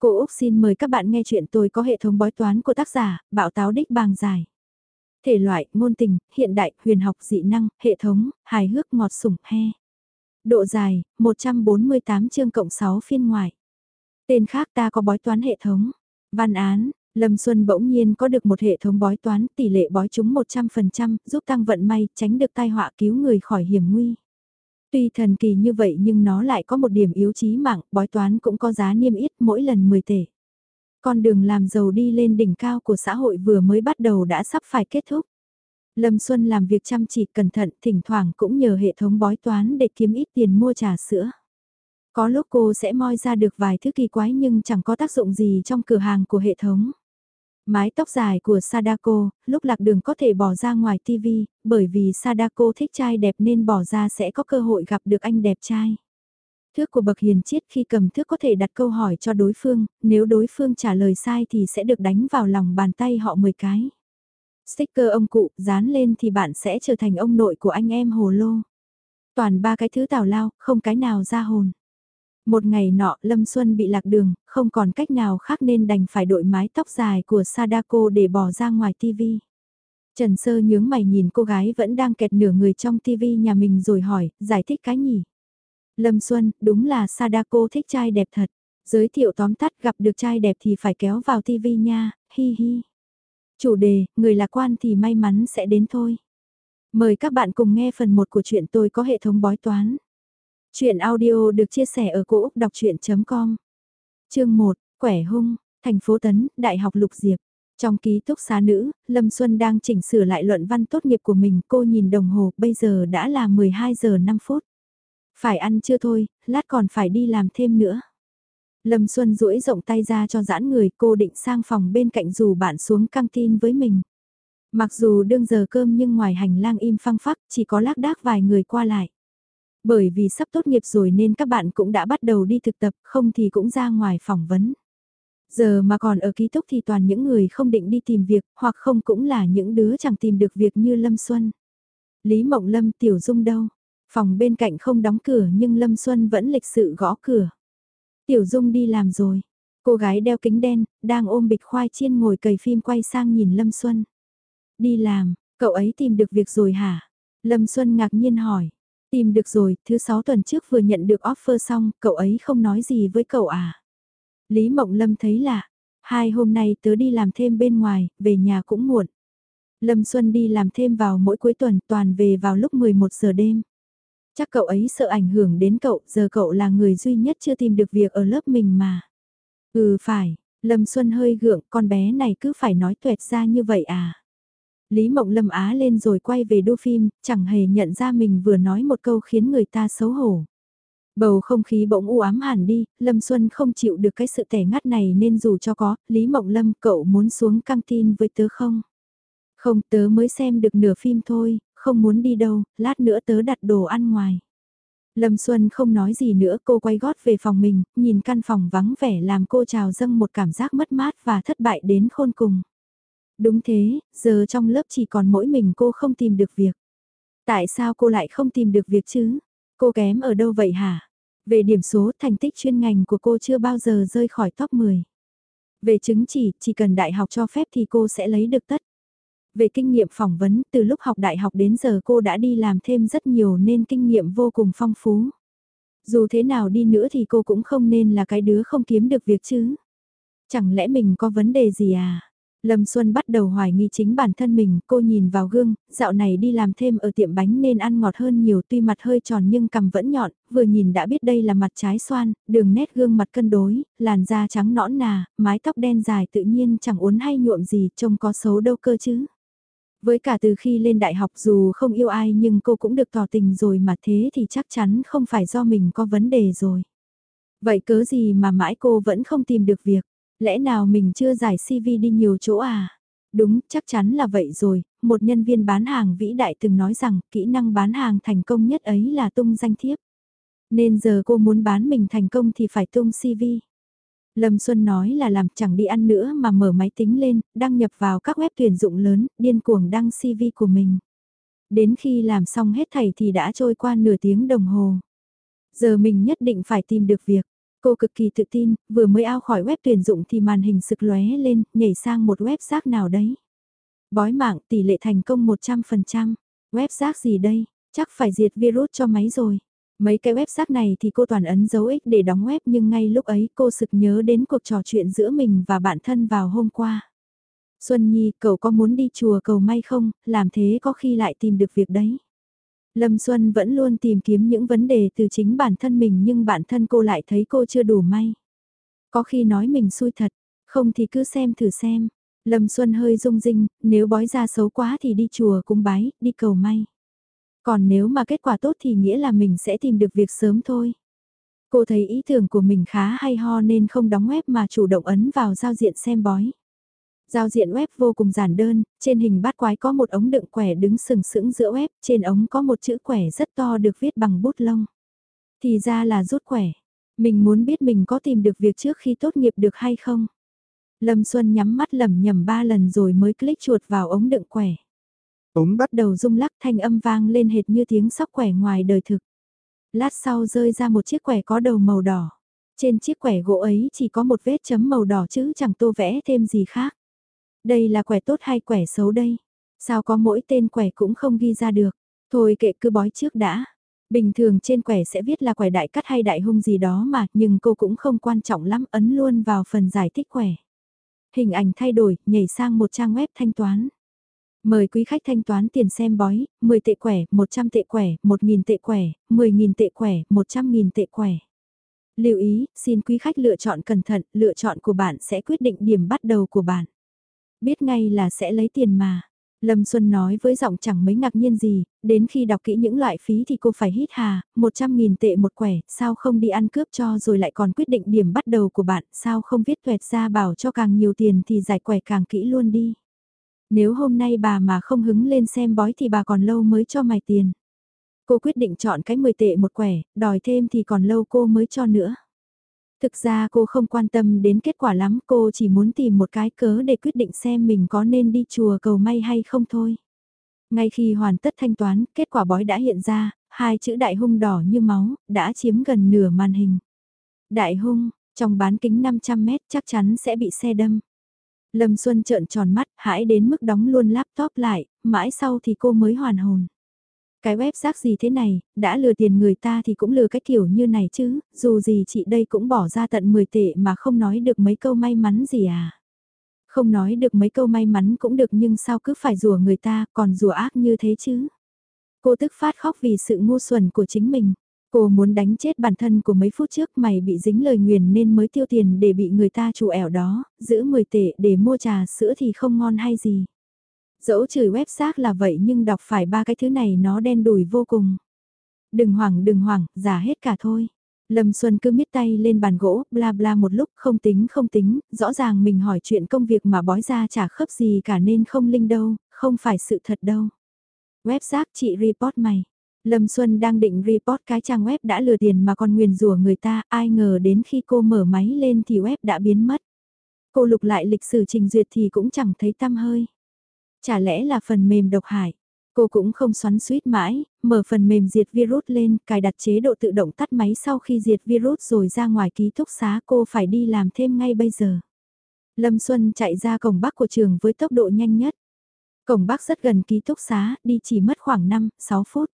Cô Úc xin mời các bạn nghe chuyện tôi có hệ thống bói toán của tác giả, bạo táo đích bàng dài. Thể loại, ngôn tình, hiện đại, huyền học dị năng, hệ thống, hài hước ngọt sủng, he. Độ dài, 148 chương cộng 6 phiên ngoài. Tên khác ta có bói toán hệ thống. Văn án, Lâm Xuân bỗng nhiên có được một hệ thống bói toán tỷ lệ bói trúng 100%, giúp tăng vận may, tránh được tai họa cứu người khỏi hiểm nguy. Tuy thần kỳ như vậy nhưng nó lại có một điểm yếu chí mạng, bói toán cũng có giá niêm yết mỗi lần 10 tể. Con đường làm giàu đi lên đỉnh cao của xã hội vừa mới bắt đầu đã sắp phải kết thúc. Lâm Xuân làm việc chăm chỉ cẩn thận, thỉnh thoảng cũng nhờ hệ thống bói toán để kiếm ít tiền mua trà sữa. Có lúc cô sẽ moi ra được vài thứ kỳ quái nhưng chẳng có tác dụng gì trong cửa hàng của hệ thống. Mái tóc dài của Sadako, lúc lạc đường có thể bỏ ra ngoài TV, bởi vì Sadako thích trai đẹp nên bỏ ra sẽ có cơ hội gặp được anh đẹp trai. Thước của bậc hiền chiết khi cầm thước có thể đặt câu hỏi cho đối phương, nếu đối phương trả lời sai thì sẽ được đánh vào lòng bàn tay họ 10 cái. Sticker ông cụ dán lên thì bạn sẽ trở thành ông nội của anh em hồ lô. Toàn ba cái thứ tào lao, không cái nào ra hồn. Một ngày nọ Lâm Xuân bị lạc đường, không còn cách nào khác nên đành phải đội mái tóc dài của Sadako để bỏ ra ngoài tivi. Trần Sơ nhướng mày nhìn cô gái vẫn đang kẹt nửa người trong tivi nhà mình rồi hỏi, giải thích cái nhỉ? Lâm Xuân, đúng là Sadako thích trai đẹp thật. Giới thiệu tóm tắt gặp được trai đẹp thì phải kéo vào tivi nha, hi hi. Chủ đề, người lạc quan thì may mắn sẽ đến thôi. Mời các bạn cùng nghe phần 1 của chuyện tôi có hệ thống bói toán. Chuyện audio được chia sẻ ở cỗ đọc chuyện.com Chương 1, Quẻ hung, thành phố Tấn, Đại học Lục Diệp. Trong ký túc xá nữ, Lâm Xuân đang chỉnh sửa lại luận văn tốt nghiệp của mình, cô nhìn đồng hồ, bây giờ đã là 12 giờ 5 phút. Phải ăn chưa thôi, lát còn phải đi làm thêm nữa. Lâm Xuân duỗi rộng tay ra cho giãn người, cô định sang phòng bên cạnh dù bạn xuống căng tin với mình. Mặc dù đương giờ cơm nhưng ngoài hành lang im phăng phắc, chỉ có lác đác vài người qua lại. Bởi vì sắp tốt nghiệp rồi nên các bạn cũng đã bắt đầu đi thực tập, không thì cũng ra ngoài phỏng vấn. Giờ mà còn ở ký túc thì toàn những người không định đi tìm việc, hoặc không cũng là những đứa chẳng tìm được việc như Lâm Xuân. Lý Mộng Lâm Tiểu Dung đâu? Phòng bên cạnh không đóng cửa nhưng Lâm Xuân vẫn lịch sự gõ cửa. Tiểu Dung đi làm rồi. Cô gái đeo kính đen, đang ôm bịch khoai chiên ngồi cầy phim quay sang nhìn Lâm Xuân. Đi làm, cậu ấy tìm được việc rồi hả? Lâm Xuân ngạc nhiên hỏi. Tìm được rồi, thứ sáu tuần trước vừa nhận được offer xong, cậu ấy không nói gì với cậu à? Lý Mộng Lâm thấy lạ, hai hôm nay tớ đi làm thêm bên ngoài, về nhà cũng muộn. Lâm Xuân đi làm thêm vào mỗi cuối tuần toàn về vào lúc 11 giờ đêm. Chắc cậu ấy sợ ảnh hưởng đến cậu, giờ cậu là người duy nhất chưa tìm được việc ở lớp mình mà. Ừ phải, Lâm Xuân hơi gượng, con bé này cứ phải nói tuệt ra như vậy à. Lý Mộng Lâm á lên rồi quay về đô phim, chẳng hề nhận ra mình vừa nói một câu khiến người ta xấu hổ. Bầu không khí bỗng u ám hẳn đi, Lâm Xuân không chịu được cái sự tẻ ngắt này nên dù cho có, Lý Mộng Lâm cậu muốn xuống căng tin với tớ không? Không tớ mới xem được nửa phim thôi, không muốn đi đâu, lát nữa tớ đặt đồ ăn ngoài. Lâm Xuân không nói gì nữa cô quay gót về phòng mình, nhìn căn phòng vắng vẻ làm cô trào dâng một cảm giác mất mát và thất bại đến khôn cùng. Đúng thế, giờ trong lớp chỉ còn mỗi mình cô không tìm được việc. Tại sao cô lại không tìm được việc chứ? Cô kém ở đâu vậy hả? Về điểm số thành tích chuyên ngành của cô chưa bao giờ rơi khỏi top 10. Về chứng chỉ, chỉ cần đại học cho phép thì cô sẽ lấy được tất. Về kinh nghiệm phỏng vấn, từ lúc học đại học đến giờ cô đã đi làm thêm rất nhiều nên kinh nghiệm vô cùng phong phú. Dù thế nào đi nữa thì cô cũng không nên là cái đứa không kiếm được việc chứ. Chẳng lẽ mình có vấn đề gì à? Lâm Xuân bắt đầu hoài nghi chính bản thân mình, cô nhìn vào gương, dạo này đi làm thêm ở tiệm bánh nên ăn ngọt hơn nhiều tuy mặt hơi tròn nhưng cằm vẫn nhọn, vừa nhìn đã biết đây là mặt trái xoan, đường nét gương mặt cân đối, làn da trắng nõn nà, mái tóc đen dài tự nhiên chẳng uốn hay nhuộm gì trông có xấu đâu cơ chứ. Với cả từ khi lên đại học dù không yêu ai nhưng cô cũng được tỏ tình rồi mà thế thì chắc chắn không phải do mình có vấn đề rồi. Vậy cớ gì mà mãi cô vẫn không tìm được việc? Lẽ nào mình chưa giải CV đi nhiều chỗ à? Đúng, chắc chắn là vậy rồi, một nhân viên bán hàng vĩ đại từng nói rằng kỹ năng bán hàng thành công nhất ấy là tung danh thiếp. Nên giờ cô muốn bán mình thành công thì phải tung CV. Lâm Xuân nói là làm chẳng đi ăn nữa mà mở máy tính lên, đăng nhập vào các web tuyển dụng lớn, điên cuồng đăng CV của mình. Đến khi làm xong hết thầy thì đã trôi qua nửa tiếng đồng hồ. Giờ mình nhất định phải tìm được việc. Cô cực kỳ tự tin, vừa mới ao khỏi web tuyển dụng thì màn hình sực lóe lên, nhảy sang một web rác nào đấy. Bói mạng tỷ lệ thành công 100%. Web rác gì đây? Chắc phải diệt virus cho máy rồi. Mấy cái web rác này thì cô toàn ấn dấu ích để đóng web nhưng ngay lúc ấy cô sực nhớ đến cuộc trò chuyện giữa mình và bạn thân vào hôm qua. Xuân Nhi, cậu có muốn đi chùa cầu may không, làm thế có khi lại tìm được việc đấy. Lâm Xuân vẫn luôn tìm kiếm những vấn đề từ chính bản thân mình nhưng bản thân cô lại thấy cô chưa đủ may. Có khi nói mình xui thật, không thì cứ xem thử xem. Lâm Xuân hơi rung rinh, nếu bói ra xấu quá thì đi chùa cung bái, đi cầu may. Còn nếu mà kết quả tốt thì nghĩa là mình sẽ tìm được việc sớm thôi. Cô thấy ý tưởng của mình khá hay ho nên không đóng web mà chủ động ấn vào giao diện xem bói. Giao diện web vô cùng giản đơn, trên hình bát quái có một ống đựng quẻ đứng sừng sững giữa web, trên ống có một chữ quẻ rất to được viết bằng bút lông. Thì ra là rút quẻ. Mình muốn biết mình có tìm được việc trước khi tốt nghiệp được hay không. Lâm Xuân nhắm mắt lầm nhầm ba lần rồi mới click chuột vào ống đựng quẻ. Ống bắt đầu rung lắc thanh âm vang lên hệt như tiếng sóc quẻ ngoài đời thực. Lát sau rơi ra một chiếc quẻ có đầu màu đỏ. Trên chiếc quẻ gỗ ấy chỉ có một vết chấm màu đỏ chứ chẳng tô vẽ thêm gì khác. Đây là quẻ tốt hay quẻ xấu đây? Sao có mỗi tên quẻ cũng không ghi ra được? Thôi kệ cứ bói trước đã. Bình thường trên quẻ sẽ viết là quẻ đại cắt hay đại hung gì đó mà, nhưng cô cũng không quan trọng lắm ấn luôn vào phần giải thích quẻ. Hình ảnh thay đổi, nhảy sang một trang web thanh toán. Mời quý khách thanh toán tiền xem bói, 10 tệ quẻ, 100 tệ quẻ, 1.000 tệ quẻ, 10.000 tệ quẻ, 100.000 tệ quẻ. Lưu ý, xin quý khách lựa chọn cẩn thận, lựa chọn của bạn sẽ quyết định điểm bắt đầu của bạn. Biết ngay là sẽ lấy tiền mà. Lâm Xuân nói với giọng chẳng mấy ngạc nhiên gì, đến khi đọc kỹ những loại phí thì cô phải hít hà, 100.000 tệ một quẻ, sao không đi ăn cướp cho rồi lại còn quyết định điểm bắt đầu của bạn, sao không viết tuệt ra bảo cho càng nhiều tiền thì giải quẻ càng kỹ luôn đi. Nếu hôm nay bà mà không hứng lên xem bói thì bà còn lâu mới cho mày tiền. Cô quyết định chọn cái 10 tệ một quẻ, đòi thêm thì còn lâu cô mới cho nữa. Thực ra cô không quan tâm đến kết quả lắm, cô chỉ muốn tìm một cái cớ để quyết định xem mình có nên đi chùa cầu may hay không thôi. Ngay khi hoàn tất thanh toán, kết quả bói đã hiện ra, hai chữ đại hung đỏ như máu, đã chiếm gần nửa màn hình. Đại hung, trong bán kính 500 mét chắc chắn sẽ bị xe đâm. Lâm Xuân trợn tròn mắt, hãi đến mức đóng luôn laptop lại, mãi sau thì cô mới hoàn hồn. Cái web rác gì thế này, đã lừa tiền người ta thì cũng lừa cái kiểu như này chứ, dù gì chị đây cũng bỏ ra tận 10 tệ mà không nói được mấy câu may mắn gì à. Không nói được mấy câu may mắn cũng được nhưng sao cứ phải rùa người ta, còn rùa ác như thế chứ. Cô tức phát khóc vì sự ngu xuẩn của chính mình. Cô muốn đánh chết bản thân của mấy phút trước mày bị dính lời nguyền nên mới tiêu tiền để bị người ta chủ ẻo đó, giữ 10 tệ để mua trà sữa thì không ngon hay gì. Dẫu chửi web xác là vậy nhưng đọc phải ba cái thứ này nó đen đủi vô cùng. Đừng hoảng đừng hoảng, giả hết cả thôi. Lâm Xuân cứ miết tay lên bàn gỗ, bla bla một lúc không tính không tính, rõ ràng mình hỏi chuyện công việc mà bói ra chả khớp gì cả nên không linh đâu, không phải sự thật đâu. Web xác chị report mày. Lâm Xuân đang định report cái trang web đã lừa tiền mà còn nguyền rủa người ta, ai ngờ đến khi cô mở máy lên thì web đã biến mất. Cô lục lại lịch sử trình duyệt thì cũng chẳng thấy tăm hơi. Chả lẽ là phần mềm độc hại? Cô cũng không xoắn suýt mãi, mở phần mềm diệt virus lên, cài đặt chế độ tự động tắt máy sau khi diệt virus rồi ra ngoài ký túc xá cô phải đi làm thêm ngay bây giờ. Lâm Xuân chạy ra cổng bắc của trường với tốc độ nhanh nhất. Cổng bắc rất gần ký túc xá, đi chỉ mất khoảng 5-6 phút.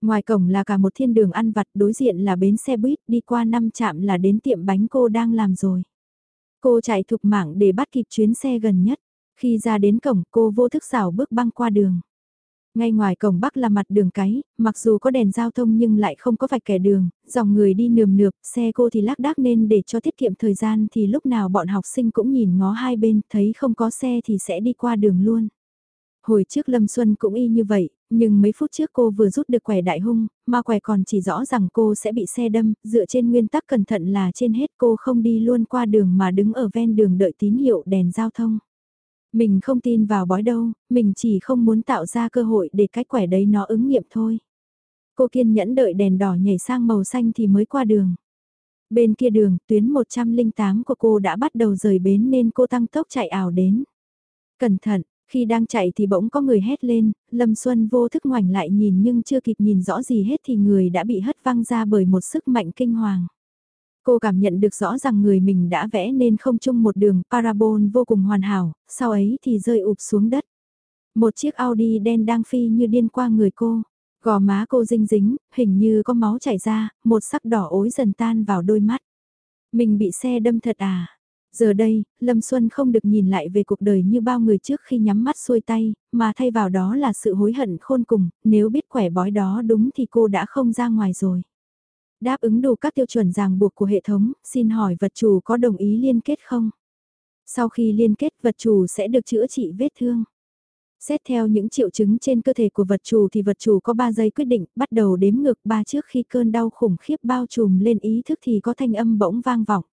Ngoài cổng là cả một thiên đường ăn vặt đối diện là bến xe buýt đi qua năm trạm là đến tiệm bánh cô đang làm rồi. Cô chạy thục mạng để bắt kịp chuyến xe gần nhất. Khi ra đến cổng cô vô thức xảo bước băng qua đường. Ngay ngoài cổng bắc là mặt đường cái, mặc dù có đèn giao thông nhưng lại không có vạch kẻ đường, dòng người đi nườm nượp, xe cô thì lác đác nên để cho tiết kiệm thời gian thì lúc nào bọn học sinh cũng nhìn ngó hai bên, thấy không có xe thì sẽ đi qua đường luôn. Hồi trước Lâm Xuân cũng y như vậy, nhưng mấy phút trước cô vừa rút được quẻ đại hung, mà quẻ còn chỉ rõ rằng cô sẽ bị xe đâm, dựa trên nguyên tắc cẩn thận là trên hết cô không đi luôn qua đường mà đứng ở ven đường đợi tín hiệu đèn giao thông. Mình không tin vào bói đâu, mình chỉ không muốn tạo ra cơ hội để cái quẻ đấy nó ứng nghiệm thôi. Cô kiên nhẫn đợi đèn đỏ nhảy sang màu xanh thì mới qua đường. Bên kia đường, tuyến 108 của cô đã bắt đầu rời bến nên cô tăng tốc chạy ảo đến. Cẩn thận, khi đang chạy thì bỗng có người hét lên, Lâm Xuân vô thức ngoảnh lại nhìn nhưng chưa kịp nhìn rõ gì hết thì người đã bị hất văng ra bởi một sức mạnh kinh hoàng. Cô cảm nhận được rõ rằng người mình đã vẽ nên không chung một đường parabol vô cùng hoàn hảo, sau ấy thì rơi ụp xuống đất. Một chiếc Audi đen đang phi như điên qua người cô. Gò má cô dinh dính, hình như có máu chảy ra, một sắc đỏ ối dần tan vào đôi mắt. Mình bị xe đâm thật à? Giờ đây, Lâm Xuân không được nhìn lại về cuộc đời như bao người trước khi nhắm mắt xuôi tay, mà thay vào đó là sự hối hận khôn cùng, nếu biết quẻ bói đó đúng thì cô đã không ra ngoài rồi. Đáp ứng đủ các tiêu chuẩn ràng buộc của hệ thống, xin hỏi vật chủ có đồng ý liên kết không? Sau khi liên kết vật chủ sẽ được chữa trị vết thương. Xét theo những triệu chứng trên cơ thể của vật chủ thì vật chủ có 3 giây quyết định, bắt đầu đếm ngược 3 trước khi cơn đau khủng khiếp bao trùm lên ý thức thì có thanh âm bỗng vang vọng.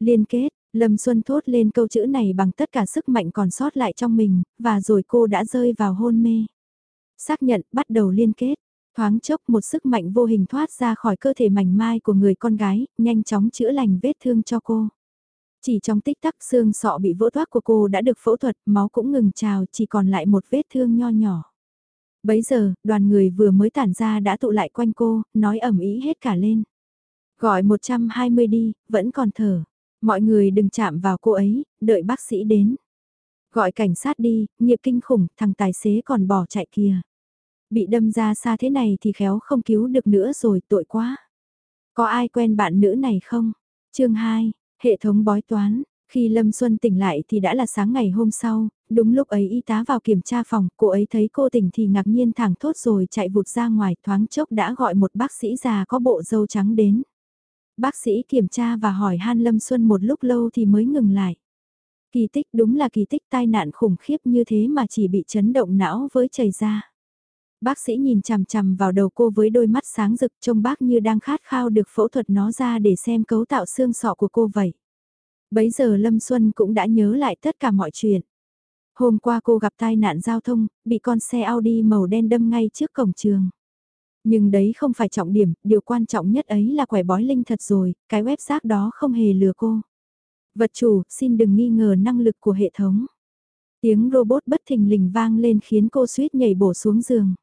Liên kết, Lâm Xuân thốt lên câu chữ này bằng tất cả sức mạnh còn sót lại trong mình, và rồi cô đã rơi vào hôn mê. Xác nhận, bắt đầu liên kết. Thoáng chốc một sức mạnh vô hình thoát ra khỏi cơ thể mảnh mai của người con gái, nhanh chóng chữa lành vết thương cho cô. Chỉ trong tích tắc xương sọ bị vỡ toác của cô đã được phẫu thuật, máu cũng ngừng trào, chỉ còn lại một vết thương nho nhỏ. Bấy giờ, đoàn người vừa mới tản ra đã tụ lại quanh cô, nói ẩm ý hết cả lên. Gọi 120 đi, vẫn còn thở. Mọi người đừng chạm vào cô ấy, đợi bác sĩ đến. Gọi cảnh sát đi, nghiệp kinh khủng, thằng tài xế còn bỏ chạy kìa. Bị đâm ra xa thế này thì khéo không cứu được nữa rồi, tội quá. Có ai quen bạn nữ này không? chương 2, hệ thống bói toán. Khi Lâm Xuân tỉnh lại thì đã là sáng ngày hôm sau, đúng lúc ấy y tá vào kiểm tra phòng, cô ấy thấy cô tỉnh thì ngạc nhiên thẳng thốt rồi chạy vụt ra ngoài thoáng chốc đã gọi một bác sĩ già có bộ dâu trắng đến. Bác sĩ kiểm tra và hỏi Han Lâm Xuân một lúc lâu thì mới ngừng lại. Kỳ tích đúng là kỳ tích tai nạn khủng khiếp như thế mà chỉ bị chấn động não với chảy ra. Bác sĩ nhìn chằm chằm vào đầu cô với đôi mắt sáng rực trông bác như đang khát khao được phẫu thuật nó ra để xem cấu tạo xương sọ của cô vậy. Bấy giờ Lâm Xuân cũng đã nhớ lại tất cả mọi chuyện. Hôm qua cô gặp tai nạn giao thông, bị con xe Audi màu đen đâm ngay trước cổng trường. Nhưng đấy không phải trọng điểm, điều quan trọng nhất ấy là quẻ bói linh thật rồi, cái web xác đó không hề lừa cô. Vật chủ, xin đừng nghi ngờ năng lực của hệ thống. Tiếng robot bất thình lình vang lên khiến cô suýt nhảy bổ xuống giường.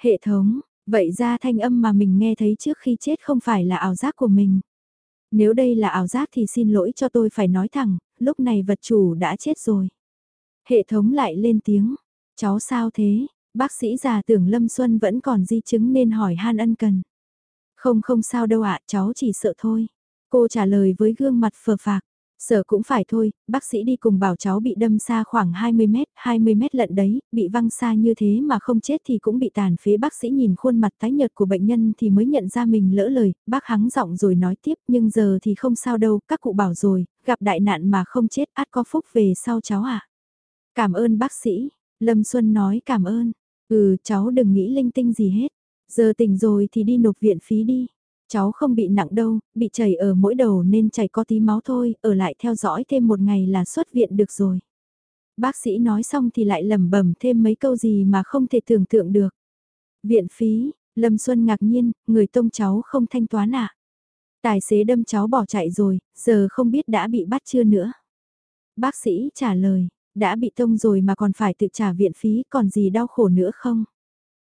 Hệ thống, vậy ra thanh âm mà mình nghe thấy trước khi chết không phải là ảo giác của mình. Nếu đây là ảo giác thì xin lỗi cho tôi phải nói thẳng, lúc này vật chủ đã chết rồi. Hệ thống lại lên tiếng, cháu sao thế, Bác sĩ già tưởng Lâm Xuân vẫn còn di chứng nên hỏi Han ân cần. Không không sao đâu ạ, cháu chỉ sợ thôi. Cô trả lời với gương mặt phờ phạc. Sợ cũng phải thôi, bác sĩ đi cùng bảo cháu bị đâm xa khoảng 20 mét, 20 mét lận đấy, bị văng xa như thế mà không chết thì cũng bị tàn phế bác sĩ nhìn khuôn mặt tái nhợt của bệnh nhân thì mới nhận ra mình lỡ lời, bác hắng giọng rồi nói tiếp nhưng giờ thì không sao đâu, các cụ bảo rồi, gặp đại nạn mà không chết át có phúc về sau cháu ạ. À? Cảm ơn bác sĩ, Lâm Xuân nói cảm ơn, Ừ, cháu đừng nghĩ linh tinh gì hết. Giờ tỉnh rồi thì đi nộp viện phí đi. Cháu không bị nặng đâu, bị chảy ở mỗi đầu nên chảy có tí máu thôi, ở lại theo dõi thêm một ngày là xuất viện được rồi. Bác sĩ nói xong thì lại lẩm bẩm thêm mấy câu gì mà không thể tưởng tượng được. Viện phí, Lâm Xuân ngạc nhiên, người tông cháu không thanh toán ạ. À? Tài xế đâm cháu bỏ chạy rồi, giờ không biết đã bị bắt chưa nữa. Bác sĩ trả lời, đã bị tông rồi mà còn phải tự trả viện phí còn gì đau khổ nữa không?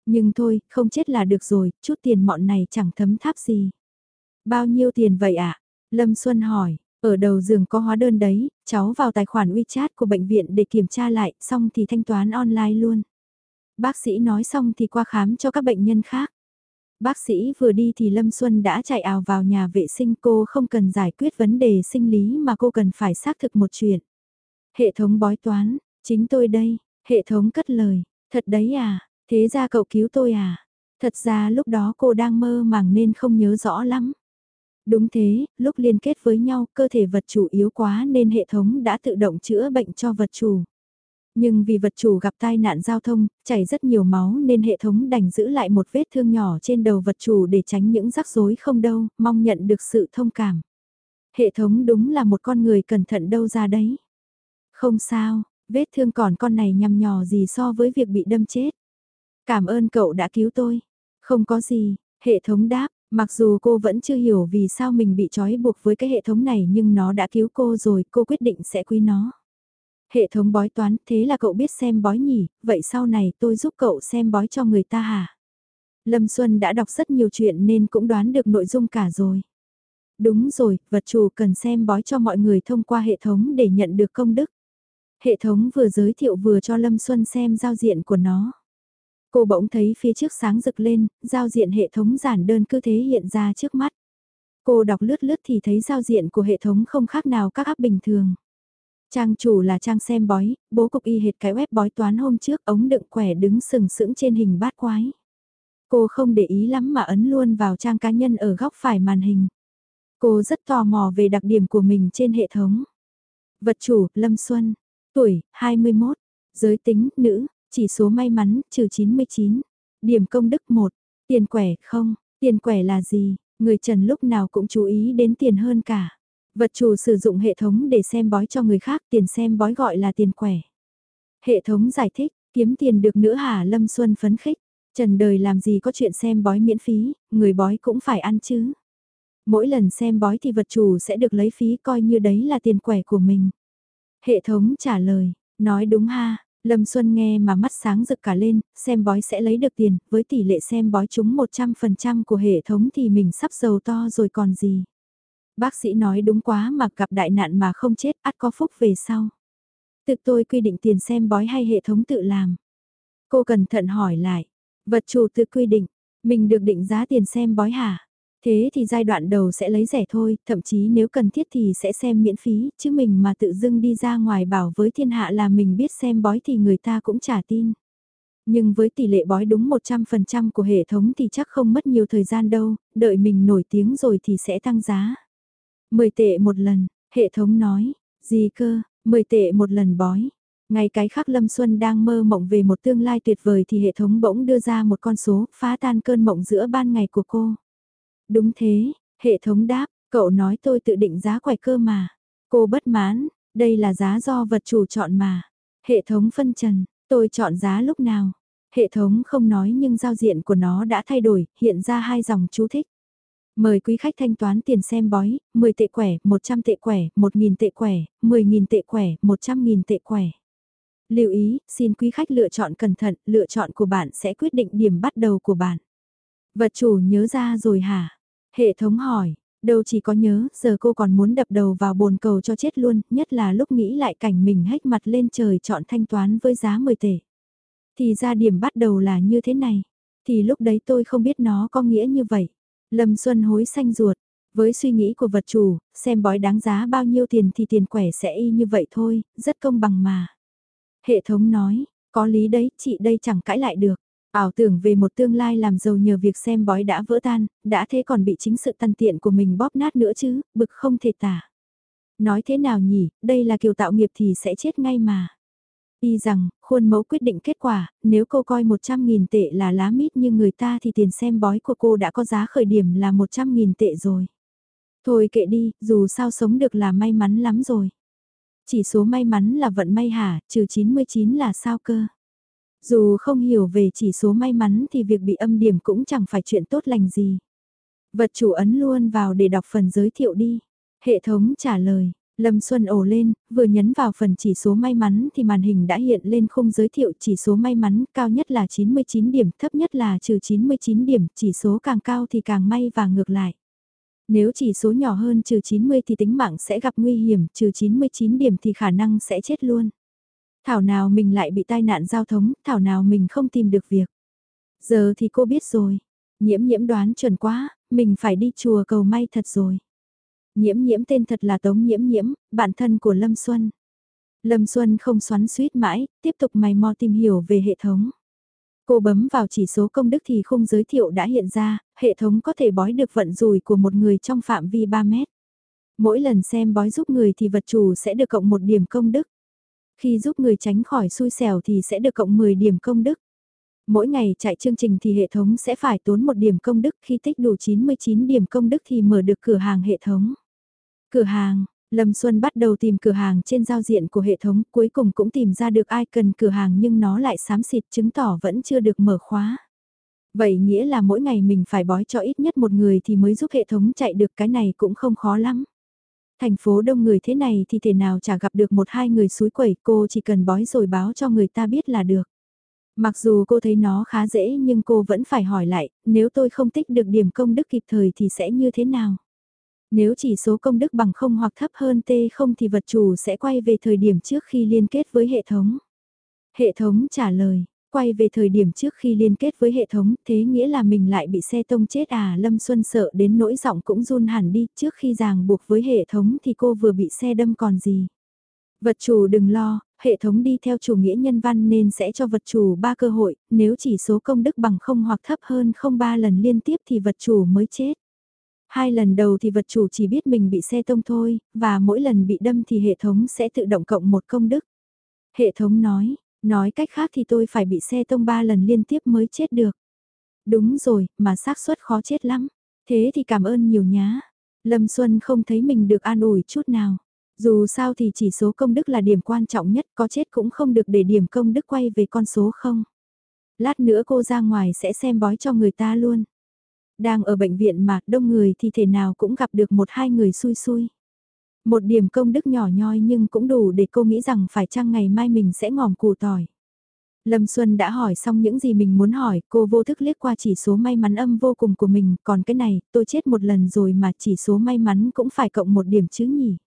Nhưng thôi, không chết là được rồi, chút tiền mọn này chẳng thấm tháp gì. Bao nhiêu tiền vậy ạ? À? Lâm Xuân hỏi, ở đầu giường có hóa đơn đấy, cháu vào tài khoản WeChat của bệnh viện để kiểm tra lại, xong thì thanh toán online luôn. Bác sĩ nói xong thì qua khám cho các bệnh nhân khác. Bác sĩ vừa đi thì Lâm Xuân đã chạy ào vào nhà vệ sinh cô không cần giải quyết vấn đề sinh lý mà cô cần phải xác thực một chuyện. Hệ thống bói toán, chính tôi đây, hệ thống cất lời, thật đấy à, thế ra cậu cứu tôi à? Thật ra lúc đó cô đang mơ màng nên không nhớ rõ lắm. Đúng thế, lúc liên kết với nhau cơ thể vật chủ yếu quá nên hệ thống đã tự động chữa bệnh cho vật chủ. Nhưng vì vật chủ gặp tai nạn giao thông, chảy rất nhiều máu nên hệ thống đành giữ lại một vết thương nhỏ trên đầu vật chủ để tránh những rắc rối không đâu, mong nhận được sự thông cảm. Hệ thống đúng là một con người cẩn thận đâu ra đấy. Không sao, vết thương còn con này nhằm nhò gì so với việc bị đâm chết. Cảm ơn cậu đã cứu tôi. Không có gì, hệ thống đáp, mặc dù cô vẫn chưa hiểu vì sao mình bị trói buộc với cái hệ thống này nhưng nó đã cứu cô rồi, cô quyết định sẽ quý nó. Hệ thống bói toán, thế là cậu biết xem bói nhỉ, vậy sau này tôi giúp cậu xem bói cho người ta hả? Lâm Xuân đã đọc rất nhiều chuyện nên cũng đoán được nội dung cả rồi. Đúng rồi, vật chủ cần xem bói cho mọi người thông qua hệ thống để nhận được công đức. Hệ thống vừa giới thiệu vừa cho Lâm Xuân xem giao diện của nó. Cô bỗng thấy phía trước sáng rực lên, giao diện hệ thống giản đơn cứ thế hiện ra trước mắt. Cô đọc lướt lướt thì thấy giao diện của hệ thống không khác nào các app bình thường. Trang chủ là trang xem bói, bố cục y hệt cái web bói toán hôm trước ống đựng quẻ đứng sừng sững trên hình bát quái. Cô không để ý lắm mà ấn luôn vào trang cá nhân ở góc phải màn hình. Cô rất tò mò về đặc điểm của mình trên hệ thống. Vật chủ, Lâm Xuân. Tuổi, 21. Giới tính, nữ. Chỉ số may mắn, trừ 99. Điểm công đức 1. Tiền quẻ, không. Tiền quẻ là gì? Người Trần lúc nào cũng chú ý đến tiền hơn cả. Vật chủ sử dụng hệ thống để xem bói cho người khác, tiền xem bói gọi là tiền quẻ. Hệ thống giải thích, kiếm tiền được nữa hả Lâm Xuân phấn khích. Trần đời làm gì có chuyện xem bói miễn phí, người bói cũng phải ăn chứ. Mỗi lần xem bói thì vật chủ sẽ được lấy phí coi như đấy là tiền quẻ của mình. Hệ thống trả lời, nói đúng ha, Lâm Xuân nghe mà mắt sáng rực cả lên, xem bói sẽ lấy được tiền, với tỷ lệ xem bói trúng 100% của hệ thống thì mình sắp giàu to rồi còn gì. Bác sĩ nói đúng quá mà gặp đại nạn mà không chết, ắt có phúc về sau. Tự tôi quy định tiền xem bói hay hệ thống tự làm. Cô cẩn thận hỏi lại, vật chủ tự quy định, mình được định giá tiền xem bói hả? Thế thì giai đoạn đầu sẽ lấy rẻ thôi, thậm chí nếu cần thiết thì sẽ xem miễn phí, chứ mình mà tự dưng đi ra ngoài bảo với thiên hạ là mình biết xem bói thì người ta cũng trả tin. Nhưng với tỷ lệ bói đúng 100% của hệ thống thì chắc không mất nhiều thời gian đâu, đợi mình nổi tiếng rồi thì sẽ tăng giá. 10 tệ một lần, hệ thống nói, gì cơ, 10 tệ một lần bói. Ngay cái khắc Lâm Xuân đang mơ mộng về một tương lai tuyệt vời thì hệ thống bỗng đưa ra một con số phá tan cơn mộng giữa ban ngày của cô. Đúng thế, hệ thống đáp, cậu nói tôi tự định giá quẻ cơ mà. Cô bất mãn, đây là giá do vật chủ chọn mà. Hệ thống phân trần, tôi chọn giá lúc nào. Hệ thống không nói nhưng giao diện của nó đã thay đổi, hiện ra hai dòng chú thích. Mời quý khách thanh toán tiền xem bói, 10 tệ quẻ, 100 tệ quẻ, 1.000 tệ quẻ, 10.000 tệ quẻ, 100.000 tệ quẻ. Lưu ý, xin quý khách lựa chọn cẩn thận, lựa chọn của bạn sẽ quyết định điểm bắt đầu của bạn. Vật chủ nhớ ra rồi hả? Hệ thống hỏi, đâu chỉ có nhớ, giờ cô còn muốn đập đầu vào bồn cầu cho chết luôn, nhất là lúc nghĩ lại cảnh mình hách mặt lên trời chọn thanh toán với giá 10 tệ. Thì ra điểm bắt đầu là như thế này, thì lúc đấy tôi không biết nó có nghĩa như vậy. Lâm Xuân hối xanh ruột, với suy nghĩ của vật chủ, xem bói đáng giá bao nhiêu tiền thì tiền quẻ sẽ y như vậy thôi, rất công bằng mà. Hệ thống nói, có lý đấy, chị đây chẳng cãi lại được. Ảo tưởng về một tương lai làm giàu nhờ việc xem bói đã vỡ tan, đã thế còn bị chính sự tàn tiện của mình bóp nát nữa chứ, bực không thể tả. Nói thế nào nhỉ, đây là kiều tạo nghiệp thì sẽ chết ngay mà. Y rằng, khuôn mẫu quyết định kết quả, nếu cô coi 100.000 tệ là lá mít như người ta thì tiền xem bói của cô đã có giá khởi điểm là 100.000 tệ rồi. Thôi kệ đi, dù sao sống được là may mắn lắm rồi. Chỉ số may mắn là vận may hả, trừ 99 là sao cơ. Dù không hiểu về chỉ số may mắn thì việc bị âm điểm cũng chẳng phải chuyện tốt lành gì. Vật chủ ấn luôn vào để đọc phần giới thiệu đi. Hệ thống trả lời, Lâm Xuân ổ lên, vừa nhấn vào phần chỉ số may mắn thì màn hình đã hiện lên khung giới thiệu chỉ số may mắn cao nhất là 99 điểm, thấp nhất là trừ 99 điểm, chỉ số càng cao thì càng may và ngược lại. Nếu chỉ số nhỏ hơn trừ 90 thì tính mạng sẽ gặp nguy hiểm, trừ 99 điểm thì khả năng sẽ chết luôn. Thảo nào mình lại bị tai nạn giao thống, thảo nào mình không tìm được việc. Giờ thì cô biết rồi. Nhiễm nhiễm đoán chuẩn quá, mình phải đi chùa cầu may thật rồi. Nhiễm nhiễm tên thật là Tống nhiễm nhiễm, bạn thân của Lâm Xuân. Lâm Xuân không xoắn suýt mãi, tiếp tục mày mò tìm hiểu về hệ thống. Cô bấm vào chỉ số công đức thì khung giới thiệu đã hiện ra, hệ thống có thể bói được vận rủi của một người trong phạm vi 3 mét. Mỗi lần xem bói giúp người thì vật chủ sẽ được cộng một điểm công đức. Khi giúp người tránh khỏi xui xẻo thì sẽ được cộng 10 điểm công đức. Mỗi ngày chạy chương trình thì hệ thống sẽ phải tốn một điểm công đức khi tích đủ 99 điểm công đức thì mở được cửa hàng hệ thống. Cửa hàng, Lâm Xuân bắt đầu tìm cửa hàng trên giao diện của hệ thống cuối cùng cũng tìm ra được ai cần cửa hàng nhưng nó lại xám xịt chứng tỏ vẫn chưa được mở khóa. Vậy nghĩa là mỗi ngày mình phải bói cho ít nhất một người thì mới giúp hệ thống chạy được cái này cũng không khó lắm. Thành phố đông người thế này thì thể nào chả gặp được một hai người suối quẩy cô chỉ cần bói rồi báo cho người ta biết là được. Mặc dù cô thấy nó khá dễ nhưng cô vẫn phải hỏi lại, nếu tôi không tích được điểm công đức kịp thời thì sẽ như thế nào? Nếu chỉ số công đức bằng không hoặc thấp hơn T không thì vật chủ sẽ quay về thời điểm trước khi liên kết với hệ thống. Hệ thống trả lời, quay về thời điểm trước khi liên kết với hệ thống, thế nghĩa là mình lại bị xe tông chết à Lâm Xuân sợ đến nỗi giọng cũng run hẳn đi, trước khi ràng buộc với hệ thống thì cô vừa bị xe đâm còn gì. Vật chủ đừng lo, hệ thống đi theo chủ nghĩa nhân văn nên sẽ cho vật chủ 3 cơ hội, nếu chỉ số công đức bằng không hoặc thấp hơn không ba lần liên tiếp thì vật chủ mới chết. Hai lần đầu thì vật chủ chỉ biết mình bị xe tông thôi, và mỗi lần bị đâm thì hệ thống sẽ tự động cộng một công đức. Hệ thống nói, nói cách khác thì tôi phải bị xe tông ba lần liên tiếp mới chết được. Đúng rồi, mà xác suất khó chết lắm. Thế thì cảm ơn nhiều nhá. Lâm Xuân không thấy mình được an ủi chút nào. Dù sao thì chỉ số công đức là điểm quan trọng nhất, có chết cũng không được để điểm công đức quay về con số không. Lát nữa cô ra ngoài sẽ xem bói cho người ta luôn. Đang ở bệnh viện mà đông người thì thể nào cũng gặp được một hai người xui xui. Một điểm công đức nhỏ nhoi nhưng cũng đủ để cô nghĩ rằng phải chăng ngày mai mình sẽ ngòm củ tỏi. Lâm Xuân đã hỏi xong những gì mình muốn hỏi, cô vô thức liếc qua chỉ số may mắn âm vô cùng của mình, còn cái này, tôi chết một lần rồi mà chỉ số may mắn cũng phải cộng một điểm chứ nhỉ.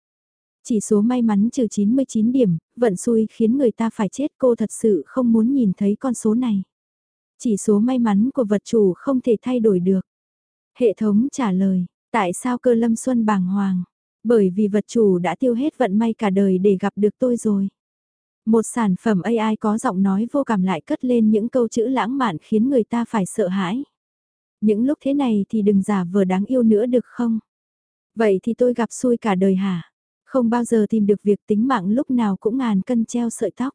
Chỉ số may mắn trừ 99 điểm, vận xui khiến người ta phải chết cô thật sự không muốn nhìn thấy con số này. Chỉ số may mắn của vật chủ không thể thay đổi được. Hệ thống trả lời, tại sao cơ lâm xuân bàng hoàng? Bởi vì vật chủ đã tiêu hết vận may cả đời để gặp được tôi rồi. Một sản phẩm AI có giọng nói vô cảm lại cất lên những câu chữ lãng mạn khiến người ta phải sợ hãi. Những lúc thế này thì đừng giả vờ đáng yêu nữa được không? Vậy thì tôi gặp xui cả đời hả? Không bao giờ tìm được việc tính mạng lúc nào cũng ngàn cân treo sợi tóc.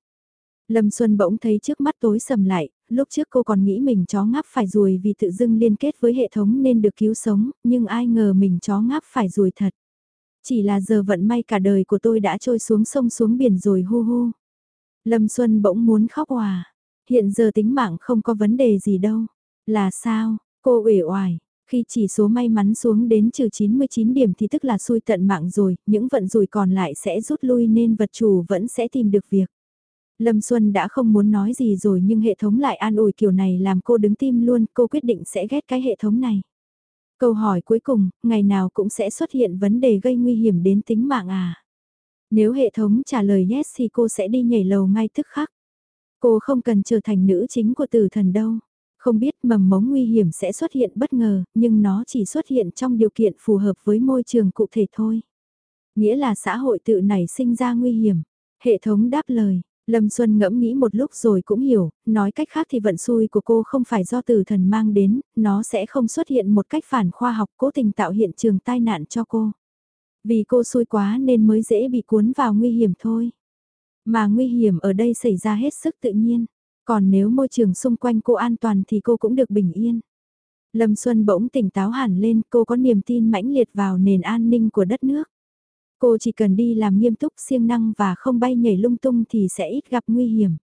Lâm Xuân bỗng thấy trước mắt tối sầm lại, lúc trước cô còn nghĩ mình chó ngáp phải ruồi vì tự dưng liên kết với hệ thống nên được cứu sống, nhưng ai ngờ mình chó ngáp phải ruồi thật. Chỉ là giờ vận may cả đời của tôi đã trôi xuống sông xuống biển rồi hu hu. Lâm Xuân bỗng muốn khóc hòa. Hiện giờ tính mạng không có vấn đề gì đâu. Là sao, cô uể oải, khi chỉ số may mắn xuống đến trừ 99 điểm thì tức là xui tận mạng rồi, những vận rủi còn lại sẽ rút lui nên vật chủ vẫn sẽ tìm được việc. Lâm Xuân đã không muốn nói gì rồi nhưng hệ thống lại an ủi kiểu này làm cô đứng tim luôn, cô quyết định sẽ ghét cái hệ thống này. Câu hỏi cuối cùng, ngày nào cũng sẽ xuất hiện vấn đề gây nguy hiểm đến tính mạng à? Nếu hệ thống trả lời yes thì cô sẽ đi nhảy lầu ngay tức khắc. Cô không cần trở thành nữ chính của tử thần đâu. Không biết mầm mống nguy hiểm sẽ xuất hiện bất ngờ, nhưng nó chỉ xuất hiện trong điều kiện phù hợp với môi trường cụ thể thôi. Nghĩa là xã hội tự nảy sinh ra nguy hiểm. Hệ thống đáp lời, Lâm Xuân ngẫm nghĩ một lúc rồi cũng hiểu, nói cách khác thì vận xui của cô không phải do tử thần mang đến, nó sẽ không xuất hiện một cách phản khoa học cố tình tạo hiện trường tai nạn cho cô. Vì cô xui quá nên mới dễ bị cuốn vào nguy hiểm thôi. Mà nguy hiểm ở đây xảy ra hết sức tự nhiên. Còn nếu môi trường xung quanh cô an toàn thì cô cũng được bình yên. Lâm Xuân bỗng tỉnh táo hẳn lên, cô có niềm tin mãnh liệt vào nền an ninh của đất nước. Cô chỉ cần đi làm nghiêm túc siêng năng và không bay nhảy lung tung thì sẽ ít gặp nguy hiểm.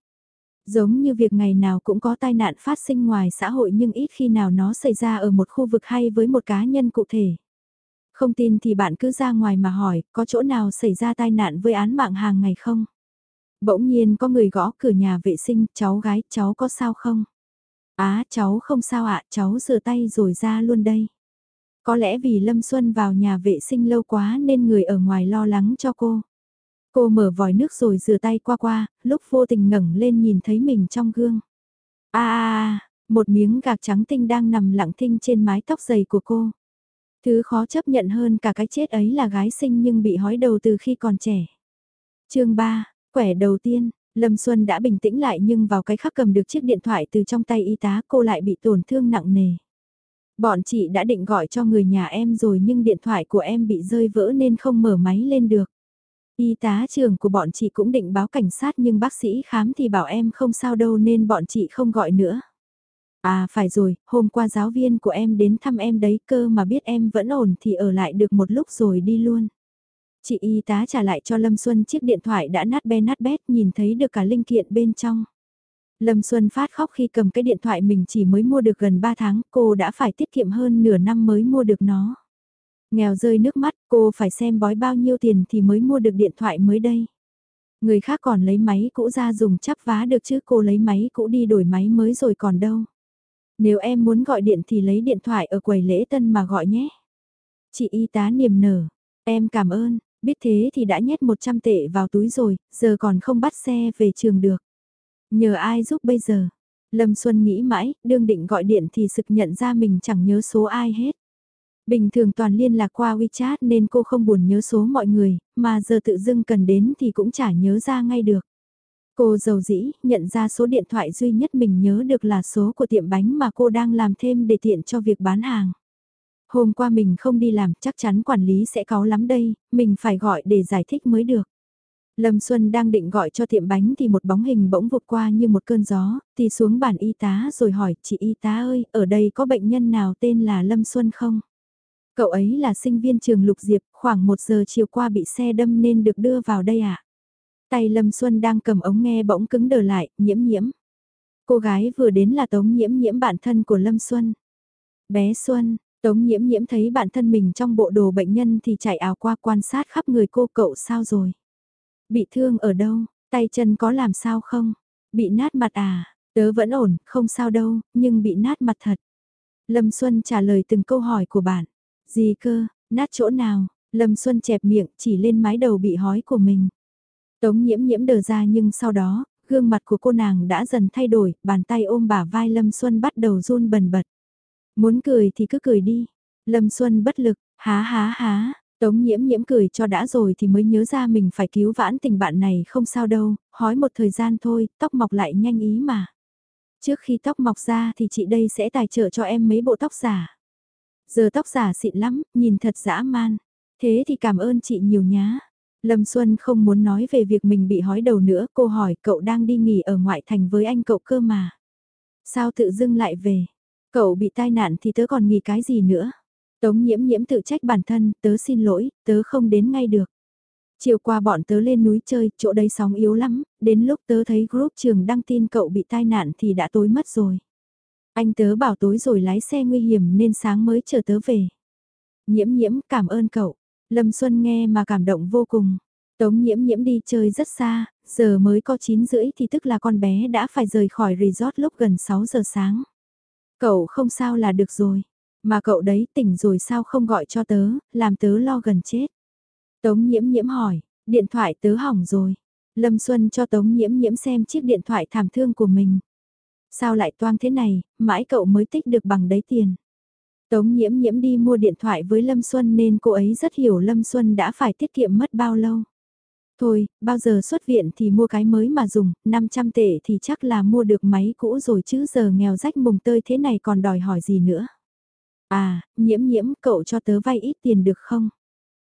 Giống như việc ngày nào cũng có tai nạn phát sinh ngoài xã hội nhưng ít khi nào nó xảy ra ở một khu vực hay với một cá nhân cụ thể. Không tin thì bạn cứ ra ngoài mà hỏi, có chỗ nào xảy ra tai nạn với án mạng hàng ngày không? Bỗng nhiên có người gõ cửa nhà vệ sinh, cháu gái, cháu có sao không? Á, cháu không sao ạ, cháu rửa tay rồi ra luôn đây. Có lẽ vì Lâm Xuân vào nhà vệ sinh lâu quá nên người ở ngoài lo lắng cho cô. Cô mở vòi nước rồi rửa tay qua qua, lúc vô tình ngẩng lên nhìn thấy mình trong gương. a à, một miếng gạc trắng tinh đang nằm lặng thinh trên mái tóc dày của cô. Thứ khó chấp nhận hơn cả cái chết ấy là gái sinh nhưng bị hói đầu từ khi còn trẻ. chương 3, quẻ đầu tiên, Lâm Xuân đã bình tĩnh lại nhưng vào cái khắc cầm được chiếc điện thoại từ trong tay y tá cô lại bị tổn thương nặng nề. Bọn chị đã định gọi cho người nhà em rồi nhưng điện thoại của em bị rơi vỡ nên không mở máy lên được. Y tá trưởng của bọn chị cũng định báo cảnh sát nhưng bác sĩ khám thì bảo em không sao đâu nên bọn chị không gọi nữa. À phải rồi, hôm qua giáo viên của em đến thăm em đấy cơ mà biết em vẫn ổn thì ở lại được một lúc rồi đi luôn. Chị y tá trả lại cho Lâm Xuân chiếc điện thoại đã nát be nát bét nhìn thấy được cả linh kiện bên trong. Lâm Xuân phát khóc khi cầm cái điện thoại mình chỉ mới mua được gần 3 tháng, cô đã phải tiết kiệm hơn nửa năm mới mua được nó. Nghèo rơi nước mắt, cô phải xem bói bao nhiêu tiền thì mới mua được điện thoại mới đây. Người khác còn lấy máy cũ ra dùng chắp vá được chứ cô lấy máy cũ đi đổi máy mới rồi còn đâu. Nếu em muốn gọi điện thì lấy điện thoại ở quầy lễ tân mà gọi nhé. Chị y tá niềm nở, em cảm ơn, biết thế thì đã nhét 100 tệ vào túi rồi, giờ còn không bắt xe về trường được. Nhờ ai giúp bây giờ? Lâm Xuân nghĩ mãi, đương định gọi điện thì sực nhận ra mình chẳng nhớ số ai hết. Bình thường toàn liên lạc qua WeChat nên cô không buồn nhớ số mọi người, mà giờ tự dưng cần đến thì cũng chả nhớ ra ngay được. Cô giàu dĩ, nhận ra số điện thoại duy nhất mình nhớ được là số của tiệm bánh mà cô đang làm thêm để tiện cho việc bán hàng. Hôm qua mình không đi làm, chắc chắn quản lý sẽ có lắm đây, mình phải gọi để giải thích mới được. Lâm Xuân đang định gọi cho tiệm bánh thì một bóng hình bỗng vụt qua như một cơn gió, thì xuống bàn y tá rồi hỏi, chị y tá ơi, ở đây có bệnh nhân nào tên là Lâm Xuân không? Cậu ấy là sinh viên trường Lục Diệp, khoảng một giờ chiều qua bị xe đâm nên được đưa vào đây ạ. À? Tay Lâm Xuân đang cầm ống nghe bỗng cứng đờ lại, nhiễm nhiễm. Cô gái vừa đến là Tống nhiễm nhiễm bạn thân của Lâm Xuân. Bé Xuân, Tống nhiễm nhiễm thấy bản thân mình trong bộ đồ bệnh nhân thì chạy ảo qua quan sát khắp người cô cậu sao rồi. Bị thương ở đâu, tay chân có làm sao không? Bị nát mặt à, tớ vẫn ổn, không sao đâu, nhưng bị nát mặt thật. Lâm Xuân trả lời từng câu hỏi của bạn. Gì cơ, nát chỗ nào? Lâm Xuân chẹp miệng chỉ lên mái đầu bị hói của mình. Tống nhiễm nhiễm đờ ra nhưng sau đó, gương mặt của cô nàng đã dần thay đổi, bàn tay ôm bả vai Lâm Xuân bắt đầu run bần bật. Muốn cười thì cứ cười đi. Lâm Xuân bất lực, há há há, Tống nhiễm nhiễm cười cho đã rồi thì mới nhớ ra mình phải cứu vãn tình bạn này không sao đâu, hói một thời gian thôi, tóc mọc lại nhanh ý mà. Trước khi tóc mọc ra thì chị đây sẽ tài trợ cho em mấy bộ tóc giả. Giờ tóc giả xịn lắm, nhìn thật dã man. Thế thì cảm ơn chị nhiều nhá. Lâm Xuân không muốn nói về việc mình bị hói đầu nữa, cô hỏi cậu đang đi nghỉ ở ngoại thành với anh cậu cơ mà. Sao tự dưng lại về? Cậu bị tai nạn thì tớ còn nghỉ cái gì nữa? Tống nhiễm nhiễm tự trách bản thân, tớ xin lỗi, tớ không đến ngay được. Chiều qua bọn tớ lên núi chơi, chỗ đây sóng yếu lắm, đến lúc tớ thấy group trường đăng tin cậu bị tai nạn thì đã tối mất rồi. Anh tớ bảo tối rồi lái xe nguy hiểm nên sáng mới chờ tớ về. Nhiễm nhiễm cảm ơn cậu. Lâm Xuân nghe mà cảm động vô cùng. Tống nhiễm nhiễm đi chơi rất xa, giờ mới có 9 rưỡi thì tức là con bé đã phải rời khỏi resort lúc gần 6 giờ sáng. Cậu không sao là được rồi. Mà cậu đấy tỉnh rồi sao không gọi cho tớ, làm tớ lo gần chết. Tống nhiễm nhiễm hỏi, điện thoại tớ hỏng rồi. Lâm Xuân cho Tống nhiễm nhiễm xem chiếc điện thoại thảm thương của mình. Sao lại toang thế này, mãi cậu mới tích được bằng đấy tiền. Tống nhiễm nhiễm đi mua điện thoại với Lâm Xuân nên cô ấy rất hiểu Lâm Xuân đã phải tiết kiệm mất bao lâu. Thôi, bao giờ xuất viện thì mua cái mới mà dùng, 500 tệ thì chắc là mua được máy cũ rồi chứ giờ nghèo rách mùng tơi thế này còn đòi hỏi gì nữa. À, nhiễm nhiễm cậu cho tớ vay ít tiền được không?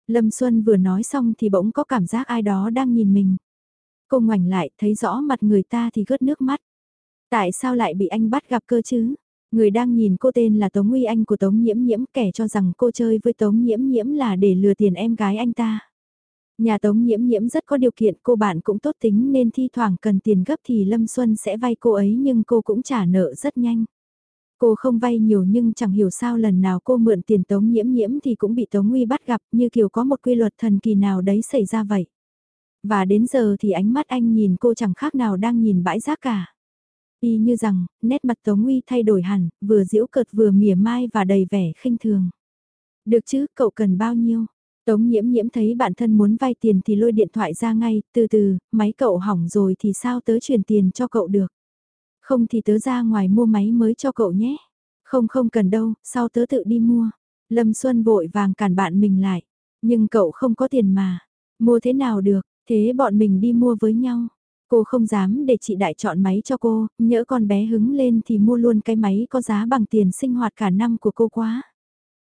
Lâm Xuân vừa nói xong thì bỗng có cảm giác ai đó đang nhìn mình. Cô ngoảnh lại thấy rõ mặt người ta thì gớt nước mắt. Tại sao lại bị anh bắt gặp cơ chứ? Người đang nhìn cô tên là Tống Uy Anh của Tống Nhiễm Nhiễm kẻ cho rằng cô chơi với Tống Nhiễm Nhiễm là để lừa tiền em gái anh ta. Nhà Tống Nhiễm Nhiễm rất có điều kiện cô bạn cũng tốt tính nên thi thoảng cần tiền gấp thì Lâm Xuân sẽ vay cô ấy nhưng cô cũng trả nợ rất nhanh. Cô không vay nhiều nhưng chẳng hiểu sao lần nào cô mượn tiền Tống Nhiễm Nhiễm thì cũng bị Tống Nguy bắt gặp như kiểu có một quy luật thần kỳ nào đấy xảy ra vậy. Và đến giờ thì ánh mắt anh nhìn cô chẳng khác nào đang nhìn bãi rác cả. Y như rằng, nét mặt Tống Nguy thay đổi hẳn, vừa diễu cợt vừa mỉa mai và đầy vẻ khinh thường. Được chứ, cậu cần bao nhiêu? Tống nhiễm nhiễm thấy bạn thân muốn vay tiền thì lôi điện thoại ra ngay, từ từ, máy cậu hỏng rồi thì sao tớ chuyển tiền cho cậu được. Không thì tớ ra ngoài mua máy mới cho cậu nhé. Không không cần đâu, sau tớ tự đi mua. Lâm Xuân vội vàng cản bạn mình lại. Nhưng cậu không có tiền mà. Mua thế nào được, thế bọn mình đi mua với nhau. Cô không dám để chị đại chọn máy cho cô, nhỡ con bé hứng lên thì mua luôn cái máy có giá bằng tiền sinh hoạt cả năm của cô quá.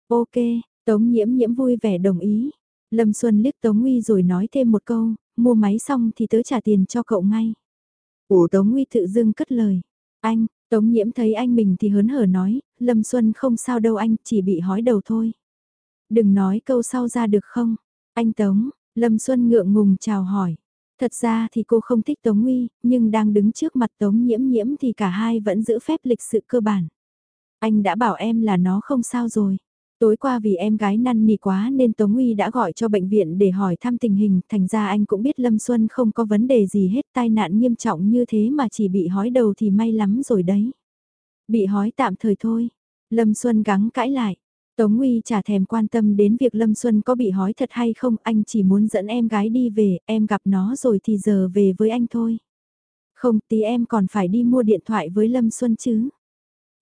Ok, Tống nhiễm nhiễm vui vẻ đồng ý. Lâm Xuân liếc Tống uy rồi nói thêm một câu, mua máy xong thì tớ trả tiền cho cậu ngay. Ủa Tống Nguy tự dưng cất lời. Anh, Tống nhiễm thấy anh mình thì hớn hở nói, Lâm Xuân không sao đâu anh, chỉ bị hói đầu thôi. Đừng nói câu sau ra được không? Anh Tống, Lâm Xuân ngượng ngùng chào hỏi. Thật ra thì cô không thích Tống Nguy, nhưng đang đứng trước mặt Tống nhiễm nhiễm thì cả hai vẫn giữ phép lịch sự cơ bản. Anh đã bảo em là nó không sao rồi. Tối qua vì em gái năn nỉ quá nên Tống Uy đã gọi cho bệnh viện để hỏi thăm tình hình, thành ra anh cũng biết Lâm Xuân không có vấn đề gì hết, tai nạn nghiêm trọng như thế mà chỉ bị hói đầu thì may lắm rồi đấy. Bị hói tạm thời thôi. Lâm Xuân gắng cãi lại. Tống Uy chả thèm quan tâm đến việc Lâm Xuân có bị hói thật hay không, anh chỉ muốn dẫn em gái đi về, em gặp nó rồi thì giờ về với anh thôi. Không, tí em còn phải đi mua điện thoại với Lâm Xuân chứ.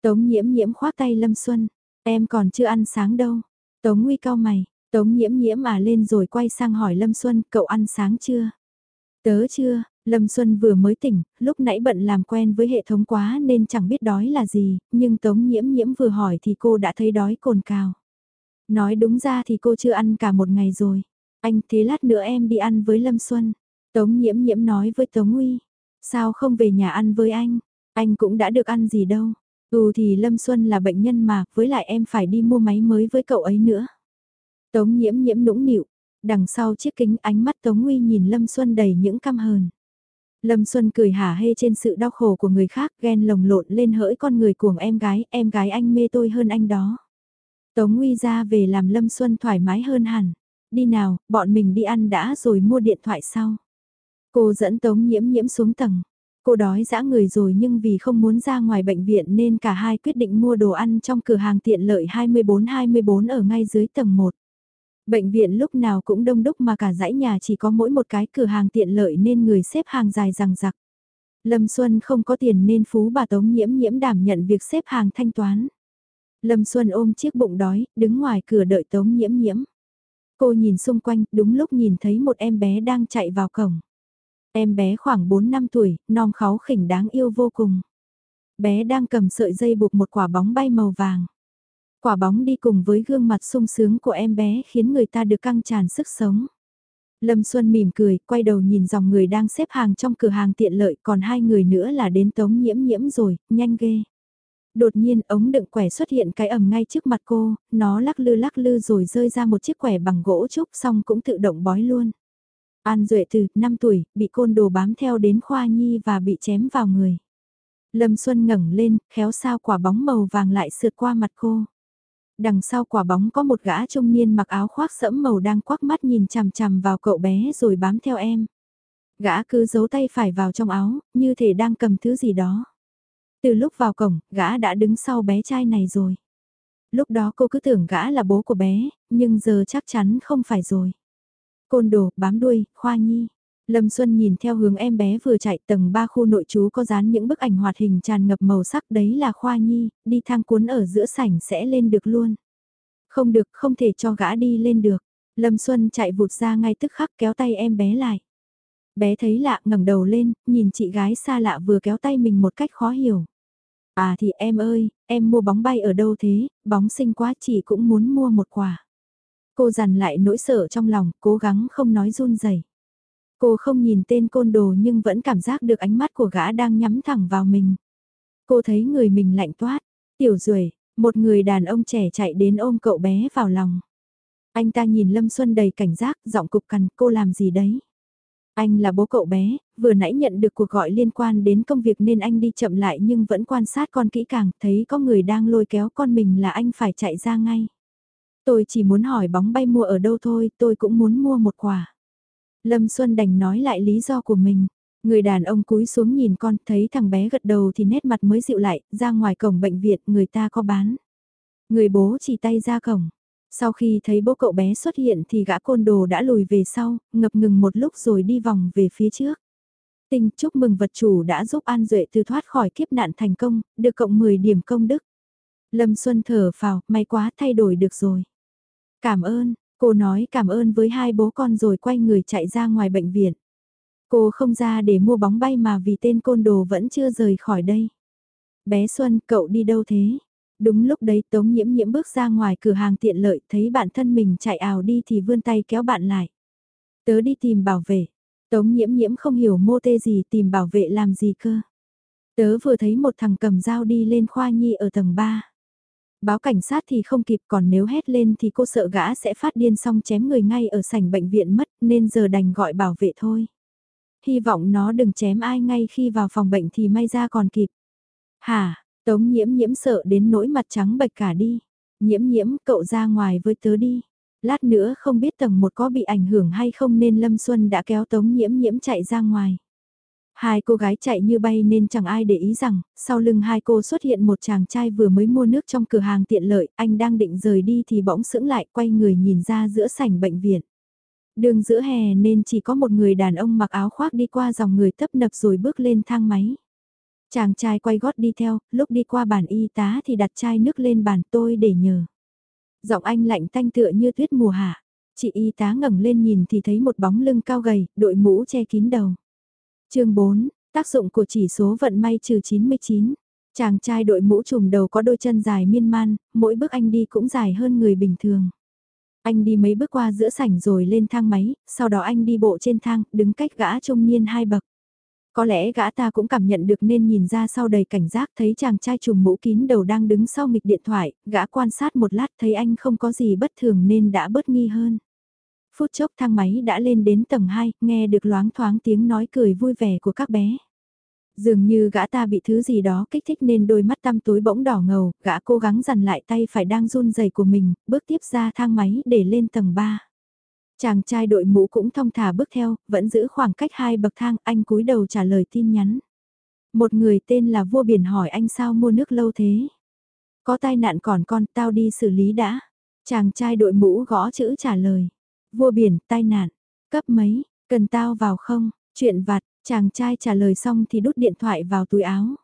Tống nhiễm nhiễm khoác tay Lâm Xuân, em còn chưa ăn sáng đâu. Tống Nguy cao mày, Tống nhiễm nhiễm à lên rồi quay sang hỏi Lâm Xuân, cậu ăn sáng chưa? Tớ chưa, Lâm Xuân vừa mới tỉnh, lúc nãy bận làm quen với hệ thống quá nên chẳng biết đói là gì, nhưng Tống nhiễm nhiễm vừa hỏi thì cô đã thấy đói cồn cào. Nói đúng ra thì cô chưa ăn cả một ngày rồi. Anh thế lát nữa em đi ăn với Lâm Xuân. Tống nhiễm nhiễm nói với Tống Uy. Sao không về nhà ăn với anh? Anh cũng đã được ăn gì đâu. Ừ thì Lâm Xuân là bệnh nhân mà, với lại em phải đi mua máy mới với cậu ấy nữa. Tống nhiễm nhiễm nũng nịu, đằng sau chiếc kính ánh mắt Tống Nguy nhìn Lâm Xuân đầy những căm hờn. Lâm Xuân cười hả hê trên sự đau khổ của người khác ghen lồng lộn lên hỡi con người cuồng em gái, em gái anh mê tôi hơn anh đó. Tống Nguy ra về làm Lâm Xuân thoải mái hơn hẳn. Đi nào, bọn mình đi ăn đã rồi mua điện thoại sau. Cô dẫn Tống nhiễm nhiễm xuống tầng. Cô đói dã người rồi nhưng vì không muốn ra ngoài bệnh viện nên cả hai quyết định mua đồ ăn trong cửa hàng tiện lợi 24-24 ở ngay dưới tầng 1. Bệnh viện lúc nào cũng đông đúc mà cả dãy nhà chỉ có mỗi một cái cửa hàng tiện lợi nên người xếp hàng dài rằng rặc. Lâm Xuân không có tiền nên phú bà Tống Nhiễm Nhiễm đảm nhận việc xếp hàng thanh toán. Lâm Xuân ôm chiếc bụng đói, đứng ngoài cửa đợi Tống Nhiễm Nhiễm. Cô nhìn xung quanh, đúng lúc nhìn thấy một em bé đang chạy vào cổng. Em bé khoảng 4 năm tuổi, non kháu khỉnh đáng yêu vô cùng. Bé đang cầm sợi dây buộc một quả bóng bay màu vàng. Quả bóng đi cùng với gương mặt sung sướng của em bé khiến người ta được căng tràn sức sống. Lâm Xuân mỉm cười, quay đầu nhìn dòng người đang xếp hàng trong cửa hàng tiện lợi, còn hai người nữa là đến tống nhiễm nhiễm rồi, nhanh ghê. Đột nhiên ống đựng quẻ xuất hiện cái ầm ngay trước mặt cô, nó lắc lư lắc lư rồi rơi ra một chiếc quẻ bằng gỗ trúc xong cũng tự động bói luôn. An Duệ từ 5 tuổi, bị côn đồ bám theo đến khoa nhi và bị chém vào người. Lâm Xuân ngẩng lên, khéo sao quả bóng màu vàng lại sượt qua mặt cô. Đằng sau quả bóng có một gã trung niên mặc áo khoác sẫm màu đang quắc mắt nhìn chằm chằm vào cậu bé rồi bám theo em. Gã cứ giấu tay phải vào trong áo, như thể đang cầm thứ gì đó. Từ lúc vào cổng, gã đã đứng sau bé trai này rồi. Lúc đó cô cứ tưởng gã là bố của bé, nhưng giờ chắc chắn không phải rồi. Côn đồ, bám đuôi, khoa nhi. Lâm Xuân nhìn theo hướng em bé vừa chạy tầng 3 khu nội trú có dán những bức ảnh hoạt hình tràn ngập màu sắc đấy là Khoa Nhi, đi thang cuốn ở giữa sảnh sẽ lên được luôn. Không được, không thể cho gã đi lên được. Lâm Xuân chạy vụt ra ngay tức khắc kéo tay em bé lại. Bé thấy lạ ngẩng đầu lên, nhìn chị gái xa lạ vừa kéo tay mình một cách khó hiểu. À thì em ơi, em mua bóng bay ở đâu thế, bóng xinh quá chị cũng muốn mua một quả. Cô dằn lại nỗi sợ trong lòng, cố gắng không nói run rẩy. Cô không nhìn tên côn đồ nhưng vẫn cảm giác được ánh mắt của gã đang nhắm thẳng vào mình. Cô thấy người mình lạnh toát, tiểu ruồi, một người đàn ông trẻ chạy đến ôm cậu bé vào lòng. Anh ta nhìn Lâm Xuân đầy cảnh giác, giọng cục cằn, cô làm gì đấy? Anh là bố cậu bé, vừa nãy nhận được cuộc gọi liên quan đến công việc nên anh đi chậm lại nhưng vẫn quan sát con kỹ càng, thấy có người đang lôi kéo con mình là anh phải chạy ra ngay. Tôi chỉ muốn hỏi bóng bay mua ở đâu thôi, tôi cũng muốn mua một quả. Lâm Xuân đành nói lại lý do của mình. Người đàn ông cúi xuống nhìn con, thấy thằng bé gật đầu thì nét mặt mới dịu lại, ra ngoài cổng bệnh viện người ta có bán. Người bố chỉ tay ra cổng. Sau khi thấy bố cậu bé xuất hiện thì gã côn đồ đã lùi về sau, ngập ngừng một lúc rồi đi vòng về phía trước. Tinh chúc mừng vật chủ đã giúp An Duệ từ thoát khỏi kiếp nạn thành công, được cộng 10 điểm công đức. Lâm Xuân thở vào may quá thay đổi được rồi. Cảm ơn, Cô nói cảm ơn với hai bố con rồi quay người chạy ra ngoài bệnh viện. Cô không ra để mua bóng bay mà vì tên côn đồ vẫn chưa rời khỏi đây. Bé Xuân, cậu đi đâu thế? Đúng lúc đấy Tống Nhiễm Nhiễm bước ra ngoài cửa hàng tiện lợi thấy bạn thân mình chạy ảo đi thì vươn tay kéo bạn lại. Tớ đi tìm bảo vệ. Tống Nhiễm Nhiễm không hiểu mô tê gì tìm bảo vệ làm gì cơ. Tớ vừa thấy một thằng cầm dao đi lên khoa nhi ở tầng 3. Báo cảnh sát thì không kịp còn nếu hét lên thì cô sợ gã sẽ phát điên xong chém người ngay ở sảnh bệnh viện mất nên giờ đành gọi bảo vệ thôi. Hy vọng nó đừng chém ai ngay khi vào phòng bệnh thì may ra còn kịp. Hả, tống nhiễm nhiễm sợ đến nỗi mặt trắng bệch cả đi. Nhiễm nhiễm cậu ra ngoài với tớ đi. Lát nữa không biết tầng một có bị ảnh hưởng hay không nên Lâm Xuân đã kéo tống nhiễm nhiễm chạy ra ngoài. Hai cô gái chạy như bay nên chẳng ai để ý rằng, sau lưng hai cô xuất hiện một chàng trai vừa mới mua nước trong cửa hàng tiện lợi, anh đang định rời đi thì bỗng sững lại quay người nhìn ra giữa sảnh bệnh viện. Đường giữa hè nên chỉ có một người đàn ông mặc áo khoác đi qua dòng người tấp nập rồi bước lên thang máy. Chàng trai quay gót đi theo, lúc đi qua bàn y tá thì đặt chai nước lên bàn tôi để nhờ. Giọng anh lạnh tanh tựa như tuyết mùa hạ. Chị y tá ngẩng lên nhìn thì thấy một bóng lưng cao gầy, đội mũ che kín đầu chương 4, tác dụng của chỉ số vận may trừ 99. Chàng trai đội mũ trùm đầu có đôi chân dài miên man, mỗi bước anh đi cũng dài hơn người bình thường. Anh đi mấy bước qua giữa sảnh rồi lên thang máy, sau đó anh đi bộ trên thang, đứng cách gã trung niên hai bậc. Có lẽ gã ta cũng cảm nhận được nên nhìn ra sau đầy cảnh giác thấy chàng trai trùm mũ kín đầu đang đứng sau nghịch điện thoại, gã quan sát một lát thấy anh không có gì bất thường nên đã bớt nghi hơn. Phút chốc thang máy đã lên đến tầng 2, nghe được loáng thoáng tiếng nói cười vui vẻ của các bé. Dường như gã ta bị thứ gì đó kích thích nên đôi mắt tăm tối bỗng đỏ ngầu, gã cố gắng dằn lại tay phải đang run rẩy của mình, bước tiếp ra thang máy để lên tầng 3. Chàng trai đội mũ cũng thong thả bước theo, vẫn giữ khoảng cách hai bậc thang, anh cúi đầu trả lời tin nhắn. Một người tên là vua biển hỏi anh sao mua nước lâu thế. Có tai nạn còn con, tao đi xử lý đã. Chàng trai đội mũ gõ chữ trả lời. Vua biển, tai nạn. Cấp mấy, cần tao vào không? Chuyện vặt, chàng trai trả lời xong thì đút điện thoại vào túi áo.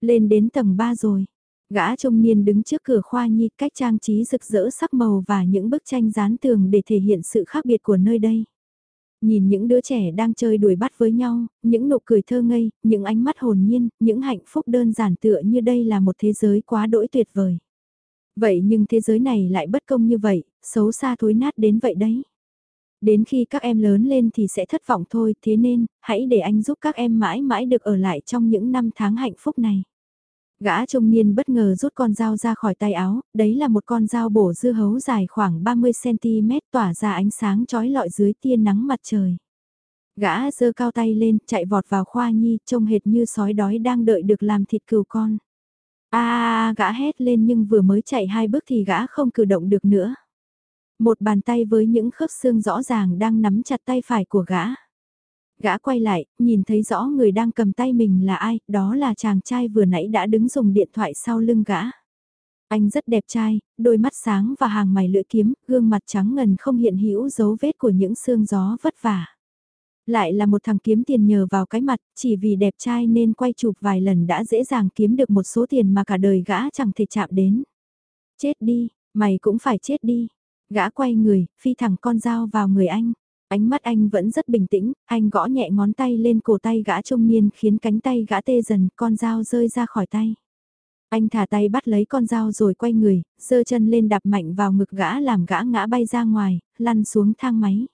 Lên đến tầng 3 rồi. Gã trung niên đứng trước cửa khoa nhi cách trang trí rực rỡ sắc màu và những bức tranh dán tường để thể hiện sự khác biệt của nơi đây. Nhìn những đứa trẻ đang chơi đuổi bắt với nhau, những nụ cười thơ ngây, những ánh mắt hồn nhiên, những hạnh phúc đơn giản tựa như đây là một thế giới quá đỗi tuyệt vời. Vậy nhưng thế giới này lại bất công như vậy, xấu xa thối nát đến vậy đấy. Đến khi các em lớn lên thì sẽ thất vọng thôi, thế nên, hãy để anh giúp các em mãi mãi được ở lại trong những năm tháng hạnh phúc này. Gã trung niên bất ngờ rút con dao ra khỏi tay áo, đấy là một con dao bổ dưa hấu dài khoảng 30cm tỏa ra ánh sáng chói lọi dưới tia nắng mặt trời. Gã giơ cao tay lên, chạy vọt vào khoa nhi, trông hệt như sói đói đang đợi được làm thịt cừu con. a gã hét lên nhưng vừa mới chạy hai bước thì gã không cử động được nữa. Một bàn tay với những khớp xương rõ ràng đang nắm chặt tay phải của gã. Gã quay lại, nhìn thấy rõ người đang cầm tay mình là ai, đó là chàng trai vừa nãy đã đứng dùng điện thoại sau lưng gã. Anh rất đẹp trai, đôi mắt sáng và hàng mày lưỡi kiếm, gương mặt trắng ngần không hiện hữu dấu vết của những xương gió vất vả. Lại là một thằng kiếm tiền nhờ vào cái mặt, chỉ vì đẹp trai nên quay chụp vài lần đã dễ dàng kiếm được một số tiền mà cả đời gã chẳng thể chạm đến. Chết đi, mày cũng phải chết đi. Gã quay người, phi thẳng con dao vào người anh. Ánh mắt anh vẫn rất bình tĩnh, anh gõ nhẹ ngón tay lên cổ tay gã trung niên khiến cánh tay gã tê dần, con dao rơi ra khỏi tay. Anh thả tay bắt lấy con dao rồi quay người, giơ chân lên đạp mạnh vào ngực gã làm gã ngã bay ra ngoài, lăn xuống thang máy.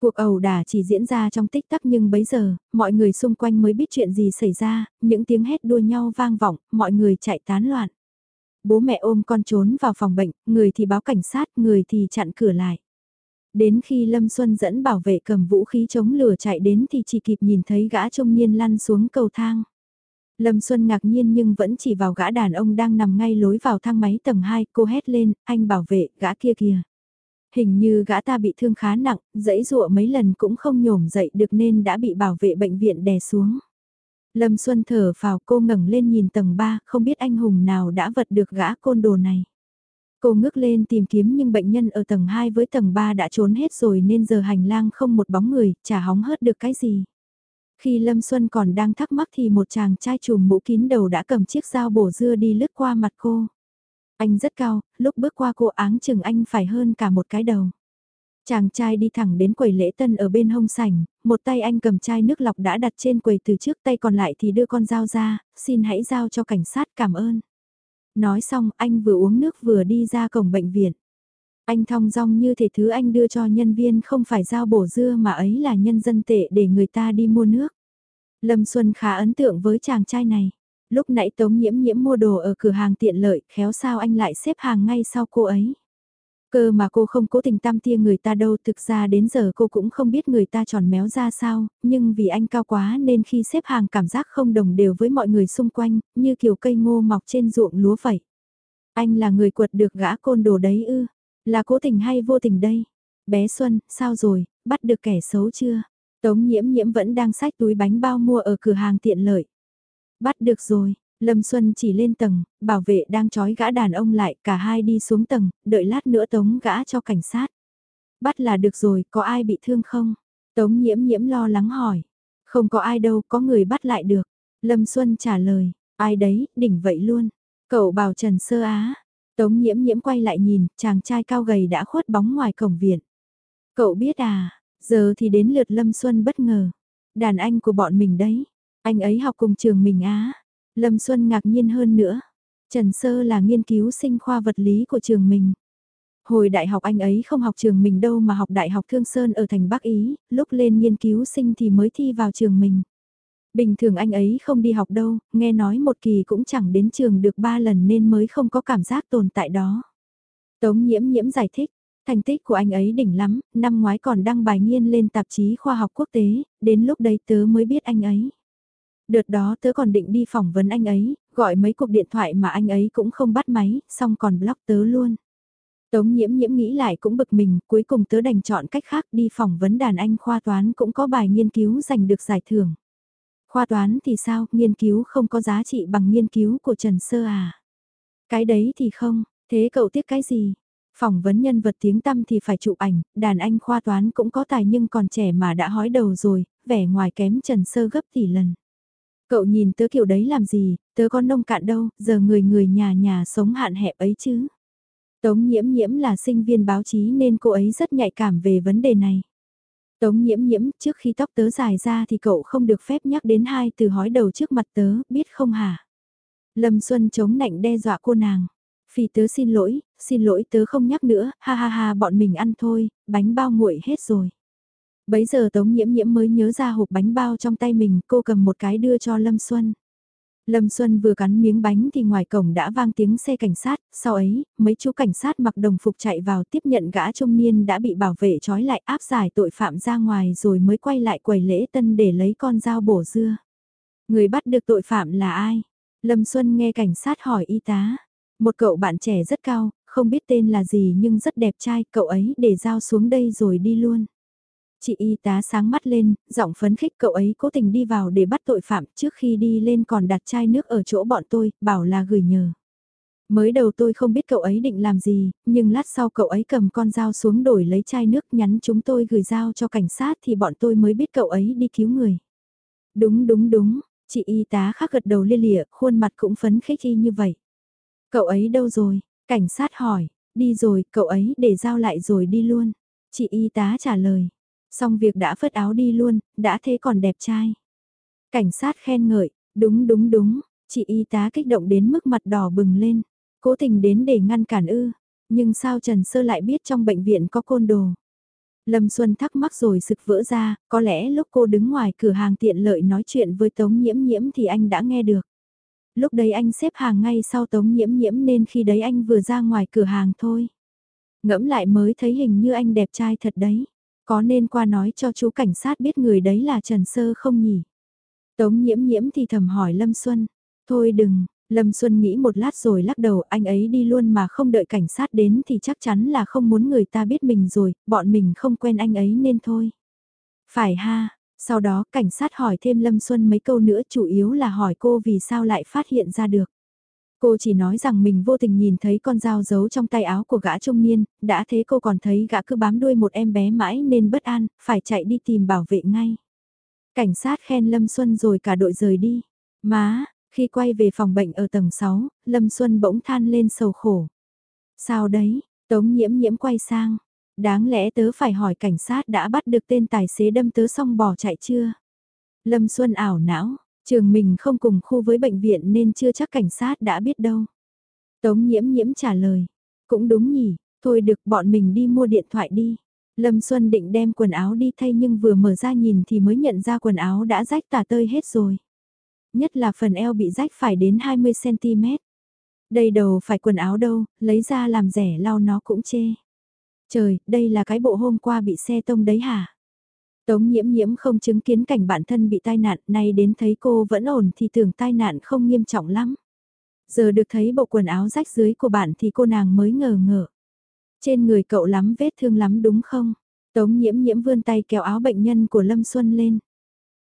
Cuộc ẩu đả chỉ diễn ra trong tích tắc nhưng bấy giờ, mọi người xung quanh mới biết chuyện gì xảy ra, những tiếng hét đua nhau vang vọng, mọi người chạy tán loạn. Bố mẹ ôm con trốn vào phòng bệnh, người thì báo cảnh sát, người thì chặn cửa lại. Đến khi Lâm Xuân dẫn bảo vệ cầm vũ khí chống lửa chạy đến thì chỉ kịp nhìn thấy gã trung niên lăn xuống cầu thang. Lâm Xuân ngạc nhiên nhưng vẫn chỉ vào gã đàn ông đang nằm ngay lối vào thang máy tầng 2, cô hét lên, anh bảo vệ, gã kia kìa. Hình như gã ta bị thương khá nặng, dãy dụa mấy lần cũng không nhổm dậy được nên đã bị bảo vệ bệnh viện đè xuống. Lâm Xuân thở vào cô ngẩng lên nhìn tầng 3, không biết anh hùng nào đã vật được gã côn đồ này. Cô ngước lên tìm kiếm nhưng bệnh nhân ở tầng 2 với tầng 3 đã trốn hết rồi nên giờ hành lang không một bóng người, chả hóng hớt được cái gì. Khi Lâm Xuân còn đang thắc mắc thì một chàng trai trùm mũ kín đầu đã cầm chiếc dao bổ dưa đi lướt qua mặt cô. Anh rất cao, lúc bước qua cô áng chừng anh phải hơn cả một cái đầu. Chàng trai đi thẳng đến quầy lễ tân ở bên hông sảnh, một tay anh cầm chai nước lọc đã đặt trên quầy từ trước tay còn lại thì đưa con dao ra, xin hãy giao cho cảnh sát cảm ơn. Nói xong anh vừa uống nước vừa đi ra cổng bệnh viện. Anh thong dong như thể thứ anh đưa cho nhân viên không phải giao bổ dưa mà ấy là nhân dân tệ để người ta đi mua nước. Lâm Xuân khá ấn tượng với chàng trai này. Lúc nãy Tống Nhiễm Nhiễm mua đồ ở cửa hàng tiện lợi, khéo sao anh lại xếp hàng ngay sau cô ấy. Cơ mà cô không cố tình tam tia người ta đâu, thực ra đến giờ cô cũng không biết người ta tròn méo ra sao, nhưng vì anh cao quá nên khi xếp hàng cảm giác không đồng đều với mọi người xung quanh, như kiểu cây ngô mọc trên ruộng lúa vậy. Anh là người quật được gã côn đồ đấy ư, là cố tình hay vô tình đây? Bé Xuân, sao rồi, bắt được kẻ xấu chưa? Tống nhiễm nhiễm vẫn đang xách túi bánh bao mua ở cửa hàng tiện lợi. Bắt được rồi, Lâm Xuân chỉ lên tầng, bảo vệ đang trói gã đàn ông lại, cả hai đi xuống tầng, đợi lát nữa tống gã cho cảnh sát. Bắt là được rồi, có ai bị thương không? Tống nhiễm nhiễm lo lắng hỏi. Không có ai đâu, có người bắt lại được. Lâm Xuân trả lời, ai đấy, đỉnh vậy luôn. Cậu bảo Trần Sơ Á. Tống nhiễm nhiễm quay lại nhìn, chàng trai cao gầy đã khuất bóng ngoài cổng viện. Cậu biết à, giờ thì đến lượt Lâm Xuân bất ngờ. Đàn anh của bọn mình đấy. Anh ấy học cùng trường mình á. Lâm Xuân ngạc nhiên hơn nữa. Trần Sơ là nghiên cứu sinh khoa vật lý của trường mình. Hồi đại học anh ấy không học trường mình đâu mà học đại học Thương Sơn ở thành Bắc Ý, lúc lên nghiên cứu sinh thì mới thi vào trường mình. Bình thường anh ấy không đi học đâu, nghe nói một kỳ cũng chẳng đến trường được ba lần nên mới không có cảm giác tồn tại đó. Tống nhiễm nhiễm giải thích, thành tích của anh ấy đỉnh lắm, năm ngoái còn đăng bài nghiên lên tạp chí khoa học quốc tế, đến lúc đấy tớ mới biết anh ấy. Đợt đó tớ còn định đi phỏng vấn anh ấy, gọi mấy cuộc điện thoại mà anh ấy cũng không bắt máy, xong còn block tớ luôn. Tống nhiễm nhiễm nghĩ lại cũng bực mình, cuối cùng tớ đành chọn cách khác đi phỏng vấn đàn anh khoa toán cũng có bài nghiên cứu giành được giải thưởng. Khoa toán thì sao, nghiên cứu không có giá trị bằng nghiên cứu của Trần Sơ à? Cái đấy thì không, thế cậu tiếc cái gì? Phỏng vấn nhân vật tiếng tăm thì phải chụp ảnh, đàn anh khoa toán cũng có tài nhưng còn trẻ mà đã hói đầu rồi, vẻ ngoài kém Trần Sơ gấp tỷ lần. Cậu nhìn tớ kiểu đấy làm gì, tớ có nông cạn đâu, giờ người người nhà nhà sống hạn hẹp ấy chứ. Tống nhiễm nhiễm là sinh viên báo chí nên cô ấy rất nhạy cảm về vấn đề này. Tống nhiễm nhiễm, trước khi tóc tớ dài ra thì cậu không được phép nhắc đến hai từ hói đầu trước mặt tớ, biết không hả? Lâm Xuân chống nạnh đe dọa cô nàng. Phi tớ xin lỗi, xin lỗi tớ không nhắc nữa, ha ha ha bọn mình ăn thôi, bánh bao nguội hết rồi. Bấy giờ Tống Nhiễm Nhiễm mới nhớ ra hộp bánh bao trong tay mình, cô cầm một cái đưa cho Lâm Xuân. Lâm Xuân vừa cắn miếng bánh thì ngoài cổng đã vang tiếng xe cảnh sát, sau ấy, mấy chú cảnh sát mặc đồng phục chạy vào tiếp nhận gã trung niên đã bị bảo vệ trói lại áp giải tội phạm ra ngoài rồi mới quay lại quầy lễ tân để lấy con dao bổ dưa. Người bắt được tội phạm là ai? Lâm Xuân nghe cảnh sát hỏi y tá. Một cậu bạn trẻ rất cao, không biết tên là gì nhưng rất đẹp trai, cậu ấy để dao xuống đây rồi đi luôn. Chị y tá sáng mắt lên, giọng phấn khích cậu ấy cố tình đi vào để bắt tội phạm trước khi đi lên còn đặt chai nước ở chỗ bọn tôi, bảo là gửi nhờ. Mới đầu tôi không biết cậu ấy định làm gì, nhưng lát sau cậu ấy cầm con dao xuống đổi lấy chai nước nhắn chúng tôi gửi dao cho cảnh sát thì bọn tôi mới biết cậu ấy đi cứu người. Đúng đúng đúng, chị y tá khác gật đầu lia lịa, khuôn mặt cũng phấn khích y như vậy. Cậu ấy đâu rồi? Cảnh sát hỏi, đi rồi, cậu ấy để dao lại rồi đi luôn. Chị y tá trả lời, Xong việc đã phất áo đi luôn, đã thế còn đẹp trai. Cảnh sát khen ngợi, đúng đúng đúng, chị y tá kích động đến mức mặt đỏ bừng lên. Cố tình đến để ngăn cản ư, nhưng sao Trần Sơ lại biết trong bệnh viện có côn đồ. Lâm Xuân thắc mắc rồi sực vỡ ra, có lẽ lúc cô đứng ngoài cửa hàng tiện lợi nói chuyện với Tống Nhiễm Nhiễm thì anh đã nghe được. Lúc đấy anh xếp hàng ngay sau Tống Nhiễm Nhiễm nên khi đấy anh vừa ra ngoài cửa hàng thôi. Ngẫm lại mới thấy hình như anh đẹp trai thật đấy. Có nên qua nói cho chú cảnh sát biết người đấy là Trần Sơ không nhỉ? Tống nhiễm nhiễm thì thầm hỏi Lâm Xuân. Thôi đừng, Lâm Xuân nghĩ một lát rồi lắc đầu anh ấy đi luôn mà không đợi cảnh sát đến thì chắc chắn là không muốn người ta biết mình rồi, bọn mình không quen anh ấy nên thôi. Phải ha, sau đó cảnh sát hỏi thêm Lâm Xuân mấy câu nữa chủ yếu là hỏi cô vì sao lại phát hiện ra được. Cô chỉ nói rằng mình vô tình nhìn thấy con dao giấu trong tay áo của gã trung niên, đã thế cô còn thấy gã cứ bám đuôi một em bé mãi nên bất an, phải chạy đi tìm bảo vệ ngay. Cảnh sát khen Lâm Xuân rồi cả đội rời đi. Má, khi quay về phòng bệnh ở tầng 6, Lâm Xuân bỗng than lên sầu khổ. Sao đấy, Tống nhiễm nhiễm quay sang. Đáng lẽ tớ phải hỏi cảnh sát đã bắt được tên tài xế đâm tớ xong bỏ chạy chưa? Lâm Xuân ảo não, Trường mình không cùng khu với bệnh viện nên chưa chắc cảnh sát đã biết đâu. Tống nhiễm nhiễm trả lời. Cũng đúng nhỉ, thôi được bọn mình đi mua điện thoại đi. Lâm Xuân định đem quần áo đi thay nhưng vừa mở ra nhìn thì mới nhận ra quần áo đã rách tả tơi hết rồi. Nhất là phần eo bị rách phải đến 20cm. Đây đầu phải quần áo đâu, lấy ra làm rẻ lau nó cũng chê. Trời, đây là cái bộ hôm qua bị xe tông đấy hả? Tống nhiễm nhiễm không chứng kiến cảnh bản thân bị tai nạn, nay đến thấy cô vẫn ổn thì tưởng tai nạn không nghiêm trọng lắm. Giờ được thấy bộ quần áo rách dưới của bạn thì cô nàng mới ngờ ngờ. Trên người cậu lắm vết thương lắm đúng không? Tống nhiễm nhiễm vươn tay kéo áo bệnh nhân của Lâm Xuân lên.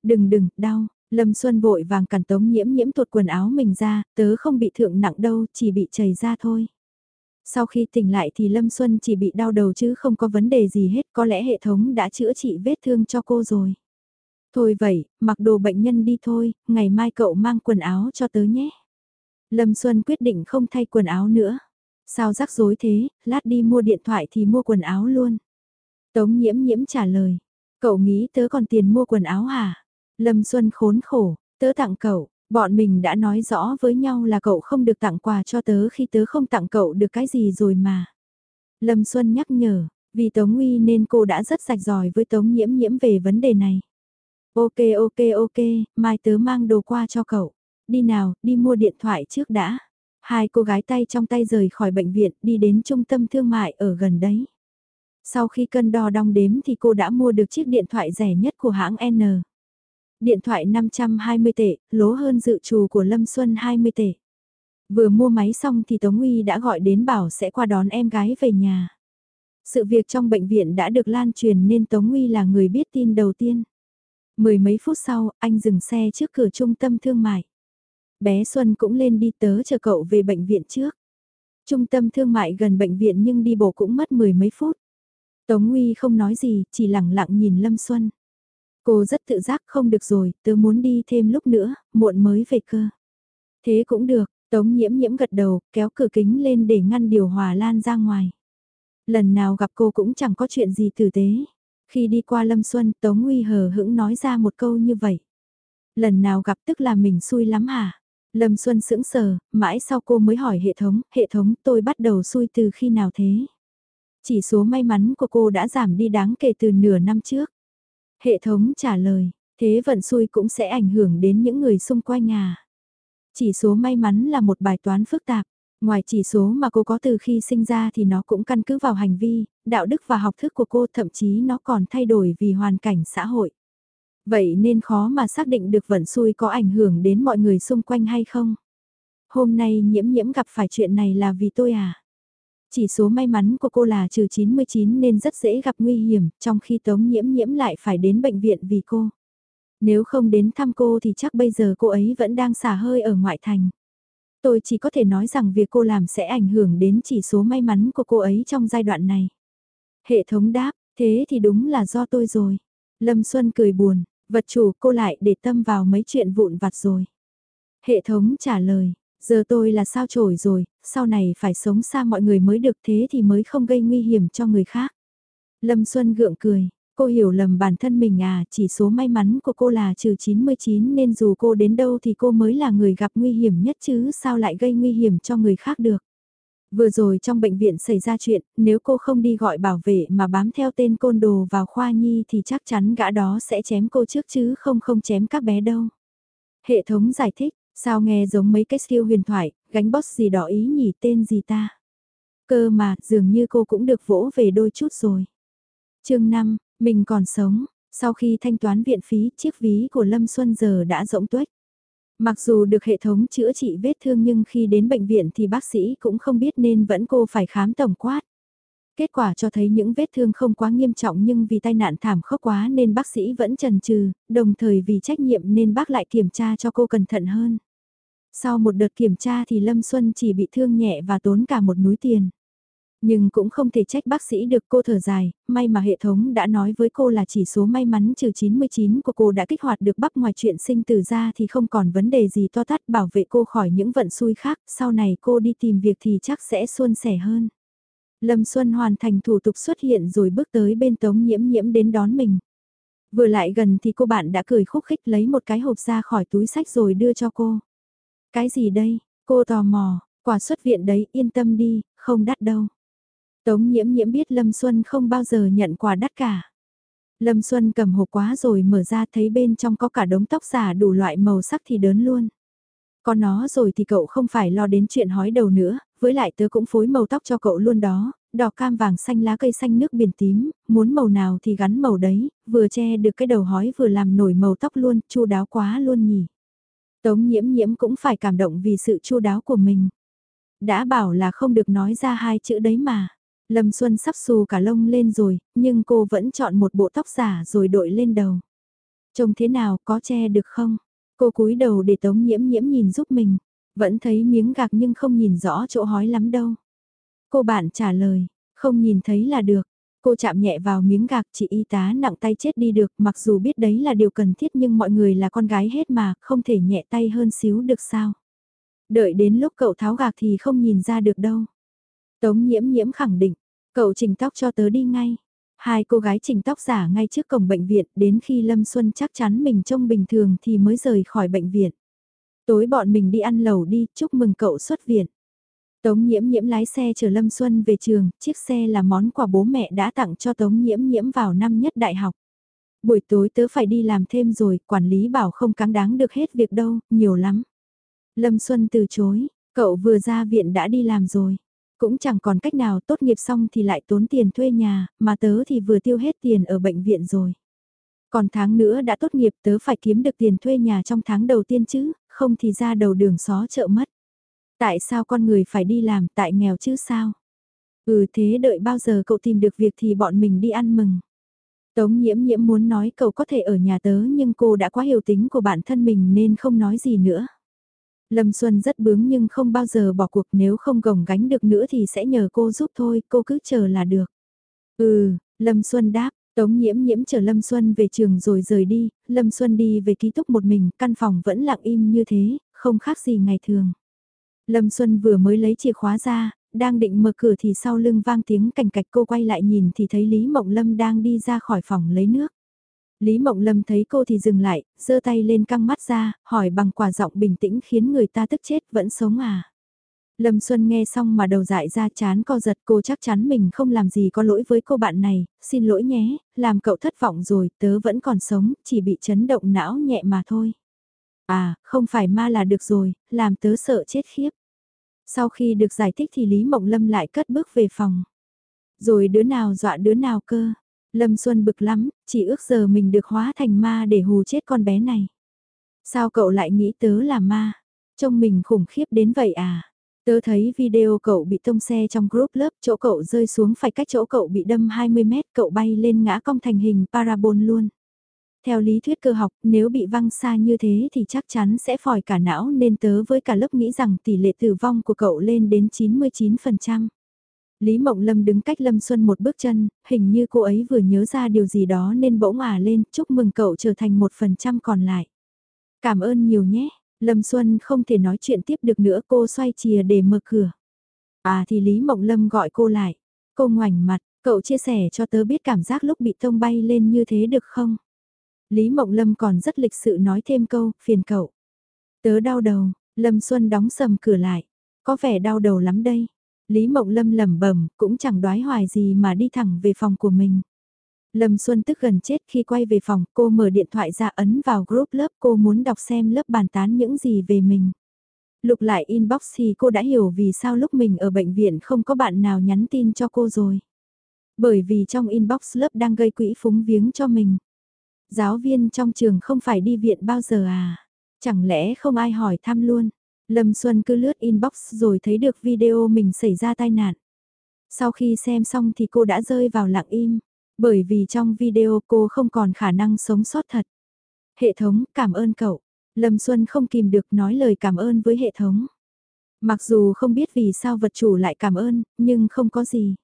Đừng đừng, đau, Lâm Xuân vội vàng cản tống nhiễm nhiễm tuột quần áo mình ra, tớ không bị thượng nặng đâu, chỉ bị chảy ra thôi. Sau khi tỉnh lại thì Lâm Xuân chỉ bị đau đầu chứ không có vấn đề gì hết, có lẽ hệ thống đã chữa trị vết thương cho cô rồi. Thôi vậy, mặc đồ bệnh nhân đi thôi, ngày mai cậu mang quần áo cho tớ nhé. Lâm Xuân quyết định không thay quần áo nữa. Sao rắc rối thế, lát đi mua điện thoại thì mua quần áo luôn. Tống nhiễm nhiễm trả lời. Cậu nghĩ tớ còn tiền mua quần áo hả? Lâm Xuân khốn khổ, tớ tặng cậu, bọn mình đã nói rõ với nhau là cậu không được tặng quà cho tớ khi tớ không tặng cậu được cái gì rồi mà. Lâm Xuân nhắc nhở, vì Tống Nguy nên cô đã rất sạch giỏi với Tống Nhiễm Nhiễm về vấn đề này. Ok ok ok, mai tớ mang đồ qua cho cậu. Đi nào, đi mua điện thoại trước đã. Hai cô gái tay trong tay rời khỏi bệnh viện đi đến trung tâm thương mại ở gần đấy. Sau khi cân đo đong đếm thì cô đã mua được chiếc điện thoại rẻ nhất của hãng N. Điện thoại 520 tệ, lố hơn dự trù của Lâm Xuân 20 tệ. Vừa mua máy xong thì Tống Uy đã gọi đến bảo sẽ qua đón em gái về nhà. Sự việc trong bệnh viện đã được lan truyền nên Tống Uy là người biết tin đầu tiên. Mười mấy phút sau, anh dừng xe trước cửa trung tâm thương mại. Bé Xuân cũng lên đi tớ chờ cậu về bệnh viện trước. Trung tâm thương mại gần bệnh viện nhưng đi bộ cũng mất mười mấy phút. Tống Uy không nói gì, chỉ lặng lặng nhìn Lâm Xuân. Cô rất tự giác không được rồi, tớ muốn đi thêm lúc nữa, muộn mới về cơ. Thế cũng được, Tống nhiễm nhiễm gật đầu, kéo cửa kính lên để ngăn điều hòa lan ra ngoài. Lần nào gặp cô cũng chẳng có chuyện gì tử tế. Khi đi qua Lâm Xuân, Tống Nguy hờ hững nói ra một câu như vậy. Lần nào gặp tức là mình xui lắm hả? Lâm Xuân sững sờ, mãi sau cô mới hỏi hệ thống, hệ thống tôi bắt đầu xui từ khi nào thế? Chỉ số may mắn của cô đã giảm đi đáng kể từ nửa năm trước. Hệ thống trả lời, thế vận xui cũng sẽ ảnh hưởng đến những người xung quanh à. Chỉ số may mắn là một bài toán phức tạp. Ngoài chỉ số mà cô có từ khi sinh ra thì nó cũng căn cứ vào hành vi, đạo đức và học thức của cô thậm chí nó còn thay đổi vì hoàn cảnh xã hội. Vậy nên khó mà xác định được vận xui có ảnh hưởng đến mọi người xung quanh hay không. Hôm nay nhiễm nhiễm gặp phải chuyện này là vì tôi à? Chỉ số may mắn của cô là trừ 99 nên rất dễ gặp nguy hiểm, trong khi Tống Nhiễm Nhiễm lại phải đến bệnh viện vì cô. Nếu không đến thăm cô thì chắc bây giờ cô ấy vẫn đang xả hơi ở ngoại thành. Tôi chỉ có thể nói rằng việc cô làm sẽ ảnh hưởng đến chỉ số may mắn của cô ấy trong giai đoạn này. Hệ thống đáp, thế thì đúng là do tôi rồi. Lâm Xuân cười buồn, vật chủ cô lại để tâm vào mấy chuyện vụn vặt rồi. Hệ thống trả lời, Giờ tôi là sao trổi rồi, sau này phải sống xa mọi người mới được thế thì mới không gây nguy hiểm cho người khác. Lâm Xuân gượng cười, cô hiểu lầm bản thân mình à, chỉ số may mắn của cô là trừ 99 nên dù cô đến đâu thì cô mới là người gặp nguy hiểm nhất chứ sao lại gây nguy hiểm cho người khác được. Vừa rồi trong bệnh viện xảy ra chuyện, nếu cô không đi gọi bảo vệ mà bám theo tên côn đồ vào khoa nhi thì chắc chắn gã đó sẽ chém cô trước chứ không không chém các bé đâu. Hệ thống giải thích, Sao nghe giống mấy cái siêu huyền thoại, gánh boss gì đó ý nhỉ tên gì ta? Cơ mà, dường như cô cũng được vỗ về đôi chút rồi. chương 5, mình còn sống, sau khi thanh toán viện phí, chiếc ví của Lâm Xuân giờ đã rỗng tuếch. Mặc dù được hệ thống chữa trị vết thương nhưng khi đến bệnh viện thì bác sĩ cũng không biết nên vẫn cô phải khám tổng quát. Kết quả cho thấy những vết thương không quá nghiêm trọng nhưng vì tai nạn thảm khốc quá nên bác sĩ vẫn trần trừ, đồng thời vì trách nhiệm nên bác lại kiểm tra cho cô cẩn thận hơn. Sau một đợt kiểm tra thì Lâm Xuân chỉ bị thương nhẹ và tốn cả một núi tiền. Nhưng cũng không thể trách bác sĩ được cô thở dài, may mà hệ thống đã nói với cô là chỉ số may mắn trừ 99 của cô đã kích hoạt được bắp ngoài chuyện sinh từ ra thì không còn vấn đề gì to tát bảo vệ cô khỏi những vận xui khác, sau này cô đi tìm việc thì chắc sẽ suôn sẻ hơn. Lâm Xuân hoàn thành thủ tục xuất hiện rồi bước tới bên Tống Nhiễm Nhiễm đến đón mình. Vừa lại gần thì cô bạn đã cười khúc khích lấy một cái hộp ra khỏi túi sách rồi đưa cho cô. Cái gì đây? Cô tò mò, quả xuất viện đấy yên tâm đi, không đắt đâu. Tống Nhiễm Nhiễm biết Lâm Xuân không bao giờ nhận quà đắt cả. Lâm Xuân cầm hộp quá rồi mở ra thấy bên trong có cả đống tóc giả đủ loại màu sắc thì đớn luôn. Có nó rồi thì cậu không phải lo đến chuyện hói đầu nữa, với lại tớ cũng phối màu tóc cho cậu luôn đó, đỏ cam vàng xanh lá cây xanh nước biển tím, muốn màu nào thì gắn màu đấy, vừa che được cái đầu hói vừa làm nổi màu tóc luôn, chu đáo quá luôn nhỉ. Tống nhiễm nhiễm cũng phải cảm động vì sự chu đáo của mình. Đã bảo là không được nói ra hai chữ đấy mà. Lâm Xuân sắp xù cả lông lên rồi, nhưng cô vẫn chọn một bộ tóc giả rồi đội lên đầu. Trông thế nào, có che được không? Cô cúi đầu để Tống Nhiễm Nhiễm nhìn giúp mình. Vẫn thấy miếng gạc nhưng không nhìn rõ chỗ hói lắm đâu. Cô bạn trả lời, không nhìn thấy là được. Cô chạm nhẹ vào miếng gạc chị y tá nặng tay chết đi được mặc dù biết đấy là điều cần thiết nhưng mọi người là con gái hết mà không thể nhẹ tay hơn xíu được sao. Đợi đến lúc cậu tháo gạc thì không nhìn ra được đâu. Tống nhiễm nhiễm khẳng định, cậu chỉnh tóc cho tớ đi ngay. Hai cô gái chỉnh tóc giả ngay trước cổng bệnh viện đến khi Lâm Xuân chắc chắn mình trông bình thường thì mới rời khỏi bệnh viện. Tối bọn mình đi ăn lẩu đi, chúc mừng cậu xuất viện. Tống nhiễm nhiễm lái xe chở Lâm Xuân về trường, chiếc xe là món quà bố mẹ đã tặng cho Tống nhiễm nhiễm vào năm nhất đại học. Buổi tối tớ phải đi làm thêm rồi, quản lý bảo không cáng đáng được hết việc đâu, nhiều lắm. Lâm Xuân từ chối, cậu vừa ra viện đã đi làm rồi. Cũng chẳng còn cách nào tốt nghiệp xong thì lại tốn tiền thuê nhà, mà tớ thì vừa tiêu hết tiền ở bệnh viện rồi. Còn tháng nữa đã tốt nghiệp tớ phải kiếm được tiền thuê nhà trong tháng đầu tiên chứ, không thì ra đầu đường xó chợ mất. Tại sao con người phải đi làm tại nghèo chứ sao? Ừ thế đợi bao giờ cậu tìm được việc thì bọn mình đi ăn mừng. Tống nhiễm nhiễm muốn nói cậu có thể ở nhà tớ nhưng cô đã quá hiểu tính của bản thân mình nên không nói gì nữa. Lâm Xuân rất bướng nhưng không bao giờ bỏ cuộc nếu không gồng gánh được nữa thì sẽ nhờ cô giúp thôi, cô cứ chờ là được. Ừ, Lâm Xuân đáp, Tống nhiễm nhiễm chờ Lâm Xuân về trường rồi rời đi, Lâm Xuân đi về ký túc một mình, căn phòng vẫn lặng im như thế, không khác gì ngày thường. Lâm Xuân vừa mới lấy chìa khóa ra, đang định mở cửa thì sau lưng vang tiếng cảnh cạch cô quay lại nhìn thì thấy Lý Mộng Lâm đang đi ra khỏi phòng lấy nước. Lý Mộng Lâm thấy cô thì dừng lại, giơ tay lên căng mắt ra, hỏi bằng quả giọng bình tĩnh khiến người ta tức chết vẫn sống à. Lâm Xuân nghe xong mà đầu dại ra chán co giật cô chắc chắn mình không làm gì có lỗi với cô bạn này, xin lỗi nhé, làm cậu thất vọng rồi, tớ vẫn còn sống, chỉ bị chấn động não nhẹ mà thôi. À, không phải ma là được rồi, làm tớ sợ chết khiếp. Sau khi được giải thích thì Lý Mộng Lâm lại cất bước về phòng. Rồi đứa nào dọa đứa nào cơ. Lâm Xuân bực lắm, chỉ ước giờ mình được hóa thành ma để hù chết con bé này. Sao cậu lại nghĩ tớ là ma? Trông mình khủng khiếp đến vậy à? Tớ thấy video cậu bị tông xe trong group lớp, chỗ cậu rơi xuống phải cách chỗ cậu bị đâm 20 mét, cậu bay lên ngã cong thành hình parabol luôn. Theo lý thuyết cơ học, nếu bị văng xa như thế thì chắc chắn sẽ phòi cả não nên tớ với cả lớp nghĩ rằng tỷ lệ tử vong của cậu lên đến 99%. Lý Mộng Lâm đứng cách Lâm Xuân một bước chân, hình như cô ấy vừa nhớ ra điều gì đó nên bỗng ả lên, chúc mừng cậu trở thành một phần trăm còn lại. Cảm ơn nhiều nhé, Lâm Xuân không thể nói chuyện tiếp được nữa cô xoay chìa để mở cửa. À thì Lý Mộng Lâm gọi cô lại, cô ngoảnh mặt, cậu chia sẻ cho tớ biết cảm giác lúc bị tông bay lên như thế được không? Lý Mộng Lâm còn rất lịch sự nói thêm câu, phiền cậu. Tớ đau đầu, Lâm Xuân đóng sầm cửa lại. Có vẻ đau đầu lắm đây. Lý Mộng Lâm lẩm bẩm, cũng chẳng đoái hoài gì mà đi thẳng về phòng của mình. Lâm Xuân tức gần chết khi quay về phòng, cô mở điện thoại ra ấn vào group lớp cô muốn đọc xem lớp bàn tán những gì về mình. Lục lại inbox thì cô đã hiểu vì sao lúc mình ở bệnh viện không có bạn nào nhắn tin cho cô rồi. Bởi vì trong inbox lớp đang gây quỹ phúng viếng cho mình. Giáo viên trong trường không phải đi viện bao giờ à? Chẳng lẽ không ai hỏi thăm luôn? Lâm Xuân cứ lướt inbox rồi thấy được video mình xảy ra tai nạn. Sau khi xem xong thì cô đã rơi vào lặng im, bởi vì trong video cô không còn khả năng sống sót thật. Hệ thống, cảm ơn cậu. Lâm Xuân không kìm được nói lời cảm ơn với hệ thống. Mặc dù không biết vì sao vật chủ lại cảm ơn, nhưng không có gì.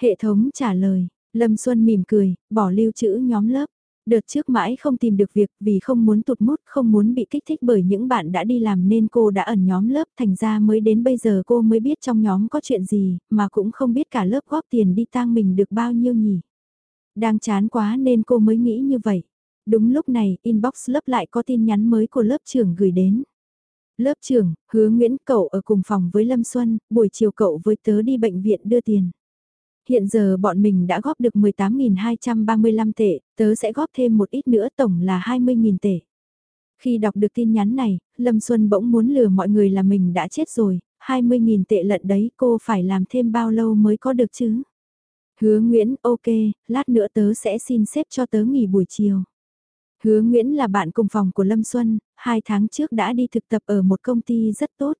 Hệ thống trả lời, Lâm Xuân mỉm cười, bỏ lưu trữ nhóm lớp. Đợt trước mãi không tìm được việc vì không muốn tụt mút, không muốn bị kích thích bởi những bạn đã đi làm nên cô đã ẩn nhóm lớp thành ra mới đến bây giờ cô mới biết trong nhóm có chuyện gì, mà cũng không biết cả lớp góp tiền đi tang mình được bao nhiêu nhỉ. Đang chán quá nên cô mới nghĩ như vậy. Đúng lúc này, inbox lớp lại có tin nhắn mới của lớp trưởng gửi đến. Lớp trưởng, hứa Nguyễn cậu ở cùng phòng với Lâm Xuân, buổi chiều cậu với tớ đi bệnh viện đưa tiền. Hiện giờ bọn mình đã góp được 18.235 tệ, tớ sẽ góp thêm một ít nữa tổng là 20.000 tệ. Khi đọc được tin nhắn này, Lâm Xuân bỗng muốn lừa mọi người là mình đã chết rồi, 20.000 tệ lận đấy cô phải làm thêm bao lâu mới có được chứ? Hứa Nguyễn, ok, lát nữa tớ sẽ xin xếp cho tớ nghỉ buổi chiều. Hứa Nguyễn là bạn cùng phòng của Lâm Xuân, hai tháng trước đã đi thực tập ở một công ty rất tốt.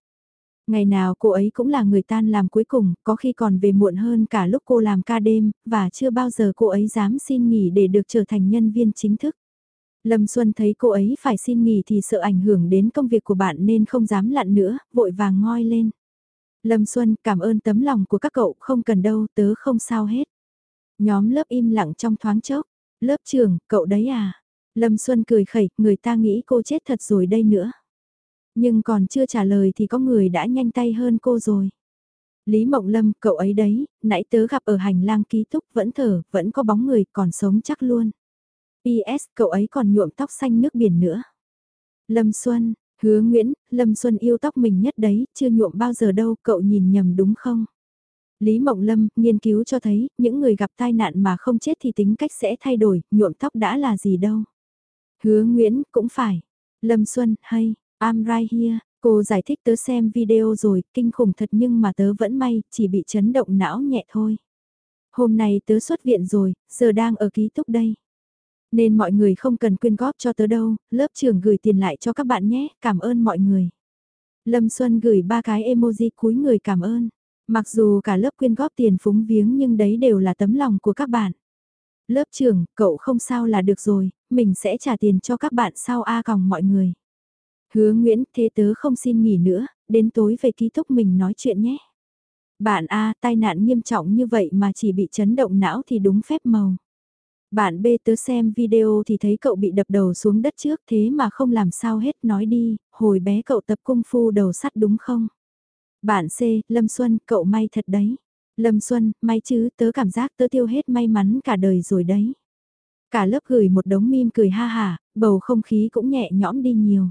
Ngày nào cô ấy cũng là người tan làm cuối cùng, có khi còn về muộn hơn cả lúc cô làm ca đêm, và chưa bao giờ cô ấy dám xin nghỉ để được trở thành nhân viên chính thức. Lâm Xuân thấy cô ấy phải xin nghỉ thì sợ ảnh hưởng đến công việc của bạn nên không dám lặn nữa, vội vàng ngoi lên. Lâm Xuân cảm ơn tấm lòng của các cậu, không cần đâu, tớ không sao hết. Nhóm lớp im lặng trong thoáng chốc, lớp trưởng, cậu đấy à? Lâm Xuân cười khẩy, người ta nghĩ cô chết thật rồi đây nữa. Nhưng còn chưa trả lời thì có người đã nhanh tay hơn cô rồi. Lý Mộng Lâm, cậu ấy đấy, nãy tớ gặp ở hành lang ký túc vẫn thở, vẫn có bóng người, còn sống chắc luôn. P.S cậu ấy còn nhuộm tóc xanh nước biển nữa. Lâm Xuân, hứa Nguyễn, Lâm Xuân yêu tóc mình nhất đấy, chưa nhuộm bao giờ đâu, cậu nhìn nhầm đúng không? Lý Mộng Lâm, nghiên cứu cho thấy, những người gặp tai nạn mà không chết thì tính cách sẽ thay đổi, nhuộm tóc đã là gì đâu. Hứa Nguyễn, cũng phải. Lâm Xuân, hay, I'm right here. Cô giải thích tớ xem video rồi, kinh khủng thật nhưng mà tớ vẫn may, chỉ bị chấn động não nhẹ thôi. Hôm nay tớ xuất viện rồi, giờ đang ở ký túc đây. Nên mọi người không cần quyên góp cho tớ đâu, lớp trưởng gửi tiền lại cho các bạn nhé, cảm ơn mọi người. Lâm Xuân gửi ba cái emoji cúi người cảm ơn. Mặc dù cả lớp quyên góp tiền phúng viếng nhưng đấy đều là tấm lòng của các bạn. Lớp trưởng, cậu không sao là được rồi, mình sẽ trả tiền cho các bạn sau A còng mọi người. Hứa Nguyễn, thế tớ không xin nghỉ nữa, đến tối về ký túc mình nói chuyện nhé. Bạn A, tai nạn nghiêm trọng như vậy mà chỉ bị chấn động não thì đúng phép màu. Bạn B tớ xem video thì thấy cậu bị đập đầu xuống đất trước thế mà không làm sao hết nói đi, hồi bé cậu tập cung phu đầu sắt đúng không? Bạn C, Lâm Xuân, cậu may thật đấy. Lâm Xuân, may chứ, tớ cảm giác tớ tiêu hết may mắn cả đời rồi đấy. Cả lớp gửi một đống mim cười ha hà, bầu không khí cũng nhẹ nhõm đi nhiều.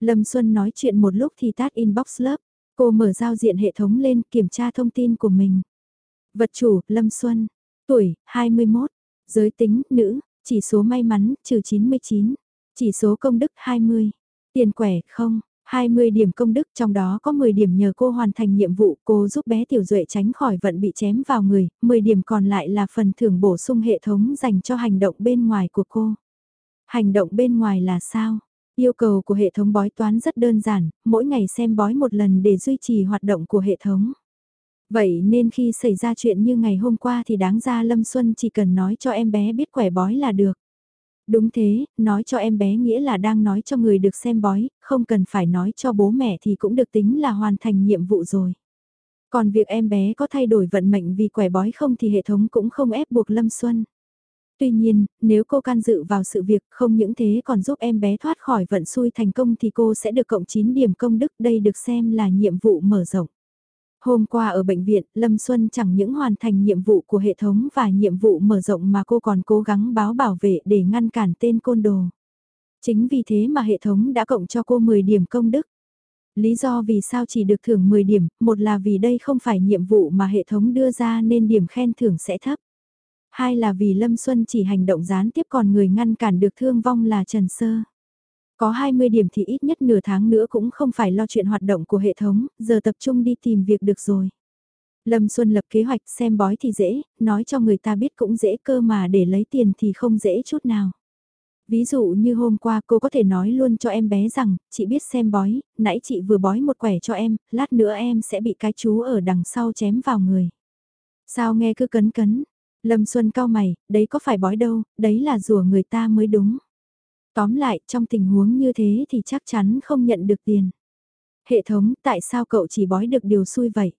Lâm Xuân nói chuyện một lúc thì tắt inbox lớp. Cô mở giao diện hệ thống lên kiểm tra thông tin của mình. Vật chủ, Lâm Xuân. Tuổi, 21. Giới tính, nữ. Chỉ số may mắn, trừ 99. Chỉ số công đức, 20. Tiền quẻ, không. 20 điểm công đức trong đó có 10 điểm nhờ cô hoàn thành nhiệm vụ cô giúp bé Tiểu Duệ tránh khỏi vận bị chém vào người, 10 điểm còn lại là phần thưởng bổ sung hệ thống dành cho hành động bên ngoài của cô. Hành động bên ngoài là sao? Yêu cầu của hệ thống bói toán rất đơn giản, mỗi ngày xem bói một lần để duy trì hoạt động của hệ thống. Vậy nên khi xảy ra chuyện như ngày hôm qua thì đáng ra Lâm Xuân chỉ cần nói cho em bé biết quẻ bói là được. Đúng thế, nói cho em bé nghĩa là đang nói cho người được xem bói, không cần phải nói cho bố mẹ thì cũng được tính là hoàn thành nhiệm vụ rồi. Còn việc em bé có thay đổi vận mệnh vì quẻ bói không thì hệ thống cũng không ép buộc Lâm Xuân. Tuy nhiên, nếu cô can dự vào sự việc không những thế còn giúp em bé thoát khỏi vận xui thành công thì cô sẽ được cộng 9 điểm công đức đây được xem là nhiệm vụ mở rộng. Hôm qua ở bệnh viện, Lâm Xuân chẳng những hoàn thành nhiệm vụ của hệ thống và nhiệm vụ mở rộng mà cô còn cố gắng báo bảo vệ để ngăn cản tên côn đồ. Chính vì thế mà hệ thống đã cộng cho cô 10 điểm công đức. Lý do vì sao chỉ được thưởng 10 điểm, một là vì đây không phải nhiệm vụ mà hệ thống đưa ra nên điểm khen thưởng sẽ thấp. Hai là vì Lâm Xuân chỉ hành động gián tiếp còn người ngăn cản được thương vong là Trần Sơ. Có 20 điểm thì ít nhất nửa tháng nữa cũng không phải lo chuyện hoạt động của hệ thống, giờ tập trung đi tìm việc được rồi. Lâm Xuân lập kế hoạch xem bói thì dễ, nói cho người ta biết cũng dễ cơ mà để lấy tiền thì không dễ chút nào. Ví dụ như hôm qua cô có thể nói luôn cho em bé rằng, chị biết xem bói, nãy chị vừa bói một quẻ cho em, lát nữa em sẽ bị cái chú ở đằng sau chém vào người. Sao nghe cứ cấn cấn, Lâm Xuân cao mày, đấy có phải bói đâu, đấy là rùa người ta mới đúng. Tóm lại, trong tình huống như thế thì chắc chắn không nhận được tiền. Hệ thống, tại sao cậu chỉ bói được điều xui vậy?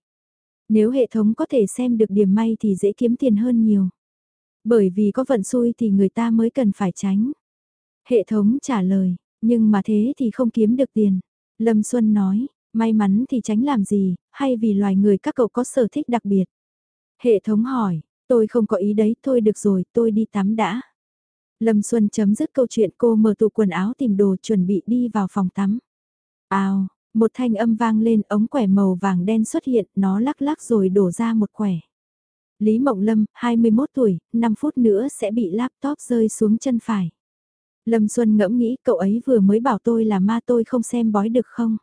Nếu hệ thống có thể xem được điểm may thì dễ kiếm tiền hơn nhiều. Bởi vì có vận xui thì người ta mới cần phải tránh. Hệ thống trả lời, nhưng mà thế thì không kiếm được tiền. Lâm Xuân nói, may mắn thì tránh làm gì, hay vì loài người các cậu có sở thích đặc biệt. Hệ thống hỏi, tôi không có ý đấy, thôi được rồi, tôi đi tắm đã. Lâm Xuân chấm dứt câu chuyện cô mở tủ quần áo tìm đồ chuẩn bị đi vào phòng tắm. Ào, một thanh âm vang lên ống quẻ màu vàng đen xuất hiện, nó lắc lắc rồi đổ ra một quẻ. Lý Mộng Lâm, 21 tuổi, 5 phút nữa sẽ bị laptop rơi xuống chân phải. Lâm Xuân ngẫm nghĩ cậu ấy vừa mới bảo tôi là ma tôi không xem bói được không?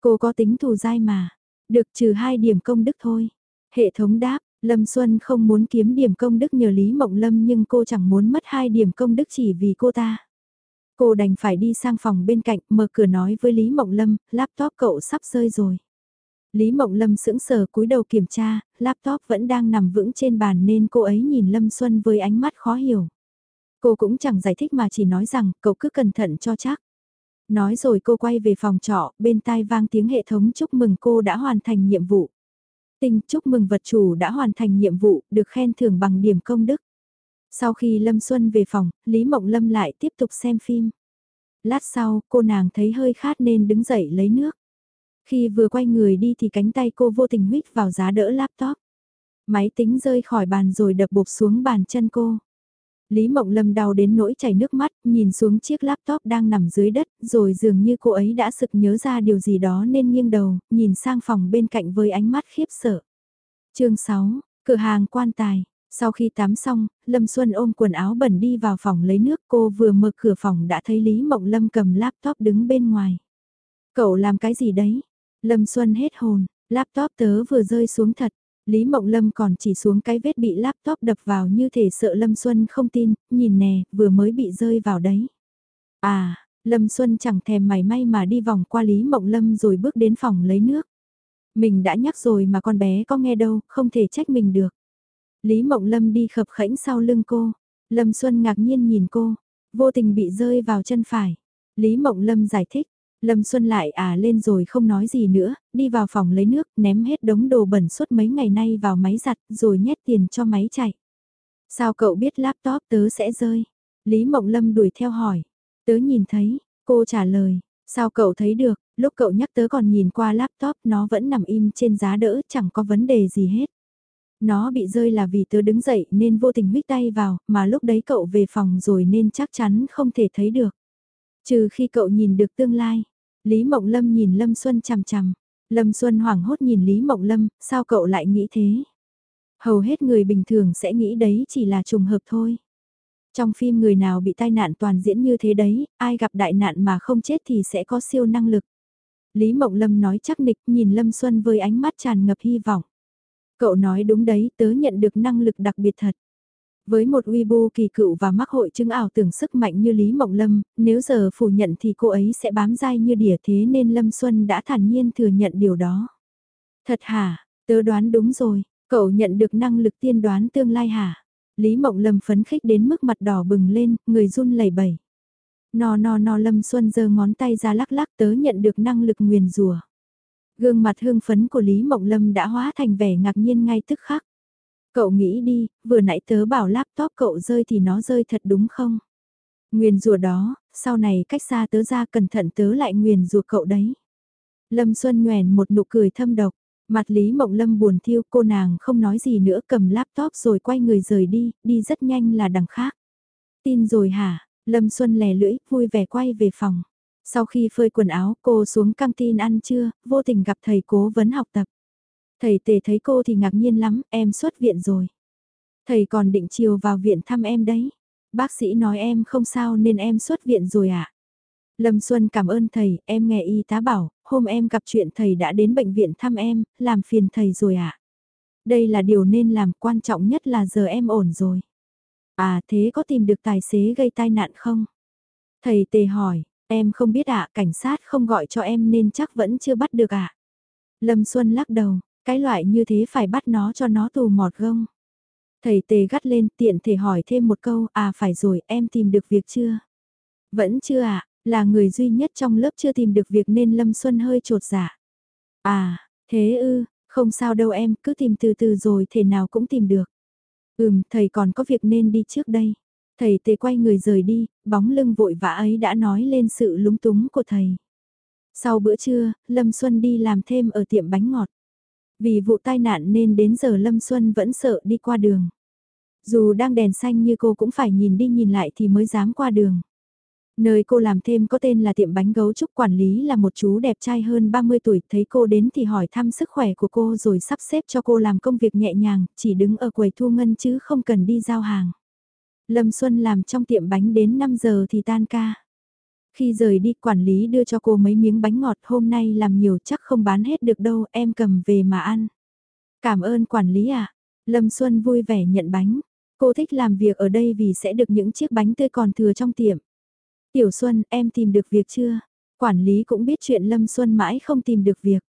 Cô có tính thù dai mà, được trừ 2 điểm công đức thôi. Hệ thống đáp, Lâm Xuân không muốn kiếm điểm công đức nhờ Lý Mộng Lâm nhưng cô chẳng muốn mất hai điểm công đức chỉ vì cô ta. Cô đành phải đi sang phòng bên cạnh mở cửa nói với Lý Mộng Lâm, laptop cậu sắp rơi rồi. Lý Mộng Lâm sững sờ cúi đầu kiểm tra, laptop vẫn đang nằm vững trên bàn nên cô ấy nhìn Lâm Xuân với ánh mắt khó hiểu. Cô cũng chẳng giải thích mà chỉ nói rằng cậu cứ cẩn thận cho chắc. Nói rồi cô quay về phòng trọ, bên tai vang tiếng hệ thống chúc mừng cô đã hoàn thành nhiệm vụ. Tinh chúc mừng vật chủ đã hoàn thành nhiệm vụ, được khen thưởng bằng điểm công đức. Sau khi Lâm Xuân về phòng, Lý Mộng Lâm lại tiếp tục xem phim. Lát sau, cô nàng thấy hơi khát nên đứng dậy lấy nước. Khi vừa quay người đi thì cánh tay cô vô tình huyết vào giá đỡ laptop. Máy tính rơi khỏi bàn rồi đập bột xuống bàn chân cô. Lý Mộng Lâm đau đến nỗi chảy nước mắt, nhìn xuống chiếc laptop đang nằm dưới đất, rồi dường như cô ấy đã sực nhớ ra điều gì đó nên nghiêng đầu, nhìn sang phòng bên cạnh với ánh mắt khiếp sợ. chương 6, cửa hàng quan tài. Sau khi tắm xong, Lâm Xuân ôm quần áo bẩn đi vào phòng lấy nước cô vừa mở cửa phòng đã thấy Lý Mộng Lâm cầm laptop đứng bên ngoài. Cậu làm cái gì đấy? Lâm Xuân hết hồn, laptop tớ vừa rơi xuống thật. Lý Mộng Lâm còn chỉ xuống cái vết bị laptop đập vào như thể sợ Lâm Xuân không tin, nhìn nè, vừa mới bị rơi vào đấy. À, Lâm Xuân chẳng thèm mày may mà đi vòng qua Lý Mộng Lâm rồi bước đến phòng lấy nước. Mình đã nhắc rồi mà con bé có nghe đâu, không thể trách mình được. Lý Mộng Lâm đi khập khẽnh sau lưng cô. Lâm Xuân ngạc nhiên nhìn cô, vô tình bị rơi vào chân phải. Lý Mộng Lâm giải thích, Lâm Xuân lại à lên rồi không nói gì nữa, đi vào phòng lấy nước, ném hết đống đồ bẩn suốt mấy ngày nay vào máy giặt, rồi nhét tiền cho máy chạy. Sao cậu biết laptop tớ sẽ rơi? Lý Mộng Lâm đuổi theo hỏi. Tớ nhìn thấy, cô trả lời. Sao cậu thấy được, lúc cậu nhắc tớ còn nhìn qua laptop nó vẫn nằm im trên giá đỡ chẳng có vấn đề gì hết. Nó bị rơi là vì tớ đứng dậy nên vô tình huyết tay vào, mà lúc đấy cậu về phòng rồi nên chắc chắn không thể thấy được. Trừ khi cậu nhìn được tương lai. Lý Mộng Lâm nhìn Lâm Xuân chằm chằm. Lâm Xuân hoảng hốt nhìn Lý Mộng Lâm, sao cậu lại nghĩ thế? Hầu hết người bình thường sẽ nghĩ đấy chỉ là trùng hợp thôi. Trong phim người nào bị tai nạn toàn diễn như thế đấy, ai gặp đại nạn mà không chết thì sẽ có siêu năng lực. Lý Mộng Lâm nói chắc nịch nhìn Lâm Xuân với ánh mắt tràn ngập hy vọng. Cậu nói đúng đấy, tớ nhận được năng lực đặc biệt thật. Với một Weibo kỳ cựu và mắc hội chứng ảo tưởng sức mạnh như Lý Mộng Lâm, nếu giờ phủ nhận thì cô ấy sẽ bám dai như đỉa thế nên Lâm Xuân đã thản nhiên thừa nhận điều đó. Thật hả, tớ đoán đúng rồi, cậu nhận được năng lực tiên đoán tương lai hả? Lý Mộng Lâm phấn khích đến mức mặt đỏ bừng lên, người run lẩy bẩy. No no no Lâm Xuân giơ ngón tay ra lắc lắc tớ nhận được năng lực nguyền rùa. Gương mặt hương phấn của Lý Mộng Lâm đã hóa thành vẻ ngạc nhiên ngay tức khắc. Cậu nghĩ đi, vừa nãy tớ bảo laptop cậu rơi thì nó rơi thật đúng không? Nguyền rùa đó, sau này cách xa tớ ra cẩn thận tớ lại nguyền rùa cậu đấy. Lâm Xuân nhoèn một nụ cười thâm độc, mặt Lý Mộng Lâm buồn thiêu cô nàng không nói gì nữa cầm laptop rồi quay người rời đi, đi rất nhanh là đằng khác. Tin rồi hả? Lâm Xuân lè lưỡi, vui vẻ quay về phòng. Sau khi phơi quần áo cô xuống căng tin ăn trưa, vô tình gặp thầy cố vấn học tập. Thầy tề thấy cô thì ngạc nhiên lắm, em xuất viện rồi. Thầy còn định chiều vào viện thăm em đấy. Bác sĩ nói em không sao nên em xuất viện rồi ạ. À? Lâm Xuân cảm ơn thầy, em nghe y tá bảo, hôm em gặp chuyện thầy đã đến bệnh viện thăm em, làm phiền thầy rồi ạ. À? Đây là điều nên làm quan trọng nhất là giờ em ổn rồi. À thế có tìm được tài xế gây tai nạn không? Thầy tề hỏi, em không biết ạ, cảnh sát không gọi cho em nên chắc vẫn chưa bắt được ạ. Lâm Xuân lắc đầu, cái loại như thế phải bắt nó cho nó tù mọt gông. Thầy tề gắt lên tiện thể hỏi thêm một câu, à phải rồi em tìm được việc chưa? Vẫn chưa ạ, à, là người duy nhất trong lớp chưa tìm được việc nên Lâm Xuân hơi trột dạ. À, thế ư, không sao đâu em, cứ tìm từ từ rồi thể nào cũng tìm được. Ừm, thầy còn có việc nên đi trước đây. Thầy tề quay người rời đi, bóng lưng vội vã ấy đã nói lên sự lúng túng của thầy. Sau bữa trưa, Lâm Xuân đi làm thêm ở tiệm bánh ngọt. Vì vụ tai nạn nên đến giờ Lâm Xuân vẫn sợ đi qua đường. Dù đang đèn xanh như cô cũng phải nhìn đi nhìn lại thì mới dám qua đường. Nơi cô làm thêm có tên là tiệm bánh gấu trúc quản lý là một chú đẹp trai hơn 30 tuổi, thấy cô đến thì hỏi thăm sức khỏe của cô rồi sắp xếp cho cô làm công việc nhẹ nhàng, chỉ đứng ở quầy thu ngân chứ không cần đi giao hàng. Lâm Xuân làm trong tiệm bánh đến 5 giờ thì tan ca. Khi rời đi quản lý đưa cho cô mấy miếng bánh ngọt hôm nay làm nhiều chắc không bán hết được đâu em cầm về mà ăn. Cảm ơn quản lý ạ. Lâm Xuân vui vẻ nhận bánh. Cô thích làm việc ở đây vì sẽ được những chiếc bánh tươi còn thừa trong tiệm. Tiểu Xuân em tìm được việc chưa? Quản lý cũng biết chuyện Lâm Xuân mãi không tìm được việc.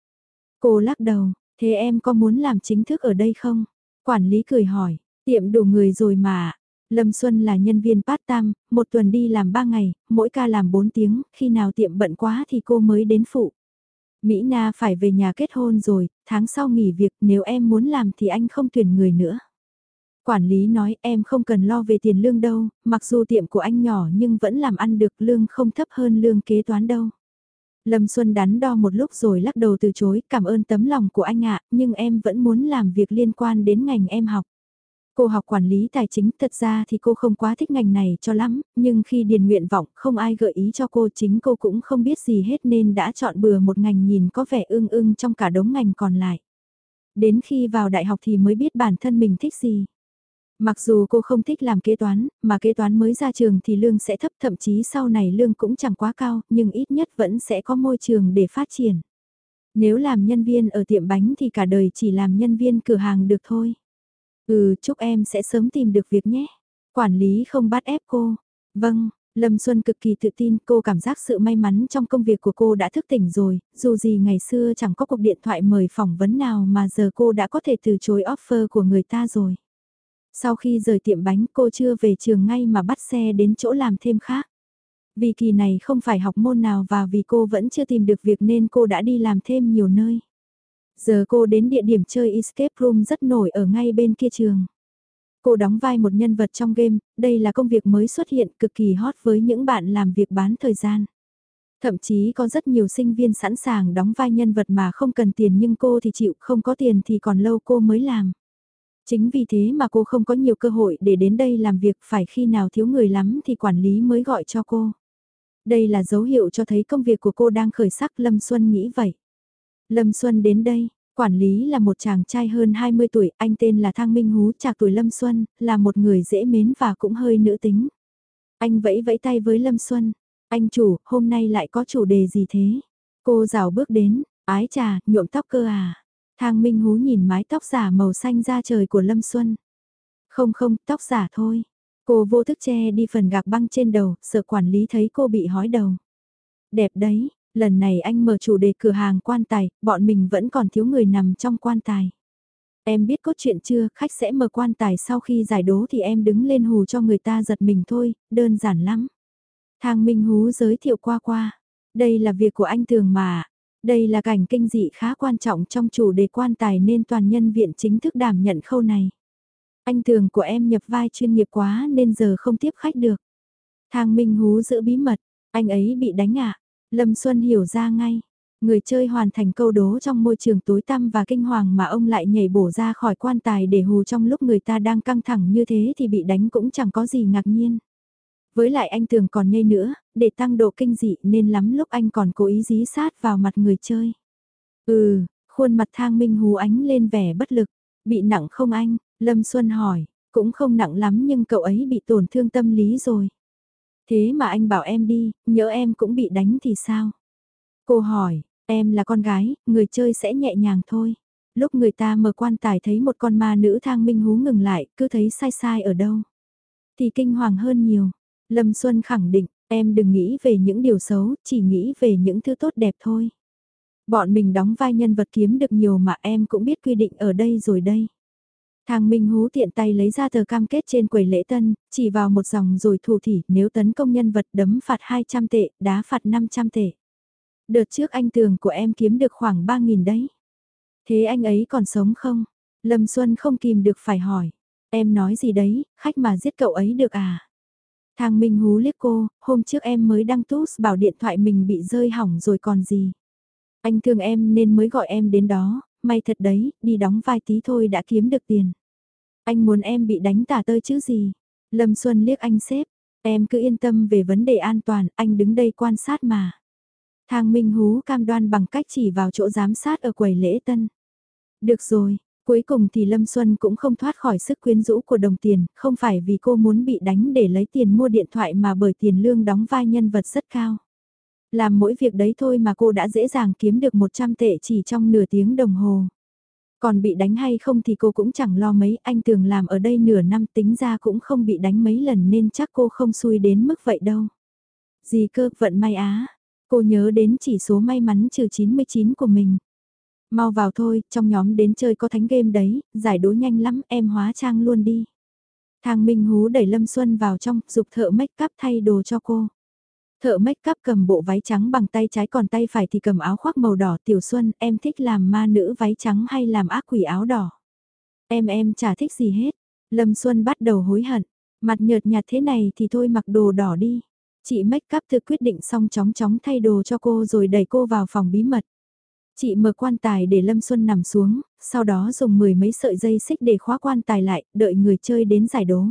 Cô lắc đầu, thế em có muốn làm chính thức ở đây không? Quản lý cười hỏi, tiệm đủ người rồi mà. Lâm Xuân là nhân viên part-time, một tuần đi làm 3 ngày, mỗi ca làm 4 tiếng, khi nào tiệm bận quá thì cô mới đến phụ. Mỹ Na phải về nhà kết hôn rồi, tháng sau nghỉ việc nếu em muốn làm thì anh không tuyển người nữa. Quản lý nói em không cần lo về tiền lương đâu, mặc dù tiệm của anh nhỏ nhưng vẫn làm ăn được lương không thấp hơn lương kế toán đâu. Lâm Xuân đắn đo một lúc rồi lắc đầu từ chối, cảm ơn tấm lòng của anh ạ, nhưng em vẫn muốn làm việc liên quan đến ngành em học. Cô học quản lý tài chính, thật ra thì cô không quá thích ngành này cho lắm, nhưng khi điền nguyện vọng không ai gợi ý cho cô chính cô cũng không biết gì hết nên đã chọn bừa một ngành nhìn có vẻ ưng ưng trong cả đống ngành còn lại. Đến khi vào đại học thì mới biết bản thân mình thích gì. Mặc dù cô không thích làm kế toán, mà kế toán mới ra trường thì lương sẽ thấp thậm chí sau này lương cũng chẳng quá cao, nhưng ít nhất vẫn sẽ có môi trường để phát triển. Nếu làm nhân viên ở tiệm bánh thì cả đời chỉ làm nhân viên cửa hàng được thôi. Ừ, chúc em sẽ sớm tìm được việc nhé. Quản lý không bắt ép cô. Vâng, Lâm Xuân cực kỳ tự tin cô cảm giác sự may mắn trong công việc của cô đã thức tỉnh rồi, dù gì ngày xưa chẳng có cuộc điện thoại mời phỏng vấn nào mà giờ cô đã có thể từ chối offer của người ta rồi. Sau khi rời tiệm bánh cô chưa về trường ngay mà bắt xe đến chỗ làm thêm khác. Vì kỳ này không phải học môn nào và vì cô vẫn chưa tìm được việc nên cô đã đi làm thêm nhiều nơi. Giờ cô đến địa điểm chơi escape room rất nổi ở ngay bên kia trường. Cô đóng vai một nhân vật trong game, đây là công việc mới xuất hiện cực kỳ hot với những bạn làm việc bán thời gian. Thậm chí có rất nhiều sinh viên sẵn sàng đóng vai nhân vật mà không cần tiền nhưng cô thì chịu không có tiền thì còn lâu cô mới làm. Chính vì thế mà cô không có nhiều cơ hội để đến đây làm việc phải khi nào thiếu người lắm thì quản lý mới gọi cho cô. Đây là dấu hiệu cho thấy công việc của cô đang khởi sắc Lâm Xuân nghĩ vậy. Lâm Xuân đến đây, quản lý là một chàng trai hơn 20 tuổi, anh tên là Thang Minh Hú, chạc tuổi Lâm Xuân, là một người dễ mến và cũng hơi nữ tính. Anh vẫy vẫy tay với Lâm Xuân, anh chủ, hôm nay lại có chủ đề gì thế? Cô rào bước đến, ái trà, nhuộm tóc cơ à? Thang Minh Hú nhìn mái tóc giả màu xanh da trời của Lâm Xuân. Không không, tóc giả thôi. Cô vô thức che đi phần gạc băng trên đầu, sợ quản lý thấy cô bị hói đầu. Đẹp đấy, lần này anh mở chủ đề cửa hàng quan tài, bọn mình vẫn còn thiếu người nằm trong quan tài. Em biết cốt truyện chưa, khách sẽ mở quan tài sau khi giải đố thì em đứng lên hù cho người ta giật mình thôi, đơn giản lắm. Thang Minh Hú giới thiệu qua qua. Đây là việc của anh thường mà. Đây là cảnh kinh dị khá quan trọng trong chủ đề quan tài nên toàn nhân viện chính thức đảm nhận khâu này. Anh thường của em nhập vai chuyên nghiệp quá nên giờ không tiếp khách được. Thang Minh Hú giữ bí mật, anh ấy bị đánh ạ. Lâm Xuân hiểu ra ngay. Người chơi hoàn thành câu đố trong môi trường tối tăm và kinh hoàng mà ông lại nhảy bổ ra khỏi quan tài để hù trong lúc người ta đang căng thẳng như thế thì bị đánh cũng chẳng có gì ngạc nhiên. Với lại anh thường còn nhây nữa, để tăng độ kinh dị nên lắm lúc anh còn cố ý dí sát vào mặt người chơi. Ừ, khuôn mặt thang minh hú ánh lên vẻ bất lực. Bị nặng không anh? Lâm Xuân hỏi, cũng không nặng lắm nhưng cậu ấy bị tổn thương tâm lý rồi. Thế mà anh bảo em đi, nhớ em cũng bị đánh thì sao? Cô hỏi, em là con gái, người chơi sẽ nhẹ nhàng thôi. Lúc người ta mở quan tài thấy một con ma nữ thang minh hú ngừng lại, cứ thấy sai sai ở đâu. Thì kinh hoàng hơn nhiều. Lâm Xuân khẳng định, em đừng nghĩ về những điều xấu, chỉ nghĩ về những thứ tốt đẹp thôi. Bọn mình đóng vai nhân vật kiếm được nhiều mà em cũng biết quy định ở đây rồi đây. Thang Minh Hú tiện tay lấy ra tờ cam kết trên quầy lễ tân, chỉ vào một dòng rồi thủ thỉ nếu tấn công nhân vật đấm phạt 200 tệ, đá phạt 500 tệ. Đợt trước anh tường của em kiếm được khoảng 3.000 đấy. Thế anh ấy còn sống không? Lâm Xuân không kìm được phải hỏi. Em nói gì đấy, khách mà giết cậu ấy được à? Thang Minh hú liếc cô, hôm trước em mới đăng tút bảo điện thoại mình bị rơi hỏng rồi còn gì. Anh thương em nên mới gọi em đến đó, may thật đấy, đi đóng vai tí thôi đã kiếm được tiền. Anh muốn em bị đánh tả tơi chứ gì. Lâm Xuân liếc anh xếp, em cứ yên tâm về vấn đề an toàn, anh đứng đây quan sát mà. Thang Minh Hú cam đoan bằng cách chỉ vào chỗ giám sát ở quầy lễ tân. Được rồi, Cuối cùng thì Lâm Xuân cũng không thoát khỏi sức quyến rũ của đồng tiền, không phải vì cô muốn bị đánh để lấy tiền mua điện thoại mà bởi tiền lương đóng vai nhân vật rất cao. Làm mỗi việc đấy thôi mà cô đã dễ dàng kiếm được 100 tệ chỉ trong nửa tiếng đồng hồ. Còn bị đánh hay không thì cô cũng chẳng lo mấy, anh tưởng làm ở đây nửa năm tính ra cũng không bị đánh mấy lần nên chắc cô không xui đến mức vậy đâu. Gì cơ, vận may á. Cô nhớ đến chỉ số may mắn trừ 99 của mình. Mau vào thôi, trong nhóm đến chơi có thánh game đấy, giải đố nhanh lắm, em hóa trang luôn đi. Thang Minh Hú đẩy Lâm Xuân vào trong, dục thợ make up thay đồ cho cô. Thợ make up cầm bộ váy trắng bằng tay trái còn tay phải thì cầm áo khoác màu đỏ. Tiểu Xuân, em thích làm ma nữ váy trắng hay làm ác quỷ áo đỏ? Em em chả thích gì hết. Lâm Xuân bắt đầu hối hận. Mặt nhợt nhạt thế này thì thôi mặc đồ đỏ đi. Chị make up tự quyết định xong chóng chóng thay đồ cho cô rồi đẩy cô vào phòng bí mật. Chị mở quan tài để Lâm Xuân nằm xuống, sau đó dùng mười mấy sợi dây xích để khóa quan tài lại, đợi người chơi đến giải đố.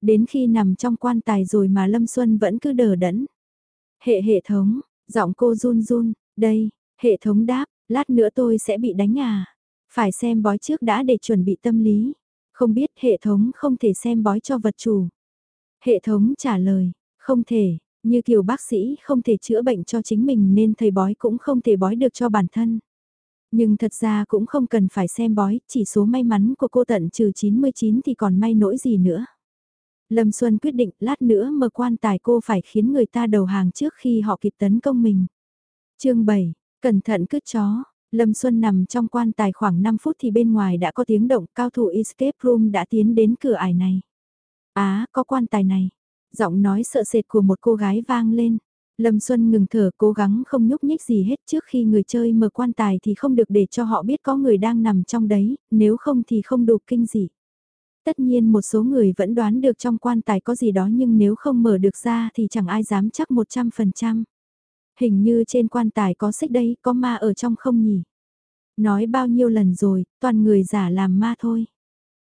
Đến khi nằm trong quan tài rồi mà Lâm Xuân vẫn cứ đờ đẫn. Hệ hệ thống, giọng cô run run, đây, hệ thống đáp, lát nữa tôi sẽ bị đánh à. Phải xem bói trước đã để chuẩn bị tâm lý. Không biết hệ thống không thể xem bói cho vật chủ. Hệ thống trả lời, không thể, như kiểu bác sĩ không thể chữa bệnh cho chính mình nên thầy bói cũng không thể bói được cho bản thân. Nhưng thật ra cũng không cần phải xem bói, chỉ số may mắn của cô tận trừ 99 thì còn may nỗi gì nữa. Lâm Xuân quyết định lát nữa mở quan tài cô phải khiến người ta đầu hàng trước khi họ kịp tấn công mình. chương 7, cẩn thận cứt chó. Lâm Xuân nằm trong quan tài khoảng 5 phút thì bên ngoài đã có tiếng động cao thủ escape room đã tiến đến cửa ải này. Á, có quan tài này. Giọng nói sợ sệt của một cô gái vang lên. Lâm Xuân ngừng thở cố gắng không nhúc nhích gì hết trước khi người chơi mở quan tài thì không được để cho họ biết có người đang nằm trong đấy, nếu không thì không đủ kinh dị. Tất nhiên một số người vẫn đoán được trong quan tài có gì đó nhưng nếu không mở được ra thì chẳng ai dám chắc 100%. Hình như trên quan tài có xích đấy có ma ở trong không nhỉ? Nói bao nhiêu lần rồi, toàn người giả làm ma thôi.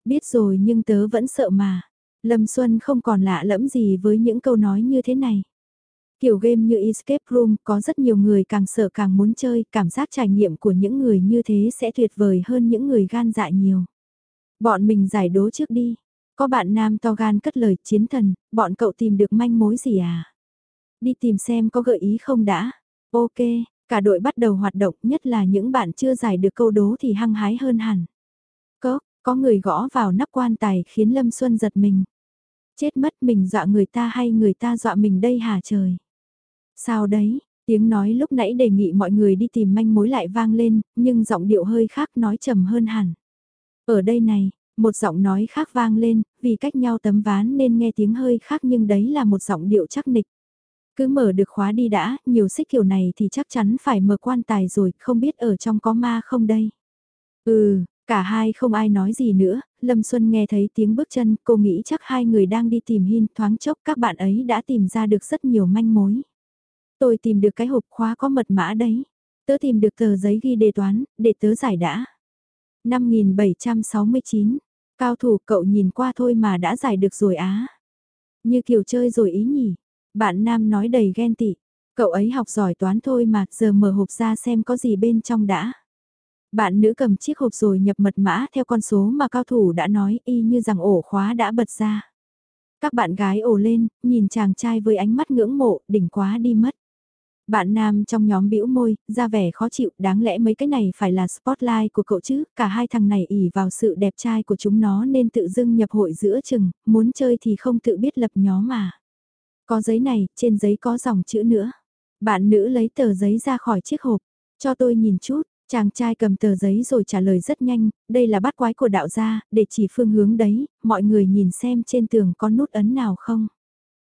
Biết rồi nhưng tớ vẫn sợ mà. Lâm Xuân không còn lạ lẫm gì với những câu nói như thế này. Kiểu game như Escape Room có rất nhiều người càng sợ càng muốn chơi, cảm giác trải nghiệm của những người như thế sẽ tuyệt vời hơn những người gan dạ nhiều. Bọn mình giải đố trước đi. Có bạn nam to gan cất lời chiến thần, bọn cậu tìm được manh mối gì à? Đi tìm xem có gợi ý không đã. Ok, cả đội bắt đầu hoạt động nhất là những bạn chưa giải được câu đố thì hăng hái hơn hẳn. Có, có người gõ vào nắp quan tài khiến Lâm Xuân giật mình. Chết mất mình dọa người ta hay người ta dọa mình đây hả trời? Sao đấy? Tiếng nói lúc nãy đề nghị mọi người đi tìm manh mối lại vang lên, nhưng giọng điệu hơi khác nói trầm hơn hẳn. Ở đây này, một giọng nói khác vang lên, vì cách nhau tấm ván nên nghe tiếng hơi khác nhưng đấy là một giọng điệu chắc nịch. Cứ mở được khóa đi đã, nhiều xích kiểu này thì chắc chắn phải mở quan tài rồi, không biết ở trong có ma không đây. Ừ, cả hai không ai nói gì nữa, Lâm Xuân nghe thấy tiếng bước chân, cô nghĩ chắc hai người đang đi tìm hin, thoáng chốc các bạn ấy đã tìm ra được rất nhiều manh mối. Tôi tìm được cái hộp khóa có mật mã đấy. Tớ tìm được tờ giấy ghi đề toán, để tớ giải đã. 5769, cao thủ cậu nhìn qua thôi mà đã giải được rồi á. Như kiểu chơi rồi ý nhỉ. Bạn nam nói đầy ghen tị. Cậu ấy học giỏi toán thôi mà giờ mở hộp ra xem có gì bên trong đã. Bạn nữ cầm chiếc hộp rồi nhập mật mã theo con số mà cao thủ đã nói y như rằng ổ khóa đã bật ra. Các bạn gái ồ lên, nhìn chàng trai với ánh mắt ngưỡng mộ, đỉnh quá đi mất. Bạn nam trong nhóm bĩu môi, ra vẻ khó chịu, đáng lẽ mấy cái này phải là spotlight của cậu chứ, cả hai thằng này ỉ vào sự đẹp trai của chúng nó nên tự dưng nhập hội giữa chừng, muốn chơi thì không tự biết lập nhóm mà. Có giấy này, trên giấy có dòng chữ nữa. Bạn nữ lấy tờ giấy ra khỏi chiếc hộp, cho tôi nhìn chút, chàng trai cầm tờ giấy rồi trả lời rất nhanh, đây là bát quái của đạo gia, để chỉ phương hướng đấy, mọi người nhìn xem trên tường có nút ấn nào không.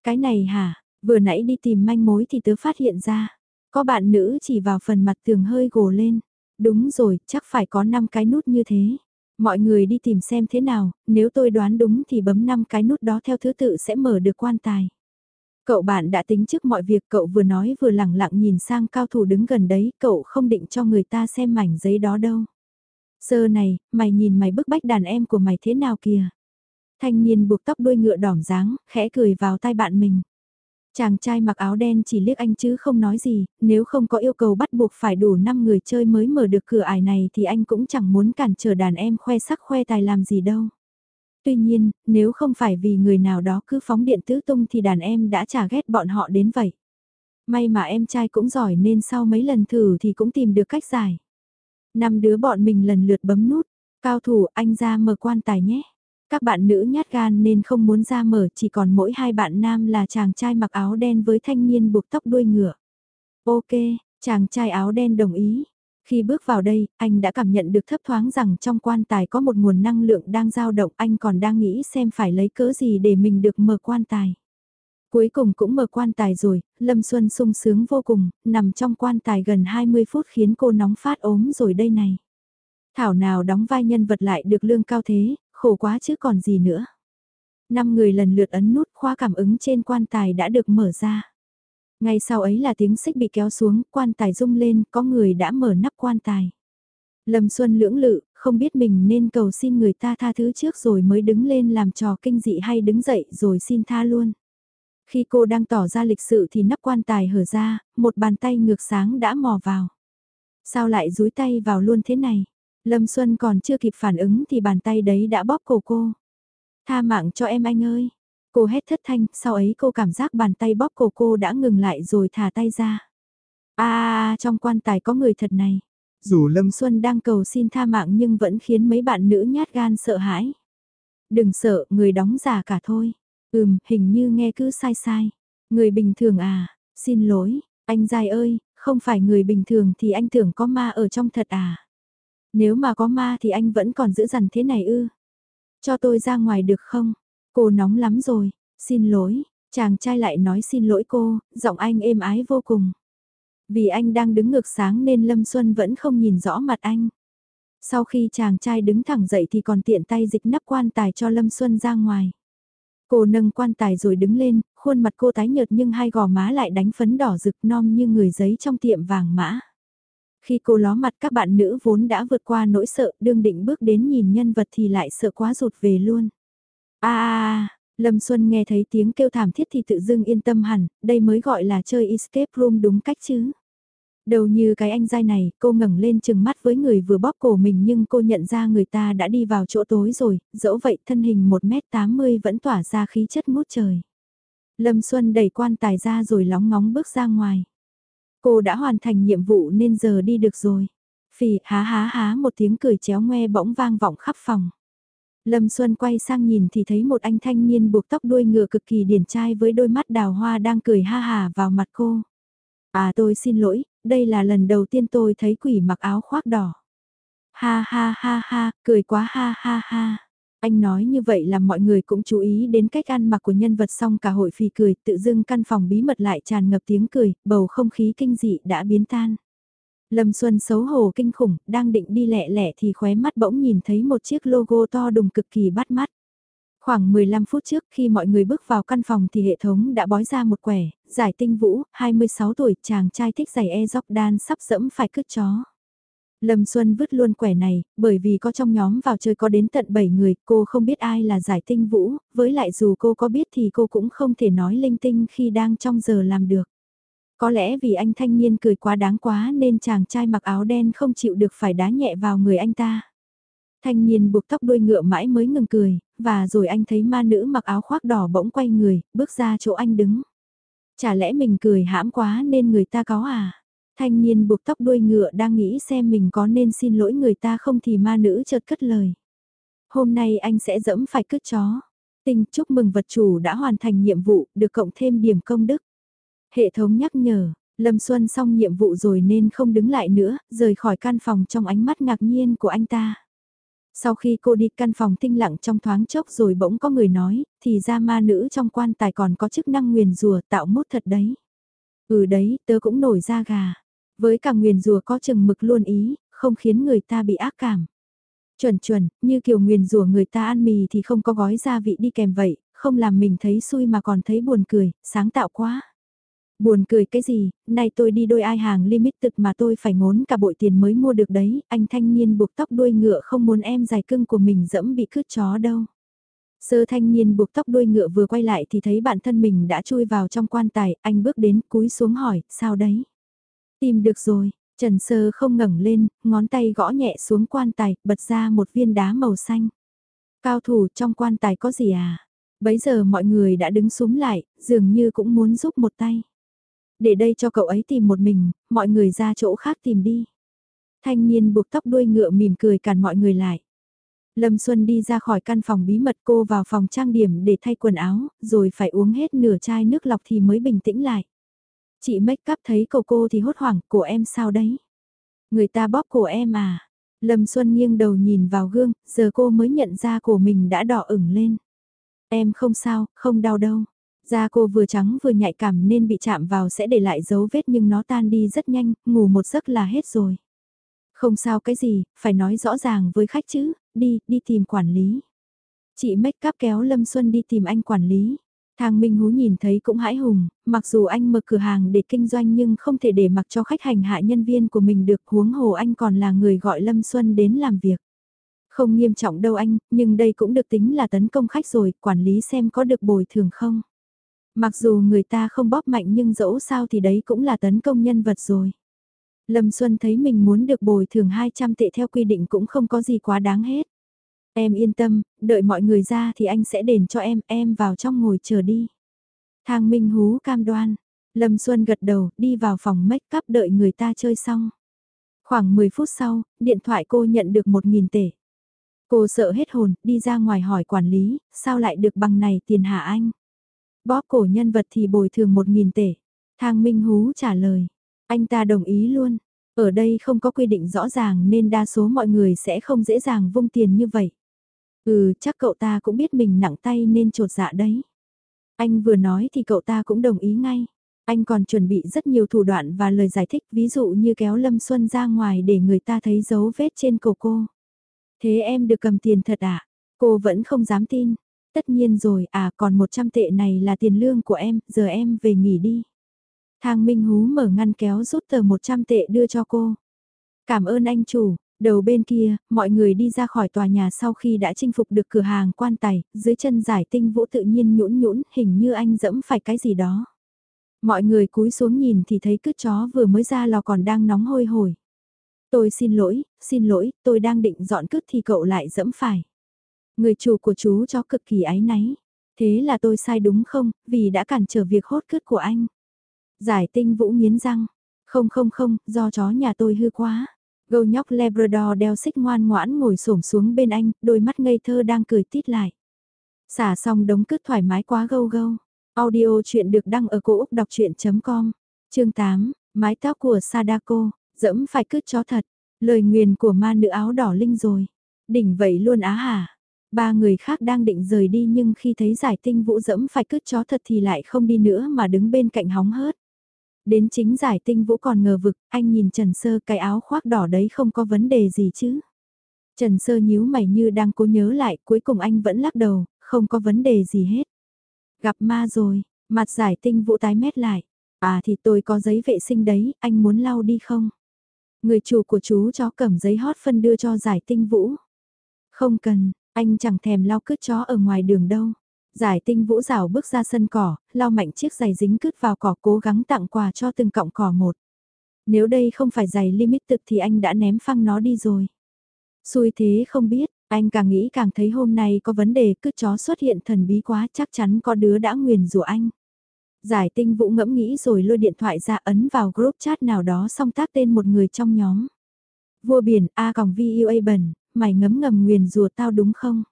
Cái này hả, Vừa nãy đi tìm manh mối thì tớ phát hiện ra, có bạn nữ chỉ vào phần mặt tường hơi gồ lên. Đúng rồi, chắc phải có 5 cái nút như thế. Mọi người đi tìm xem thế nào, nếu tôi đoán đúng thì bấm 5 cái nút đó theo thứ tự sẽ mở được quan tài. Cậu bạn đã tính trước mọi việc cậu vừa nói vừa lẳng lặng nhìn sang cao thủ đứng gần đấy, cậu không định cho người ta xem mảnh giấy đó đâu. Sơ này, mày nhìn mày bức bách đàn em của mày thế nào kìa. Thanh niên buộc tóc đuôi ngựa đỏm dáng, khẽ cười vào tai bạn mình. Chàng trai mặc áo đen chỉ liếc anh chứ không nói gì, nếu không có yêu cầu bắt buộc phải đủ 5 người chơi mới mở được cửa ải này thì anh cũng chẳng muốn cản trở đàn em khoe sắc khoe tài làm gì đâu. Tuy nhiên, nếu không phải vì người nào đó cứ phóng điện tứ tung thì đàn em đã trả ghét bọn họ đến vậy. May mà em trai cũng giỏi nên sau mấy lần thử thì cũng tìm được cách giải. Năm đứa bọn mình lần lượt bấm nút, cao thủ anh ra mở quan tài nhé. Các bạn nữ nhát gan nên không muốn ra mở chỉ còn mỗi hai bạn nam là chàng trai mặc áo đen với thanh niên buộc tóc đuôi ngựa. Ok, chàng trai áo đen đồng ý. Khi bước vào đây, anh đã cảm nhận được thấp thoáng rằng trong quan tài có một nguồn năng lượng đang dao động anh còn đang nghĩ xem phải lấy cớ gì để mình được mở quan tài. Cuối cùng cũng mở quan tài rồi, Lâm Xuân sung sướng vô cùng, nằm trong quan tài gần 20 phút khiến cô nóng phát ốm rồi đây này. Thảo nào đóng vai nhân vật lại được lương cao thế, khổ quá chứ còn gì nữa. Năm người lần lượt ấn nút khoa cảm ứng trên quan tài đã được mở ra. Ngay sau ấy là tiếng xích bị kéo xuống, quan tài rung lên, có người đã mở nắp quan tài. Lâm Xuân lưỡng lự, không biết mình nên cầu xin người ta tha thứ trước rồi mới đứng lên làm trò kinh dị hay đứng dậy rồi xin tha luôn. Khi cô đang tỏ ra lịch sự thì nắp quan tài hở ra, một bàn tay ngược sáng đã mò vào. Sao lại dúi tay vào luôn thế này? Lâm Xuân còn chưa kịp phản ứng thì bàn tay đấy đã bóp cổ cô. Tha mạng cho em anh ơi. Cô hét thất thanh, sau ấy cô cảm giác bàn tay bóp cổ cô đã ngừng lại rồi thả tay ra. À, trong quan tài có người thật này. Dù Lâm Xuân đang cầu xin tha mạng nhưng vẫn khiến mấy bạn nữ nhát gan sợ hãi. Đừng sợ, người đóng giả cả thôi. Ừm, hình như nghe cứ sai sai. Người bình thường à, xin lỗi, anh dài ơi, không phải người bình thường thì anh tưởng có ma ở trong thật à. Nếu mà có ma thì anh vẫn còn giữ dằn thế này ư. Cho tôi ra ngoài được không? Cô nóng lắm rồi, xin lỗi, chàng trai lại nói xin lỗi cô, giọng anh êm ái vô cùng. Vì anh đang đứng ngược sáng nên Lâm Xuân vẫn không nhìn rõ mặt anh. Sau khi chàng trai đứng thẳng dậy thì còn tiện tay dịch nắp quan tài cho Lâm Xuân ra ngoài. Cô nâng quan tài rồi đứng lên, khuôn mặt cô tái nhợt nhưng hai gò má lại đánh phấn đỏ rực non như người giấy trong tiệm vàng mã. Khi cô ló mặt các bạn nữ vốn đã vượt qua nỗi sợ, đương định bước đến nhìn nhân vật thì lại sợ quá rụt về luôn. À, Lâm Xuân nghe thấy tiếng kêu thảm thiết thì tự dưng yên tâm hẳn, đây mới gọi là chơi escape room đúng cách chứ. Đầu như cái anh dai này, cô ngẩng lên chừng mắt với người vừa bóp cổ mình nhưng cô nhận ra người ta đã đi vào chỗ tối rồi, dẫu vậy thân hình 1m80 vẫn tỏa ra khí chất ngút trời. Lâm Xuân đẩy quan tài ra rồi lóng ngóng bước ra ngoài. Cô đã hoàn thành nhiệm vụ nên giờ đi được rồi. Phì há há há một tiếng cười chéo ngoe bỗng vang vọng khắp phòng. Lâm Xuân quay sang nhìn thì thấy một anh thanh niên buộc tóc đuôi ngựa cực kỳ điển trai với đôi mắt đào hoa đang cười ha hà vào mặt cô. À tôi xin lỗi, đây là lần đầu tiên tôi thấy quỷ mặc áo khoác đỏ. Ha ha ha ha, cười quá ha ha ha. Anh nói như vậy là mọi người cũng chú ý đến cách ăn mặc của nhân vật xong cả hội phì cười, tự dưng căn phòng bí mật lại tràn ngập tiếng cười, bầu không khí kinh dị đã biến tan. Lâm Xuân xấu hổ kinh khủng, đang định đi lẹ lẹ thì khóe mắt bỗng nhìn thấy một chiếc logo to đùng cực kỳ bắt mắt. Khoảng 15 phút trước khi mọi người bước vào căn phòng thì hệ thống đã bói ra một quẻ, giải tinh vũ, 26 tuổi, chàng trai thích giày e đan sắp dẫm phải cứt chó. Lâm Xuân vứt luôn quẻ này, bởi vì có trong nhóm vào chơi có đến tận 7 người, cô không biết ai là giải tinh vũ, với lại dù cô có biết thì cô cũng không thể nói linh tinh khi đang trong giờ làm được. Có lẽ vì anh thanh niên cười quá đáng quá nên chàng trai mặc áo đen không chịu được phải đá nhẹ vào người anh ta. Thanh niên buộc tóc đuôi ngựa mãi mới ngừng cười, và rồi anh thấy ma nữ mặc áo khoác đỏ bỗng quay người, bước ra chỗ anh đứng. Chả lẽ mình cười hãm quá nên người ta có à? Thanh niên buộc tóc đuôi ngựa đang nghĩ xem mình có nên xin lỗi người ta không thì ma nữ chợt cất lời. Hôm nay anh sẽ dẫm phải cứt chó. Tinh chúc mừng vật chủ đã hoàn thành nhiệm vụ, được cộng thêm điểm công đức. Hệ thống nhắc nhở, Lâm Xuân xong nhiệm vụ rồi nên không đứng lại nữa, rời khỏi căn phòng trong ánh mắt ngạc nhiên của anh ta. Sau khi cô đi căn phòng tinh lặng trong thoáng chốc rồi bỗng có người nói, thì ra ma nữ trong quan tài còn có chức năng nguyền rùa tạo mốt thật đấy. Ừ đấy, tớ cũng nổi da gà. Với cả nguyền rùa có chừng mực luôn ý, không khiến người ta bị ác cảm. Chuẩn chuẩn, như kiểu nguyền rùa người ta ăn mì thì không có gói gia vị đi kèm vậy, không làm mình thấy xui mà còn thấy buồn cười, sáng tạo quá. Buồn cười cái gì, nay tôi đi đôi ai hàng limit thực mà tôi phải ngốn cả bội tiền mới mua được đấy, anh thanh niên buộc tóc đuôi ngựa không muốn em dài cưng của mình dẫm bị cướp chó đâu. Sơ thanh niên buộc tóc đuôi ngựa vừa quay lại thì thấy bản thân mình đã chui vào trong quan tài, anh bước đến cúi xuống hỏi, sao đấy? Tìm được rồi, Trần Sơ không ngẩng lên, ngón tay gõ nhẹ xuống quan tài, bật ra một viên đá màu xanh. Cao thủ trong quan tài có gì à? Bấy giờ mọi người đã đứng súng lại, dường như cũng muốn giúp một tay. Để đây cho cậu ấy tìm một mình, mọi người ra chỗ khác tìm đi. Thanh niên buộc tóc đuôi ngựa mỉm cười cản mọi người lại. Lâm Xuân đi ra khỏi căn phòng bí mật cô vào phòng trang điểm để thay quần áo, rồi phải uống hết nửa chai nước lọc thì mới bình tĩnh lại. Chị make up thấy cầu cô thì hốt hoảng, của em sao đấy? Người ta bóp cổ em à. Lâm Xuân nghiêng đầu nhìn vào gương, giờ cô mới nhận ra cổ mình đã đỏ ửng lên. Em không sao, không đau đâu. Da cô vừa trắng vừa nhạy cảm nên bị chạm vào sẽ để lại dấu vết nhưng nó tan đi rất nhanh, ngủ một giấc là hết rồi. Không sao cái gì, phải nói rõ ràng với khách chứ, đi, đi tìm quản lý. Chị make up kéo Lâm Xuân đi tìm anh quản lý. Thang Minh Hú nhìn thấy cũng hãi hùng, mặc dù anh mở cửa hàng để kinh doanh nhưng không thể để mặc cho khách hành hạ nhân viên của mình được huống hồ anh còn là người gọi Lâm Xuân đến làm việc. Không nghiêm trọng đâu anh, nhưng đây cũng được tính là tấn công khách rồi, quản lý xem có được bồi thường không. Mặc dù người ta không bóp mạnh nhưng dẫu sao thì đấy cũng là tấn công nhân vật rồi. Lâm Xuân thấy mình muốn được bồi thường 200 tệ theo quy định cũng không có gì quá đáng hết. Em yên tâm, đợi mọi người ra thì anh sẽ đền cho em, em vào trong ngồi chờ đi. Thang Minh Hú cam đoan. Lâm Xuân gật đầu, đi vào phòng make up đợi người ta chơi xong. Khoảng 10 phút sau, điện thoại cô nhận được 1.000 tệ. Cô sợ hết hồn, đi ra ngoài hỏi quản lý, sao lại được bằng này tiền hạ anh? Bóp cổ nhân vật thì bồi thường 1.000 tệ. Thang Minh Hú trả lời, anh ta đồng ý luôn. Ở đây không có quy định rõ ràng nên đa số mọi người sẽ không dễ dàng vung tiền như vậy. Ừ, chắc cậu ta cũng biết mình nặng tay nên trột dạ đấy. Anh vừa nói thì cậu ta cũng đồng ý ngay. Anh còn chuẩn bị rất nhiều thủ đoạn và lời giải thích ví dụ như kéo Lâm Xuân ra ngoài để người ta thấy dấu vết trên cổ cô. Thế em được cầm tiền thật à? Cô vẫn không dám tin. Tất nhiên rồi, à còn 100 tệ này là tiền lương của em, giờ em về nghỉ đi. Thang Minh Hú mở ngăn kéo rút tờ 100 tệ đưa cho cô. Cảm ơn anh chủ, đầu bên kia, mọi người đi ra khỏi tòa nhà sau khi đã chinh phục được cửa hàng quan tài, dưới chân giải tinh vũ tự nhiên nhũn nhũn hình như anh dẫm phải cái gì đó. Mọi người cúi xuống nhìn thì thấy cứt chó vừa mới ra lò còn đang nóng hôi hổi. Tôi xin lỗi, xin lỗi, tôi đang định dọn cứt thì cậu lại dẫm phải. Người chủ của chú chó cực kỳ áy náy. Thế là tôi sai đúng không, vì đã cản trở việc hốt cứt của anh. Giải tinh vũ nghiến răng. Không không không, do chó nhà tôi hư quá. Gâu nhóc Labrador đeo xích ngoan ngoãn ngồi xổm xuống bên anh, đôi mắt ngây thơ đang cười tít lại. Xả xong đống cứt thoải mái quá gâu gâu. Audio chuyện được đăng ở cổ Úc đọc chuyện.com. Chương 8, mái tóc của Sadako, dẫm phải cứt chó thật. Lời nguyền của ma nữ áo đỏ linh rồi. Đỉnh vậy luôn á hả? Ba người khác đang định rời đi nhưng khi thấy giải tinh vũ dẫm phải cứt chó thật thì lại không đi nữa mà đứng bên cạnh hóng hớt. Đến chính giải tinh vũ còn ngờ vực, anh nhìn Trần Sơ cái áo khoác đỏ đấy không có vấn đề gì chứ. Trần Sơ nhíu mày như đang cố nhớ lại, cuối cùng anh vẫn lắc đầu, không có vấn đề gì hết. Gặp ma rồi, mặt giải tinh vũ tái mét lại. À thì tôi có giấy vệ sinh đấy, anh muốn lau đi không? Người chủ của chú chó cầm giấy hót phân đưa cho giải tinh vũ. Không cần, anh chẳng thèm lau cứt chó ở ngoài đường đâu. Giải tinh vũ rào bước ra sân cỏ, lau mạnh chiếc giày dính cứt vào cỏ cố gắng tặng quà cho từng cọng cỏ một. Nếu đây không phải giày limit thực thì anh đã ném phăng nó đi rồi. Xui thế không biết, anh càng nghĩ càng thấy hôm nay có vấn đề cứ chó xuất hiện thần bí quá chắc chắn có đứa đã nguyền rủa anh. Giải tinh vũ ngẫm nghĩ rồi lôi điện thoại ra ấn vào group chat nào đó xong tác tên một người trong nhóm. Vua biển A còng VUA bẩn, mày ngấm ngầm nguyền rùa tao đúng không?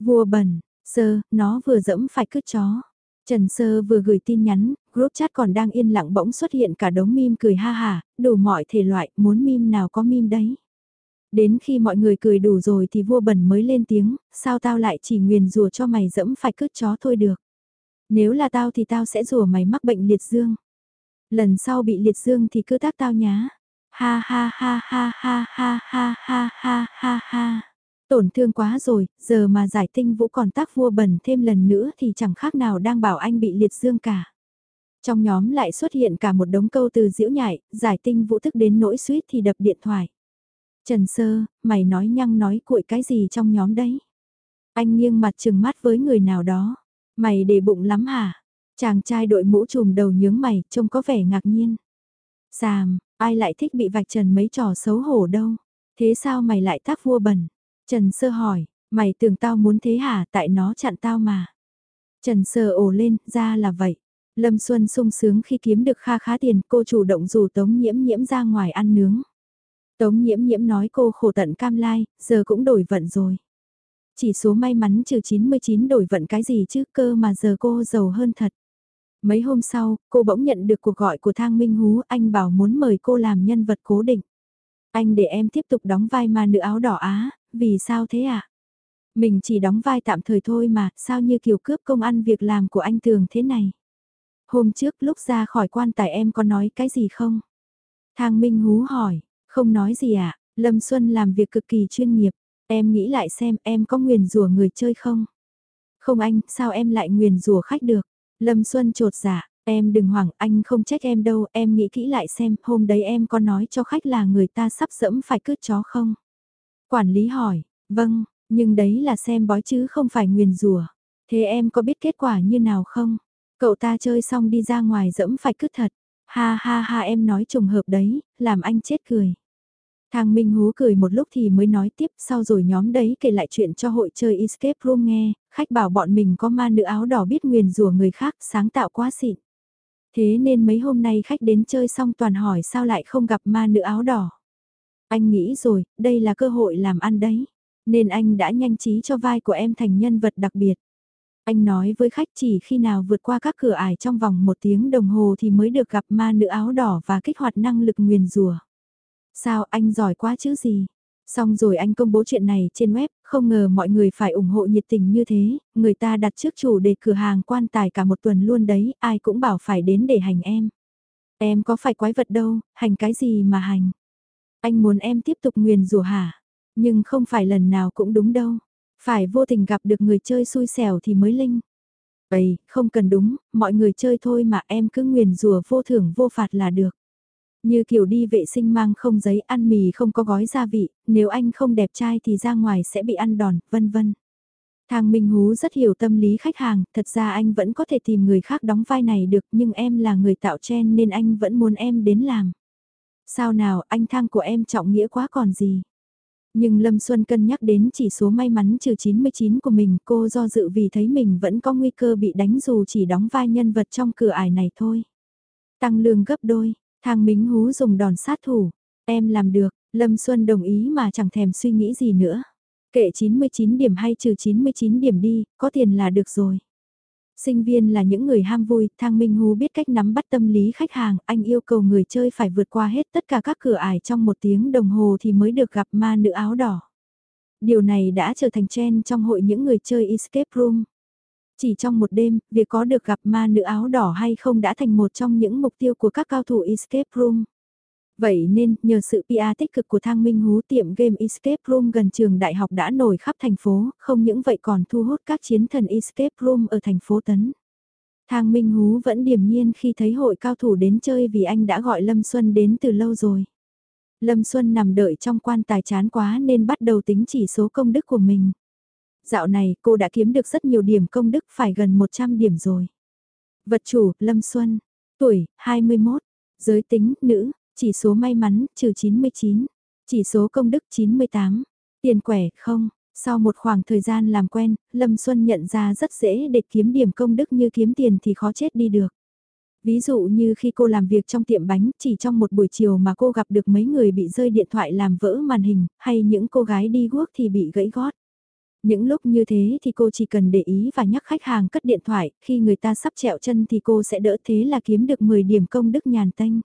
Vua bẩn, sơ, nó vừa dẫm phải cứt chó. Trần Sơ vừa gửi tin nhắn, group chat còn đang yên lặng bỗng xuất hiện cả đống mim cười ha hà, đủ mọi thể loại, muốn mim nào có mim đấy. Đến khi mọi người cười đủ rồi thì vua bẩn mới lên tiếng, sao tao lại chỉ nguyền rùa cho mày dẫm phải cứt chó thôi được. Nếu là tao thì tao sẽ rủa mày mắc bệnh liệt dương. Lần sau bị liệt dương thì cứ tác tao nhá. Ha ha ha ha ha ha ha ha ha ha ha. Tổn thương quá rồi, giờ mà giải tinh vũ còn tác vua bẩn thêm lần nữa thì chẳng khác nào đang bảo anh bị liệt dương cả. Trong nhóm lại xuất hiện cả một đống câu từ diễu nhại, giải tinh vũ thức đến nỗi suýt thì đập điện thoại. Trần Sơ, mày nói nhăng nói cuội cái gì trong nhóm đấy? Anh nghiêng mặt trừng mắt với người nào đó. Mày để bụng lắm hả? Chàng trai đội mũ trùm đầu nhướng mày, trông có vẻ ngạc nhiên. Sàm, ai lại thích bị vạch trần mấy trò xấu hổ đâu? Thế sao mày lại tác vua bẩn? Trần Sơ hỏi, mày tưởng tao muốn thế hả tại nó chặn tao mà. Trần Sơ ồ lên, ra là vậy. Lâm Xuân sung sướng khi kiếm được kha khá tiền, cô chủ động rủ Tống Nhiễm Nhiễm ra ngoài ăn nướng. Tống Nhiễm Nhiễm nói cô khổ tận cam lai, giờ cũng đổi vận rồi. Chỉ số may mắn trừ 99 đổi vận cái gì chứ cơ mà giờ cô giàu hơn thật. Mấy hôm sau, cô bỗng nhận được cuộc gọi của Thang Minh Hú, anh bảo muốn mời cô làm nhân vật cố định. Anh để em tiếp tục đóng vai ma nữ áo đỏ á, vì sao thế ạ? À? Mình chỉ đóng vai tạm thời thôi mà, sao như kiểu cướp công ăn việc làm của anh Tường thế này? Hôm trước lúc ra khỏi quan tài em có nói cái gì không? Thang Minh hú hỏi, không nói gì ạ, à? Lâm Xuân làm việc cực kỳ chuyên nghiệp, em nghĩ lại xem em có nguyền rủa người chơi không? Không anh, sao em lại nguyền rủa khách được? Lâm Xuân trột dạ, em đừng hoảng, anh không trách em đâu, em nghĩ kỹ lại xem, hôm đấy em có nói cho khách là người ta sắp dẫm phải cướp chó không? Quản lý hỏi, vâng, nhưng đấy là xem bói chứ không phải nguyền rủa. Thế em có biết kết quả như nào không? Cậu ta chơi xong đi ra ngoài dẫm phải cướp thật. Ha ha ha em nói trùng hợp đấy, làm anh chết cười. Thang Minh Hú cười một lúc thì mới nói tiếp sau rồi nhóm đấy kể lại chuyện cho hội chơi Escape Room nghe, khách bảo bọn mình có ma nữ áo đỏ biết nguyền rủa người khác sáng tạo quá xịn. Thế nên mấy hôm nay khách đến chơi xong toàn hỏi sao lại không gặp ma nữ áo đỏ. Anh nghĩ rồi, đây là cơ hội làm ăn đấy. Nên anh đã nhanh trí cho vai của em thành nhân vật đặc biệt. Anh nói với khách chỉ khi nào vượt qua các cửa ải trong vòng một tiếng đồng hồ thì mới được gặp ma nữ áo đỏ và kích hoạt năng lực nguyền rủa. Sao anh giỏi quá chứ gì? Xong rồi anh công bố chuyện này trên web, không ngờ mọi người phải ủng hộ nhiệt tình như thế, người ta đặt trước chủ đề cửa hàng quan tài cả một tuần luôn đấy, ai cũng bảo phải đến để hành em. Em có phải quái vật đâu, hành cái gì mà hành. Anh muốn em tiếp tục nguyền rủa hả? Nhưng không phải lần nào cũng đúng đâu. Phải vô tình gặp được người chơi xui xẻo thì mới linh. Ây, không cần đúng, mọi người chơi thôi mà em cứ nguyền rủa vô thưởng vô phạt là được. Như kiểu đi vệ sinh mang không giấy ăn mì không có gói gia vị, nếu anh không đẹp trai thì ra ngoài sẽ bị ăn đòn, vân vân. Thang Minh Hú rất hiểu tâm lý khách hàng, thật ra anh vẫn có thể tìm người khác đóng vai này được nhưng em là người tạo trend nên anh vẫn muốn em đến làm. Sao nào, anh thang của em trọng nghĩa quá còn gì. Nhưng Lâm Xuân cân nhắc đến chỉ số may mắn trừ 99 của mình cô do dự vì thấy mình vẫn có nguy cơ bị đánh dù chỉ đóng vai nhân vật trong cửa ải này thôi. Tăng lương gấp đôi, thang mính hú dùng đòn sát thủ. Em làm được, Lâm Xuân đồng ý mà chẳng thèm suy nghĩ gì nữa. Kệ 99 điểm hay trừ 99 điểm đi, có tiền là được rồi. Sinh viên là những người ham vui, Thang Minh Hú biết cách nắm bắt tâm lý khách hàng, anh yêu cầu người chơi phải vượt qua hết tất cả các cửa ải trong một tiếng đồng hồ thì mới được gặp ma nữ áo đỏ. Điều này đã trở thành trend trong hội những người chơi escape room. Chỉ trong một đêm, việc có được gặp ma nữ áo đỏ hay không đã thành một trong những mục tiêu của các cao thủ escape room. Vậy nên, nhờ sự PR tích cực của Thang Minh Hú tiệm game Escape Room gần trường đại học đã nổi khắp thành phố, không những vậy còn thu hút các chiến thần Escape Room ở thành phố Tấn. Thang Minh Hú vẫn điềm nhiên khi thấy hội cao thủ đến chơi vì anh đã gọi Lâm Xuân đến từ lâu rồi. Lâm Xuân nằm đợi trong quan tài chán quá nên bắt đầu tính chỉ số công đức của mình. Dạo này cô đã kiếm được rất nhiều điểm công đức phải gần 100 điểm rồi. Vật chủ, Lâm Xuân. Tuổi, 21. Giới tính, nữ. Chỉ số may mắn, trừ 99. Chỉ số công đức 98. Tiền quẻ, không. Sau một khoảng thời gian làm quen, Lâm Xuân nhận ra rất dễ để kiếm điểm công đức như kiếm tiền thì khó chết đi được. Ví dụ như khi cô làm việc trong tiệm bánh, chỉ trong một buổi chiều mà cô gặp được mấy người bị rơi điện thoại làm vỡ màn hình, hay những cô gái đi guốc thì bị gãy gót. Những lúc như thế thì cô chỉ cần để ý và nhắc khách hàng cất điện thoại, khi người ta sắp trẹo chân thì cô sẽ đỡ thế là kiếm được 10 điểm công đức nhàn tanh.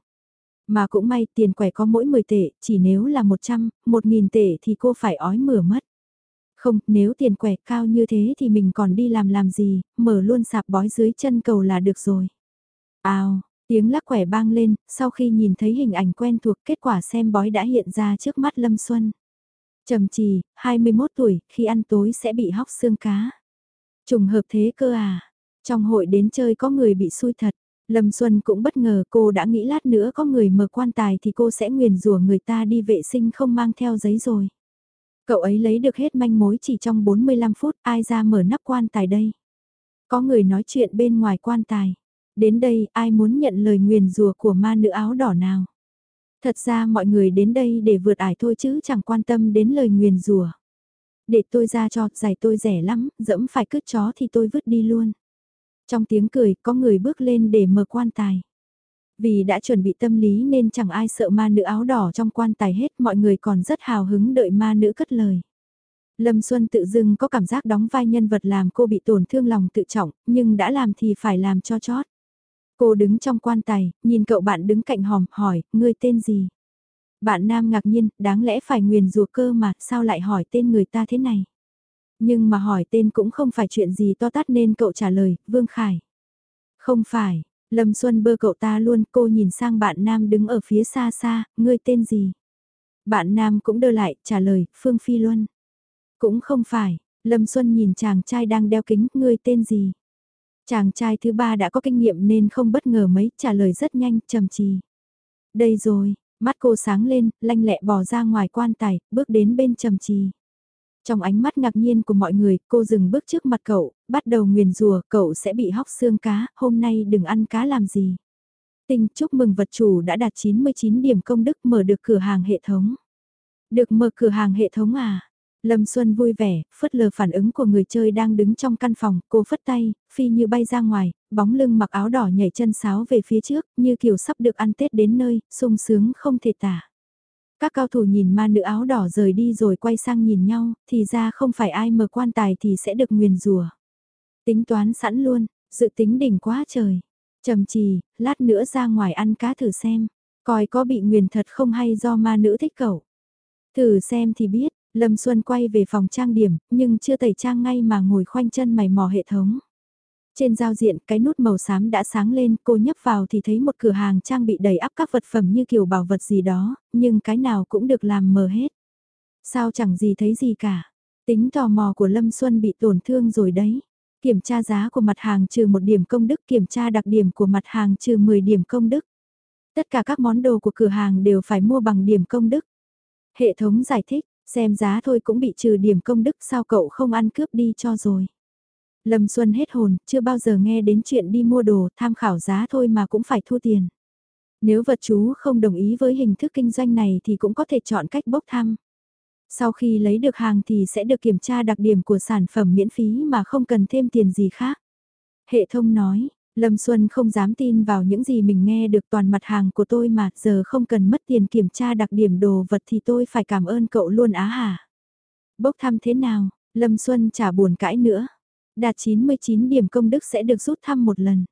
Mà cũng may tiền quẻ có mỗi 10 tệ, chỉ nếu là 100, 1.000 tệ thì cô phải ói mửa mất. Không, nếu tiền quẻ cao như thế thì mình còn đi làm làm gì, mở luôn sạp bói dưới chân cầu là được rồi. Ào, tiếng lắc quẻ bang lên, sau khi nhìn thấy hình ảnh quen thuộc kết quả xem bói đã hiện ra trước mắt Lâm Xuân. Trầm trì, 21 tuổi, khi ăn tối sẽ bị hóc xương cá. Trùng hợp thế cơ à, trong hội đến chơi có người bị xui thật, Lâm Xuân cũng bất ngờ cô đã nghĩ lát nữa có người mở quan tài thì cô sẽ nguyền rủa người ta đi vệ sinh không mang theo giấy rồi. Cậu ấy lấy được hết manh mối chỉ trong 45 phút ai ra mở nắp quan tài đây. Có người nói chuyện bên ngoài quan tài. Đến đây ai muốn nhận lời nguyền rủa của ma nữ áo đỏ nào. Thật ra mọi người đến đây để vượt ải thôi chứ chẳng quan tâm đến lời nguyền rủa. Để tôi ra cho, giải tôi rẻ lắm, dẫm phải cứt chó thì tôi vứt đi luôn. Trong tiếng cười, có người bước lên để mở quan tài. Vì đã chuẩn bị tâm lý nên chẳng ai sợ ma nữ áo đỏ trong quan tài hết, mọi người còn rất hào hứng đợi ma nữ cất lời. Lâm Xuân tự dưng có cảm giác đóng vai nhân vật làm cô bị tổn thương lòng tự trọng, nhưng đã làm thì phải làm cho chót. Cô đứng trong quan tài, nhìn cậu bạn đứng cạnh hòm, hỏi, ngươi tên gì? Bạn nam ngạc nhiên, đáng lẽ phải nguyền rùa cơ mà, sao lại hỏi tên người ta thế này? Nhưng mà hỏi tên cũng không phải chuyện gì to tát nên cậu trả lời, Vương Khải. Không phải, Lâm Xuân bơ cậu ta luôn, cô nhìn sang bạn nam đứng ở phía xa xa, ngươi tên gì? Bạn nam cũng đưa lại, trả lời, Phương Phi Luân. Cũng không phải, Lâm Xuân nhìn chàng trai đang đeo kính, ngươi tên gì? Chàng trai thứ ba đã có kinh nghiệm nên không bất ngờ mấy, trả lời rất nhanh, trầm trì. Đây rồi, mắt cô sáng lên, lanh lẹ bò ra ngoài quan tài, bước đến bên trầm trì. Trong ánh mắt ngạc nhiên của mọi người, cô dừng bước trước mặt cậu, bắt đầu nguyền rùa, cậu sẽ bị hóc xương cá, hôm nay đừng ăn cá làm gì. tình chúc mừng vật chủ đã đạt 99 điểm công đức mở được cửa hàng hệ thống. Được mở cửa hàng hệ thống à? Lâm Xuân vui vẻ, phớt lờ phản ứng của người chơi đang đứng trong căn phòng, cô phất tay, phi như bay ra ngoài, bóng lưng mặc áo đỏ nhảy chân sáo về phía trước, như kiểu sắp được ăn Tết đến nơi, sung sướng không thể tả. Các cao thủ nhìn ma nữ áo đỏ rời đi rồi quay sang nhìn nhau, thì ra không phải ai mở quan tài thì sẽ được nguyền rùa. Tính toán sẵn luôn, dự tính đỉnh quá trời. Trầm trì, lát nữa ra ngoài ăn cá thử xem, coi có bị nguyền thật không hay do ma nữ thích cậu. Thử xem thì biết, Lâm Xuân quay về phòng trang điểm, nhưng chưa tẩy trang ngay mà ngồi khoanh chân mày mò hệ thống. Trên giao diện, cái nút màu xám đã sáng lên, cô nhấp vào thì thấy một cửa hàng trang bị đầy ắp các vật phẩm như kiểu bảo vật gì đó, nhưng cái nào cũng được làm mờ hết. Sao chẳng gì thấy gì cả. Tính tò mò của Lâm Xuân bị tổn thương rồi đấy. Kiểm tra giá của mặt hàng trừ một điểm công đức, kiểm tra đặc điểm của mặt hàng trừ 10 điểm công đức. Tất cả các món đồ của cửa hàng đều phải mua bằng điểm công đức. Hệ thống giải thích, xem giá thôi cũng bị trừ điểm công đức sao cậu không ăn cướp đi cho rồi. Lâm Xuân hết hồn, chưa bao giờ nghe đến chuyện đi mua đồ, tham khảo giá thôi mà cũng phải thu tiền. Nếu vật chú không đồng ý với hình thức kinh doanh này thì cũng có thể chọn cách bốc thăm. Sau khi lấy được hàng thì sẽ được kiểm tra đặc điểm của sản phẩm miễn phí mà không cần thêm tiền gì khác. Hệ thống nói, Lâm Xuân không dám tin vào những gì mình nghe được toàn mặt hàng của tôi mà giờ không cần mất tiền kiểm tra đặc điểm đồ vật thì tôi phải cảm ơn cậu luôn á hả. Bốc thăm thế nào, Lâm Xuân chả buồn cãi nữa đạt 99 điểm công đức sẽ được rút thăm một lần.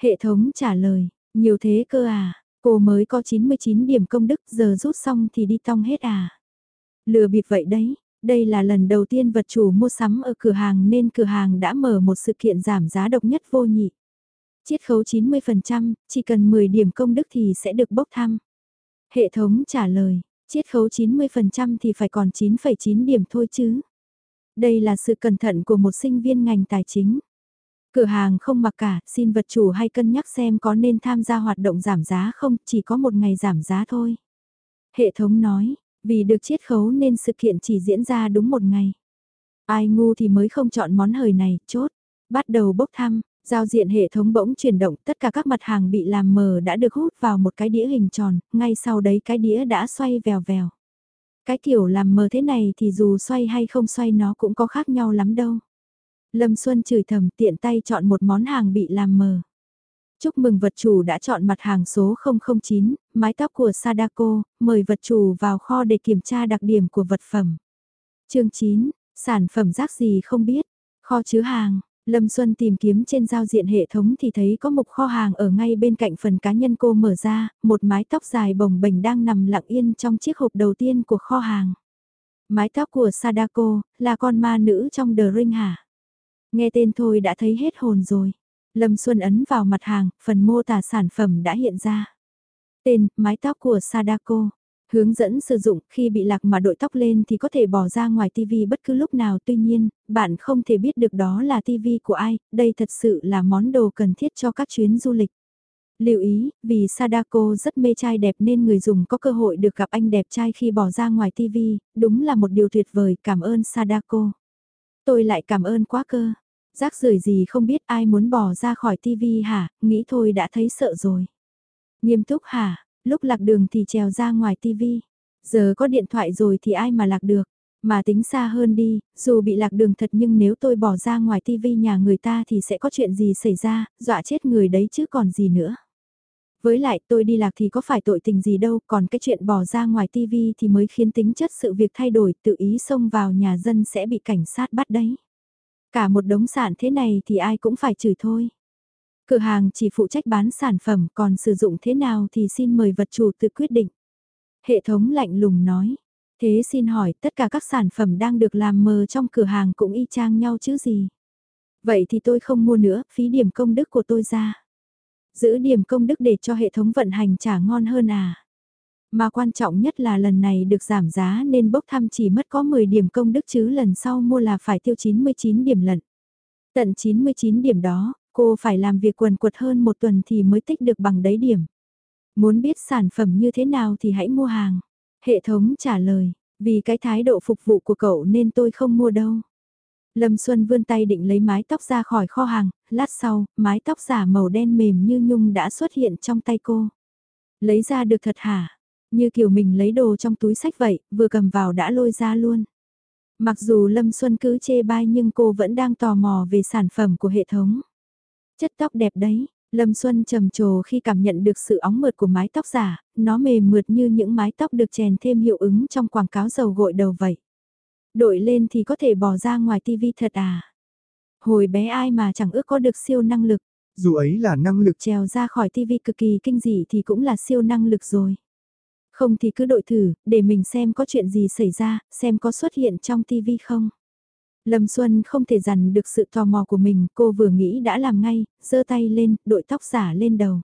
Hệ thống trả lời, nhiều thế cơ à, cô mới có 99 điểm công đức giờ rút xong thì đi tong hết à. Lừa bịp vậy đấy, đây là lần đầu tiên vật chủ mua sắm ở cửa hàng nên cửa hàng đã mở một sự kiện giảm giá độc nhất vô nhị. Chiết khấu 90%, chỉ cần 10 điểm công đức thì sẽ được bốc thăm. Hệ thống trả lời, chiết khấu 90% thì phải còn 9,9 điểm thôi chứ. Đây là sự cẩn thận của một sinh viên ngành tài chính. Cửa hàng không mặc cả, xin vật chủ hay cân nhắc xem có nên tham gia hoạt động giảm giá không, chỉ có một ngày giảm giá thôi. Hệ thống nói, vì được chiết khấu nên sự kiện chỉ diễn ra đúng một ngày. Ai ngu thì mới không chọn món hời này, chốt. Bắt đầu bốc thăm, giao diện hệ thống bỗng chuyển động, tất cả các mặt hàng bị làm mờ đã được hút vào một cái đĩa hình tròn, ngay sau đấy cái đĩa đã xoay vèo vèo. Cái kiểu làm mờ thế này thì dù xoay hay không xoay nó cũng có khác nhau lắm đâu. Lâm Xuân chửi thầm tiện tay chọn một món hàng bị làm mờ. Chúc mừng vật chủ đã chọn mặt hàng số 009, mái tóc của Sadako, mời vật chủ vào kho để kiểm tra đặc điểm của vật phẩm. chương 9, sản phẩm rác gì không biết, kho chứa hàng, Lâm Xuân tìm kiếm trên giao diện hệ thống thì thấy có một kho hàng ở ngay bên cạnh phần cá nhân cô mở ra, một mái tóc dài bồng bềnh đang nằm lặng yên trong chiếc hộp đầu tiên của kho hàng. Mái tóc của Sadako, là con ma nữ trong The Ring hả? Nghe tên thôi đã thấy hết hồn rồi. Lâm Xuân ấn vào mặt hàng, phần mô tả sản phẩm đã hiện ra. Tên, mái tóc của Sadako. Hướng dẫn sử dụng khi bị lạc mà đội tóc lên thì có thể bỏ ra ngoài TV bất cứ lúc nào tuy nhiên, bạn không thể biết được đó là TV của ai, đây thật sự là món đồ cần thiết cho các chuyến du lịch. Lưu ý, vì Sadako rất mê trai đẹp nên người dùng có cơ hội được gặp anh đẹp trai khi bỏ ra ngoài TV, đúng là một điều tuyệt vời, cảm ơn Sadako. Tôi lại cảm ơn quá cơ. Rác rưởi gì không biết ai muốn bỏ ra khỏi TV hả, nghĩ thôi đã thấy sợ rồi. Nghiêm túc hả, lúc lạc đường thì trèo ra ngoài tivi. Giờ có điện thoại rồi thì ai mà lạc được. Mà tính xa hơn đi, dù bị lạc đường thật nhưng nếu tôi bỏ ra ngoài tivi nhà người ta thì sẽ có chuyện gì xảy ra, dọa chết người đấy chứ còn gì nữa. Với lại tôi đi lạc thì có phải tội tình gì đâu, còn cái chuyện bỏ ra ngoài tivi thì mới khiến tính chất sự việc thay đổi, tự ý xông vào nhà dân sẽ bị cảnh sát bắt đấy. Cả một đống sản thế này thì ai cũng phải chửi thôi. Cửa hàng chỉ phụ trách bán sản phẩm còn sử dụng thế nào thì xin mời vật chủ tự quyết định. Hệ thống lạnh lùng nói. Thế xin hỏi tất cả các sản phẩm đang được làm mờ trong cửa hàng cũng y chang nhau chứ gì? Vậy thì tôi không mua nữa, phí điểm công đức của tôi ra. Giữ điểm công đức để cho hệ thống vận hành trả ngon hơn à? Mà quan trọng nhất là lần này được giảm giá nên bốc thăm chỉ mất có 10 điểm công đức chứ lần sau mua là phải tiêu 99 điểm lận. Tận 99 điểm đó, cô phải làm việc quần quật hơn một tuần thì mới tích được bằng đấy điểm. Muốn biết sản phẩm như thế nào thì hãy mua hàng. Hệ thống trả lời, vì cái thái độ phục vụ của cậu nên tôi không mua đâu. Lâm Xuân vươn tay định lấy mái tóc ra khỏi kho hàng, lát sau, mái tóc giả màu đen mềm như nhung đã xuất hiện trong tay cô. Lấy ra được thật hả? Như kiểu mình lấy đồ trong túi sách vậy, vừa cầm vào đã lôi ra luôn. Mặc dù Lâm Xuân cứ chê bai nhưng cô vẫn đang tò mò về sản phẩm của hệ thống. Chất tóc đẹp đấy, Lâm Xuân trầm trồ khi cảm nhận được sự óng mượt của mái tóc giả, nó mềm mượt như những mái tóc được chèn thêm hiệu ứng trong quảng cáo dầu gội đầu vậy. Đội lên thì có thể bỏ ra ngoài tivi thật à? Hồi bé ai mà chẳng ước có được siêu năng lực. Dù ấy là năng lực trèo ra khỏi tivi cực kỳ kinh dị thì cũng là siêu năng lực rồi. Không thì cứ đội thử, để mình xem có chuyện gì xảy ra, xem có xuất hiện trong tivi không. Lâm Xuân không thể dằn được sự tò mò của mình, cô vừa nghĩ đã làm ngay, giơ tay lên, đội tóc giả lên đầu.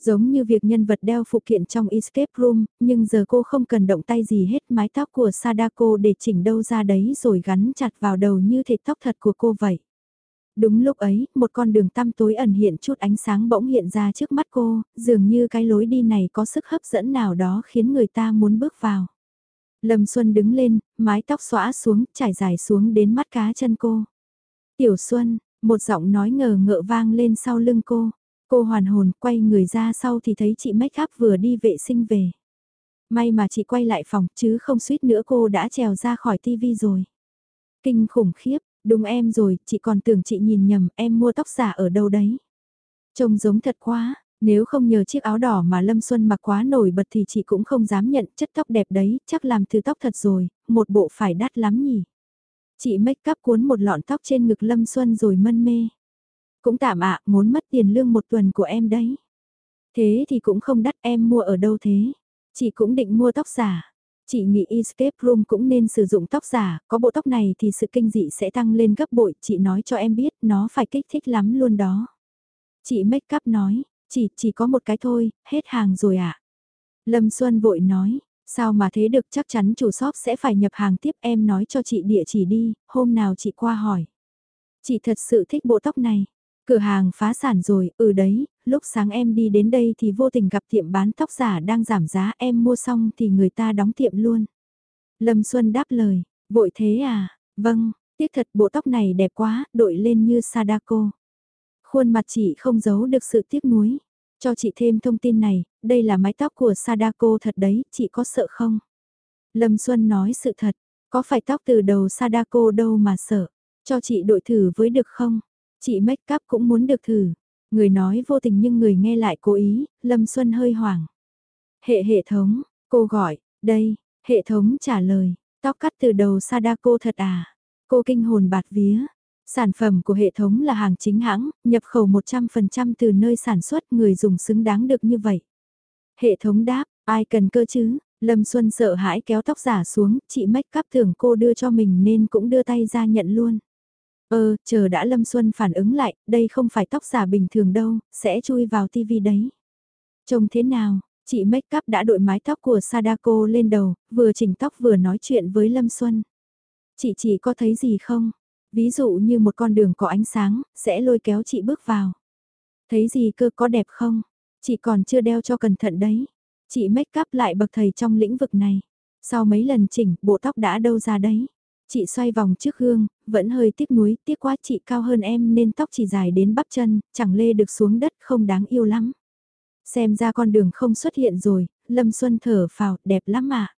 Giống như việc nhân vật đeo phụ kiện trong escape room, nhưng giờ cô không cần động tay gì hết mái tóc của Sadako để chỉnh đâu ra đấy rồi gắn chặt vào đầu như thể tóc thật của cô vậy. Đúng lúc ấy, một con đường tăm tối ẩn hiện chút ánh sáng bỗng hiện ra trước mắt cô, dường như cái lối đi này có sức hấp dẫn nào đó khiến người ta muốn bước vào. Lâm Xuân đứng lên, mái tóc xõa xuống, trải dài xuống đến mắt cá chân cô. Tiểu Xuân, một giọng nói ngờ ngợ vang lên sau lưng cô. Cô hoàn hồn quay người ra sau thì thấy chị make up vừa đi vệ sinh về. May mà chị quay lại phòng chứ không suýt nữa cô đã trèo ra khỏi tivi rồi. Kinh khủng khiếp, đúng em rồi, chị còn tưởng chị nhìn nhầm em mua tóc giả ở đâu đấy. Trông giống thật quá, nếu không nhờ chiếc áo đỏ mà Lâm Xuân mặc quá nổi bật thì chị cũng không dám nhận chất tóc đẹp đấy, chắc làm từ tóc thật rồi, một bộ phải đắt lắm nhỉ. Chị make up cuốn một lọn tóc trên ngực Lâm Xuân rồi mân mê. Cũng tạm ạ, muốn mất tiền lương một tuần của em đấy. Thế thì cũng không đắt em mua ở đâu thế. Chị cũng định mua tóc giả. Chị nghĩ Escape Room cũng nên sử dụng tóc giả, có bộ tóc này thì sự kinh dị sẽ tăng lên gấp bội, chị nói cho em biết nó phải kích thích lắm luôn đó. Chị make up nói, chỉ, chỉ có một cái thôi, hết hàng rồi ạ. À? Lâm Xuân vội nói, sao mà thế được chắc chắn chủ shop sẽ phải nhập hàng tiếp em nói cho chị địa chỉ đi, hôm nào chị qua hỏi. Chị thật sự thích bộ tóc này. Cửa hàng phá sản rồi, ừ đấy, lúc sáng em đi đến đây thì vô tình gặp tiệm bán tóc giả đang giảm giá em mua xong thì người ta đóng tiệm luôn. Lâm Xuân đáp lời, vội thế à, vâng, tiếc thật bộ tóc này đẹp quá, đội lên như Sadako. Khuôn mặt chị không giấu được sự tiếc nuối. Cho chị thêm thông tin này, đây là mái tóc của Sadako thật đấy, chị có sợ không? Lâm Xuân nói sự thật, có phải tóc từ đầu Sadako đâu mà sợ, cho chị đội thử với được không? Chị make up cũng muốn được thử. Người nói vô tình nhưng người nghe lại cố ý, Lâm Xuân hơi hoảng. Hệ hệ thống, cô gọi, đây, hệ thống trả lời, tóc cắt từ đầu Sadako thật à? Cô kinh hồn bạt vía. Sản phẩm của hệ thống là hàng chính hãng, nhập khẩu 100% từ nơi sản xuất người dùng xứng đáng được như vậy. Hệ thống đáp, ai cần cơ chứ? Lâm Xuân sợ hãi kéo tóc giả xuống, chị make up tưởng cô đưa cho mình nên cũng đưa tay ra nhận luôn. Ơ, chờ đã Lâm Xuân phản ứng lại, đây không phải tóc giả bình thường đâu, sẽ chui vào tivi đấy. Trông thế nào, chị make up đã đội mái tóc của Sadako lên đầu, vừa chỉnh tóc vừa nói chuyện với Lâm Xuân. Chị chỉ có thấy gì không? Ví dụ như một con đường có ánh sáng, sẽ lôi kéo chị bước vào. Thấy gì cơ có đẹp không? Chị còn chưa đeo cho cẩn thận đấy. Chị make up lại bậc thầy trong lĩnh vực này. Sau mấy lần chỉnh, bộ tóc đã đâu ra đấy. Chị xoay vòng trước gương, vẫn hơi tiếc nuối, tiếc quá chị cao hơn em nên tóc chỉ dài đến bắp chân, chẳng lê được xuống đất không đáng yêu lắm. Xem ra con đường không xuất hiện rồi, Lâm Xuân thở phào, đẹp lắm ạ.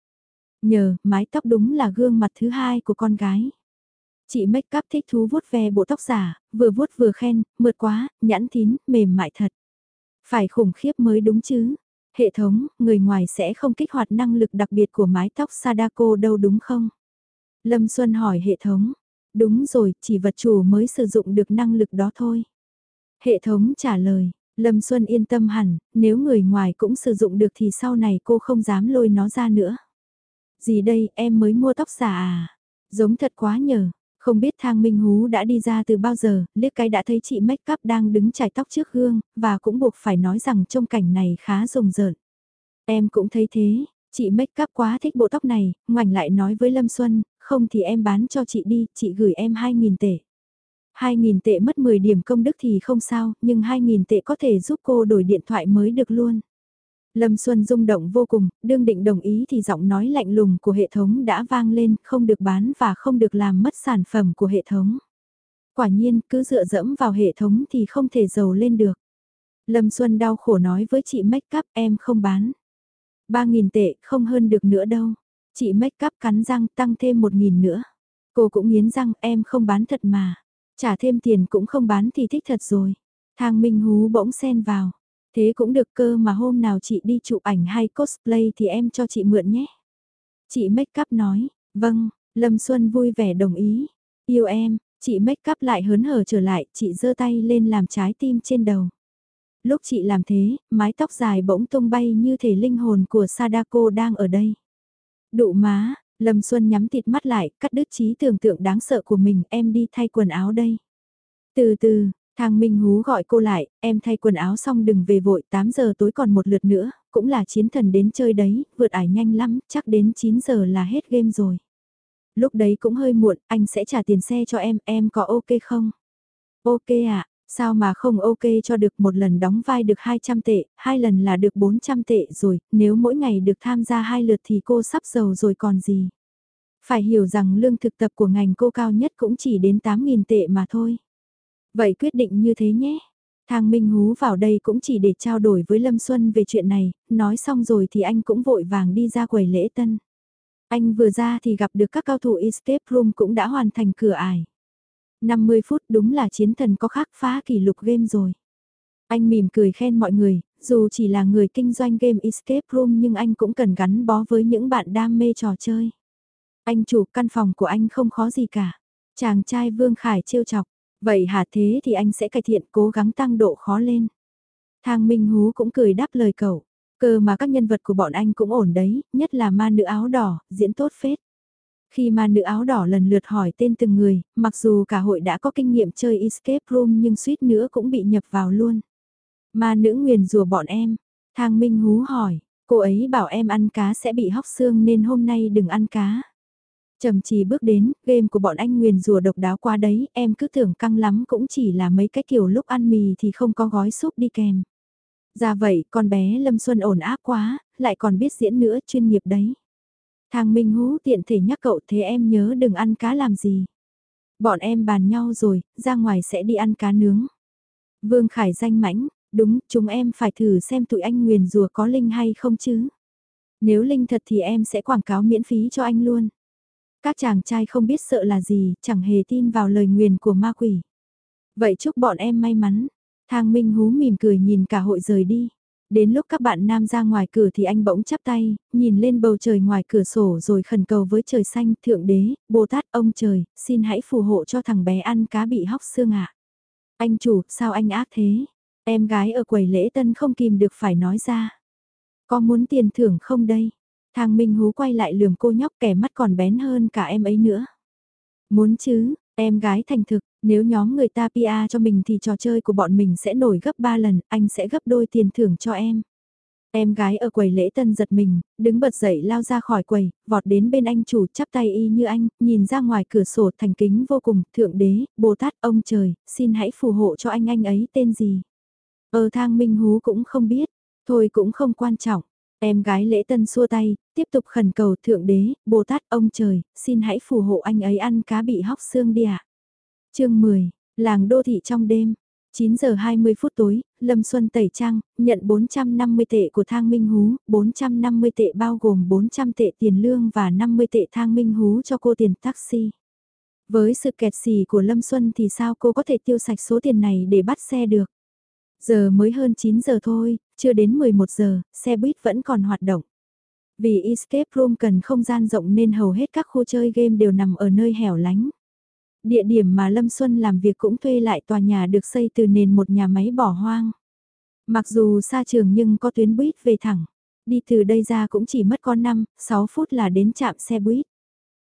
Nhờ, mái tóc đúng là gương mặt thứ hai của con gái. Chị make up thích thú vuốt ve bộ tóc giả, vừa vuốt vừa khen, mượt quá, nhãn thín, mềm mại thật. Phải khủng khiếp mới đúng chứ. Hệ thống, người ngoài sẽ không kích hoạt năng lực đặc biệt của mái tóc Sadako đâu đúng không? Lâm Xuân hỏi hệ thống. Đúng rồi, chỉ vật chủ mới sử dụng được năng lực đó thôi. Hệ thống trả lời, Lâm Xuân yên tâm hẳn, nếu người ngoài cũng sử dụng được thì sau này cô không dám lôi nó ra nữa. Gì đây, em mới mua tóc giả à? Giống thật quá nhờ. Không biết thang Minh Hú đã đi ra từ bao giờ, liếc cái đã thấy chị make up đang đứng chải tóc trước gương, và cũng buộc phải nói rằng trông cảnh này khá rùng rợn. Em cũng thấy thế, chị make up quá thích bộ tóc này, ngoảnh lại nói với Lâm Xuân, không thì em bán cho chị đi, chị gửi em 2.000 tệ. 2.000 tệ mất 10 điểm công đức thì không sao, nhưng 2.000 tệ có thể giúp cô đổi điện thoại mới được luôn. Lâm Xuân rung động vô cùng, đương định đồng ý thì giọng nói lạnh lùng của hệ thống đã vang lên, không được bán và không được làm mất sản phẩm của hệ thống. Quả nhiên, cứ dựa dẫm vào hệ thống thì không thể giàu lên được. Lâm Xuân đau khổ nói với chị make up em không bán. 3.000 tệ không hơn được nữa đâu. Chị make up cắn răng tăng thêm 1.000 nữa. Cô cũng nghiến răng em không bán thật mà. Trả thêm tiền cũng không bán thì thích thật rồi. Thang Minh Hú bỗng xen vào. Thế cũng được cơ mà hôm nào chị đi chụp ảnh hay cosplay thì em cho chị mượn nhé. Chị make up nói, vâng, Lâm Xuân vui vẻ đồng ý. Yêu em, chị make up lại hớn hở trở lại, chị giơ tay lên làm trái tim trên đầu. Lúc chị làm thế, mái tóc dài bỗng tung bay như thể linh hồn của Sadako đang ở đây. Đụ má, Lâm Xuân nhắm thịt mắt lại, cắt đứt trí tưởng tượng đáng sợ của mình, em đi thay quần áo đây. Từ từ, Thang Minh Hú gọi cô lại, em thay quần áo xong đừng về vội, 8 giờ tối còn một lượt nữa, cũng là chiến thần đến chơi đấy, vượt ải nhanh lắm, chắc đến 9 giờ là hết game rồi. Lúc đấy cũng hơi muộn, anh sẽ trả tiền xe cho em, em có ok không? Ok ạ, à, sao mà không ok cho được một lần đóng vai được 200 tệ, hai lần là được 400 tệ rồi, nếu mỗi ngày được tham gia hai lượt thì cô sắp giàu rồi còn gì. Phải hiểu rằng lương thực tập của ngành cô cao nhất cũng chỉ đến 8.000 tệ mà thôi. Vậy quyết định như thế nhé. Thang Minh Hú vào đây cũng chỉ để trao đổi với Lâm Xuân về chuyện này, nói xong rồi thì anh cũng vội vàng đi ra quầy lễ tân. Anh vừa ra thì gặp được các cao thủ escape room cũng đã hoàn thành cửa ải. 50 phút đúng là chiến thần có khắc phá kỷ lục game rồi. Anh mỉm cười khen mọi người, dù chỉ là người kinh doanh game escape room nhưng anh cũng cần gắn bó với những bạn đam mê trò chơi. Anh chủ căn phòng của anh không khó gì cả. Chàng trai Vương Khải trêu chọc, Vậy hả thế thì anh sẽ cải thiện cố gắng tăng độ khó lên. Thang Minh Hú cũng cười đáp lời cậu. Cơ mà các nhân vật của bọn anh cũng ổn đấy, nhất là ma nữ áo đỏ, diễn tốt phết. Khi ma nữ áo đỏ lần lượt hỏi tên từng người, mặc dù cả hội đã có kinh nghiệm chơi escape room nhưng suýt nữa cũng bị nhập vào luôn. Ma nữ nguyền rùa bọn em. Thang Minh Hú hỏi, cô ấy bảo em ăn cá sẽ bị hóc xương nên hôm nay đừng ăn cá. Trầm trì bước đến, game của bọn anh nguyền rùa độc đáo qua đấy, em cứ tưởng căng lắm cũng chỉ là mấy cái kiểu lúc ăn mì thì không có gói súp đi kèm. Ra vậy, con bé Lâm Xuân ổn áp quá, lại còn biết diễn nữa chuyên nghiệp đấy. Thang Minh Hú tiện thể nhắc cậu thế em nhớ đừng ăn cá làm gì. Bọn em bàn nhau rồi, ra ngoài sẽ đi ăn cá nướng. Vương Khải danh mãnh, đúng, chúng em phải thử xem tụi anh nguyền rùa có linh hay không chứ. Nếu linh thật thì em sẽ quảng cáo miễn phí cho anh luôn. Các chàng trai không biết sợ là gì, chẳng hề tin vào lời nguyền của ma quỷ. Vậy chúc bọn em may mắn. Thang Minh Hú mỉm cười nhìn cả hội rời đi. Đến lúc các bạn nam ra ngoài cửa thì anh bỗng chắp tay, nhìn lên bầu trời ngoài cửa sổ rồi khẩn cầu với trời xanh, thượng đế, Bồ Tát ông trời, xin hãy phù hộ cho thằng bé ăn cá bị hóc xương ạ. Anh chủ, sao anh ác thế? Em gái ở quầy lễ tân không kìm được phải nói ra. Có muốn tiền thưởng không đây? Thang Minh Hú quay lại lườm cô nhóc kẻ mắt còn bén hơn cả em ấy nữa. Muốn chứ, em gái thành thực, nếu nhóm người ta PA cho mình thì trò chơi của bọn mình sẽ nổi gấp 3 lần, anh sẽ gấp đôi tiền thưởng cho em. Em gái ở quầy lễ tân giật mình, đứng bật dậy lao ra khỏi quầy, vọt đến bên anh chủ chắp tay y như anh, nhìn ra ngoài cửa sổ thành kính vô cùng, thượng đế, Bồ Tát, ông trời, xin hãy phù hộ cho anh anh ấy tên gì. Ờ thang minh hú cũng không biết, thôi cũng không quan trọng, Em gái lễ tân xua tay, tiếp tục khẩn cầu Thượng Đế, Bồ Tát ông trời, xin hãy phù hộ anh ấy ăn cá bị hóc xương đi ạ. À. chương 10, làng đô thị trong đêm. 9 giờ 20 phút tối, Lâm Xuân tẩy trang, nhận 450 tệ của Thang Minh Hú, 450 tệ bao gồm 400 tệ tiền lương và 50 tệ Thang Minh Hú cho cô tiền taxi. Với sự kẹt xì của Lâm Xuân thì sao cô có thể tiêu sạch số tiền này để bắt xe được? Giờ mới hơn 9 giờ thôi, chưa đến 11 giờ, xe buýt vẫn còn hoạt động. Vì escape room cần không gian rộng nên hầu hết các khu chơi game đều nằm ở nơi hẻo lánh. Địa điểm mà Lâm Xuân làm việc cũng thuê lại tòa nhà được xây từ nền một nhà máy bỏ hoang. Mặc dù xa trường nhưng có tuyến buýt về thẳng. Đi từ đây ra cũng chỉ mất con 5, 6 phút là đến trạm xe buýt.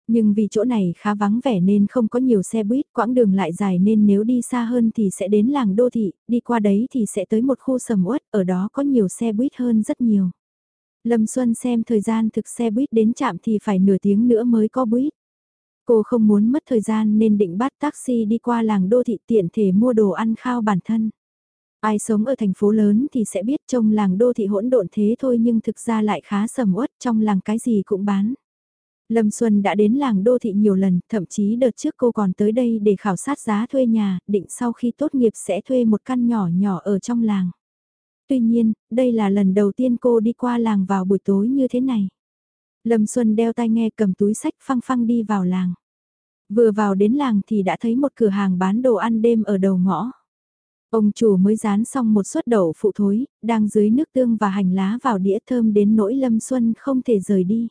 Nhưng vì chỗ này khá vắng vẻ nên không có nhiều xe buýt, quãng đường lại dài nên nếu đi xa hơn thì sẽ đến làng đô thị, đi qua đấy thì sẽ tới một khu sầm uất, ở đó có nhiều xe buýt hơn rất nhiều. Lâm Xuân xem thời gian thực xe buýt đến trạm thì phải nửa tiếng nữa mới có buýt. Cô không muốn mất thời gian nên định bắt taxi đi qua làng đô thị tiện thể mua đồ ăn khao bản thân. Ai sống ở thành phố lớn thì sẽ biết trong làng đô thị hỗn độn thế thôi nhưng thực ra lại khá sầm uất trong làng cái gì cũng bán. Lâm Xuân đã đến làng đô thị nhiều lần, thậm chí đợt trước cô còn tới đây để khảo sát giá thuê nhà, định sau khi tốt nghiệp sẽ thuê một căn nhỏ nhỏ ở trong làng. Tuy nhiên, đây là lần đầu tiên cô đi qua làng vào buổi tối như thế này. Lâm Xuân đeo tai nghe cầm túi sách phăng phăng đi vào làng. Vừa vào đến làng thì đã thấy một cửa hàng bán đồ ăn đêm ở đầu ngõ. Ông chủ mới rán xong một suất đậu phụ thối, đang dưới nước tương và hành lá vào đĩa thơm đến nỗi Lâm Xuân không thể rời đi.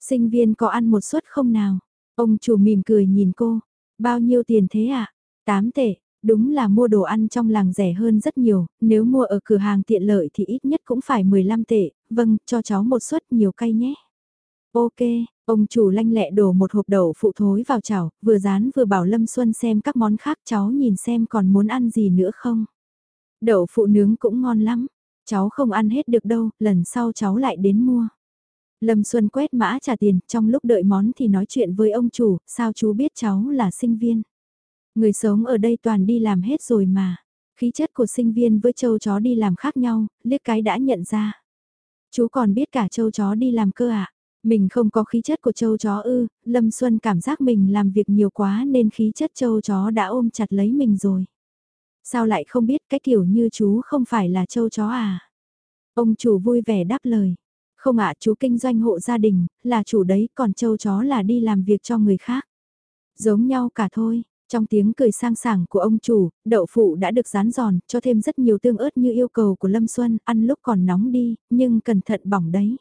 Sinh viên có ăn một suất không nào? Ông chủ mỉm cười nhìn cô. Bao nhiêu tiền thế ạ? À? tám tệ, đúng là mua đồ ăn trong làng rẻ hơn rất nhiều, nếu mua ở cửa hàng tiện lợi thì ít nhất cũng phải 15 tệ, vâng, cho cháu một suất nhiều cay nhé. Ok, ông chủ lanh lẹ đổ một hộp đậu phụ thối vào chảo, vừa dán vừa bảo Lâm Xuân xem các món khác cháu nhìn xem còn muốn ăn gì nữa không. Đậu phụ nướng cũng ngon lắm, cháu không ăn hết được đâu, lần sau cháu lại đến mua. Lâm Xuân quét mã trả tiền, trong lúc đợi món thì nói chuyện với ông chủ, sao chú biết cháu là sinh viên. Người sống ở đây toàn đi làm hết rồi mà. Khí chất của sinh viên với châu chó đi làm khác nhau, liếc cái đã nhận ra. Chú còn biết cả châu chó đi làm cơ à? Mình không có khí chất của châu chó ư, Lâm Xuân cảm giác mình làm việc nhiều quá nên khí chất châu chó đã ôm chặt lấy mình rồi. Sao lại không biết cái kiểu như chú không phải là châu chó à? Ông chủ vui vẻ đáp lời. Không ạ chú kinh doanh hộ gia đình, là chủ đấy, còn châu chó là đi làm việc cho người khác. Giống nhau cả thôi, trong tiếng cười sang sảng của ông chủ, đậu phụ đã được rán giòn, cho thêm rất nhiều tương ớt như yêu cầu của Lâm Xuân, ăn lúc còn nóng đi, nhưng cẩn thận bỏng đấy.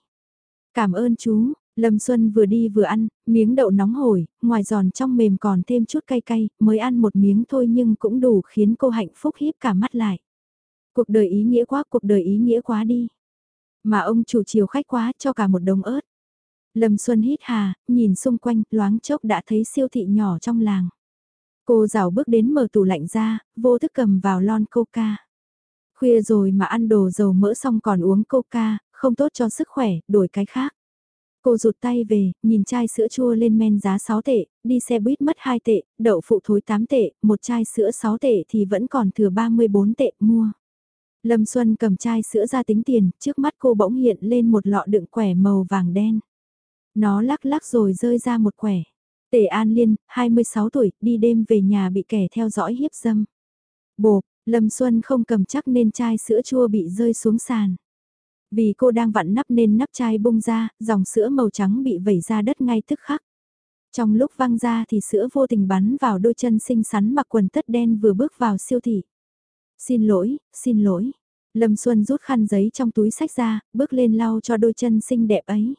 Cảm ơn chú, Lâm Xuân vừa đi vừa ăn, miếng đậu nóng hổi, ngoài giòn trong mềm còn thêm chút cay cay, mới ăn một miếng thôi nhưng cũng đủ khiến cô hạnh phúc híp cả mắt lại. Cuộc đời ý nghĩa quá, cuộc đời ý nghĩa quá đi. Mà ông chủ chiều khách quá cho cả một đồng ớt. Lâm Xuân hít hà, nhìn xung quanh, loáng chốc đã thấy siêu thị nhỏ trong làng. Cô rào bước đến mở tủ lạnh ra, vô thức cầm vào lon coca. Khuya rồi mà ăn đồ dầu mỡ xong còn uống coca, không tốt cho sức khỏe, đổi cái khác. Cô rụt tay về, nhìn chai sữa chua lên men giá 6 tệ, đi xe buýt mất 2 tệ, đậu phụ thối 8 tệ, một chai sữa 6 tệ thì vẫn còn thừa 34 tệ mua. Lâm Xuân cầm chai sữa ra tính tiền, trước mắt cô bỗng hiện lên một lọ đựng quẻ màu vàng đen. Nó lắc lắc rồi rơi ra một quẻ. Tề An Liên, 26 tuổi, đi đêm về nhà bị kẻ theo dõi hiếp dâm. Bộp, Lâm Xuân không cầm chắc nên chai sữa chua bị rơi xuống sàn. Vì cô đang vặn nắp nên nắp chai bung ra, dòng sữa màu trắng bị vẩy ra đất ngay tức khắc. Trong lúc văng ra thì sữa vô tình bắn vào đôi chân xinh xắn mặc quần tất đen vừa bước vào siêu thị. Xin lỗi, xin lỗi. Lâm Xuân rút khăn giấy trong túi sách ra, bước lên lau cho đôi chân xinh đẹp ấy.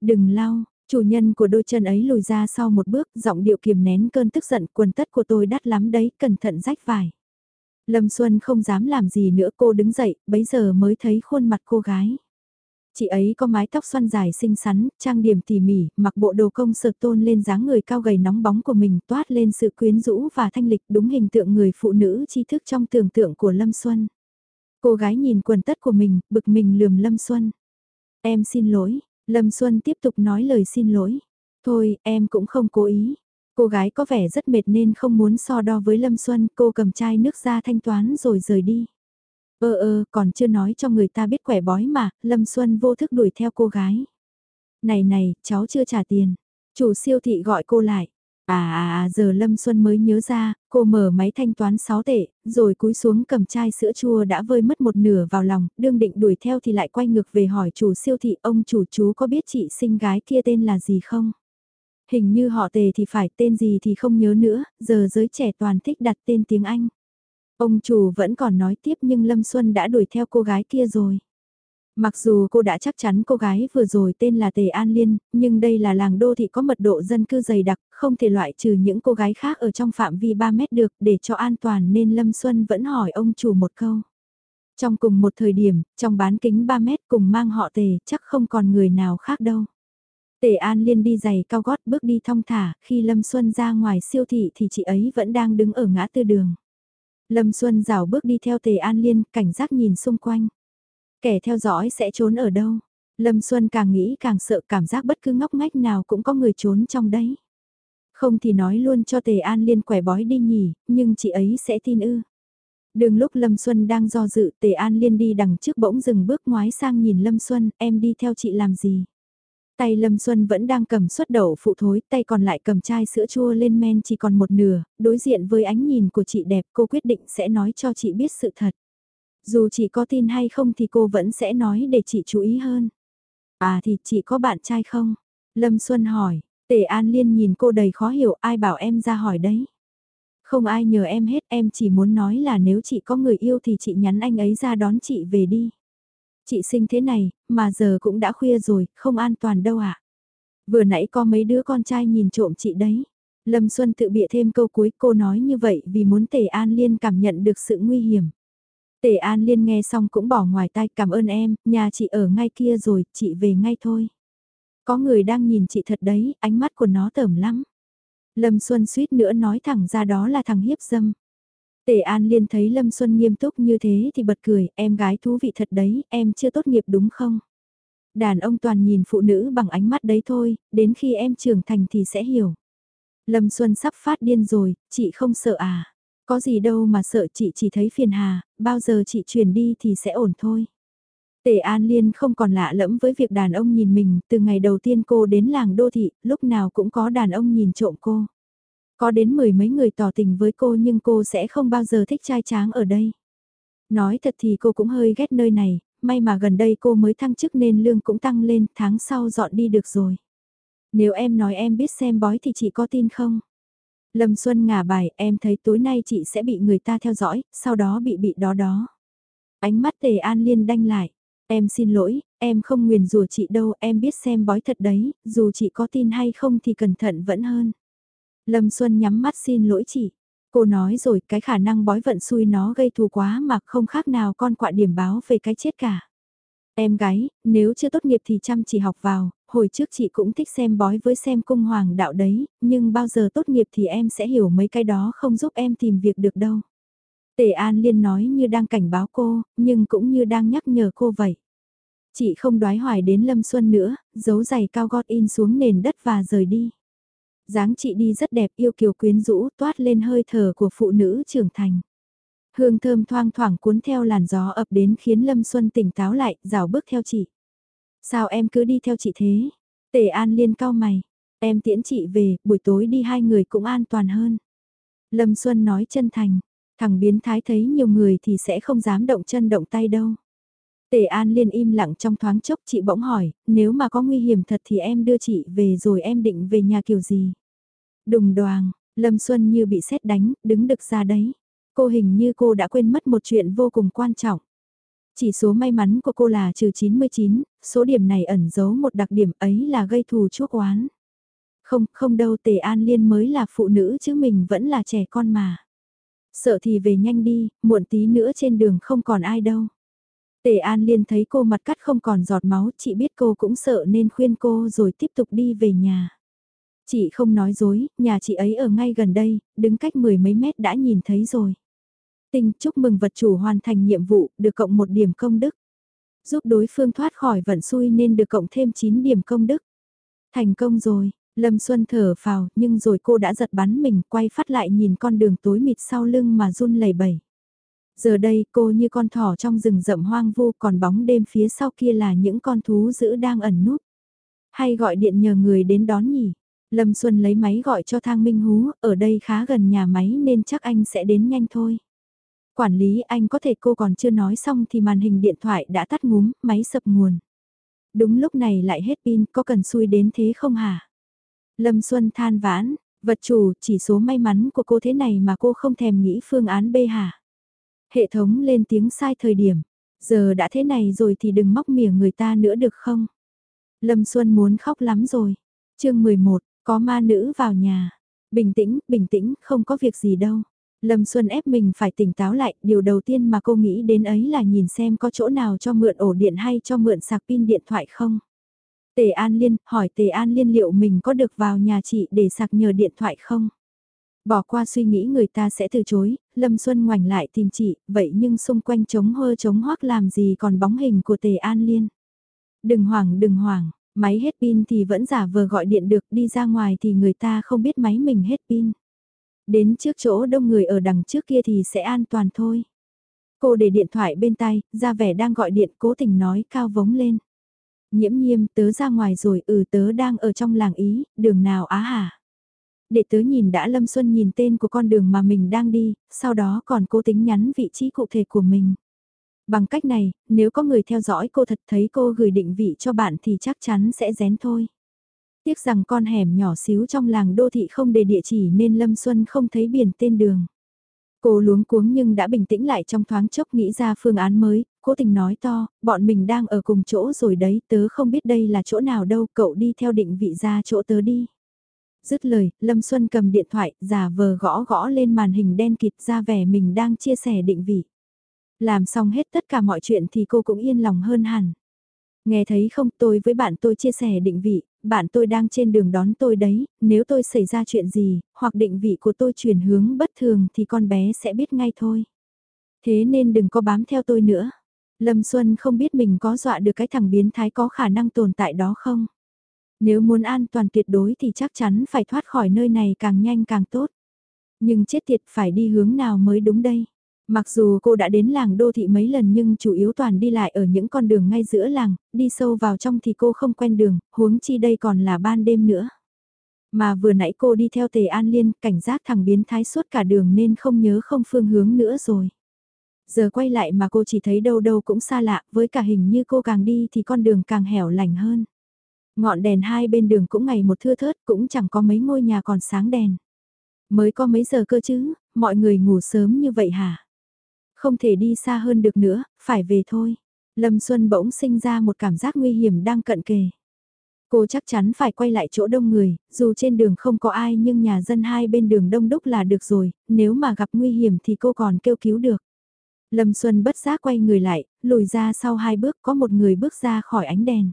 Đừng lau, chủ nhân của đôi chân ấy lùi ra sau một bước, giọng điệu kiềm nén cơn tức giận quần tất của tôi đắt lắm đấy, cẩn thận rách vải. Lâm Xuân không dám làm gì nữa cô đứng dậy, bấy giờ mới thấy khuôn mặt cô gái. Chị ấy có mái tóc xoăn dài xinh xắn, trang điểm tỉ mỉ, mặc bộ đồ công sở tôn lên dáng người cao gầy nóng bóng của mình toát lên sự quyến rũ và thanh lịch đúng hình tượng người phụ nữ tri thức trong tưởng tượng của Lâm Xuân. Cô gái nhìn quần tất của mình, bực mình lườm Lâm Xuân. Em xin lỗi, Lâm Xuân tiếp tục nói lời xin lỗi. Thôi, em cũng không cố ý. Cô gái có vẻ rất mệt nên không muốn so đo với Lâm Xuân, cô cầm chai nước ra thanh toán rồi rời đi. Ơ ơ, còn chưa nói cho người ta biết quẻ bói mà, Lâm Xuân vô thức đuổi theo cô gái. Này này, cháu chưa trả tiền. Chủ siêu thị gọi cô lại. À à à giờ Lâm Xuân mới nhớ ra, cô mở máy thanh toán 6 tệ, rồi cúi xuống cầm chai sữa chua đã vơi mất một nửa vào lòng, đương định đuổi theo thì lại quay ngược về hỏi chủ siêu thị ông chủ chú có biết chị sinh gái kia tên là gì không? Hình như họ tề thì phải tên gì thì không nhớ nữa, giờ giới trẻ toàn thích đặt tên tiếng Anh. Ông chủ vẫn còn nói tiếp nhưng Lâm Xuân đã đuổi theo cô gái kia rồi. Mặc dù cô đã chắc chắn cô gái vừa rồi tên là Tề An Liên, nhưng đây là làng đô thị có mật độ dân cư dày đặc, không thể loại trừ những cô gái khác ở trong phạm vi 3 mét được để cho an toàn nên Lâm Xuân vẫn hỏi ông chủ một câu. Trong cùng một thời điểm, trong bán kính 3 mét cùng mang họ tề, chắc không còn người nào khác đâu. Tề An Liên đi giày cao gót bước đi thong thả, khi Lâm Xuân ra ngoài siêu thị thì chị ấy vẫn đang đứng ở ngã tư đường. Lâm Xuân rảo bước đi theo Tề An Liên, cảnh giác nhìn xung quanh. Kẻ theo dõi sẽ trốn ở đâu? Lâm Xuân càng nghĩ càng sợ cảm giác bất cứ ngóc ngách nào cũng có người trốn trong đấy. Không thì nói luôn cho Tề An Liên quẻ bói đi nhỉ, nhưng chị ấy sẽ tin ư. Đường lúc Lâm Xuân đang do dự Tề An Liên đi đằng trước bỗng dừng bước ngoái sang nhìn Lâm Xuân, em đi theo chị làm gì? Tay Lâm Xuân vẫn đang cầm suất đậu phụ thối, tay còn lại cầm chai sữa chua lên men chỉ còn một nửa, đối diện với ánh nhìn của chị đẹp cô quyết định sẽ nói cho chị biết sự thật. Dù chị có tin hay không thì cô vẫn sẽ nói để chị chú ý hơn. À thì chị có bạn trai không? Lâm Xuân hỏi, Tề An Liên nhìn cô đầy khó hiểu ai bảo em ra hỏi đấy. Không ai nhờ em hết em chỉ muốn nói là nếu chị có người yêu thì chị nhắn anh ấy ra đón chị về đi. Chị sinh thế này, mà giờ cũng đã khuya rồi, không an toàn đâu ạ. À? Vừa nãy có mấy đứa con trai nhìn trộm chị đấy. Lâm Xuân tự bịa thêm câu cuối cô nói như vậy vì muốn Tề An Liên cảm nhận được sự nguy hiểm. Tề An Liên nghe xong cũng bỏ ngoài tai cảm ơn em, nhà chị ở ngay kia rồi, chị về ngay thôi. Có người đang nhìn chị thật đấy, ánh mắt của nó tởm lắm. Lâm Xuân suýt nữa nói thẳng ra đó là thằng hiếp dâm. Tề An Liên thấy Lâm Xuân nghiêm túc như thế thì bật cười, em gái thú vị thật đấy, em chưa tốt nghiệp đúng không? Đàn ông toàn nhìn phụ nữ bằng ánh mắt đấy thôi, đến khi em trưởng thành thì sẽ hiểu. Lâm Xuân sắp phát điên rồi, chị không sợ à? Có gì đâu mà sợ chị chỉ thấy phiền hà, bao giờ chị chuyển đi thì sẽ ổn thôi. Tề An Liên không còn lạ lẫm với việc đàn ông nhìn mình, từ ngày đầu tiên cô đến làng đô thị, lúc nào cũng có đàn ông nhìn trộm cô. Có đến mười mấy người tỏ tình với cô nhưng cô sẽ không bao giờ thích trai tráng ở đây. Nói thật thì cô cũng hơi ghét nơi này, may mà gần đây cô mới thăng chức nên lương cũng tăng lên, tháng sau dọn đi được rồi. Nếu em nói em biết xem bói thì chị có tin không? Lâm Xuân ngả bài, em thấy tối nay chị sẽ bị người ta theo dõi, sau đó bị bị đó đó. Ánh mắt Tề An Liên đanh lại. Em xin lỗi, em không nguyền rủa chị đâu, em biết xem bói thật đấy, dù chị có tin hay không thì cẩn thận vẫn hơn. Lâm Xuân nhắm mắt xin lỗi chị. Cô nói rồi cái khả năng bói vận xui nó gây thù quá mà không khác nào con quạ điểm báo về cái chết cả. Em gái, nếu chưa tốt nghiệp thì chăm chỉ học vào, hồi trước chị cũng thích xem bói với xem cung hoàng đạo đấy, nhưng bao giờ tốt nghiệp thì em sẽ hiểu mấy cái đó không giúp em tìm việc được đâu. Tề An Liên nói như đang cảnh báo cô, nhưng cũng như đang nhắc nhở cô vậy. Chị không đoái hoài đến Lâm Xuân nữa, giấu giày cao gót in xuống nền đất và rời đi. dáng chị đi rất đẹp yêu kiều quyến rũ toát lên hơi thở của phụ nữ trưởng thành. Hương thơm thoang thoảng cuốn theo làn gió ập đến khiến Lâm Xuân tỉnh táo lại, rào bước theo chị. Sao em cứ đi theo chị thế? Tề An Liên cao mày. Em tiễn chị về, buổi tối đi hai người cũng an toàn hơn. Lâm Xuân nói chân thành. Thằng biến thái thấy nhiều người thì sẽ không dám động chân động tay đâu. Tề An Liên im lặng trong thoáng chốc chị bỗng hỏi, nếu mà có nguy hiểm thật thì em đưa chị về rồi em định về nhà kiểu gì? Đùng đoàng, Lâm Xuân như bị xét đánh, đứng đực ra đấy. Cô hình như cô đã quên mất một chuyện vô cùng quan trọng. Chỉ số may mắn của cô là trừ 99, số điểm này ẩn giấu một đặc điểm ấy là gây thù chuốc oán. Không, không đâu Tề An Liên mới là phụ nữ chứ mình vẫn là trẻ con mà. Sợ thì về nhanh đi, muộn tí nữa trên đường không còn ai đâu. Tề An Liên thấy cô mặt cắt không còn giọt máu, chị biết cô cũng sợ nên khuyên cô rồi tiếp tục đi về nhà. Chị không nói dối, nhà chị ấy ở ngay gần đây, đứng cách mười mấy mét đã nhìn thấy rồi. Tinh chúc mừng vật chủ hoàn thành nhiệm vụ, được cộng một điểm công đức. Giúp đối phương thoát khỏi vận xui nên được cộng thêm 9 điểm công đức. Thành công rồi, Lâm Xuân thở phào, nhưng rồi cô đã giật bắn mình, quay phát lại nhìn con đường tối mịt sau lưng mà run lẩy bẩy. Giờ đây cô như con thỏ trong rừng rậm hoang vu còn bóng đêm phía sau kia là những con thú dữ đang ẩn núp. Hay gọi điện nhờ người đến đón nhỉ? Lâm Xuân lấy máy gọi cho Thang Minh Hú, ở đây khá gần nhà máy nên chắc anh sẽ đến nhanh thôi. Quản lý anh có thể cô còn chưa nói xong thì màn hình điện thoại đã tắt ngúm, máy sập nguồn. Đúng lúc này lại hết pin, có cần xui đến thế không hả? Lâm Xuân than vãn, vật chủ chỉ số may mắn của cô thế này mà cô không thèm nghĩ phương án B hả? Hệ thống lên tiếng sai thời điểm, giờ đã thế này rồi thì đừng móc mỉa người ta nữa được không? Lâm Xuân muốn khóc lắm rồi. chương 11, có ma nữ vào nhà. Bình tĩnh, bình tĩnh, không có việc gì đâu. Lâm Xuân ép mình phải tỉnh táo lại, điều đầu tiên mà cô nghĩ đến ấy là nhìn xem có chỗ nào cho mượn ổ điện hay cho mượn sạc pin điện thoại không. Tề An Liên, hỏi Tề An Liên liệu mình có được vào nhà chị để sạc nhờ điện thoại không? Bỏ qua suy nghĩ người ta sẽ từ chối, Lâm Xuân ngoảnh lại tìm chị, vậy nhưng xung quanh trống hơ trống hoác làm gì còn bóng hình của Tề An Liên. Đừng hoảng đừng hoảng, máy hết pin thì vẫn giả vờ gọi điện được đi ra ngoài thì người ta không biết máy mình hết pin. Đến trước chỗ đông người ở đằng trước kia thì sẽ an toàn thôi. Cô để điện thoại bên tay, ra vẻ đang gọi điện cố tình nói cao vống lên. Nhiễm nhiêm tớ ra ngoài rồi ừ tớ đang ở trong làng Ý, đường nào á hả? Để tớ nhìn đã Lâm Xuân nhìn tên của con đường mà mình đang đi, sau đó còn cố tính nhắn vị trí cụ thể của mình. Bằng cách này, nếu có người theo dõi cô thật thấy cô gửi định vị cho bạn thì chắc chắn sẽ dén thôi. Tiếc rằng con hẻm nhỏ xíu trong làng đô thị không đề địa chỉ nên Lâm Xuân không thấy biển tên đường. Cô luống cuống nhưng đã bình tĩnh lại trong thoáng chốc nghĩ ra phương án mới, cố tình nói to, bọn mình đang ở cùng chỗ rồi đấy, tớ không biết đây là chỗ nào đâu, cậu đi theo định vị ra chỗ tớ đi. Dứt lời, Lâm Xuân cầm điện thoại, giả vờ gõ gõ lên màn hình đen kịt ra vẻ mình đang chia sẻ định vị. Làm xong hết tất cả mọi chuyện thì cô cũng yên lòng hơn hẳn. Nghe thấy không tôi với bạn tôi chia sẻ định vị, bạn tôi đang trên đường đón tôi đấy, nếu tôi xảy ra chuyện gì, hoặc định vị của tôi chuyển hướng bất thường thì con bé sẽ biết ngay thôi. Thế nên đừng có bám theo tôi nữa. Lâm Xuân không biết mình có dọa được cái thằng biến thái có khả năng tồn tại đó không? Nếu muốn an toàn tuyệt đối thì chắc chắn phải thoát khỏi nơi này càng nhanh càng tốt. Nhưng chết tiệt phải đi hướng nào mới đúng đây? Mặc dù cô đã đến làng đô thị mấy lần nhưng chủ yếu toàn đi lại ở những con đường ngay giữa làng, đi sâu vào trong thì cô không quen đường, huống chi đây còn là ban đêm nữa. Mà vừa nãy cô đi theo tề an liên, cảnh giác thằng biến thái suốt cả đường nên không nhớ không phương hướng nữa rồi. Giờ quay lại mà cô chỉ thấy đâu đâu cũng xa lạ, với cả hình như cô càng đi thì con đường càng hẻo lành hơn. Ngọn đèn hai bên đường cũng ngày một thưa thớt, cũng chẳng có mấy ngôi nhà còn sáng đèn. Mới có mấy giờ cơ chứ, mọi người ngủ sớm như vậy hả? Không thể đi xa hơn được nữa, phải về thôi. Lâm Xuân bỗng sinh ra một cảm giác nguy hiểm đang cận kề. Cô chắc chắn phải quay lại chỗ đông người, dù trên đường không có ai nhưng nhà dân hai bên đường đông đúc là được rồi, nếu mà gặp nguy hiểm thì cô còn kêu cứu được. Lâm Xuân bất giác quay người lại, lùi ra sau hai bước có một người bước ra khỏi ánh đèn.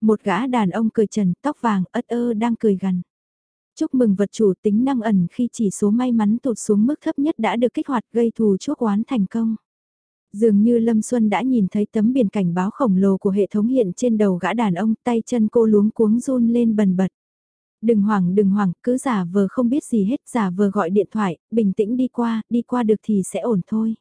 Một gã đàn ông cười trần, tóc vàng, ất ơ đang cười gần. Chúc mừng vật chủ tính năng ẩn khi chỉ số may mắn tụt xuống mức thấp nhất đã được kích hoạt gây thù chuốc oán thành công. Dường như Lâm Xuân đã nhìn thấy tấm biển cảnh báo khổng lồ của hệ thống hiện trên đầu gã đàn ông, tay chân cô luống cuống run lên bần bật. Đừng hoảng đừng hoảng, cứ giả vờ không biết gì hết, giả vờ gọi điện thoại, bình tĩnh đi qua, đi qua được thì sẽ ổn thôi.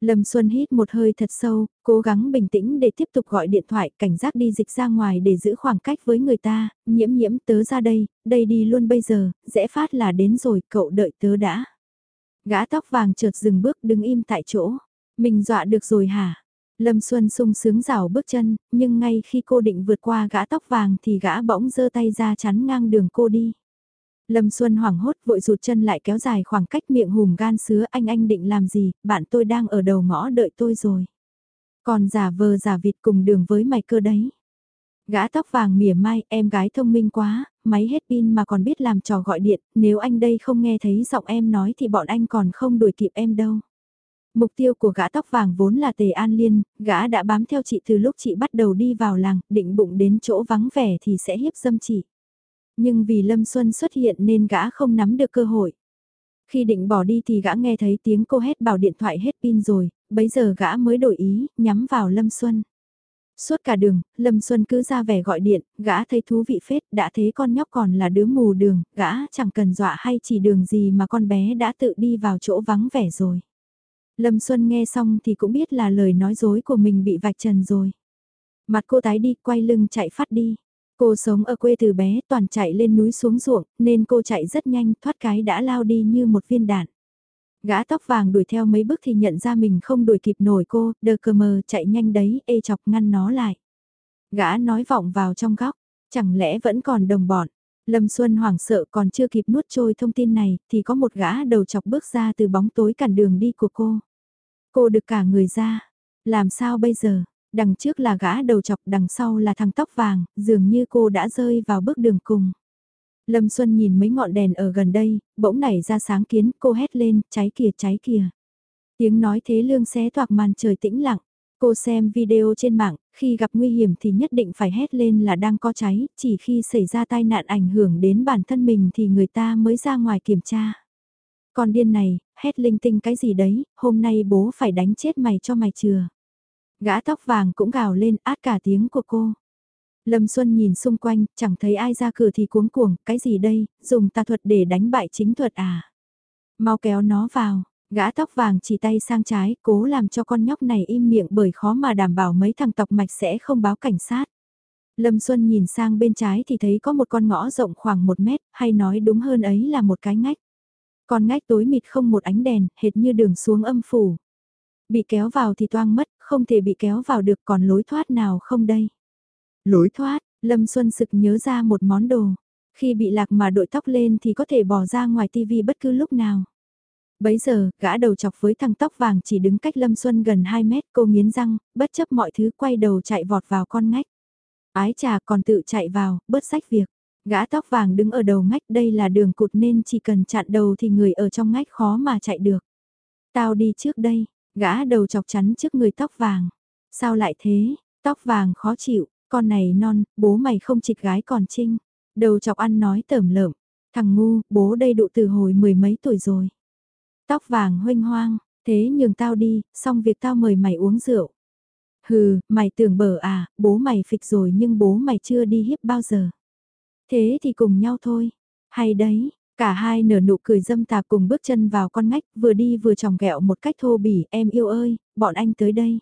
Lâm Xuân hít một hơi thật sâu, cố gắng bình tĩnh để tiếp tục gọi điện thoại, cảnh giác đi dịch ra ngoài để giữ khoảng cách với người ta, nhiễm nhiễm tớ ra đây, đây đi luôn bây giờ, rẽ phát là đến rồi, cậu đợi tớ đã. Gã tóc vàng chợt dừng bước đứng im tại chỗ, mình dọa được rồi hả? Lâm Xuân sung sướng rảo bước chân, nhưng ngay khi cô định vượt qua gã tóc vàng thì gã bỗng giơ tay ra chắn ngang đường cô đi. Lâm Xuân hoảng hốt vội rụt chân lại kéo dài khoảng cách miệng hùm gan sứa anh anh định làm gì, bạn tôi đang ở đầu ngõ đợi tôi rồi. Còn giả vờ giả vịt cùng đường với mày cơ đấy. Gã tóc vàng mỉa mai, em gái thông minh quá, máy hết pin mà còn biết làm trò gọi điện, nếu anh đây không nghe thấy giọng em nói thì bọn anh còn không đuổi kịp em đâu. Mục tiêu của gã tóc vàng vốn là Tề An Liên, gã đã bám theo chị từ lúc chị bắt đầu đi vào làng, định bụng đến chỗ vắng vẻ thì sẽ hiếp dâm chị. Nhưng vì Lâm Xuân xuất hiện nên gã không nắm được cơ hội. Khi định bỏ đi thì gã nghe thấy tiếng cô hét bảo điện thoại hết pin rồi, bấy giờ gã mới đổi ý, nhắm vào Lâm Xuân. Suốt cả đường, Lâm Xuân cứ ra vẻ gọi điện, gã thấy thú vị phết, đã thấy con nhóc còn là đứa mù đường, gã chẳng cần dọa hay chỉ đường gì mà con bé đã tự đi vào chỗ vắng vẻ rồi. Lâm Xuân nghe xong thì cũng biết là lời nói dối của mình bị vạch trần rồi. Mặt cô tái đi, quay lưng chạy phát đi. Cô sống ở quê từ bé toàn chạy lên núi xuống ruộng, nên cô chạy rất nhanh, thoát cái đã lao đi như một viên đạn. Gã tóc vàng đuổi theo mấy bước thì nhận ra mình không đuổi kịp nổi cô, đờ cờ mờ chạy nhanh đấy, ê chọc ngăn nó lại. Gã nói vọng vào trong góc, chẳng lẽ vẫn còn đồng bọn. Lâm Xuân hoảng sợ còn chưa kịp nuốt trôi thông tin này, thì có một gã đầu chọc bước ra từ bóng tối cản đường đi của cô. Cô được cả người ra. Làm sao bây giờ? Đằng trước là gã đầu chọc đằng sau là thằng tóc vàng, dường như cô đã rơi vào bước đường cùng. Lâm Xuân nhìn mấy ngọn đèn ở gần đây, bỗng nảy ra sáng kiến, cô hét lên, cháy kìa cháy kìa. Tiếng nói thế lương xé toạc màn trời tĩnh lặng. Cô xem video trên mạng, khi gặp nguy hiểm thì nhất định phải hét lên là đang có cháy, chỉ khi xảy ra tai nạn ảnh hưởng đến bản thân mình thì người ta mới ra ngoài kiểm tra. Con điên này, hét linh tinh cái gì đấy, hôm nay bố phải đánh chết mày cho mày chừa. Gã tóc vàng cũng gào lên át cả tiếng của cô. Lâm Xuân nhìn xung quanh, chẳng thấy ai ra cửa thì cuống cuồng, cái gì đây, dùng tà thuật để đánh bại chính thuật à. Mau kéo nó vào, gã tóc vàng chỉ tay sang trái, cố làm cho con nhóc này im miệng bởi khó mà đảm bảo mấy thằng tộc mạch sẽ không báo cảnh sát. Lâm Xuân nhìn sang bên trái thì thấy có một con ngõ rộng khoảng một mét, hay nói đúng hơn ấy là một cái ngách. Con ngách tối mịt không một ánh đèn, hệt như đường xuống âm phủ. Bị kéo vào thì toang mất, không thể bị kéo vào được còn lối thoát nào không đây. Lối thoát, Lâm Xuân sực nhớ ra một món đồ. Khi bị lạc mà đội tóc lên thì có thể bỏ ra ngoài tivi bất cứ lúc nào. Bấy giờ, gã đầu chọc với thằng tóc vàng chỉ đứng cách Lâm Xuân gần 2 mét, cô nghiến răng, bất chấp mọi thứ quay đầu chạy vọt vào con ngách. Ái trà còn tự chạy vào, bớt sách việc. Gã tóc vàng đứng ở đầu ngách đây là đường cụt nên chỉ cần chặn đầu thì người ở trong ngách khó mà chạy được. Tao đi trước đây, gã đầu chọc chắn trước người tóc vàng. Sao lại thế, tóc vàng khó chịu, con này non, bố mày không chịch gái còn trinh. Đầu chọc ăn nói tởm lợm, thằng ngu, bố đây đụ từ hồi mười mấy tuổi rồi. Tóc vàng hoanh hoang, thế nhường tao đi, xong việc tao mời mày uống rượu. Hừ, mày tưởng bở à, bố mày phịch rồi nhưng bố mày chưa đi hiếp bao giờ. Thế thì cùng nhau thôi. Hay đấy, cả hai nở nụ cười dâm tà cùng bước chân vào con ngách, vừa đi vừa tròng ghẹo một cách thô bỉ, em yêu ơi, bọn anh tới đây.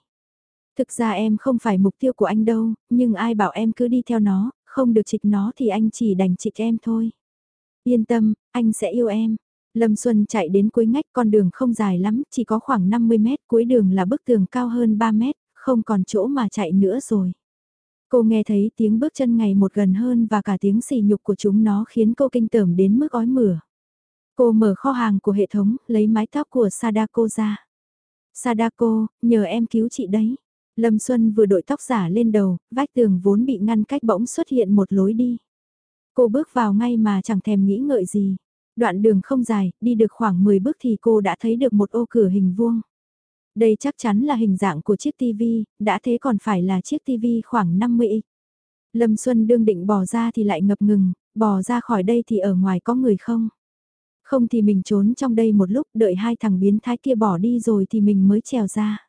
Thực ra em không phải mục tiêu của anh đâu, nhưng ai bảo em cứ đi theo nó, không được trịch nó thì anh chỉ đành trịch em thôi. Yên tâm, anh sẽ yêu em. Lâm Xuân chạy đến cuối ngách con đường không dài lắm, chỉ có khoảng 50 mét, cuối đường là bức tường cao hơn 3 mét, không còn chỗ mà chạy nữa rồi. Cô nghe thấy tiếng bước chân ngày một gần hơn và cả tiếng xì nhục của chúng nó khiến cô kinh tởm đến mức ói mửa. Cô mở kho hàng của hệ thống, lấy mái tóc của Sadako ra. Sadako, nhờ em cứu chị đấy. Lâm Xuân vừa đội tóc giả lên đầu, vách tường vốn bị ngăn cách bỗng xuất hiện một lối đi. Cô bước vào ngay mà chẳng thèm nghĩ ngợi gì. Đoạn đường không dài, đi được khoảng 10 bước thì cô đã thấy được một ô cửa hình vuông. Đây chắc chắn là hình dạng của chiếc TV, đã thế còn phải là chiếc TV khoảng 50 inch. Lâm Xuân đương định bỏ ra thì lại ngập ngừng, bỏ ra khỏi đây thì ở ngoài có người không? Không thì mình trốn trong đây một lúc đợi hai thằng biến thái kia bỏ đi rồi thì mình mới trèo ra.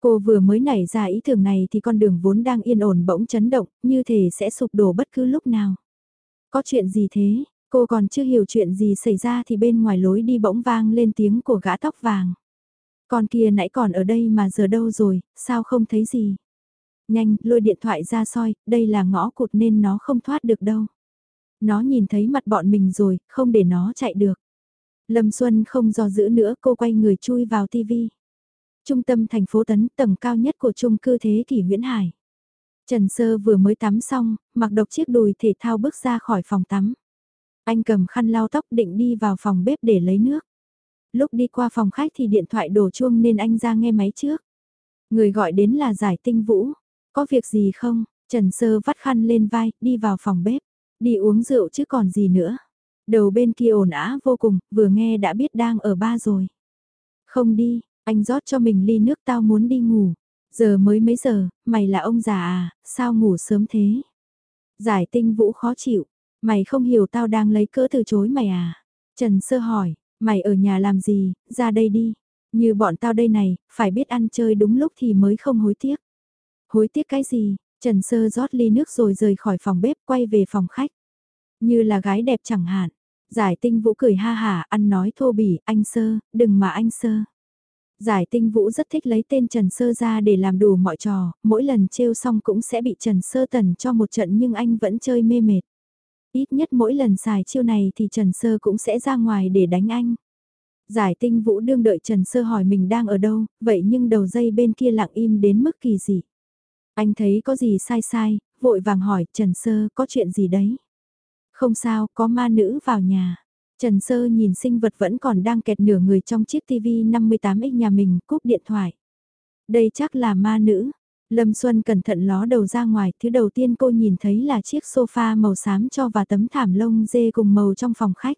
Cô vừa mới nảy ra ý tưởng này thì con đường vốn đang yên ổn bỗng chấn động, như thể sẽ sụp đổ bất cứ lúc nào. Có chuyện gì thế, cô còn chưa hiểu chuyện gì xảy ra thì bên ngoài lối đi bỗng vang lên tiếng của gã tóc vàng. Con kia nãy còn ở đây mà giờ đâu rồi, sao không thấy gì? Nhanh, lôi điện thoại ra soi, đây là ngõ cụt nên nó không thoát được đâu. Nó nhìn thấy mặt bọn mình rồi, không để nó chạy được. Lâm Xuân không do giữ nữa cô quay người chui vào tivi. Trung tâm thành phố Tấn, tầng cao nhất của chung cư thế kỷ Nguyễn Hải. Trần Sơ vừa mới tắm xong, mặc độc chiếc đùi thể thao bước ra khỏi phòng tắm. Anh cầm khăn lau tóc định đi vào phòng bếp để lấy nước. Lúc đi qua phòng khách thì điện thoại đổ chuông nên anh ra nghe máy trước. Người gọi đến là giải tinh vũ. Có việc gì không? Trần Sơ vắt khăn lên vai, đi vào phòng bếp. Đi uống rượu chứ còn gì nữa. Đầu bên kia ồn ã vô cùng, vừa nghe đã biết đang ở ba rồi. Không đi, anh rót cho mình ly nước tao muốn đi ngủ. Giờ mới mấy giờ, mày là ông già à, sao ngủ sớm thế? Giải tinh vũ khó chịu, mày không hiểu tao đang lấy cỡ từ chối mày à? Trần Sơ hỏi, mày ở nhà làm gì, ra đây đi. Như bọn tao đây này, phải biết ăn chơi đúng lúc thì mới không hối tiếc. Hối tiếc cái gì? Trần Sơ rót ly nước rồi rời khỏi phòng bếp quay về phòng khách. Như là gái đẹp chẳng hạn. Giải tinh vũ cười ha hà, ăn nói thô bỉ, anh Sơ, đừng mà anh Sơ. Giải tinh vũ rất thích lấy tên Trần Sơ ra để làm đủ mọi trò, mỗi lần trêu xong cũng sẽ bị Trần Sơ tần cho một trận nhưng anh vẫn chơi mê mệt. Ít nhất mỗi lần xài chiêu này thì Trần Sơ cũng sẽ ra ngoài để đánh anh. Giải tinh vũ đương đợi Trần Sơ hỏi mình đang ở đâu, vậy nhưng đầu dây bên kia lặng im đến mức kỳ dị. Anh thấy có gì sai sai, vội vàng hỏi Trần Sơ có chuyện gì đấy. Không sao, có ma nữ vào nhà. Trần Sơ nhìn sinh vật vẫn còn đang kẹt nửa người trong chiếc TV 58X nhà mình, cúp điện thoại. Đây chắc là ma nữ. Lâm Xuân cẩn thận ló đầu ra ngoài, thứ đầu tiên cô nhìn thấy là chiếc sofa màu xám cho và tấm thảm lông dê cùng màu trong phòng khách.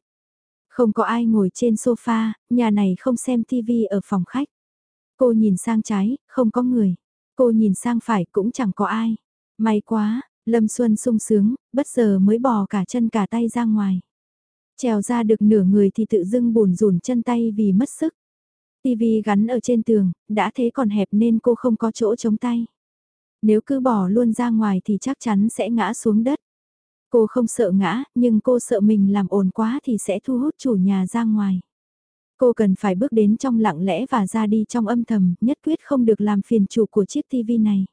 Không có ai ngồi trên sofa, nhà này không xem TV ở phòng khách. Cô nhìn sang trái, không có người. Cô nhìn sang phải cũng chẳng có ai. May quá, Lâm Xuân sung sướng, bất giờ mới bò cả chân cả tay ra ngoài. Trèo ra được nửa người thì tự dưng bùn rùn chân tay vì mất sức. TV gắn ở trên tường, đã thế còn hẹp nên cô không có chỗ chống tay. Nếu cứ bỏ luôn ra ngoài thì chắc chắn sẽ ngã xuống đất. Cô không sợ ngã, nhưng cô sợ mình làm ồn quá thì sẽ thu hút chủ nhà ra ngoài. Cô cần phải bước đến trong lặng lẽ và ra đi trong âm thầm, nhất quyết không được làm phiền chủ của chiếc tivi này.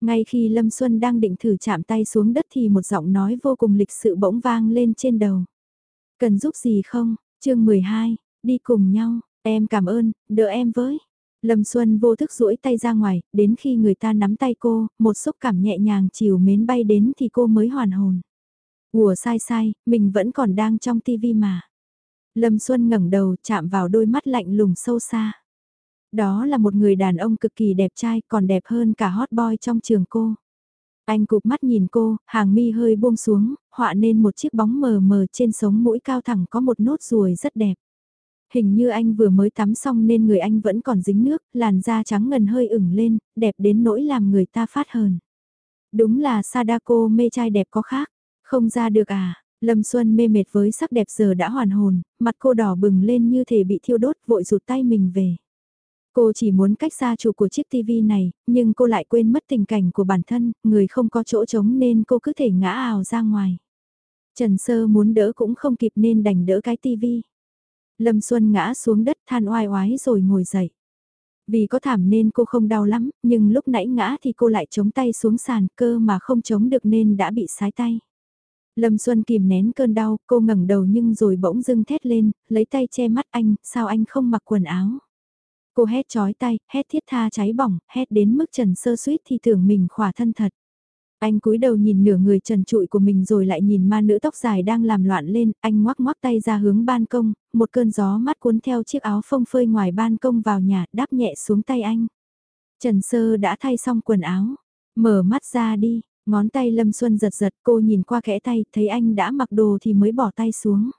Ngay khi Lâm Xuân đang định thử chạm tay xuống đất thì một giọng nói vô cùng lịch sự bỗng vang lên trên đầu. Cần giúp gì không? chương 12, đi cùng nhau, em cảm ơn, đỡ em với. Lâm Xuân vô thức duỗi tay ra ngoài, đến khi người ta nắm tay cô, một xúc cảm nhẹ nhàng chiều mến bay đến thì cô mới hoàn hồn. Ủa sai sai, mình vẫn còn đang trong tivi mà. Lâm Xuân ngẩng đầu chạm vào đôi mắt lạnh lùng sâu xa. Đó là một người đàn ông cực kỳ đẹp trai còn đẹp hơn cả hot boy trong trường cô. Anh cụp mắt nhìn cô, hàng mi hơi buông xuống, họa nên một chiếc bóng mờ mờ trên sống mũi cao thẳng có một nốt ruồi rất đẹp. Hình như anh vừa mới tắm xong nên người anh vẫn còn dính nước, làn da trắng ngần hơi ửng lên, đẹp đến nỗi làm người ta phát hờn. Đúng là Sadako mê trai đẹp có khác, không ra được à, Lâm Xuân mê mệt với sắc đẹp giờ đã hoàn hồn, mặt cô đỏ bừng lên như thể bị thiêu đốt vội rụt tay mình về. Cô chỉ muốn cách xa chủ của chiếc tivi này, nhưng cô lại quên mất tình cảnh của bản thân, người không có chỗ trống nên cô cứ thể ngã ào ra ngoài. Trần Sơ muốn đỡ cũng không kịp nên đành đỡ cái tivi. Lâm Xuân ngã xuống đất than oai oái rồi ngồi dậy. Vì có thảm nên cô không đau lắm, nhưng lúc nãy ngã thì cô lại chống tay xuống sàn cơ mà không chống được nên đã bị sái tay. Lâm Xuân kìm nén cơn đau, cô ngẩng đầu nhưng rồi bỗng dưng thét lên, lấy tay che mắt anh, sao anh không mặc quần áo. Cô hét chói tay, hét thiết tha cháy bỏng, hét đến mức trần sơ suýt thì tưởng mình khỏa thân thật. Anh cúi đầu nhìn nửa người trần trụi của mình rồi lại nhìn ma nữ tóc dài đang làm loạn lên, anh ngoắc ngoắc tay ra hướng ban công, một cơn gió mắt cuốn theo chiếc áo phông phơi ngoài ban công vào nhà, đáp nhẹ xuống tay anh. Trần Sơ đã thay xong quần áo, mở mắt ra đi, ngón tay Lâm Xuân giật giật cô nhìn qua kẽ tay, thấy anh đã mặc đồ thì mới bỏ tay xuống.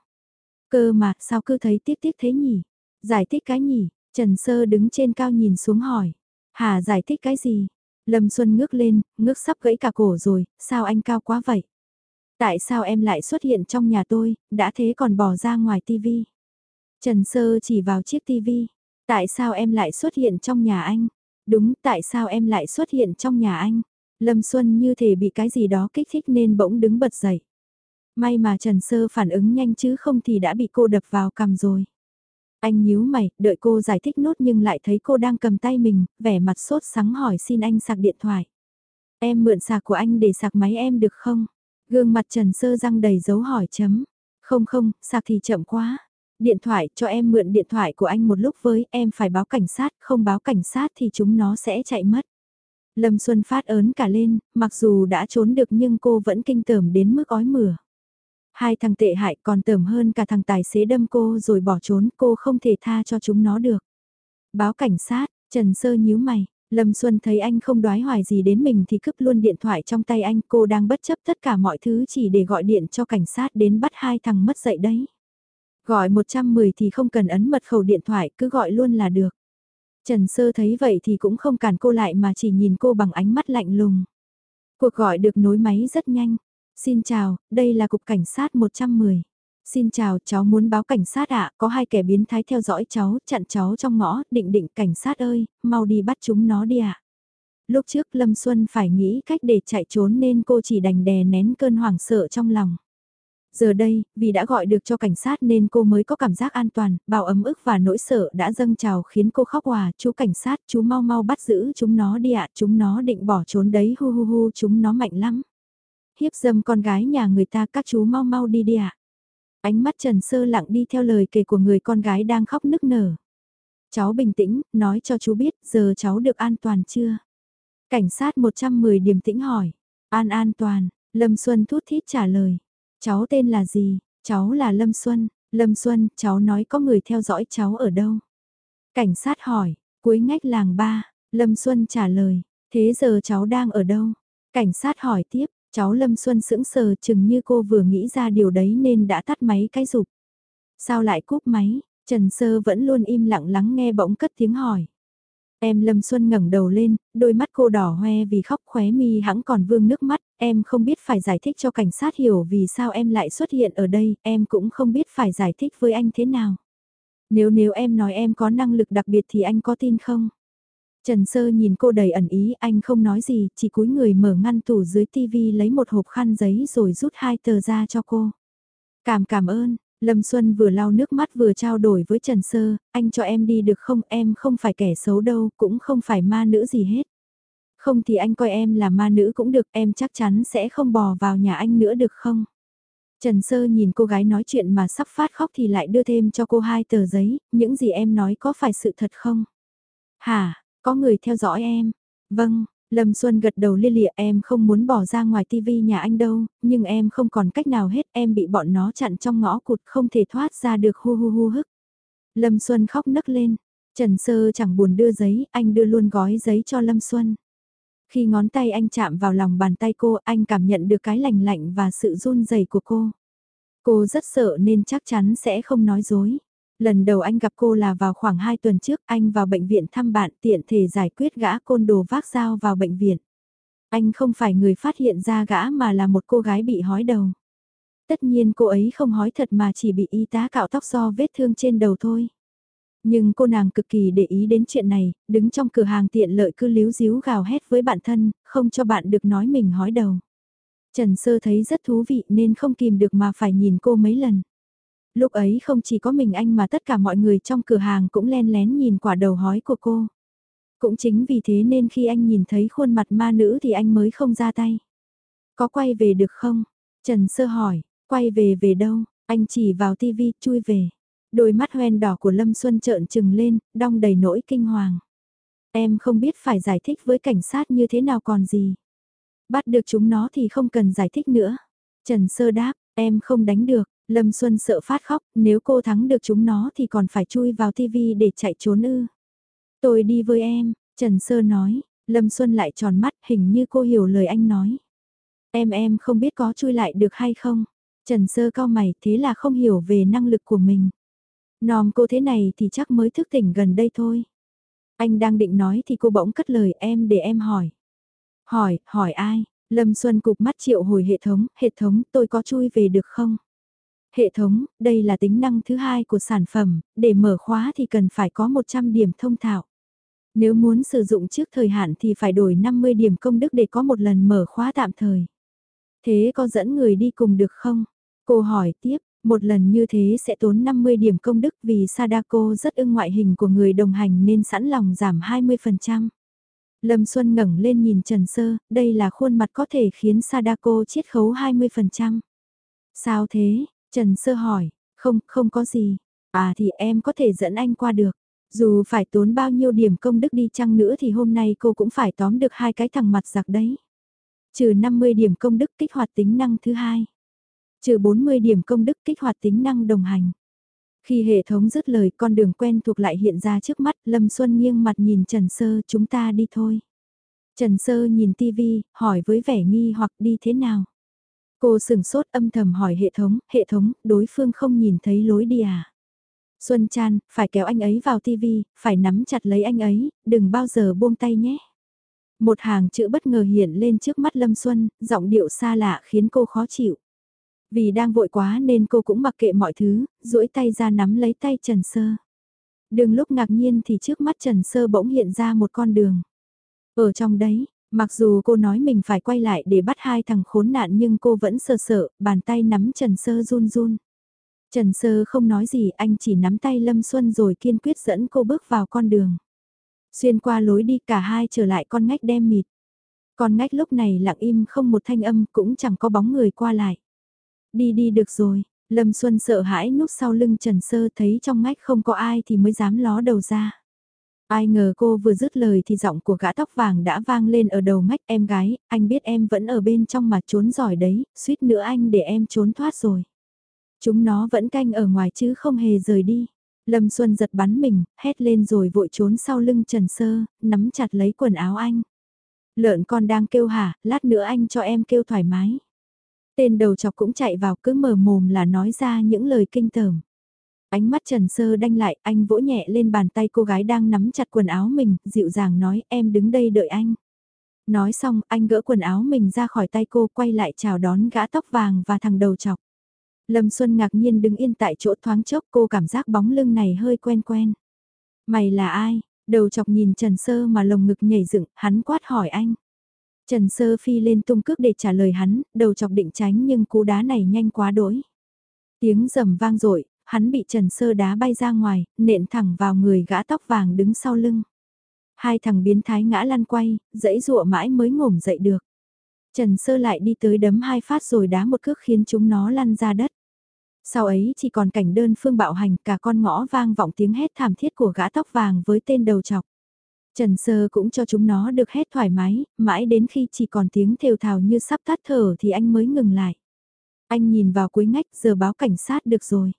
Cơ mà, sao cứ thấy tiếc tiếc thế nhỉ? Giải thích cái nhỉ? Trần Sơ đứng trên cao nhìn xuống hỏi. Hà giải thích cái gì? Lâm Xuân ngước lên, ngước sắp gãy cả cổ rồi, sao anh cao quá vậy? Tại sao em lại xuất hiện trong nhà tôi, đã thế còn bỏ ra ngoài tivi? Trần Sơ chỉ vào chiếc tivi. Tại sao em lại xuất hiện trong nhà anh? Đúng, tại sao em lại xuất hiện trong nhà anh? Lâm Xuân như thể bị cái gì đó kích thích nên bỗng đứng bật dậy. May mà Trần Sơ phản ứng nhanh chứ không thì đã bị cô đập vào cầm rồi. Anh nhíu mày, đợi cô giải thích nốt nhưng lại thấy cô đang cầm tay mình, vẻ mặt sốt sắng hỏi xin anh sạc điện thoại. Em mượn sạc của anh để sạc máy em được không? Gương mặt Trần Sơ răng đầy dấu hỏi chấm. Không không, sạc thì chậm quá. Điện thoại, cho em mượn điện thoại của anh một lúc với, em phải báo cảnh sát, không báo cảnh sát thì chúng nó sẽ chạy mất. Lâm Xuân phát ớn cả lên, mặc dù đã trốn được nhưng cô vẫn kinh tởm đến mức ói mửa. Hai thằng tệ hại còn tởm hơn cả thằng tài xế đâm cô rồi bỏ trốn cô không thể tha cho chúng nó được. Báo cảnh sát, Trần Sơ nhíu mày, Lâm Xuân thấy anh không đoái hoài gì đến mình thì cướp luôn điện thoại trong tay anh cô đang bất chấp tất cả mọi thứ chỉ để gọi điện cho cảnh sát đến bắt hai thằng mất dậy đấy. Gọi 110 thì không cần ấn mật khẩu điện thoại cứ gọi luôn là được. Trần Sơ thấy vậy thì cũng không cản cô lại mà chỉ nhìn cô bằng ánh mắt lạnh lùng. Cuộc gọi được nối máy rất nhanh. Xin chào, đây là Cục Cảnh sát 110. Xin chào, cháu muốn báo cảnh sát ạ, có hai kẻ biến thái theo dõi cháu, chặn cháu trong ngõ, định định cảnh sát ơi, mau đi bắt chúng nó đi ạ. Lúc trước Lâm Xuân phải nghĩ cách để chạy trốn nên cô chỉ đành đè nén cơn hoảng sợ trong lòng. Giờ đây, vì đã gọi được cho cảnh sát nên cô mới có cảm giác an toàn, bào ấm ức và nỗi sợ đã dâng trào khiến cô khóc hòa, chú cảnh sát, chú mau mau bắt giữ chúng nó đi ạ, chúng nó định bỏ trốn đấy hu hu hu, chúng nó mạnh lắm. Hiếp dâm con gái nhà người ta các chú mau mau đi đi ạ. Ánh mắt Trần Sơ lặng đi theo lời kể của người con gái đang khóc nức nở. Cháu bình tĩnh, nói cho chú biết giờ cháu được an toàn chưa? Cảnh sát 110 điểm tĩnh hỏi. An an toàn, Lâm Xuân thút thít trả lời. Cháu tên là gì? Cháu là Lâm Xuân. Lâm Xuân, cháu nói có người theo dõi cháu ở đâu? Cảnh sát hỏi, cuối ngách làng ba, Lâm Xuân trả lời, Thế giờ cháu đang ở đâu? Cảnh sát hỏi tiếp, cháu Lâm Xuân sững sờ chừng như cô vừa nghĩ ra điều đấy nên đã tắt máy cái rục Sao lại cúp máy? Trần Sơ vẫn luôn im lặng lắng nghe bỗng cất tiếng hỏi. Em Lâm Xuân ngẩng đầu lên, đôi mắt cô đỏ hoe vì khóc khóe mi hãng còn vương nước mắt, em không biết phải giải thích cho cảnh sát hiểu vì sao em lại xuất hiện ở đây, em cũng không biết phải giải thích với anh thế nào. Nếu nếu em nói em có năng lực đặc biệt thì anh có tin không? Trần Sơ nhìn cô đầy ẩn ý, anh không nói gì, chỉ cúi người mở ngăn tủ dưới tivi lấy một hộp khăn giấy rồi rút hai tờ ra cho cô. Cảm cảm ơn, Lâm Xuân vừa lau nước mắt vừa trao đổi với Trần Sơ, anh cho em đi được không, em không phải kẻ xấu đâu, cũng không phải ma nữ gì hết. Không thì anh coi em là ma nữ cũng được, em chắc chắn sẽ không bò vào nhà anh nữa được không? Trần Sơ nhìn cô gái nói chuyện mà sắp phát khóc thì lại đưa thêm cho cô hai tờ giấy, những gì em nói có phải sự thật không? Hả, có người theo dõi em? Vâng, Lâm Xuân gật đầu lia lịa em không muốn bỏ ra ngoài tivi nhà anh đâu, nhưng em không còn cách nào hết em bị bọn nó chặn trong ngõ cụt không thể thoát ra được hu hu hu hức. Lâm Xuân khóc nấc lên, Trần Sơ chẳng buồn đưa giấy, anh đưa luôn gói giấy cho Lâm Xuân. Khi ngón tay anh chạm vào lòng bàn tay cô, anh cảm nhận được cái lạnh lạnh và sự run rẩy của cô. Cô rất sợ nên chắc chắn sẽ không nói dối. Lần đầu anh gặp cô là vào khoảng 2 tuần trước, anh vào bệnh viện thăm bạn tiện thể giải quyết gã côn đồ vác dao vào bệnh viện. Anh không phải người phát hiện ra gã mà là một cô gái bị hói đầu. Tất nhiên cô ấy không hói thật mà chỉ bị y tá cạo tóc do vết thương trên đầu thôi. Nhưng cô nàng cực kỳ để ý đến chuyện này, đứng trong cửa hàng tiện lợi cứ líu díu gào hét với bạn thân, không cho bạn được nói mình hói đầu. Trần Sơ thấy rất thú vị nên không kìm được mà phải nhìn cô mấy lần. Lúc ấy không chỉ có mình anh mà tất cả mọi người trong cửa hàng cũng len lén nhìn quả đầu hói của cô. Cũng chính vì thế nên khi anh nhìn thấy khuôn mặt ma nữ thì anh mới không ra tay. Có quay về được không? Trần Sơ hỏi, quay về về đâu? Anh chỉ vào tivi chui về. Đôi mắt hoen đỏ của Lâm Xuân trợn trừng lên, đong đầy nỗi kinh hoàng. Em không biết phải giải thích với cảnh sát như thế nào còn gì. Bắt được chúng nó thì không cần giải thích nữa. Trần Sơ đáp, em không đánh được, Lâm Xuân sợ phát khóc, nếu cô thắng được chúng nó thì còn phải chui vào TV để chạy trốn ư. Tôi đi với em, Trần Sơ nói, Lâm Xuân lại tròn mắt hình như cô hiểu lời anh nói. Em em không biết có chui lại được hay không. Trần Sơ cao mày thế là không hiểu về năng lực của mình. Nòm cô thế này thì chắc mới thức tỉnh gần đây thôi. Anh đang định nói thì cô bỗng cất lời em để em hỏi. Hỏi, hỏi ai? Lâm Xuân cục mắt triệu hồi hệ thống, hệ thống tôi có chui về được không? Hệ thống, đây là tính năng thứ hai của sản phẩm, để mở khóa thì cần phải có 100 điểm thông thạo. Nếu muốn sử dụng trước thời hạn thì phải đổi 50 điểm công đức để có một lần mở khóa tạm thời. Thế có dẫn người đi cùng được không? Cô hỏi tiếp, một lần như thế sẽ tốn 50 điểm công đức vì Sadako rất ưng ngoại hình của người đồng hành nên sẵn lòng giảm 20%. Lâm Xuân ngẩng lên nhìn Trần Sơ, đây là khuôn mặt có thể khiến Sadako chiết khấu 20%. Sao thế? Trần Sơ hỏi, không, không có gì. À thì em có thể dẫn anh qua được. Dù phải tốn bao nhiêu điểm công đức đi chăng nữa thì hôm nay cô cũng phải tóm được hai cái thằng mặt giặc đấy. Trừ 50 điểm công đức kích hoạt tính năng thứ hai. Trừ 40 điểm công đức kích hoạt tính năng đồng hành. Khi hệ thống dứt lời con đường quen thuộc lại hiện ra trước mắt, Lâm Xuân nghiêng mặt nhìn Trần Sơ chúng ta đi thôi. Trần Sơ nhìn tivi, hỏi với vẻ nghi hoặc đi thế nào. Cô sừng sốt âm thầm hỏi hệ thống, hệ thống, đối phương không nhìn thấy lối đi à? Xuân Chan, phải kéo anh ấy vào tivi, phải nắm chặt lấy anh ấy, đừng bao giờ buông tay nhé. Một hàng chữ bất ngờ hiện lên trước mắt Lâm Xuân, giọng điệu xa lạ khiến cô khó chịu. Vì đang vội quá nên cô cũng mặc kệ mọi thứ, duỗi tay ra nắm lấy tay Trần Sơ. Đừng lúc ngạc nhiên thì trước mắt Trần Sơ bỗng hiện ra một con đường. Ở trong đấy, Mặc dù cô nói mình phải quay lại để bắt hai thằng khốn nạn nhưng cô vẫn sợ sợ, bàn tay nắm Trần Sơ run run. Trần Sơ không nói gì, anh chỉ nắm tay Lâm Xuân rồi kiên quyết dẫn cô bước vào con đường. Xuyên qua lối đi cả hai trở lại con ngách đem mịt. Con ngách lúc này lặng im không một thanh âm cũng chẳng có bóng người qua lại. Đi đi được rồi, Lâm Xuân sợ hãi núp sau lưng Trần Sơ thấy trong ngách không có ai thì mới dám ló đầu ra. Ai ngờ cô vừa dứt lời thì giọng của gã tóc vàng đã vang lên ở đầu mách em gái, anh biết em vẫn ở bên trong mà trốn giỏi đấy, suýt nữa anh để em trốn thoát rồi. Chúng nó vẫn canh ở ngoài chứ không hề rời đi. Lâm Xuân giật bắn mình, hét lên rồi vội trốn sau lưng Trần Sơ, nắm chặt lấy quần áo anh. Lợn con đang kêu hả, lát nữa anh cho em kêu thoải mái. Tên đầu chọc cũng chạy vào cứ mở mồm là nói ra những lời kinh tởm. Ánh mắt Trần Sơ đanh lại, anh vỗ nhẹ lên bàn tay cô gái đang nắm chặt quần áo mình, dịu dàng nói em đứng đây đợi anh. Nói xong, anh gỡ quần áo mình ra khỏi tay cô quay lại chào đón gã tóc vàng và thằng đầu chọc. Lâm Xuân ngạc nhiên đứng yên tại chỗ thoáng chốc cô cảm giác bóng lưng này hơi quen quen. Mày là ai? Đầu chọc nhìn Trần Sơ mà lồng ngực nhảy dựng, hắn quát hỏi anh. Trần Sơ phi lên tung cước để trả lời hắn, đầu chọc định tránh nhưng cú đá này nhanh quá đỗi. Tiếng rầm vang dội hắn bị Trần Sơ đá bay ra ngoài, nện thẳng vào người gã tóc vàng đứng sau lưng. Hai thằng biến thái ngã lăn quay, dãy dụa mãi mới ngổm dậy được. Trần Sơ lại đi tới đấm hai phát rồi đá một cước khiến chúng nó lăn ra đất. Sau ấy chỉ còn cảnh đơn phương bạo hành cả con ngõ vang vọng tiếng hét thảm thiết của gã tóc vàng với tên đầu chọc. Trần Sơ cũng cho chúng nó được hét thoải mái, mãi đến khi chỉ còn tiếng thều thào như sắp tắt thở thì anh mới ngừng lại. Anh nhìn vào cuối ngách giờ báo cảnh sát được rồi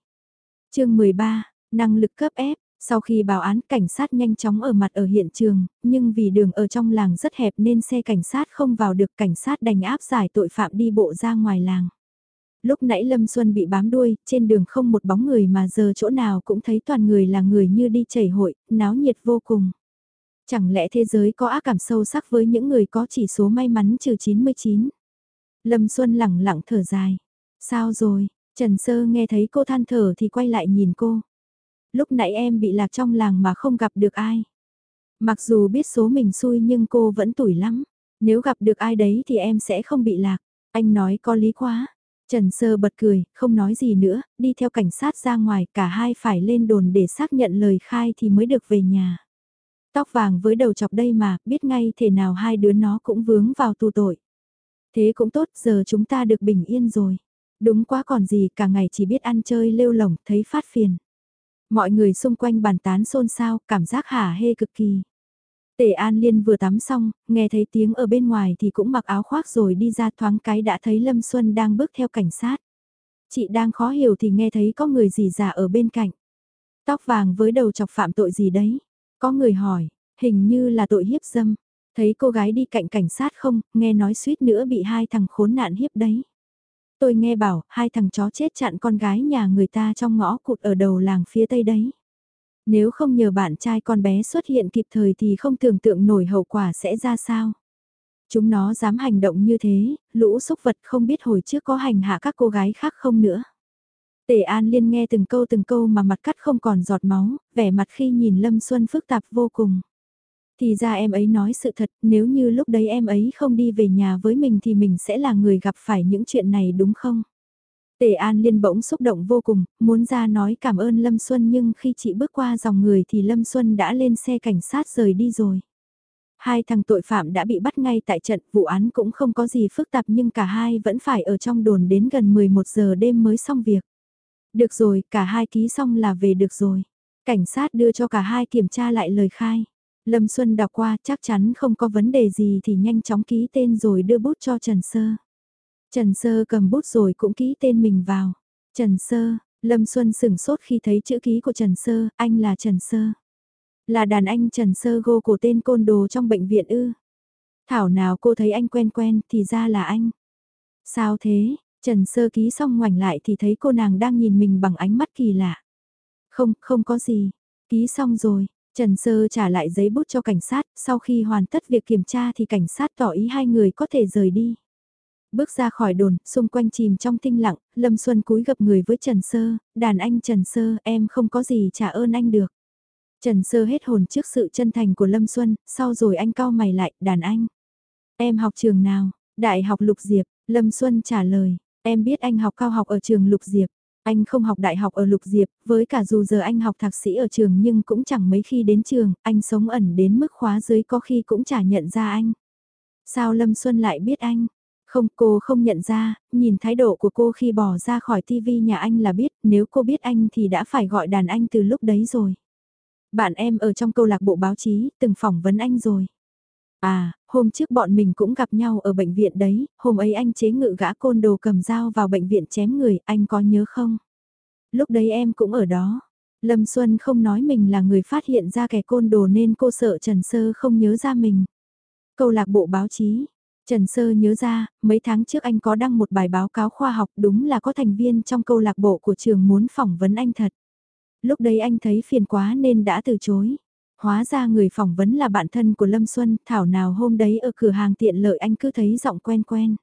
chương 13, năng lực cấp ép. Sau khi báo án cảnh sát nhanh chóng ở mặt ở hiện trường, nhưng vì đường ở trong làng rất hẹp nên xe cảnh sát không vào được cảnh sát đành áp giải tội phạm đi bộ ra ngoài làng. Lúc nãy Lâm Xuân bị bám đuôi, trên đường không một bóng người mà giờ chỗ nào cũng thấy toàn người là người như đi chảy hội, náo nhiệt vô cùng. Chẳng lẽ thế giới có ác cảm sâu sắc với những người có chỉ số may mắn trừ 99? Lâm Xuân lẳng lặng thở dài. Sao rồi? Trần Sơ nghe thấy cô than thở thì quay lại nhìn cô. Lúc nãy em bị lạc trong làng mà không gặp được ai. Mặc dù biết số mình xui nhưng cô vẫn tủi lắm. Nếu gặp được ai đấy thì em sẽ không bị lạc. Anh nói có lý quá. Trần Sơ bật cười, không nói gì nữa, đi theo cảnh sát ra ngoài, cả hai phải lên đồn để xác nhận lời khai thì mới được về nhà. Tóc vàng với đầu chọc đây mà, biết ngay thể nào hai đứa nó cũng vướng vào tù tội. Thế cũng tốt, giờ chúng ta được bình yên rồi. Đúng quá còn gì, cả ngày chỉ biết ăn chơi lêu lỏng, thấy phát phiền. Mọi người xung quanh bàn tán xôn xao, cảm giác hả hê cực kỳ. Tề An Liên vừa tắm xong, nghe thấy tiếng ở bên ngoài thì cũng mặc áo khoác rồi đi ra thoáng cái đã thấy Lâm Xuân đang bước theo cảnh sát. Chị đang khó hiểu thì nghe thấy có người gì già ở bên cạnh. Tóc vàng với đầu chọc phạm tội gì đấy? Có người hỏi, hình như là tội hiếp dâm. Thấy cô gái đi cạnh cảnh sát không, nghe nói suýt nữa bị hai thằng khốn nạn hiếp đấy. Tôi nghe bảo, hai thằng chó chết chặn con gái nhà người ta trong ngõ cụt ở đầu làng phía tây đấy. Nếu không nhờ bạn trai con bé xuất hiện kịp thời thì không tưởng tượng nổi hậu quả sẽ ra sao. Chúng nó dám hành động như thế, lũ xúc vật không biết hồi trước có hành hạ các cô gái khác không nữa. Tề An Liên nghe từng câu từng câu mà mặt cắt không còn giọt máu, vẻ mặt khi nhìn Lâm Xuân phức tạp vô cùng. Thì ra em ấy nói sự thật, nếu như lúc đấy em ấy không đi về nhà với mình thì mình sẽ là người gặp phải những chuyện này đúng không? Tề An Liên bỗng xúc động vô cùng, muốn ra nói cảm ơn Lâm Xuân nhưng khi chị bước qua dòng người thì Lâm Xuân đã lên xe cảnh sát rời đi rồi. Hai thằng tội phạm đã bị bắt ngay tại trận, vụ án cũng không có gì phức tạp nhưng cả hai vẫn phải ở trong đồn đến gần 11 giờ đêm mới xong việc. Được rồi, cả hai ký xong là về được rồi. Cảnh sát đưa cho cả hai kiểm tra lại lời khai. Lâm Xuân đọc qua chắc chắn không có vấn đề gì thì nhanh chóng ký tên rồi đưa bút cho Trần Sơ. Trần Sơ cầm bút rồi cũng ký tên mình vào. Trần Sơ, Lâm Xuân sửng sốt khi thấy chữ ký của Trần Sơ, anh là Trần Sơ. Là đàn anh Trần Sơ gô của tên côn đồ trong bệnh viện ư. Thảo nào cô thấy anh quen quen thì ra là anh. Sao thế, Trần Sơ ký xong ngoảnh lại thì thấy cô nàng đang nhìn mình bằng ánh mắt kỳ lạ. Không, không có gì. Ký xong rồi, Trần Sơ trả lại giấy bút cho cảnh sát, sau khi hoàn tất việc kiểm tra thì cảnh sát tỏ ý hai người có thể rời đi. Bước ra khỏi đồn, xung quanh chìm trong tinh lặng, Lâm Xuân cúi gặp người với Trần Sơ, đàn anh Trần Sơ, em không có gì trả ơn anh được. Trần Sơ hết hồn trước sự chân thành của Lâm Xuân, sau rồi anh cau mày lại, đàn anh. Em học trường nào? Đại học Lục Diệp, Lâm Xuân trả lời, em biết anh học cao học ở trường Lục Diệp. Anh không học đại học ở Lục Diệp, với cả dù giờ anh học thạc sĩ ở trường nhưng cũng chẳng mấy khi đến trường, anh sống ẩn đến mức khóa dưới có khi cũng chả nhận ra anh. Sao Lâm Xuân lại biết anh? Không, cô không nhận ra, nhìn thái độ của cô khi bỏ ra khỏi tivi nhà anh là biết, nếu cô biết anh thì đã phải gọi đàn anh từ lúc đấy rồi. Bạn em ở trong câu lạc bộ báo chí, từng phỏng vấn anh rồi. À, hôm trước bọn mình cũng gặp nhau ở bệnh viện đấy, hôm ấy anh chế ngự gã côn đồ cầm dao vào bệnh viện chém người, anh có nhớ không? Lúc đấy em cũng ở đó. Lâm Xuân không nói mình là người phát hiện ra kẻ côn đồ nên cô sợ Trần Sơ không nhớ ra mình. Câu lạc bộ báo chí. Trần Sơ nhớ ra, mấy tháng trước anh có đăng một bài báo cáo khoa học đúng là có thành viên trong câu lạc bộ của trường muốn phỏng vấn anh thật. Lúc đấy anh thấy phiền quá nên đã từ chối. Hóa ra người phỏng vấn là bạn thân của Lâm Xuân, thảo nào hôm đấy ở cửa hàng tiện lợi anh cứ thấy giọng quen quen.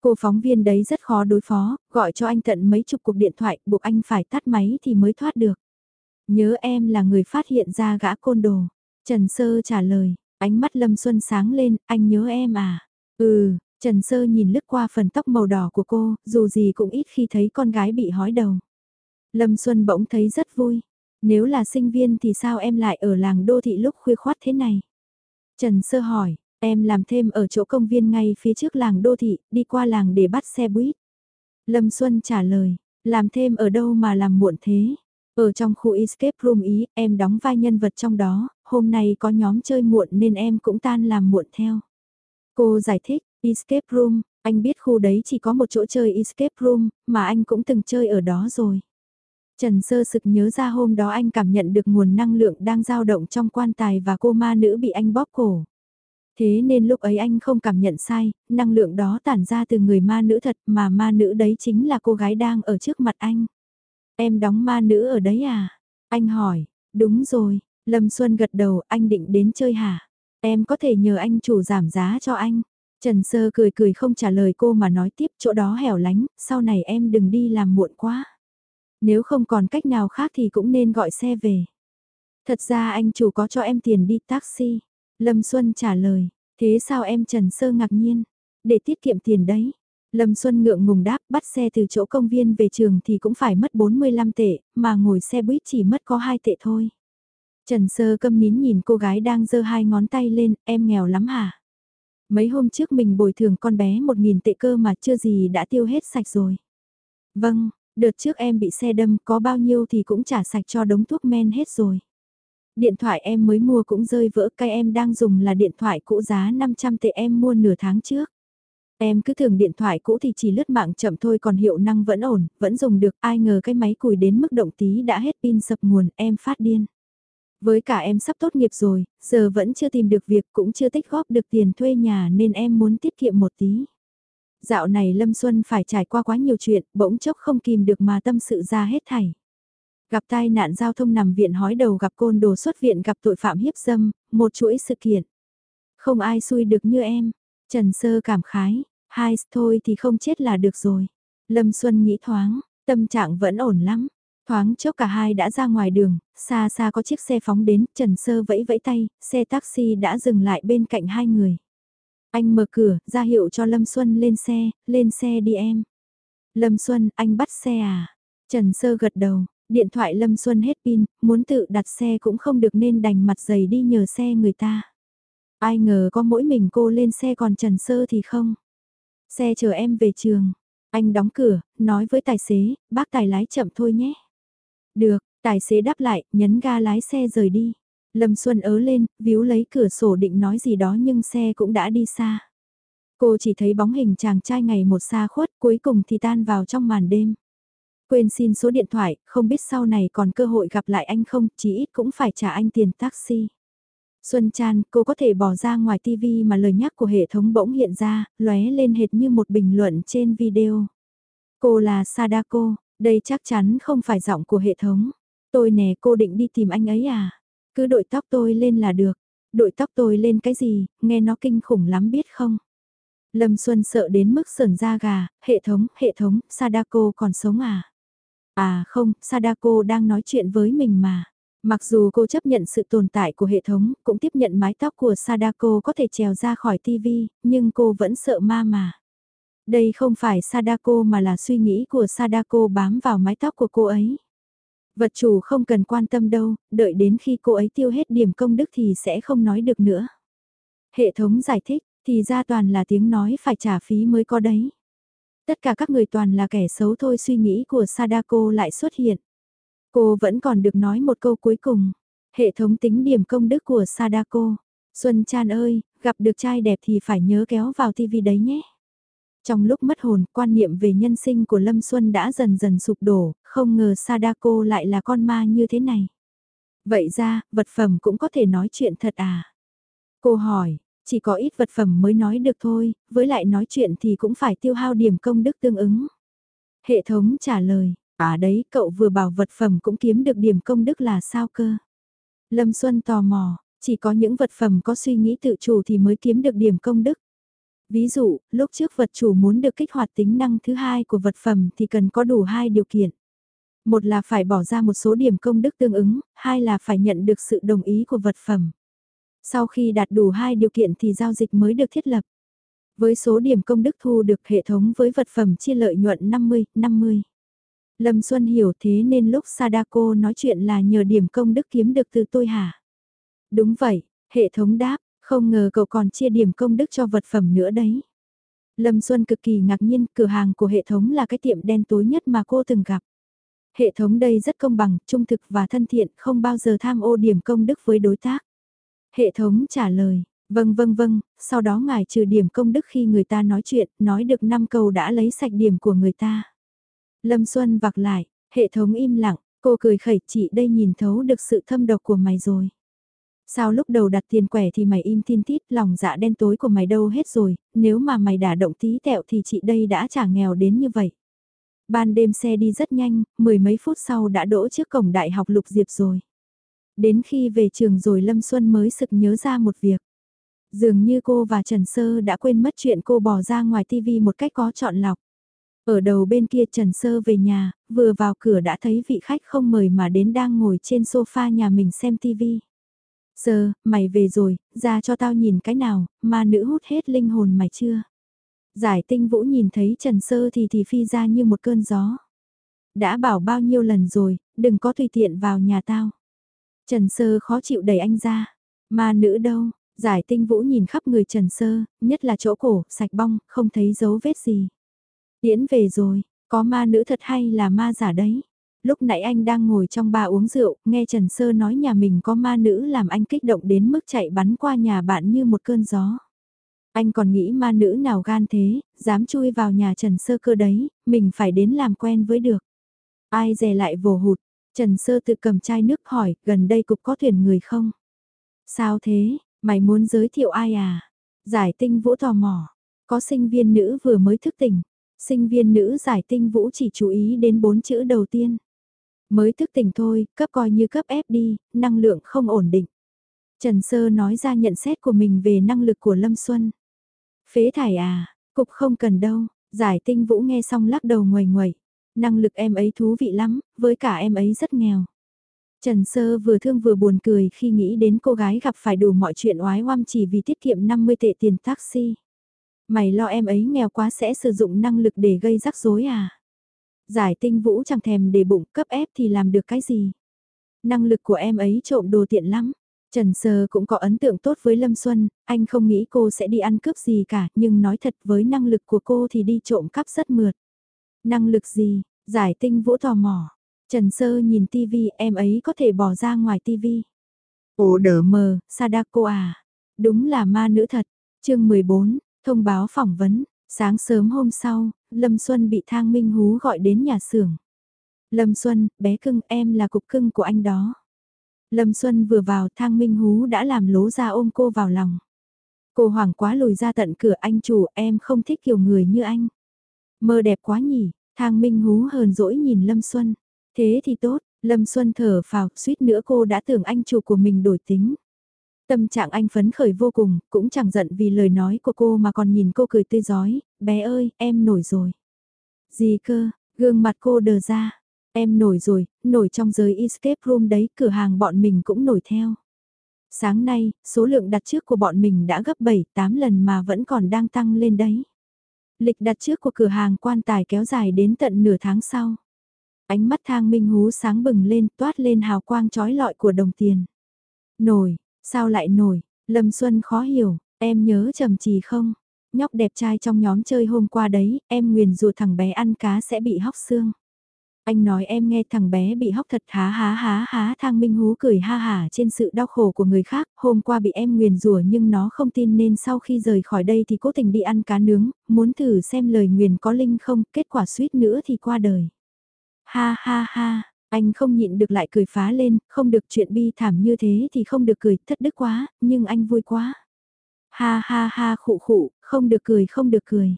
Cô phóng viên đấy rất khó đối phó, gọi cho anh tận mấy chục cuộc điện thoại, buộc anh phải tắt máy thì mới thoát được. Nhớ em là người phát hiện ra gã côn đồ. Trần Sơ trả lời, ánh mắt Lâm Xuân sáng lên, anh nhớ em à? Ừ, Trần Sơ nhìn lướt qua phần tóc màu đỏ của cô, dù gì cũng ít khi thấy con gái bị hói đầu. Lâm Xuân bỗng thấy rất vui. Nếu là sinh viên thì sao em lại ở làng đô thị lúc khuya khoát thế này? Trần Sơ hỏi, em làm thêm ở chỗ công viên ngay phía trước làng đô thị, đi qua làng để bắt xe buýt. Lâm Xuân trả lời, làm thêm ở đâu mà làm muộn thế? Ở trong khu escape room ý, em đóng vai nhân vật trong đó, hôm nay có nhóm chơi muộn nên em cũng tan làm muộn theo. Cô giải thích, escape room, anh biết khu đấy chỉ có một chỗ chơi escape room, mà anh cũng từng chơi ở đó rồi. Trần Sơ Sực nhớ ra hôm đó anh cảm nhận được nguồn năng lượng đang dao động trong quan tài và cô ma nữ bị anh bóp cổ. Thế nên lúc ấy anh không cảm nhận sai, năng lượng đó tản ra từ người ma nữ thật mà ma nữ đấy chính là cô gái đang ở trước mặt anh. Em đóng ma nữ ở đấy à? Anh hỏi, đúng rồi, Lâm Xuân gật đầu anh định đến chơi hả? Em có thể nhờ anh chủ giảm giá cho anh. Trần Sơ cười cười không trả lời cô mà nói tiếp chỗ đó hẻo lánh, sau này em đừng đi làm muộn quá. Nếu không còn cách nào khác thì cũng nên gọi xe về. Thật ra anh chủ có cho em tiền đi taxi. Lâm Xuân trả lời, thế sao em Trần Sơ ngạc nhiên? Để tiết kiệm tiền đấy. Lâm Xuân ngượng ngùng đáp bắt xe từ chỗ công viên về trường thì cũng phải mất 45 tệ, mà ngồi xe buýt chỉ mất có 2 tệ thôi. Trần Sơ câm nín nhìn cô gái đang giơ hai ngón tay lên, em nghèo lắm hả? Mấy hôm trước mình bồi thường con bé 1.000 tệ cơ mà chưa gì đã tiêu hết sạch rồi. Vâng, đợt trước em bị xe đâm có bao nhiêu thì cũng trả sạch cho đống thuốc men hết rồi. Điện thoại em mới mua cũng rơi vỡ cái em đang dùng là điện thoại cũ giá 500 tệ em mua nửa tháng trước. Em cứ thường điện thoại cũ thì chỉ lướt mạng chậm thôi còn hiệu năng vẫn ổn, vẫn dùng được, ai ngờ cái máy cùi đến mức động tí đã hết pin sập nguồn, em phát điên. Với cả em sắp tốt nghiệp rồi, giờ vẫn chưa tìm được việc cũng chưa tích góp được tiền thuê nhà nên em muốn tiết kiệm một tí. Dạo này Lâm Xuân phải trải qua quá nhiều chuyện, bỗng chốc không kìm được mà tâm sự ra hết thảy. Gặp tai nạn giao thông nằm viện hói đầu gặp côn đồ xuất viện gặp tội phạm hiếp dâm, một chuỗi sự kiện. Không ai xui được như em. Trần Sơ cảm khái, hai thôi thì không chết là được rồi. Lâm Xuân nghĩ thoáng, tâm trạng vẫn ổn lắm. Thoáng chốc cả hai đã ra ngoài đường, xa xa có chiếc xe phóng đến, Trần Sơ vẫy vẫy tay, xe taxi đã dừng lại bên cạnh hai người. Anh mở cửa, ra hiệu cho Lâm Xuân lên xe, lên xe đi em. Lâm Xuân, anh bắt xe à? Trần Sơ gật đầu, điện thoại Lâm Xuân hết pin, muốn tự đặt xe cũng không được nên đành mặt dày đi nhờ xe người ta. Ai ngờ có mỗi mình cô lên xe còn Trần Sơ thì không. Xe chờ em về trường. Anh đóng cửa, nói với tài xế, bác tài lái chậm thôi nhé. Được, tài xế đáp lại, nhấn ga lái xe rời đi. Lâm Xuân ớ lên, víu lấy cửa sổ định nói gì đó nhưng xe cũng đã đi xa. Cô chỉ thấy bóng hình chàng trai ngày một xa khuất cuối cùng thì tan vào trong màn đêm. Quên xin số điện thoại, không biết sau này còn cơ hội gặp lại anh không, chỉ ít cũng phải trả anh tiền taxi. Xuân Chan, cô có thể bỏ ra ngoài TV mà lời nhắc của hệ thống bỗng hiện ra, lóe lên hệt như một bình luận trên video. Cô là Sadako, đây chắc chắn không phải giọng của hệ thống. Tôi nè cô định đi tìm anh ấy à? Cứ đội tóc tôi lên là được. Đội tóc tôi lên cái gì, nghe nó kinh khủng lắm biết không? Lâm Xuân sợ đến mức sờn da gà, hệ thống, hệ thống, Sadako còn sống à? À không, Sadako đang nói chuyện với mình mà. Mặc dù cô chấp nhận sự tồn tại của hệ thống, cũng tiếp nhận mái tóc của Sadako có thể trèo ra khỏi TV, nhưng cô vẫn sợ ma mà. Đây không phải Sadako mà là suy nghĩ của Sadako bám vào mái tóc của cô ấy. Vật chủ không cần quan tâm đâu, đợi đến khi cô ấy tiêu hết điểm công đức thì sẽ không nói được nữa. Hệ thống giải thích, thì ra toàn là tiếng nói phải trả phí mới có đấy. Tất cả các người toàn là kẻ xấu thôi suy nghĩ của Sadako lại xuất hiện. Cô vẫn còn được nói một câu cuối cùng. Hệ thống tính điểm công đức của Sadako. Xuân Chan ơi, gặp được trai đẹp thì phải nhớ kéo vào tivi đấy nhé. Trong lúc mất hồn, quan niệm về nhân sinh của Lâm Xuân đã dần dần sụp đổ, không ngờ Sadako lại là con ma như thế này. Vậy ra, vật phẩm cũng có thể nói chuyện thật à? Cô hỏi, Chỉ có ít vật phẩm mới nói được thôi, với lại nói chuyện thì cũng phải tiêu hao điểm công đức tương ứng. Hệ thống trả lời, à đấy cậu vừa bảo vật phẩm cũng kiếm được điểm công đức là sao cơ? Lâm Xuân tò mò, chỉ có những vật phẩm có suy nghĩ tự chủ thì mới kiếm được điểm công đức. Ví dụ, lúc trước vật chủ muốn được kích hoạt tính năng thứ hai của vật phẩm thì cần có đủ hai điều kiện. Một là phải bỏ ra một số điểm công đức tương ứng, hai là phải nhận được sự đồng ý của vật phẩm. Sau khi đạt đủ hai điều kiện thì giao dịch mới được thiết lập. Với số điểm công đức thu được hệ thống với vật phẩm chia lợi nhuận 50, 50. Lâm Xuân hiểu thế nên lúc Sadako nói chuyện là nhờ điểm công đức kiếm được từ tôi hả? Đúng vậy, hệ thống đáp, không ngờ cậu còn chia điểm công đức cho vật phẩm nữa đấy. Lâm Xuân cực kỳ ngạc nhiên, cửa hàng của hệ thống là cái tiệm đen tối nhất mà cô từng gặp. Hệ thống đây rất công bằng, trung thực và thân thiện, không bao giờ tham ô điểm công đức với đối tác. Hệ thống trả lời, vâng vâng vâng, sau đó ngài trừ điểm công đức khi người ta nói chuyện, nói được 5 câu đã lấy sạch điểm của người ta. Lâm Xuân vặc lại, hệ thống im lặng, cô cười khẩy chị đây nhìn thấu được sự thâm độc của mày rồi. Sao lúc đầu đặt tiền quẻ thì mày im tin tít lòng dạ đen tối của mày đâu hết rồi, nếu mà mày đã động tí tẹo thì chị đây đã trả nghèo đến như vậy. Ban đêm xe đi rất nhanh, mười mấy phút sau đã đỗ trước cổng đại học Lục Diệp rồi. Đến khi về trường rồi Lâm Xuân mới sực nhớ ra một việc. Dường như cô và Trần Sơ đã quên mất chuyện cô bỏ ra ngoài tivi một cách có chọn lọc. Ở đầu bên kia Trần Sơ về nhà, vừa vào cửa đã thấy vị khách không mời mà đến đang ngồi trên sofa nhà mình xem tivi. Sơ, mày về rồi, ra cho tao nhìn cái nào, ma nữ hút hết linh hồn mày chưa? Giải tinh vũ nhìn thấy Trần Sơ thì thì phi ra như một cơn gió. Đã bảo bao nhiêu lần rồi, đừng có tùy tiện vào nhà tao. Trần Sơ khó chịu đẩy anh ra. Ma nữ đâu? Giải tinh vũ nhìn khắp người Trần Sơ, nhất là chỗ cổ, sạch bong, không thấy dấu vết gì. Điễn về rồi, có ma nữ thật hay là ma giả đấy? Lúc nãy anh đang ngồi trong ba uống rượu, nghe Trần Sơ nói nhà mình có ma nữ làm anh kích động đến mức chạy bắn qua nhà bạn như một cơn gió. Anh còn nghĩ ma nữ nào gan thế, dám chui vào nhà Trần Sơ cơ đấy, mình phải đến làm quen với được. Ai dè lại vồ hụt, Trần Sơ tự cầm chai nước hỏi, gần đây cục có thuyền người không? Sao thế, mày muốn giới thiệu ai à? Giải tinh vũ tò mò, có sinh viên nữ vừa mới thức tỉnh. Sinh viên nữ giải tinh vũ chỉ chú ý đến bốn chữ đầu tiên. Mới thức tỉnh thôi, cấp coi như cấp ép đi, năng lượng không ổn định. Trần Sơ nói ra nhận xét của mình về năng lực của Lâm Xuân. Phế thải à, cục không cần đâu, giải tinh vũ nghe xong lắc đầu ngoài ngoài. Năng lực em ấy thú vị lắm, với cả em ấy rất nghèo. Trần Sơ vừa thương vừa buồn cười khi nghĩ đến cô gái gặp phải đủ mọi chuyện oái oăm chỉ vì tiết kiệm 50 tệ tiền taxi. Mày lo em ấy nghèo quá sẽ sử dụng năng lực để gây rắc rối à? Giải tinh vũ chẳng thèm để bụng cấp ép thì làm được cái gì? Năng lực của em ấy trộm đồ tiện lắm. Trần Sơ cũng có ấn tượng tốt với Lâm Xuân, anh không nghĩ cô sẽ đi ăn cướp gì cả, nhưng nói thật với năng lực của cô thì đi trộm cắp rất mượt. Năng lực gì? Giải tinh vũ tò mò. Trần Sơ nhìn tivi em ấy có thể bỏ ra ngoài tivi. Ồ đỡ mờ, Sadako à. Đúng là ma nữ thật. chương 14, thông báo phỏng vấn. Sáng sớm hôm sau, Lâm Xuân bị Thang Minh Hú gọi đến nhà xưởng. Lâm Xuân, bé cưng em là cục cưng của anh đó. Lâm Xuân vừa vào Thang Minh Hú đã làm lố ra ôm cô vào lòng. Cô hoảng quá lùi ra tận cửa anh chủ em không thích kiểu người như anh. Mơ đẹp quá nhỉ, Thang Minh Hú hờn dỗi nhìn Lâm Xuân. Thế thì tốt, Lâm Xuân thở phào, suýt nữa cô đã tưởng anh chủ của mình đổi tính. Tâm trạng anh phấn khởi vô cùng, cũng chẳng giận vì lời nói của cô mà còn nhìn cô cười tươi giói, bé ơi, em nổi rồi. Gì cơ, gương mặt cô đờ ra, em nổi rồi, nổi trong giới escape room đấy, cửa hàng bọn mình cũng nổi theo. Sáng nay, số lượng đặt trước của bọn mình đã gấp 7-8 lần mà vẫn còn đang tăng lên đấy. Lịch đặt trước của cửa hàng quan tài kéo dài đến tận nửa tháng sau. Ánh mắt thang minh hú sáng bừng lên toát lên hào quang trói lọi của đồng tiền. Nổi, sao lại nổi, Lâm Xuân khó hiểu, em nhớ trầm trì không? Nhóc đẹp trai trong nhóm chơi hôm qua đấy, em nguyền rủa thằng bé ăn cá sẽ bị hóc xương. Anh nói em nghe thằng bé bị hóc thật há há há há thang minh hú cười ha hả trên sự đau khổ của người khác, hôm qua bị em nguyền rủa nhưng nó không tin nên sau khi rời khỏi đây thì cố tình đi ăn cá nướng, muốn thử xem lời nguyền có linh không, kết quả suýt nữa thì qua đời. Ha ha ha, anh không nhịn được lại cười phá lên, không được chuyện bi thảm như thế thì không được cười, thất đức quá, nhưng anh vui quá. Ha ha ha khụ khụ, không được cười không được cười.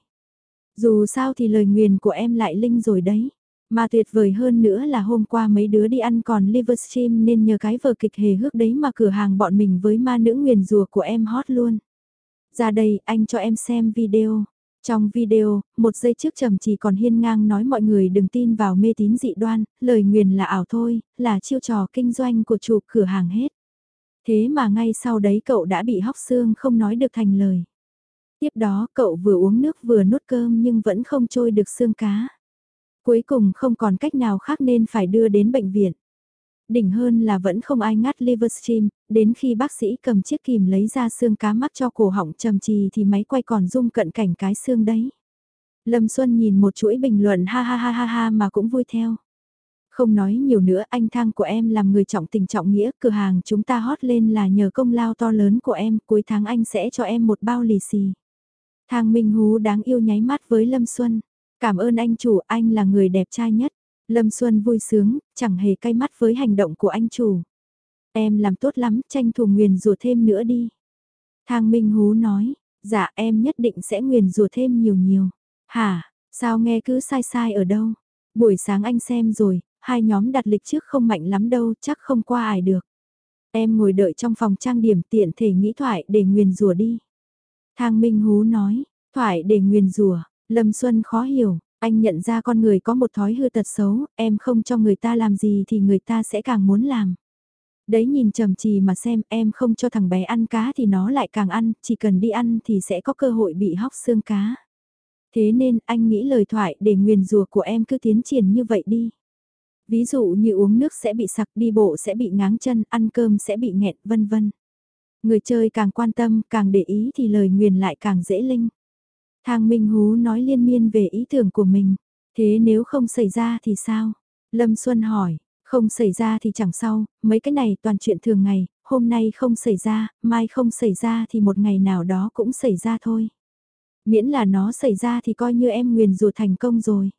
Dù sao thì lời nguyền của em lại linh rồi đấy. Mà tuyệt vời hơn nữa là hôm qua mấy đứa đi ăn còn Livestream nên nhờ cái vở kịch hề hước đấy mà cửa hàng bọn mình với ma nữ nguyền rùa của em hot luôn. Ra đây, anh cho em xem video. Trong video, một giây trước trầm chỉ còn hiên ngang nói mọi người đừng tin vào mê tín dị đoan, lời nguyền là ảo thôi, là chiêu trò kinh doanh của chủ cửa hàng hết. Thế mà ngay sau đấy cậu đã bị hóc xương không nói được thành lời. Tiếp đó cậu vừa uống nước vừa nuốt cơm nhưng vẫn không trôi được xương cá. Cuối cùng không còn cách nào khác nên phải đưa đến bệnh viện. Đỉnh hơn là vẫn không ai ngắt Livestream, đến khi bác sĩ cầm chiếc kìm lấy ra xương cá mắt cho cổ họng trầm trì thì máy quay còn rung cận cảnh cái xương đấy. Lâm Xuân nhìn một chuỗi bình luận ha ha ha ha ha mà cũng vui theo. Không nói nhiều nữa anh thang của em làm người trọng tình trọng nghĩa, cửa hàng chúng ta hot lên là nhờ công lao to lớn của em, cuối tháng anh sẽ cho em một bao lì xì. Thang Minh Hú đáng yêu nháy mắt với Lâm Xuân. Cảm ơn anh chủ, anh là người đẹp trai nhất. Lâm Xuân vui sướng, chẳng hề cay mắt với hành động của anh chủ. Em làm tốt lắm, tranh thủ nguyền rủa thêm nữa đi. Thang Minh Hú nói, dạ em nhất định sẽ nguyền rủa thêm nhiều nhiều. Hả, sao nghe cứ sai sai ở đâu? Buổi sáng anh xem rồi, hai nhóm đặt lịch trước không mạnh lắm đâu, chắc không qua ai được. Em ngồi đợi trong phòng trang điểm tiện thể nghĩ thoại để nguyền rủa đi. Thang Minh Hú nói, thoại để nguyền rủa, Lâm Xuân khó hiểu, anh nhận ra con người có một thói hư tật xấu, em không cho người ta làm gì thì người ta sẽ càng muốn làm. Đấy nhìn trầm trì mà xem em không cho thằng bé ăn cá thì nó lại càng ăn, chỉ cần đi ăn thì sẽ có cơ hội bị hóc xương cá. Thế nên anh nghĩ lời thoại để nguyền rùa của em cứ tiến triển như vậy đi. Ví dụ như uống nước sẽ bị sặc, đi bộ sẽ bị ngáng chân, ăn cơm sẽ bị nghẹn, vân vân. Người chơi càng quan tâm, càng để ý thì lời nguyền lại càng dễ linh. Thang Minh Hú nói liên miên về ý tưởng của mình. Thế nếu không xảy ra thì sao? Lâm Xuân hỏi, không xảy ra thì chẳng sao, mấy cái này toàn chuyện thường ngày, hôm nay không xảy ra, mai không xảy ra thì một ngày nào đó cũng xảy ra thôi. Miễn là nó xảy ra thì coi như em nguyền rủa thành công rồi.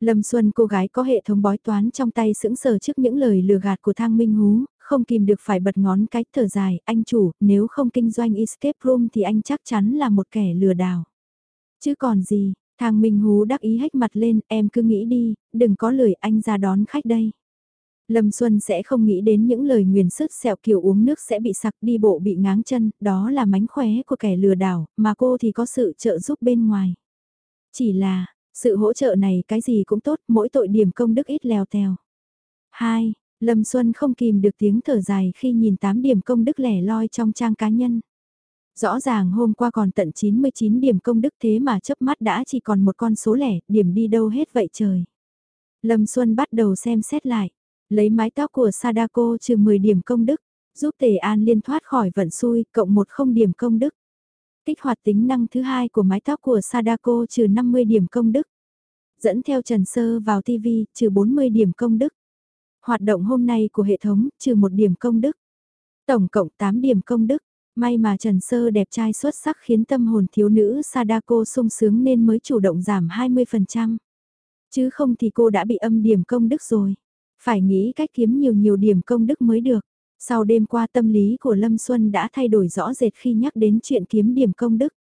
Lâm Xuân cô gái có hệ thống bói toán trong tay sững sờ trước những lời lừa gạt của Thang Minh Hú, không kìm được phải bật ngón cái thở dài, anh chủ, nếu không kinh doanh escape room thì anh chắc chắn là một kẻ lừa đảo. Chứ còn gì, thang Minh Hú đắc ý hách mặt lên, em cứ nghĩ đi, đừng có lời anh ra đón khách đây. Lâm Xuân sẽ không nghĩ đến những lời nguyền sức sẹo kiểu uống nước sẽ bị sặc đi bộ bị ngáng chân, đó là mánh khóe của kẻ lừa đảo, mà cô thì có sự trợ giúp bên ngoài. Chỉ là, sự hỗ trợ này cái gì cũng tốt, mỗi tội điểm công đức ít lèo tèo. 2. Lâm Xuân không kìm được tiếng thở dài khi nhìn 8 điểm công đức lẻ loi trong trang cá nhân. Rõ ràng hôm qua còn tận 99 điểm công đức thế mà chớp mắt đã chỉ còn một con số lẻ, điểm đi đâu hết vậy trời. Lâm Xuân bắt đầu xem xét lại, lấy mái tóc của Sadako trừ 10 điểm công đức, giúp Tề An Liên thoát khỏi vận xui, cộng một không điểm công đức. Kích hoạt tính năng thứ hai của mái tóc của Sadako trừ 50 điểm công đức. Dẫn theo Trần Sơ vào TV, trừ 40 điểm công đức. Hoạt động hôm nay của hệ thống, trừ một điểm công đức. Tổng cộng 8 điểm công đức. May mà Trần Sơ đẹp trai xuất sắc khiến tâm hồn thiếu nữ Sadako sung sướng nên mới chủ động giảm 20%. Chứ không thì cô đã bị âm điểm công đức rồi. Phải nghĩ cách kiếm nhiều nhiều điểm công đức mới được. Sau đêm qua tâm lý của Lâm Xuân đã thay đổi rõ rệt khi nhắc đến chuyện kiếm điểm công đức.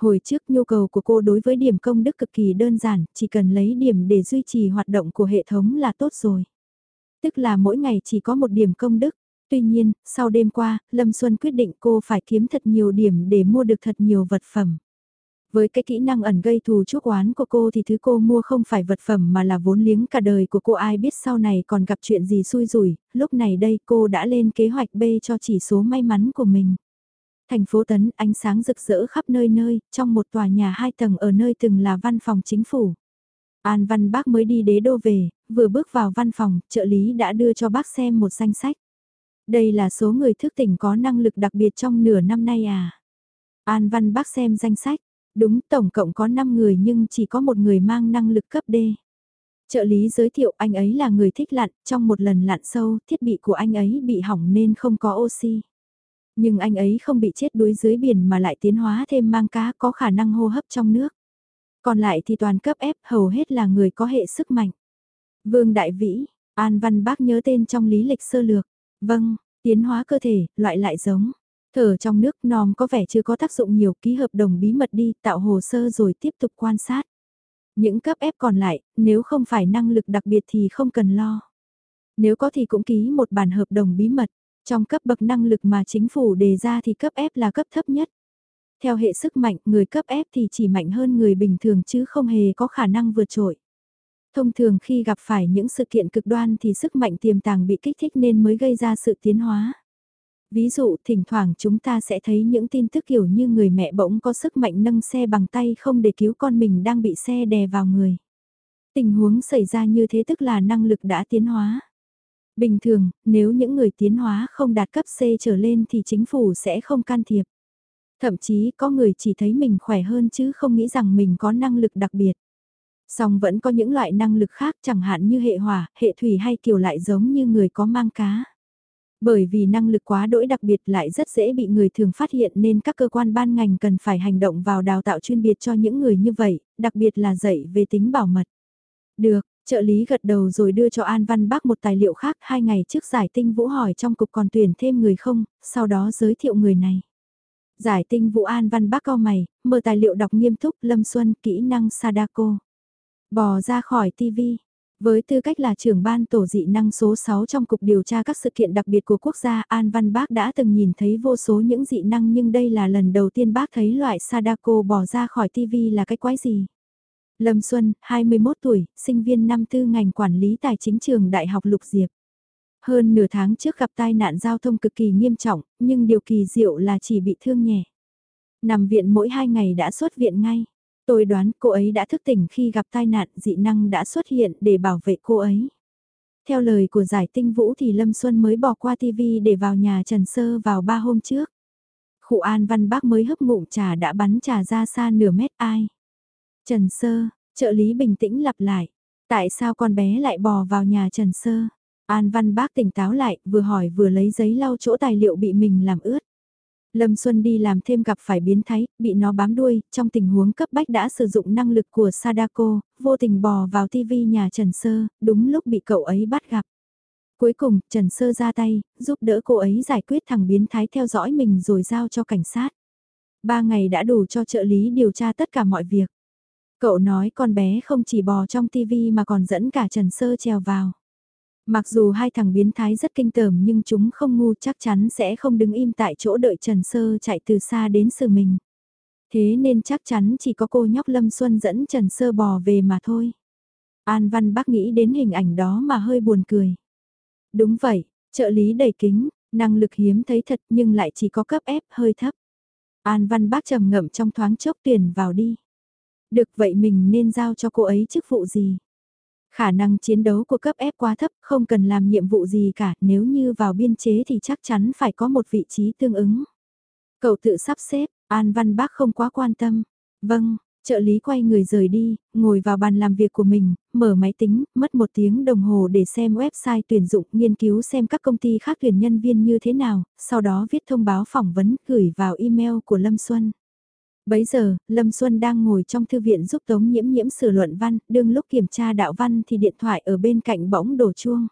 Hồi trước nhu cầu của cô đối với điểm công đức cực kỳ đơn giản, chỉ cần lấy điểm để duy trì hoạt động của hệ thống là tốt rồi. Tức là mỗi ngày chỉ có một điểm công đức. Tuy nhiên, sau đêm qua, Lâm Xuân quyết định cô phải kiếm thật nhiều điểm để mua được thật nhiều vật phẩm. Với cái kỹ năng ẩn gây thù chuốc oán của cô thì thứ cô mua không phải vật phẩm mà là vốn liếng cả đời của cô ai biết sau này còn gặp chuyện gì xui rủi, lúc này đây cô đã lên kế hoạch B cho chỉ số may mắn của mình. Thành phố Tấn ánh sáng rực rỡ khắp nơi nơi, trong một tòa nhà hai tầng ở nơi từng là văn phòng chính phủ. An Văn Bác mới đi đế đô về, vừa bước vào văn phòng, trợ lý đã đưa cho bác xem một danh sách. Đây là số người thức tỉnh có năng lực đặc biệt trong nửa năm nay à? An Văn Bác xem danh sách, đúng tổng cộng có 5 người nhưng chỉ có một người mang năng lực cấp D. Trợ lý giới thiệu anh ấy là người thích lặn, trong một lần lặn sâu, thiết bị của anh ấy bị hỏng nên không có oxy. Nhưng anh ấy không bị chết đuối dưới biển mà lại tiến hóa thêm mang cá có khả năng hô hấp trong nước. Còn lại thì toàn cấp F hầu hết là người có hệ sức mạnh. Vương Đại Vĩ, An Văn Bác nhớ tên trong lý lịch sơ lược. Vâng, tiến hóa cơ thể, loại lại giống. Thở trong nước nom có vẻ chưa có tác dụng nhiều ký hợp đồng bí mật đi tạo hồ sơ rồi tiếp tục quan sát. Những cấp ép còn lại, nếu không phải năng lực đặc biệt thì không cần lo. Nếu có thì cũng ký một bản hợp đồng bí mật. Trong cấp bậc năng lực mà chính phủ đề ra thì cấp F là cấp thấp nhất. Theo hệ sức mạnh, người cấp F thì chỉ mạnh hơn người bình thường chứ không hề có khả năng vượt trội. Thông thường khi gặp phải những sự kiện cực đoan thì sức mạnh tiềm tàng bị kích thích nên mới gây ra sự tiến hóa. Ví dụ, thỉnh thoảng chúng ta sẽ thấy những tin tức kiểu như người mẹ bỗng có sức mạnh nâng xe bằng tay không để cứu con mình đang bị xe đè vào người. Tình huống xảy ra như thế tức là năng lực đã tiến hóa. Bình thường, nếu những người tiến hóa không đạt cấp C trở lên thì chính phủ sẽ không can thiệp. Thậm chí có người chỉ thấy mình khỏe hơn chứ không nghĩ rằng mình có năng lực đặc biệt. Song vẫn có những loại năng lực khác chẳng hạn như hệ hỏa, hệ thủy hay kiểu lại giống như người có mang cá. Bởi vì năng lực quá đỗi đặc biệt lại rất dễ bị người thường phát hiện nên các cơ quan ban ngành cần phải hành động vào đào tạo chuyên biệt cho những người như vậy, đặc biệt là dạy về tính bảo mật. Được, trợ lý gật đầu rồi đưa cho An Văn Bác một tài liệu khác hai ngày trước giải tinh vũ hỏi trong cục còn tuyển thêm người không, sau đó giới thiệu người này. Giải tinh vũ An Văn Bác co mày, mở tài liệu đọc nghiêm túc Lâm Xuân kỹ năng Sadako. Bò ra khỏi TV. Với tư cách là trưởng ban tổ dị năng số 6 trong cục điều tra các sự kiện đặc biệt của quốc gia An Văn Bác đã từng nhìn thấy vô số những dị năng nhưng đây là lần đầu tiên bác thấy loại Sadako bò ra khỏi TV là cái quái gì. Lâm Xuân, 21 tuổi, sinh viên năm tư ngành quản lý tài chính trường Đại học Lục Diệp. Hơn nửa tháng trước gặp tai nạn giao thông cực kỳ nghiêm trọng, nhưng điều kỳ diệu là chỉ bị thương nhẹ. Nằm viện mỗi hai ngày đã xuất viện ngay. Tôi đoán cô ấy đã thức tỉnh khi gặp tai nạn dị năng đã xuất hiện để bảo vệ cô ấy. Theo lời của giải tinh vũ thì Lâm Xuân mới bỏ qua TV để vào nhà Trần Sơ vào ba hôm trước. Khụ An Văn Bác mới hấp ngụm trà đã bắn trà ra xa nửa mét ai. Trần Sơ, trợ lý bình tĩnh lặp lại. Tại sao con bé lại bò vào nhà Trần Sơ? An Văn Bác tỉnh táo lại, vừa hỏi vừa lấy giấy lau chỗ tài liệu bị mình làm ướt. Lâm Xuân đi làm thêm gặp phải biến thái, bị nó bám đuôi, trong tình huống cấp bách đã sử dụng năng lực của Sadako, vô tình bò vào TV nhà Trần Sơ, đúng lúc bị cậu ấy bắt gặp. Cuối cùng, Trần Sơ ra tay, giúp đỡ cô ấy giải quyết thằng biến thái theo dõi mình rồi giao cho cảnh sát. Ba ngày đã đủ cho trợ lý điều tra tất cả mọi việc. Cậu nói con bé không chỉ bò trong TV mà còn dẫn cả Trần Sơ trèo vào. Mặc dù hai thằng biến thái rất kinh tởm nhưng chúng không ngu chắc chắn sẽ không đứng im tại chỗ đợi Trần Sơ chạy từ xa đến xử mình. Thế nên chắc chắn chỉ có cô nhóc Lâm Xuân dẫn Trần Sơ bò về mà thôi. An Văn Bác nghĩ đến hình ảnh đó mà hơi buồn cười. Đúng vậy, trợ lý đầy kính, năng lực hiếm thấy thật nhưng lại chỉ có cấp ép hơi thấp. An Văn Bác trầm ngậm trong thoáng chốc tuyển vào đi. Được vậy mình nên giao cho cô ấy chức vụ gì? Khả năng chiến đấu của cấp F quá thấp, không cần làm nhiệm vụ gì cả, nếu như vào biên chế thì chắc chắn phải có một vị trí tương ứng. Cậu tự sắp xếp, An Văn Bác không quá quan tâm. Vâng, trợ lý quay người rời đi, ngồi vào bàn làm việc của mình, mở máy tính, mất một tiếng đồng hồ để xem website tuyển dụng, nghiên cứu xem các công ty khác tuyển nhân viên như thế nào, sau đó viết thông báo phỏng vấn gửi vào email của Lâm Xuân. Bấy giờ, Lâm Xuân đang ngồi trong thư viện giúp Tống Nhiễm Nhiễm sửa luận văn, đương lúc kiểm tra đạo văn thì điện thoại ở bên cạnh bỗng đổ chuông.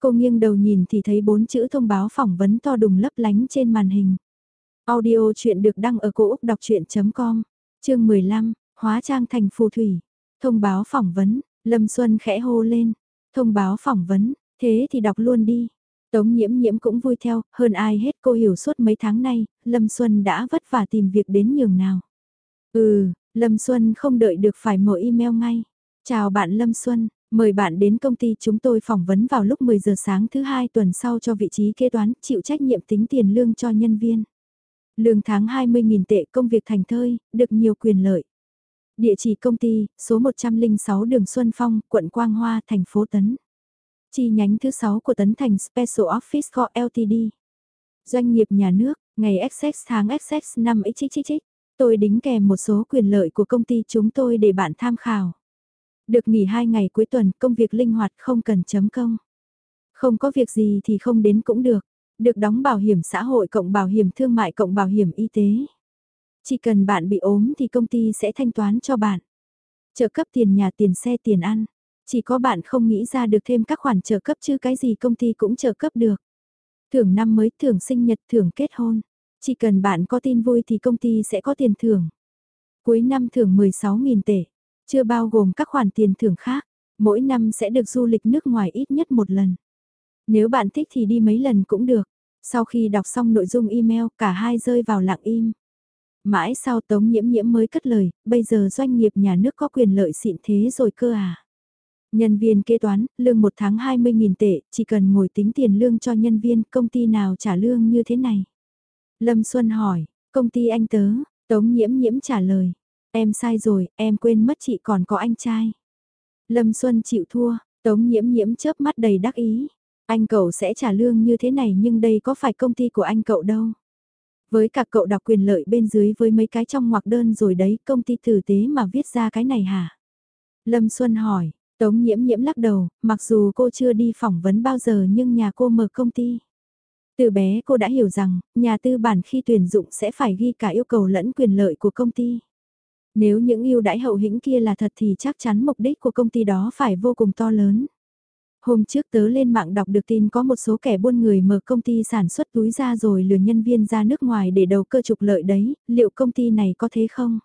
Cô nghiêng đầu nhìn thì thấy bốn chữ thông báo phỏng vấn to đùng lấp lánh trên màn hình. Audio chuyện được đăng ở cổ Úc đọc chuyện.com, chương 15, hóa trang thành phù thủy. Thông báo phỏng vấn, Lâm Xuân khẽ hô lên. Thông báo phỏng vấn, thế thì đọc luôn đi. Tống nhiễm nhiễm cũng vui theo, hơn ai hết cô hiểu suốt mấy tháng nay, Lâm Xuân đã vất vả tìm việc đến nhường nào. Ừ, Lâm Xuân không đợi được phải mở email ngay. Chào bạn Lâm Xuân, mời bạn đến công ty chúng tôi phỏng vấn vào lúc 10 giờ sáng thứ hai tuần sau cho vị trí kế toán, chịu trách nhiệm tính tiền lương cho nhân viên. Lương tháng 20.000 tệ công việc thành thơi, được nhiều quyền lợi. Địa chỉ công ty, số 106 đường Xuân Phong, quận Quang Hoa, thành phố Tấn chi nhánh thứ 6 của Tấn Thành Special Office Co Ltd. Doanh nghiệp nhà nước, ngày XX tháng XX năm XXX. Tôi đính kèm một số quyền lợi của công ty chúng tôi để bạn tham khảo. Được nghỉ 2 ngày cuối tuần, công việc linh hoạt không cần chấm công. Không có việc gì thì không đến cũng được. Được đóng bảo hiểm xã hội cộng bảo hiểm thương mại cộng bảo hiểm y tế. Chỉ cần bạn bị ốm thì công ty sẽ thanh toán cho bạn. Trợ cấp tiền nhà tiền xe tiền ăn. Chỉ có bạn không nghĩ ra được thêm các khoản trợ cấp chứ cái gì công ty cũng trợ cấp được. Thưởng năm mới, thưởng sinh nhật, thưởng kết hôn. Chỉ cần bạn có tin vui thì công ty sẽ có tiền thưởng. Cuối năm thưởng 16.000 tệ, chưa bao gồm các khoản tiền thưởng khác. Mỗi năm sẽ được du lịch nước ngoài ít nhất một lần. Nếu bạn thích thì đi mấy lần cũng được. Sau khi đọc xong nội dung email, cả hai rơi vào lặng im. Mãi sau Tống Nhiễm Nhiễm mới cất lời, bây giờ doanh nghiệp nhà nước có quyền lợi xịn thế rồi cơ à. Nhân viên kế toán, lương một tháng 20.000 tệ, chỉ cần ngồi tính tiền lương cho nhân viên, công ty nào trả lương như thế này? Lâm Xuân hỏi, công ty anh tớ, Tống Nhiễm Nhiễm trả lời, em sai rồi, em quên mất chị còn có anh trai. Lâm Xuân chịu thua, Tống Nhiễm Nhiễm chớp mắt đầy đắc ý. Anh cậu sẽ trả lương như thế này nhưng đây có phải công ty của anh cậu đâu. Với cả cậu đọc quyền lợi bên dưới với mấy cái trong ngoặc đơn rồi đấy, công ty tử tế mà viết ra cái này hả? Lâm Xuân hỏi, Tống nhiễm nhiễm lắc đầu, mặc dù cô chưa đi phỏng vấn bao giờ nhưng nhà cô mở công ty. Từ bé cô đã hiểu rằng, nhà tư bản khi tuyển dụng sẽ phải ghi cả yêu cầu lẫn quyền lợi của công ty. Nếu những ưu đãi hậu hĩnh kia là thật thì chắc chắn mục đích của công ty đó phải vô cùng to lớn. Hôm trước tớ lên mạng đọc được tin có một số kẻ buôn người mở công ty sản xuất túi ra rồi lừa nhân viên ra nước ngoài để đầu cơ trục lợi đấy, liệu công ty này có thế không?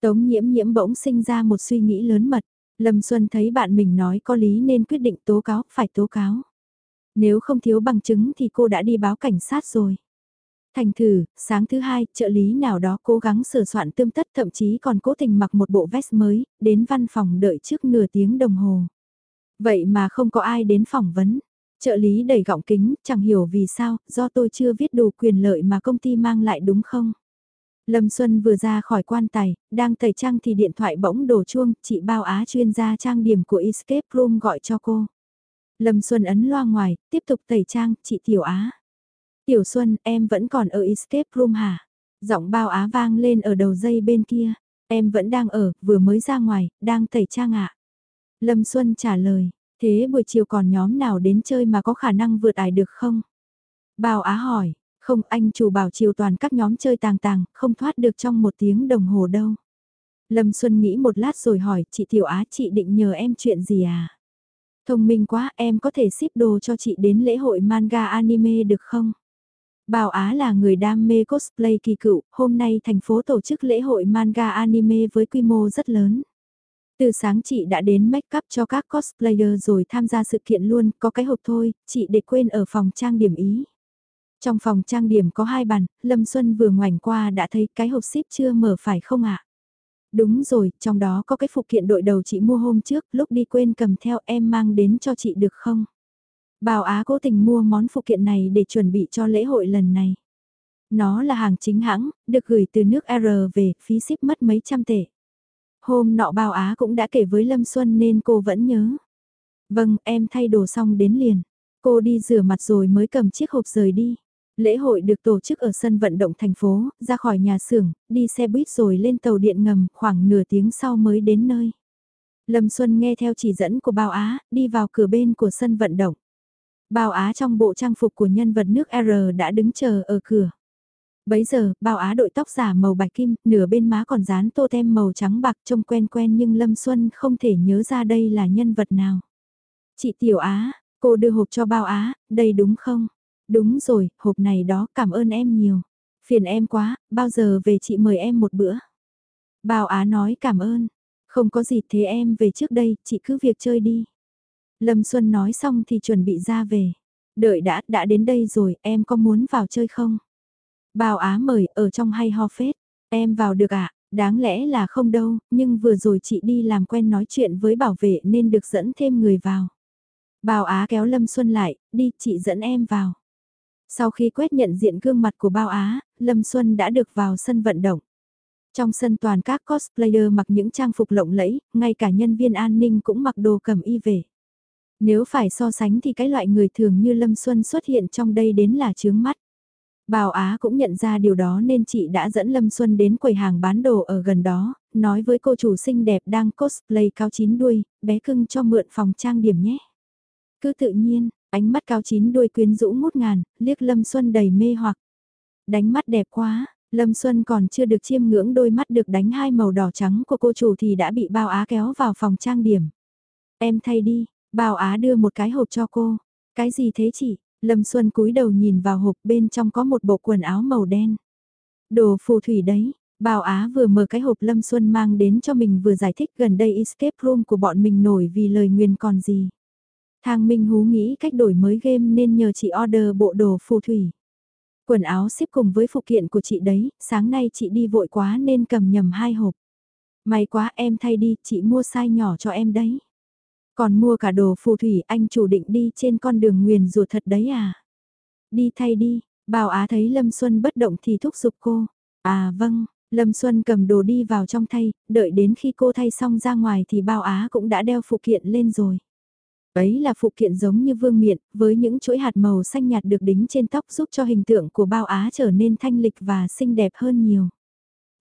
Tống nhiễm nhiễm bỗng sinh ra một suy nghĩ lớn mật. Lâm Xuân thấy bạn mình nói có lý nên quyết định tố cáo, phải tố cáo. Nếu không thiếu bằng chứng thì cô đã đi báo cảnh sát rồi. Thành thử, sáng thứ hai, trợ lý nào đó cố gắng sửa soạn tươm tất thậm chí còn cố tình mặc một bộ vest mới, đến văn phòng đợi trước nửa tiếng đồng hồ. Vậy mà không có ai đến phỏng vấn. Trợ lý đẩy gọng kính, chẳng hiểu vì sao, do tôi chưa viết đủ quyền lợi mà công ty mang lại đúng không? Lâm Xuân vừa ra khỏi quan tài, đang tẩy trang thì điện thoại bỗng đổ chuông, chị Bao Á chuyên gia trang điểm của Escape Room gọi cho cô. Lâm Xuân ấn loa ngoài, tiếp tục tẩy trang, chị Tiểu Á. Tiểu Xuân, em vẫn còn ở Escape Room hả? Giọng Bao Á vang lên ở đầu dây bên kia. Em vẫn đang ở, vừa mới ra ngoài, đang tẩy trang ạ. Lâm Xuân trả lời, thế buổi chiều còn nhóm nào đến chơi mà có khả năng vượt ải được không? Bao Á hỏi, không anh chủ bảo chiều toàn các nhóm chơi tàng tàng, không thoát được trong một tiếng đồng hồ đâu. Lâm Xuân nghĩ một lát rồi hỏi, chị Tiểu Á chị định nhờ em chuyện gì à? Thông minh quá, em có thể ship đồ cho chị đến lễ hội manga anime được không? Bảo Á là người đam mê cosplay kỳ cựu, hôm nay thành phố tổ chức lễ hội manga anime với quy mô rất lớn. Từ sáng chị đã đến make up cho các cosplayer rồi tham gia sự kiện luôn, có cái hộp thôi, chị để quên ở phòng trang điểm ý. Trong phòng trang điểm có hai bàn, Lâm Xuân vừa ngoảnh qua đã thấy cái hộp ship chưa mở phải không ạ? Đúng rồi, trong đó có cái phụ kiện đội đầu chị mua hôm trước, lúc đi quên cầm theo em mang đến cho chị được không? Bảo Á cố tình mua món phụ kiện này để chuẩn bị cho lễ hội lần này. Nó là hàng chính hãng, được gửi từ nước R về, phí ship mất mấy trăm tệ. Hôm nọ Bảo Á cũng đã kể với Lâm Xuân nên cô vẫn nhớ. Vâng, em thay đồ xong đến liền. Cô đi rửa mặt rồi mới cầm chiếc hộp rời đi. Lễ hội được tổ chức ở sân vận động thành phố, ra khỏi nhà xưởng, đi xe buýt rồi lên tàu điện ngầm, khoảng nửa tiếng sau mới đến nơi. Lâm Xuân nghe theo chỉ dẫn của Bao Á, đi vào cửa bên của sân vận động. Bao Á trong bộ trang phục của nhân vật nước R đã đứng chờ ở cửa. Bấy giờ, Bao Á đội tóc giả màu bạch kim, nửa bên má còn dán tô tem màu trắng bạc trông quen quen nhưng Lâm Xuân không thể nhớ ra đây là nhân vật nào. Chị Tiểu Á, cô đưa hộp cho Bao Á, đây đúng không? Đúng rồi, hộp này đó cảm ơn em nhiều. Phiền em quá, bao giờ về chị mời em một bữa. Bao Á nói cảm ơn. Không có gì thế em về trước đây, chị cứ việc chơi đi. Lâm Xuân nói xong thì chuẩn bị ra về. Đợi đã, đã đến đây rồi, em có muốn vào chơi không? Bao Á mời, ở trong hay ho phết. Em vào được ạ, à? đáng lẽ là không đâu, nhưng vừa rồi chị đi làm quen nói chuyện với bảo vệ nên được dẫn thêm người vào. Bao Á kéo Lâm Xuân lại, đi chị dẫn em vào. Sau khi quét nhận diện gương mặt của Bao Á, Lâm Xuân đã được vào sân vận động. Trong sân toàn các cosplayer mặc những trang phục lộng lẫy, ngay cả nhân viên an ninh cũng mặc đồ cầm y về. Nếu phải so sánh thì cái loại người thường như Lâm Xuân xuất hiện trong đây đến là chướng mắt. Bào Á cũng nhận ra điều đó nên chị đã dẫn Lâm Xuân đến quầy hàng bán đồ ở gần đó, nói với cô chủ xinh đẹp đang cosplay cao chín đuôi, bé cưng cho mượn phòng trang điểm nhé. Cứ tự nhiên, Ánh mắt cao chín đuôi quyến rũ ngút ngàn, liếc Lâm Xuân đầy mê hoặc. Đánh mắt đẹp quá, Lâm Xuân còn chưa được chiêm ngưỡng đôi mắt được đánh hai màu đỏ trắng của cô chủ thì đã bị bao á kéo vào phòng trang điểm. Em thay đi, bao á đưa một cái hộp cho cô. Cái gì thế chị? Lâm Xuân cúi đầu nhìn vào hộp bên trong có một bộ quần áo màu đen. Đồ phù thủy đấy, Bao Á vừa mở cái hộp Lâm Xuân mang đến cho mình vừa giải thích gần đây escape room của bọn mình nổi vì lời nguyền còn gì. Thang Minh Hú nghĩ cách đổi mới game nên nhờ chị order bộ đồ phù thủy. Quần áo xếp cùng với phụ kiện của chị đấy, sáng nay chị đi vội quá nên cầm nhầm hai hộp. May quá em thay đi, chị mua size nhỏ cho em đấy. Còn mua cả đồ phù thủy anh chủ định đi trên con đường nguyền rùa thật đấy à? Đi thay đi, bào Á thấy Lâm Xuân bất động thì thúc giục cô. À vâng, Lâm Xuân cầm đồ đi vào trong thay, đợi đến khi cô thay xong ra ngoài thì Bao Á cũng đã đeo phụ kiện lên rồi. Ấy là phụ kiện giống như vương miện, với những chuỗi hạt màu xanh nhạt được đính trên tóc giúp cho hình tượng của Bao Á trở nên thanh lịch và xinh đẹp hơn nhiều.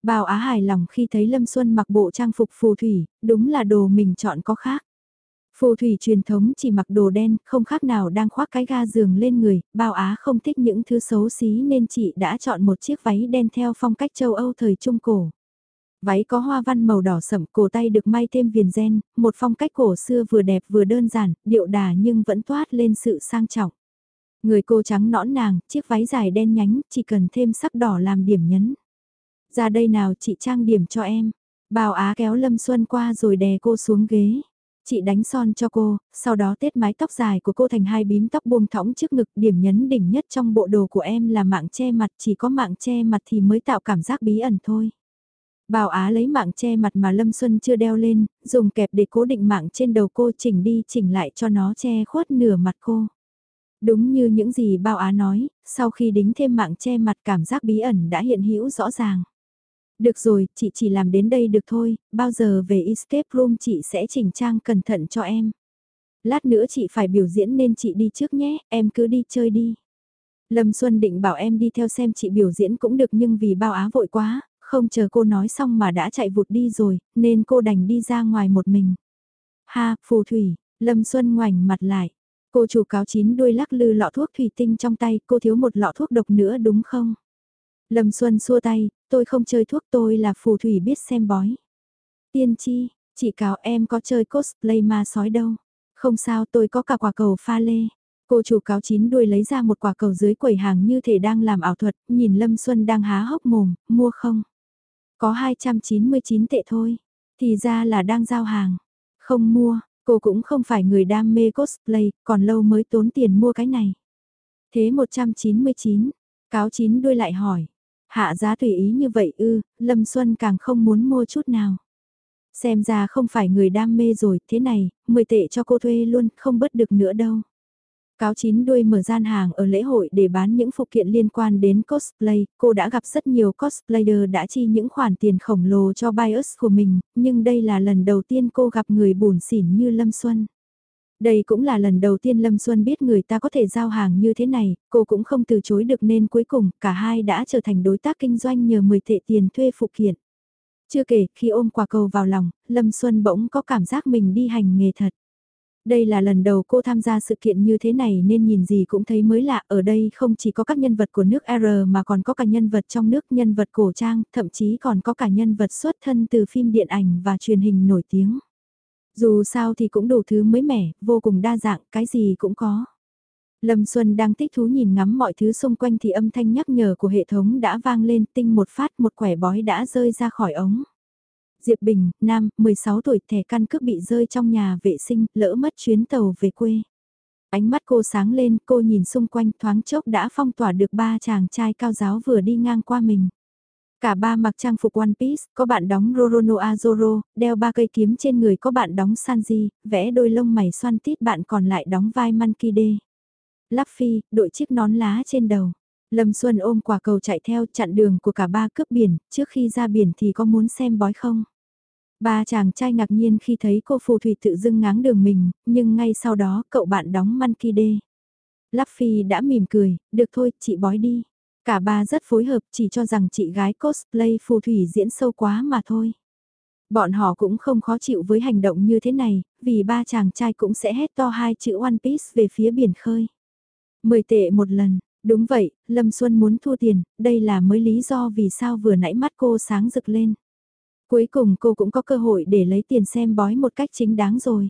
Bao Á hài lòng khi thấy Lâm Xuân mặc bộ trang phục phù thủy, đúng là đồ mình chọn có khác. Phù thủy truyền thống chỉ mặc đồ đen, không khác nào đang khoác cái ga giường lên người, bao á không thích những thứ xấu xí nên chị đã chọn một chiếc váy đen theo phong cách châu Âu thời Trung Cổ. Váy có hoa văn màu đỏ sẫm, cổ tay được may thêm viền gen, một phong cách cổ xưa vừa đẹp vừa đơn giản, điệu đà nhưng vẫn toát lên sự sang trọng. Người cô trắng nõn nàng, chiếc váy dài đen nhánh, chỉ cần thêm sắc đỏ làm điểm nhấn. Ra đây nào chị trang điểm cho em. Bào Á kéo Lâm Xuân qua rồi đè cô xuống ghế. Chị đánh son cho cô, sau đó tết mái tóc dài của cô thành hai bím tóc buông thõng trước ngực điểm nhấn đỉnh nhất trong bộ đồ của em là mạng che mặt chỉ có mạng che mặt thì mới tạo cảm giác bí ẩn thôi. Bào Á lấy mạng che mặt mà Lâm Xuân chưa đeo lên, dùng kẹp để cố định mạng trên đầu cô chỉnh đi chỉnh lại cho nó che khuất nửa mặt cô. Đúng như những gì Bao Á nói, sau khi đính thêm mạng che mặt cảm giác bí ẩn đã hiện hữu rõ ràng. Được rồi, chị chỉ làm đến đây được thôi, bao giờ về escape room chị sẽ chỉnh trang cẩn thận cho em. Lát nữa chị phải biểu diễn nên chị đi trước nhé, em cứ đi chơi đi. Lâm Xuân định bảo em đi theo xem chị biểu diễn cũng được nhưng vì bao á vội quá, không chờ cô nói xong mà đã chạy vụt đi rồi, nên cô đành đi ra ngoài một mình. Ha, phù thủy, Lâm Xuân ngoảnh mặt lại. Cô chủ cáo chín đuôi lắc lư lọ thuốc thủy tinh trong tay, cô thiếu một lọ thuốc độc nữa đúng không? Lâm Xuân xua tay, tôi không chơi thuốc tôi là phù thủy biết xem bói. Tiên chi, chị cáo em có chơi cosplay ma sói đâu. Không sao tôi có cả quả cầu pha lê. Cô chủ cáo chín đuôi lấy ra một quả cầu dưới quầy hàng như thể đang làm ảo thuật, nhìn Lâm Xuân đang há hốc mồm, mua không? Có 299 tệ thôi, thì ra là đang giao hàng. Không mua, cô cũng không phải người đam mê cosplay, còn lâu mới tốn tiền mua cái này. Thế 199, cáo chín đuôi lại hỏi, Hạ giá tùy ý như vậy ư, Lâm Xuân càng không muốn mua chút nào. Xem ra không phải người đam mê rồi, thế này, 10 tệ cho cô thuê luôn, không bớt được nữa đâu. Cáo chín đuôi mở gian hàng ở lễ hội để bán những phụ kiện liên quan đến cosplay, cô đã gặp rất nhiều cosplayer đã chi những khoản tiền khổng lồ cho bias của mình, nhưng đây là lần đầu tiên cô gặp người buồn xỉn như Lâm Xuân. Đây cũng là lần đầu tiên Lâm Xuân biết người ta có thể giao hàng như thế này, cô cũng không từ chối được nên cuối cùng cả hai đã trở thành đối tác kinh doanh nhờ 10 tệ tiền thuê phụ kiện. Chưa kể, khi ôm quả cầu vào lòng, Lâm Xuân bỗng có cảm giác mình đi hành nghề thật. Đây là lần đầu cô tham gia sự kiện như thế này nên nhìn gì cũng thấy mới lạ. Ở đây không chỉ có các nhân vật của nước R mà còn có cả nhân vật trong nước, nhân vật cổ trang, thậm chí còn có cả nhân vật xuất thân từ phim điện ảnh và truyền hình nổi tiếng. Dù sao thì cũng đủ thứ mới mẻ, vô cùng đa dạng, cái gì cũng có. Lâm Xuân đang thích thú nhìn ngắm mọi thứ xung quanh thì âm thanh nhắc nhở của hệ thống đã vang lên tinh một phát một quẻ bói đã rơi ra khỏi ống. Diệp Bình, Nam, 16 tuổi, thẻ căn cước bị rơi trong nhà vệ sinh, lỡ mất chuyến tàu về quê. Ánh mắt cô sáng lên, cô nhìn xung quanh thoáng chốc đã phong tỏa được ba chàng trai cao giáo vừa đi ngang qua mình. Cả ba mặc trang phục One Piece, có bạn đóng Rorono Azoro, đeo ba cây kiếm trên người có bạn đóng Sanji, vẽ đôi lông mày xoăn tít bạn còn lại đóng vai Monkey D. Luffy, đội chiếc nón lá trên đầu. Lâm Xuân ôm quả cầu chạy theo chặn đường của cả ba cướp biển, trước khi ra biển thì có muốn xem bói không? Ba chàng trai ngạc nhiên khi thấy cô phù thủy tự dưng ngáng đường mình, nhưng ngay sau đó cậu bạn đóng Monkey D. Luffy đã mỉm cười, được thôi, chị bói đi. Cả ba rất phối hợp chỉ cho rằng chị gái cosplay phù thủy diễn sâu quá mà thôi. Bọn họ cũng không khó chịu với hành động như thế này, vì ba chàng trai cũng sẽ hét to hai chữ One Piece về phía biển khơi. Mười tệ một lần, đúng vậy, Lâm Xuân muốn thua tiền, đây là mới lý do vì sao vừa nãy mắt cô sáng rực lên. Cuối cùng cô cũng có cơ hội để lấy tiền xem bói một cách chính đáng rồi.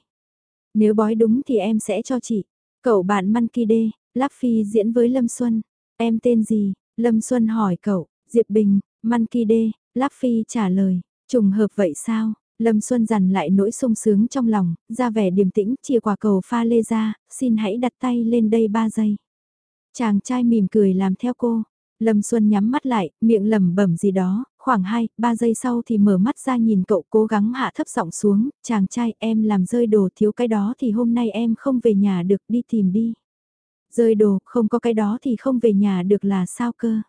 Nếu bói đúng thì em sẽ cho chị. Cậu bạn Monkey D, Láp Phi diễn với Lâm Xuân. Em tên gì? Lâm Xuân hỏi cậu. Diệp Bình, Monkey Đê. Láp Phi trả lời. Trùng hợp vậy sao? Lâm Xuân dằn lại nỗi sung sướng trong lòng, ra vẻ điềm tĩnh, chia quả cầu pha lê ra, xin hãy đặt tay lên đây 3 giây. Chàng trai mỉm cười làm theo cô. Lâm Xuân nhắm mắt lại, miệng lẩm bẩm gì đó, khoảng 2, 3 giây sau thì mở mắt ra nhìn cậu cố gắng hạ thấp giọng xuống, chàng trai em làm rơi đồ thiếu cái đó thì hôm nay em không về nhà được đi tìm đi. Rơi đồ, không có cái đó thì không về nhà được là sao cơ?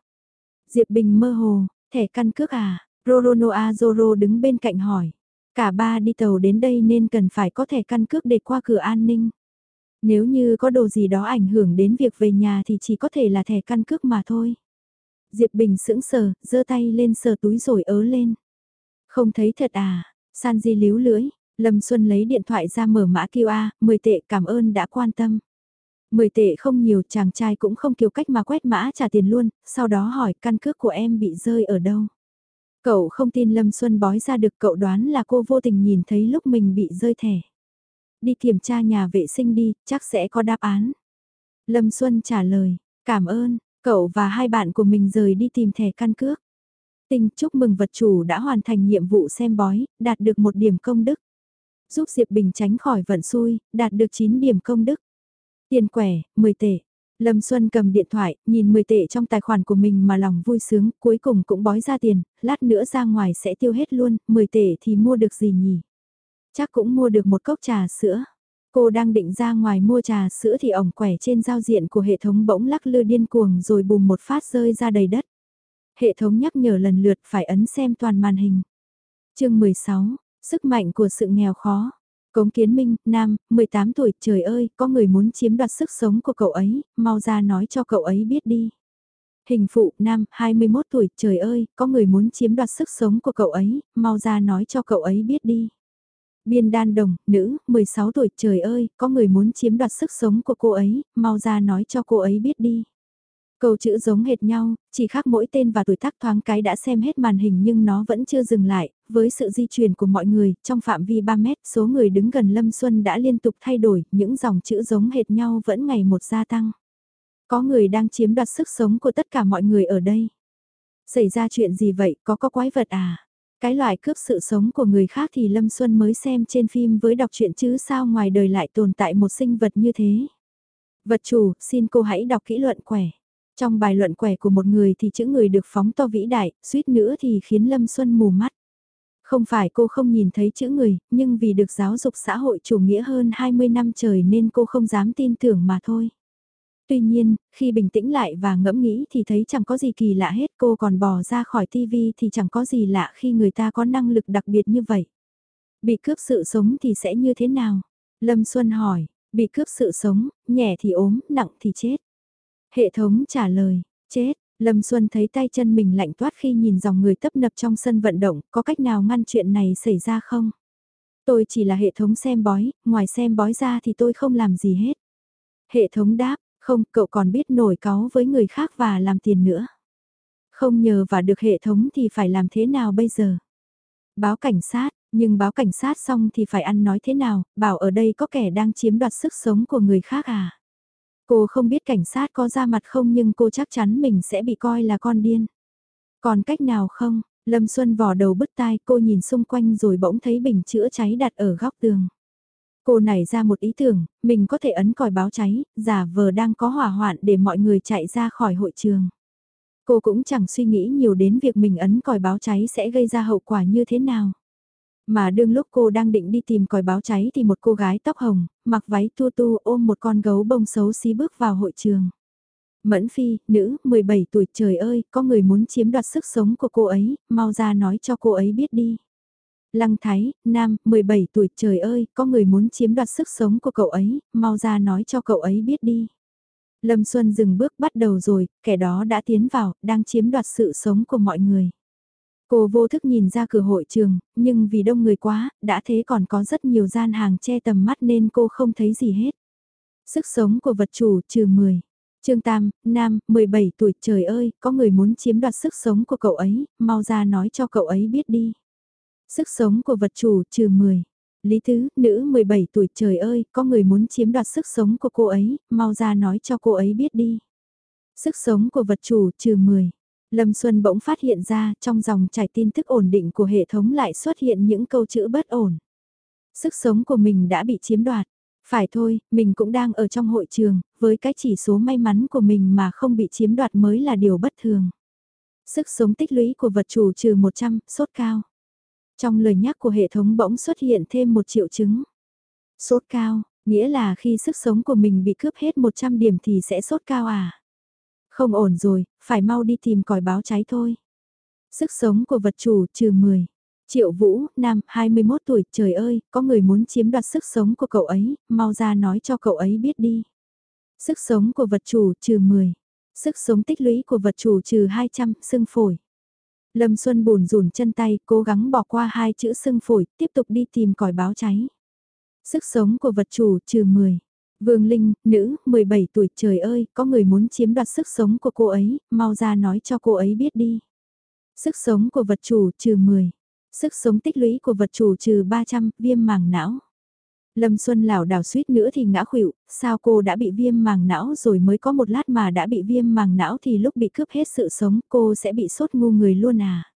Diệp Bình mơ hồ, thẻ căn cước à? Roronoa Zoro đứng bên cạnh hỏi. Cả ba đi tàu đến đây nên cần phải có thẻ căn cước để qua cửa an ninh. Nếu như có đồ gì đó ảnh hưởng đến việc về nhà thì chỉ có thể là thẻ căn cước mà thôi. Diệp Bình sững sờ, giơ tay lên sờ túi rồi ớ lên. Không thấy thật à, San Di líu lưỡi, Lâm Xuân lấy điện thoại ra mở mã QR, 10 tệ cảm ơn đã quan tâm. 10 tệ không nhiều, chàng trai cũng không kiều cách mà quét mã trả tiền luôn, sau đó hỏi căn cước của em bị rơi ở đâu. Cậu không tin Lâm Xuân bói ra được cậu đoán là cô vô tình nhìn thấy lúc mình bị rơi thẻ. Đi kiểm tra nhà vệ sinh đi, chắc sẽ có đáp án. Lâm Xuân trả lời, cảm ơn, cậu và hai bạn của mình rời đi tìm thẻ căn cước. Tình chúc mừng vật chủ đã hoàn thành nhiệm vụ xem bói, đạt được một điểm công đức. Giúp Diệp Bình tránh khỏi vận xui, đạt được 9 điểm công đức. Tiền quẻ, 10 tệ. Lâm Xuân cầm điện thoại, nhìn 10 tệ trong tài khoản của mình mà lòng vui sướng, cuối cùng cũng bói ra tiền, lát nữa ra ngoài sẽ tiêu hết luôn, 10 tệ thì mua được gì nhỉ? Chắc cũng mua được một cốc trà sữa. Cô đang định ra ngoài mua trà sữa thì ổng quẻ trên giao diện của hệ thống bỗng lắc lư điên cuồng rồi bùm một phát rơi ra đầy đất. Hệ thống nhắc nhở lần lượt phải ấn xem toàn màn hình. chương 16, sức mạnh của sự nghèo khó. Cống Kiến Minh, Nam, 18 tuổi, trời ơi, có người muốn chiếm đoạt sức sống của cậu ấy, mau ra nói cho cậu ấy biết đi. Hình phụ, Nam, 21 tuổi, trời ơi, có người muốn chiếm đoạt sức sống của cậu ấy, mau ra nói cho cậu ấy biết đi. Biên đan đồng, nữ, 16 tuổi, trời ơi, có người muốn chiếm đoạt sức sống của cô ấy, mau ra nói cho cô ấy biết đi. Câu chữ giống hệt nhau, chỉ khác mỗi tên và tuổi tác thoáng cái đã xem hết màn hình nhưng nó vẫn chưa dừng lại, với sự di chuyển của mọi người, trong phạm vi 3 mét, số người đứng gần Lâm Xuân đã liên tục thay đổi, những dòng chữ giống hệt nhau vẫn ngày một gia tăng. Có người đang chiếm đoạt sức sống của tất cả mọi người ở đây. Xảy ra chuyện gì vậy, có có quái vật à? Cái loại cướp sự sống của người khác thì Lâm Xuân mới xem trên phim với đọc truyện chứ sao ngoài đời lại tồn tại một sinh vật như thế. Vật chủ, xin cô hãy đọc kỹ luận quẻ. Trong bài luận quẻ của một người thì chữ người được phóng to vĩ đại, suýt nữa thì khiến Lâm Xuân mù mắt. Không phải cô không nhìn thấy chữ người, nhưng vì được giáo dục xã hội chủ nghĩa hơn 20 năm trời nên cô không dám tin tưởng mà thôi. Tuy nhiên, khi bình tĩnh lại và ngẫm nghĩ thì thấy chẳng có gì kỳ lạ hết cô còn bò ra khỏi tivi thì chẳng có gì lạ khi người ta có năng lực đặc biệt như vậy. Bị cướp sự sống thì sẽ như thế nào? Lâm Xuân hỏi, bị cướp sự sống, nhẹ thì ốm, nặng thì chết. Hệ thống trả lời, chết, Lâm Xuân thấy tay chân mình lạnh toát khi nhìn dòng người tấp nập trong sân vận động, có cách nào ngăn chuyện này xảy ra không? Tôi chỉ là hệ thống xem bói, ngoài xem bói ra thì tôi không làm gì hết. Hệ thống đáp, không, cậu còn biết nổi cáu với người khác và làm tiền nữa. Không nhờ và được hệ thống thì phải làm thế nào bây giờ? Báo cảnh sát, nhưng báo cảnh sát xong thì phải ăn nói thế nào, bảo ở đây có kẻ đang chiếm đoạt sức sống của người khác à? Cô không biết cảnh sát có ra mặt không nhưng cô chắc chắn mình sẽ bị coi là con điên. Còn cách nào không? Lâm Xuân vò đầu bứt tai cô nhìn xung quanh rồi bỗng thấy bình chữa cháy đặt ở góc tường. Cô nảy ra một ý tưởng, mình có thể ấn còi báo cháy, giả vờ đang có hỏa hoạn để mọi người chạy ra khỏi hội trường. Cô cũng chẳng suy nghĩ nhiều đến việc mình ấn còi báo cháy sẽ gây ra hậu quả như thế nào. Mà đương lúc cô đang định đi tìm còi báo cháy thì một cô gái tóc hồng, mặc váy tu tu ôm một con gấu bông xấu xí bước vào hội trường. Mẫn Phi, nữ, 17 tuổi, trời ơi, có người muốn chiếm đoạt sức sống của cô ấy, mau ra nói cho cô ấy biết đi. Lăng Thái, nam, 17 tuổi, trời ơi, có người muốn chiếm đoạt sức sống của cậu ấy, mau ra nói cho cậu ấy biết đi. Lâm Xuân dừng bước bắt đầu rồi, kẻ đó đã tiến vào, đang chiếm đoạt sự sống của mọi người. Cô vô thức nhìn ra cửa hội trường, nhưng vì đông người quá, đã thế còn có rất nhiều gian hàng che tầm mắt nên cô không thấy gì hết. Sức sống của vật chủ trừ 10. Trương Tam, Nam, 17 tuổi, trời ơi, có người muốn chiếm đoạt sức sống của cậu ấy, mau ra nói cho cậu ấy biết đi. Sức sống của vật chủ trừ 10. Lý Tứ, nữ 17 tuổi trời ơi, có người muốn chiếm đoạt sức sống của cô ấy, mau ra nói cho cô ấy biết đi. Sức sống của vật chủ trừ 10. Lâm Xuân bỗng phát hiện ra trong dòng chảy tin tức ổn định của hệ thống lại xuất hiện những câu chữ bất ổn. Sức sống của mình đã bị chiếm đoạt. Phải thôi, mình cũng đang ở trong hội trường, với cái chỉ số may mắn của mình mà không bị chiếm đoạt mới là điều bất thường. Sức sống tích lũy của vật chủ trừ 100, sốt cao. Trong lời nhắc của hệ thống bỗng xuất hiện thêm một triệu chứng. Sốt cao, nghĩa là khi sức sống của mình bị cướp hết 100 điểm thì sẽ sốt cao à? Không ổn rồi, phải mau đi tìm còi báo cháy thôi. Sức sống của vật chủ trừ 10. Triệu Vũ, nam, 21 tuổi, trời ơi, có người muốn chiếm đoạt sức sống của cậu ấy, mau ra nói cho cậu ấy biết đi. Sức sống của vật chủ trừ 10. Sức sống tích lũy của vật chủ trừ 200, sưng phổi. Lâm Xuân bùn rùn chân tay, cố gắng bỏ qua hai chữ sưng phổi, tiếp tục đi tìm còi báo cháy. Sức sống của vật chủ trừ 10. Vương Linh, nữ, 17 tuổi, trời ơi, có người muốn chiếm đoạt sức sống của cô ấy, mau ra nói cho cô ấy biết đi. Sức sống của vật chủ trừ 10. Sức sống tích lũy của vật chủ trừ 300, viêm màng não. Lâm Xuân lảo đảo suýt nữa thì ngã khuỵu, sao cô đã bị viêm màng não rồi mới có một lát mà đã bị viêm màng não thì lúc bị cướp hết sự sống cô sẽ bị sốt ngu người luôn à.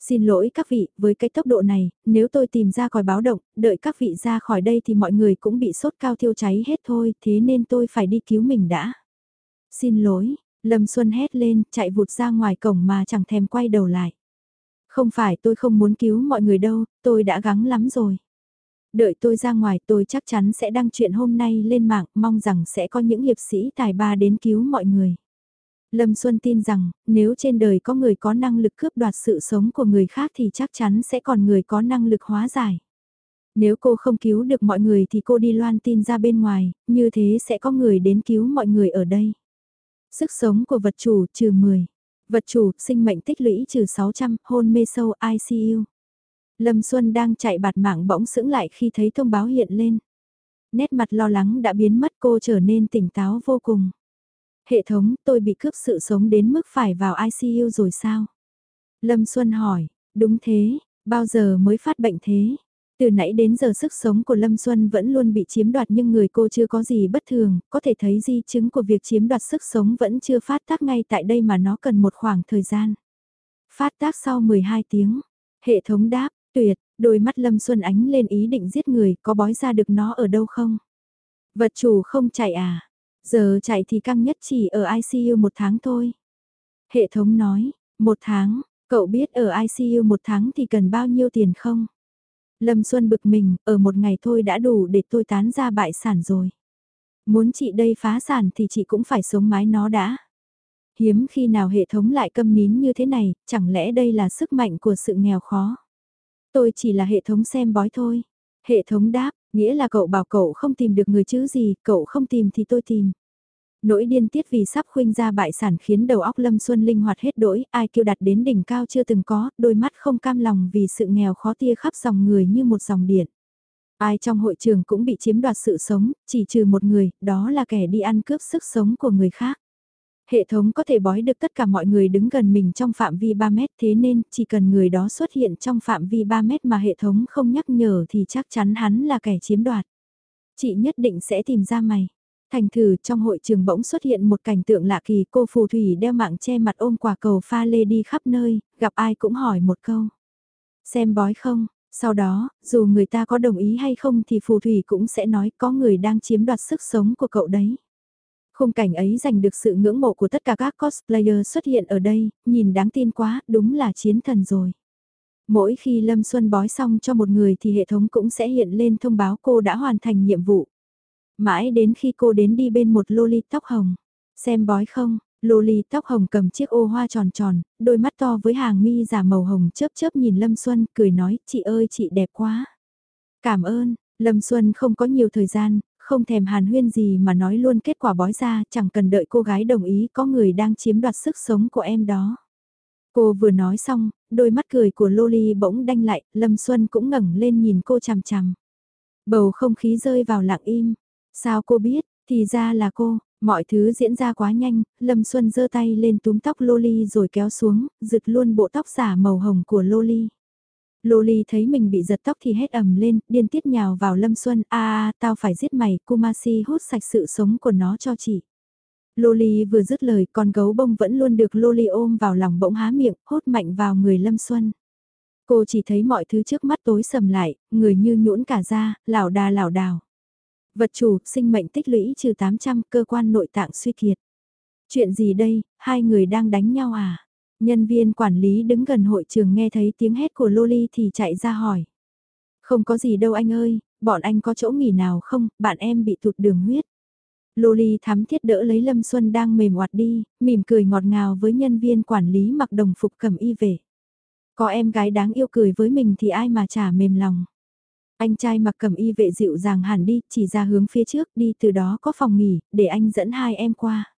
Xin lỗi các vị, với cái tốc độ này, nếu tôi tìm ra còi báo động, đợi các vị ra khỏi đây thì mọi người cũng bị sốt cao thiêu cháy hết thôi, thế nên tôi phải đi cứu mình đã. Xin lỗi, Lâm Xuân hét lên, chạy vụt ra ngoài cổng mà chẳng thèm quay đầu lại. Không phải tôi không muốn cứu mọi người đâu, tôi đã gắng lắm rồi. Đợi tôi ra ngoài tôi chắc chắn sẽ đăng chuyện hôm nay lên mạng, mong rằng sẽ có những hiệp sĩ tài ba đến cứu mọi người. Lâm Xuân tin rằng, nếu trên đời có người có năng lực cướp đoạt sự sống của người khác thì chắc chắn sẽ còn người có năng lực hóa giải. Nếu cô không cứu được mọi người thì cô đi loan tin ra bên ngoài, như thế sẽ có người đến cứu mọi người ở đây. Sức sống của vật chủ trừ 10. Vật chủ, sinh mệnh tích lũy trừ 600, hôn mê sâu ICU. Lâm Xuân đang chạy bạt mạng bỗng sững lại khi thấy thông báo hiện lên. Nét mặt lo lắng đã biến mất cô trở nên tỉnh táo vô cùng. Hệ thống, tôi bị cướp sự sống đến mức phải vào ICU rồi sao? Lâm Xuân hỏi, đúng thế, bao giờ mới phát bệnh thế? Từ nãy đến giờ sức sống của Lâm Xuân vẫn luôn bị chiếm đoạt nhưng người cô chưa có gì bất thường, có thể thấy di chứng của việc chiếm đoạt sức sống vẫn chưa phát tác ngay tại đây mà nó cần một khoảng thời gian. Phát tác sau 12 tiếng, hệ thống đáp, tuyệt, đôi mắt Lâm Xuân ánh lên ý định giết người, có bói ra được nó ở đâu không? Vật chủ không chạy à? Giờ chạy thì căng nhất chỉ ở ICU một tháng thôi. Hệ thống nói, một tháng, cậu biết ở ICU một tháng thì cần bao nhiêu tiền không? Lâm Xuân bực mình, ở một ngày thôi đã đủ để tôi tán ra bại sản rồi. Muốn chị đây phá sản thì chị cũng phải sống mái nó đã. Hiếm khi nào hệ thống lại câm nín như thế này, chẳng lẽ đây là sức mạnh của sự nghèo khó? Tôi chỉ là hệ thống xem bói thôi. Hệ thống đáp, nghĩa là cậu bảo cậu không tìm được người chứ gì, cậu không tìm thì tôi tìm. Nỗi điên tiết vì sắp khuynh ra bại sản khiến đầu óc Lâm Xuân linh hoạt hết đỗi, ai kêu đặt đến đỉnh cao chưa từng có, đôi mắt không cam lòng vì sự nghèo khó tia khắp dòng người như một dòng điện. Ai trong hội trường cũng bị chiếm đoạt sự sống, chỉ trừ một người, đó là kẻ đi ăn cướp sức sống của người khác. Hệ thống có thể bói được tất cả mọi người đứng gần mình trong phạm vi 3 mét thế nên chỉ cần người đó xuất hiện trong phạm vi 3 mét mà hệ thống không nhắc nhở thì chắc chắn hắn là kẻ chiếm đoạt. Chị nhất định sẽ tìm ra mày. Thành thử trong hội trường bỗng xuất hiện một cảnh tượng lạ kỳ cô phù thủy đeo mạng che mặt ôm quả cầu pha lê đi khắp nơi, gặp ai cũng hỏi một câu. Xem bói không, sau đó, dù người ta có đồng ý hay không thì phù thủy cũng sẽ nói có người đang chiếm đoạt sức sống của cậu đấy. Khung cảnh ấy giành được sự ngưỡng mộ của tất cả các cosplayer xuất hiện ở đây, nhìn đáng tin quá, đúng là chiến thần rồi. Mỗi khi Lâm Xuân bói xong cho một người thì hệ thống cũng sẽ hiện lên thông báo cô đã hoàn thành nhiệm vụ. Mãi đến khi cô đến đi bên một loli tóc hồng. Xem bói không, loli tóc hồng cầm chiếc ô hoa tròn tròn, đôi mắt to với hàng mi giả màu hồng chớp chớp nhìn Lâm Xuân, cười nói, chị ơi chị đẹp quá. Cảm ơn, Lâm Xuân không có nhiều thời gian, không thèm hàn huyên gì mà nói luôn kết quả bói ra, chẳng cần đợi cô gái đồng ý có người đang chiếm đoạt sức sống của em đó. Cô vừa nói xong, đôi mắt cười của Loli bỗng đanh lại, Lâm Xuân cũng ngẩng lên nhìn cô chằm chằm. Bầu không khí rơi vào lặng im. Sao cô biết, thì ra là cô, mọi thứ diễn ra quá nhanh, Lâm Xuân giơ tay lên túm tóc Loli rồi kéo xuống, giựt luôn bộ tóc giả màu hồng của Loli. Loli thấy mình bị giật tóc thì hét ầm lên, điên tiết nhào vào Lâm Xuân, a tao phải giết mày, Kumasi hút sạch sự sống của nó cho chị. Loli vừa dứt lời, con gấu bông vẫn luôn được Loli ôm vào lòng bỗng há miệng, hốt mạnh vào người Lâm Xuân. Cô chỉ thấy mọi thứ trước mắt tối sầm lại, người như nhũn cả ra, lảo đà lảo đảo. Vật chủ, sinh mệnh tích lũy trừ 800, cơ quan nội tạng suy kiệt. Chuyện gì đây, hai người đang đánh nhau à? Nhân viên quản lý đứng gần hội trường nghe thấy tiếng hét của Loli thì chạy ra hỏi. Không có gì đâu anh ơi, bọn anh có chỗ nghỉ nào không, bạn em bị thụt đường huyết. Loli thắm thiết đỡ lấy Lâm Xuân đang mềm oạt đi, mỉm cười ngọt ngào với nhân viên quản lý mặc đồng phục cầm y về. Có em gái đáng yêu cười với mình thì ai mà chả mềm lòng. Anh trai mặc cầm y vệ dịu dàng hẳn đi, chỉ ra hướng phía trước đi từ đó có phòng nghỉ, để anh dẫn hai em qua.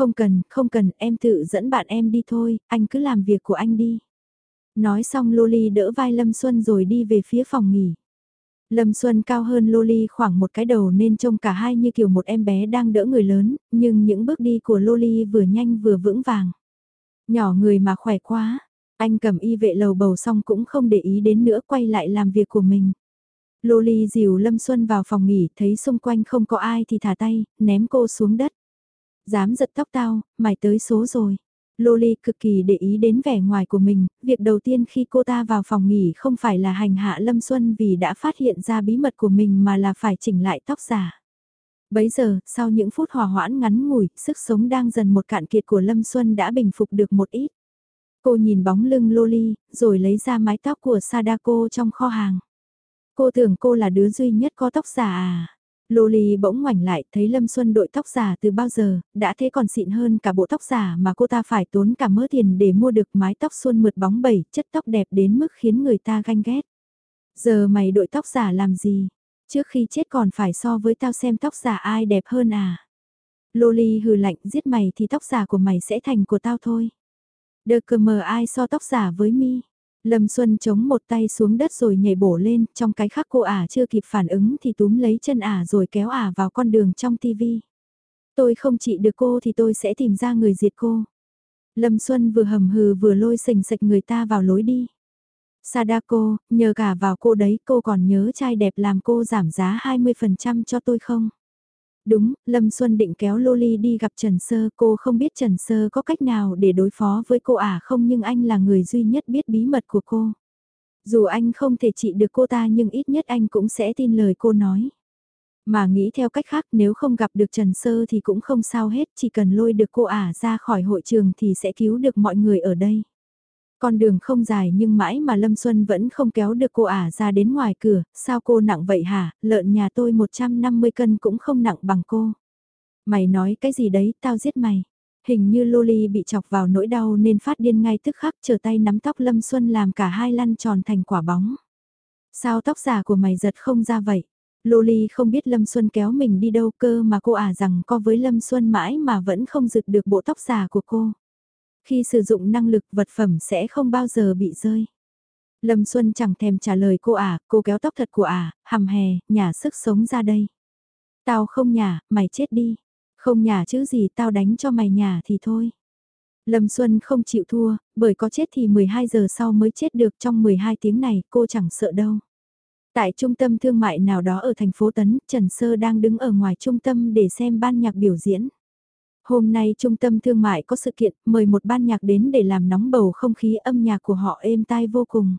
Không cần, không cần, em tự dẫn bạn em đi thôi, anh cứ làm việc của anh đi. Nói xong Loli đỡ vai Lâm Xuân rồi đi về phía phòng nghỉ. Lâm Xuân cao hơn Loli khoảng một cái đầu nên trông cả hai như kiểu một em bé đang đỡ người lớn, nhưng những bước đi của Loli vừa nhanh vừa vững vàng. Nhỏ người mà khỏe quá, anh cầm y vệ lầu bầu xong cũng không để ý đến nữa quay lại làm việc của mình. Loli dìu Lâm Xuân vào phòng nghỉ thấy xung quanh không có ai thì thả tay, ném cô xuống đất. Dám giật tóc tao, mày tới số rồi. Loli cực kỳ để ý đến vẻ ngoài của mình, việc đầu tiên khi cô ta vào phòng nghỉ không phải là hành hạ Lâm Xuân vì đã phát hiện ra bí mật của mình mà là phải chỉnh lại tóc giả. Bấy giờ, sau những phút hòa hoãn ngắn ngủi, sức sống đang dần một cạn kiệt của Lâm Xuân đã bình phục được một ít. Cô nhìn bóng lưng Loli, rồi lấy ra mái tóc của Sadako trong kho hàng. Cô tưởng cô là đứa duy nhất có tóc giả à? Loli bỗng ngoảnh lại thấy Lâm Xuân đội tóc giả từ bao giờ, đã thế còn xịn hơn cả bộ tóc giả mà cô ta phải tốn cả mớ tiền để mua được mái tóc xuân mượt bóng bẩy, chất tóc đẹp đến mức khiến người ta ganh ghét. Giờ mày đội tóc giả làm gì? Trước khi chết còn phải so với tao xem tóc giả ai đẹp hơn à? Loli hừ lạnh giết mày thì tóc giả của mày sẽ thành của tao thôi. Đờ cờ mờ ai so tóc giả với mi? Lâm Xuân chống một tay xuống đất rồi nhảy bổ lên, trong cái khắc cô ả chưa kịp phản ứng thì túm lấy chân ả rồi kéo ả vào con đường trong tivi. Tôi không trị được cô thì tôi sẽ tìm ra người diệt cô. Lâm Xuân vừa hầm hừ vừa lôi sình sạch người ta vào lối đi. Sadako, nhờ cả vào cô đấy cô còn nhớ trai đẹp làm cô giảm giá 20% cho tôi không? Đúng, Lâm Xuân định kéo Loli đi gặp Trần Sơ, cô không biết Trần Sơ có cách nào để đối phó với cô à không nhưng anh là người duy nhất biết bí mật của cô. Dù anh không thể trị được cô ta nhưng ít nhất anh cũng sẽ tin lời cô nói. Mà nghĩ theo cách khác nếu không gặp được Trần Sơ thì cũng không sao hết, chỉ cần lôi được cô ả ra khỏi hội trường thì sẽ cứu được mọi người ở đây. Con đường không dài nhưng mãi mà Lâm Xuân vẫn không kéo được cô ả ra đến ngoài cửa, sao cô nặng vậy hả, lợn nhà tôi 150 cân cũng không nặng bằng cô. Mày nói cái gì đấy, tao giết mày. Hình như Loli bị chọc vào nỗi đau nên phát điên ngay tức khắc trở tay nắm tóc Lâm Xuân làm cả hai lăn tròn thành quả bóng. Sao tóc giả của mày giật không ra vậy? Loli không biết Lâm Xuân kéo mình đi đâu cơ mà cô ả rằng co với Lâm Xuân mãi mà vẫn không giựt được bộ tóc giả của cô. Khi sử dụng năng lực vật phẩm sẽ không bao giờ bị rơi. Lâm Xuân chẳng thèm trả lời cô ả, cô kéo tóc thật của à, ả, hầm hè, nhà sức sống ra đây. Tao không nhà, mày chết đi. Không nhà chứ gì tao đánh cho mày nhà thì thôi. Lâm Xuân không chịu thua, bởi có chết thì 12 giờ sau mới chết được trong 12 tiếng này cô chẳng sợ đâu. Tại trung tâm thương mại nào đó ở thành phố Tấn, Trần Sơ đang đứng ở ngoài trung tâm để xem ban nhạc biểu diễn. Hôm nay trung tâm thương mại có sự kiện, mời một ban nhạc đến để làm nóng bầu không khí âm nhạc của họ êm tai vô cùng.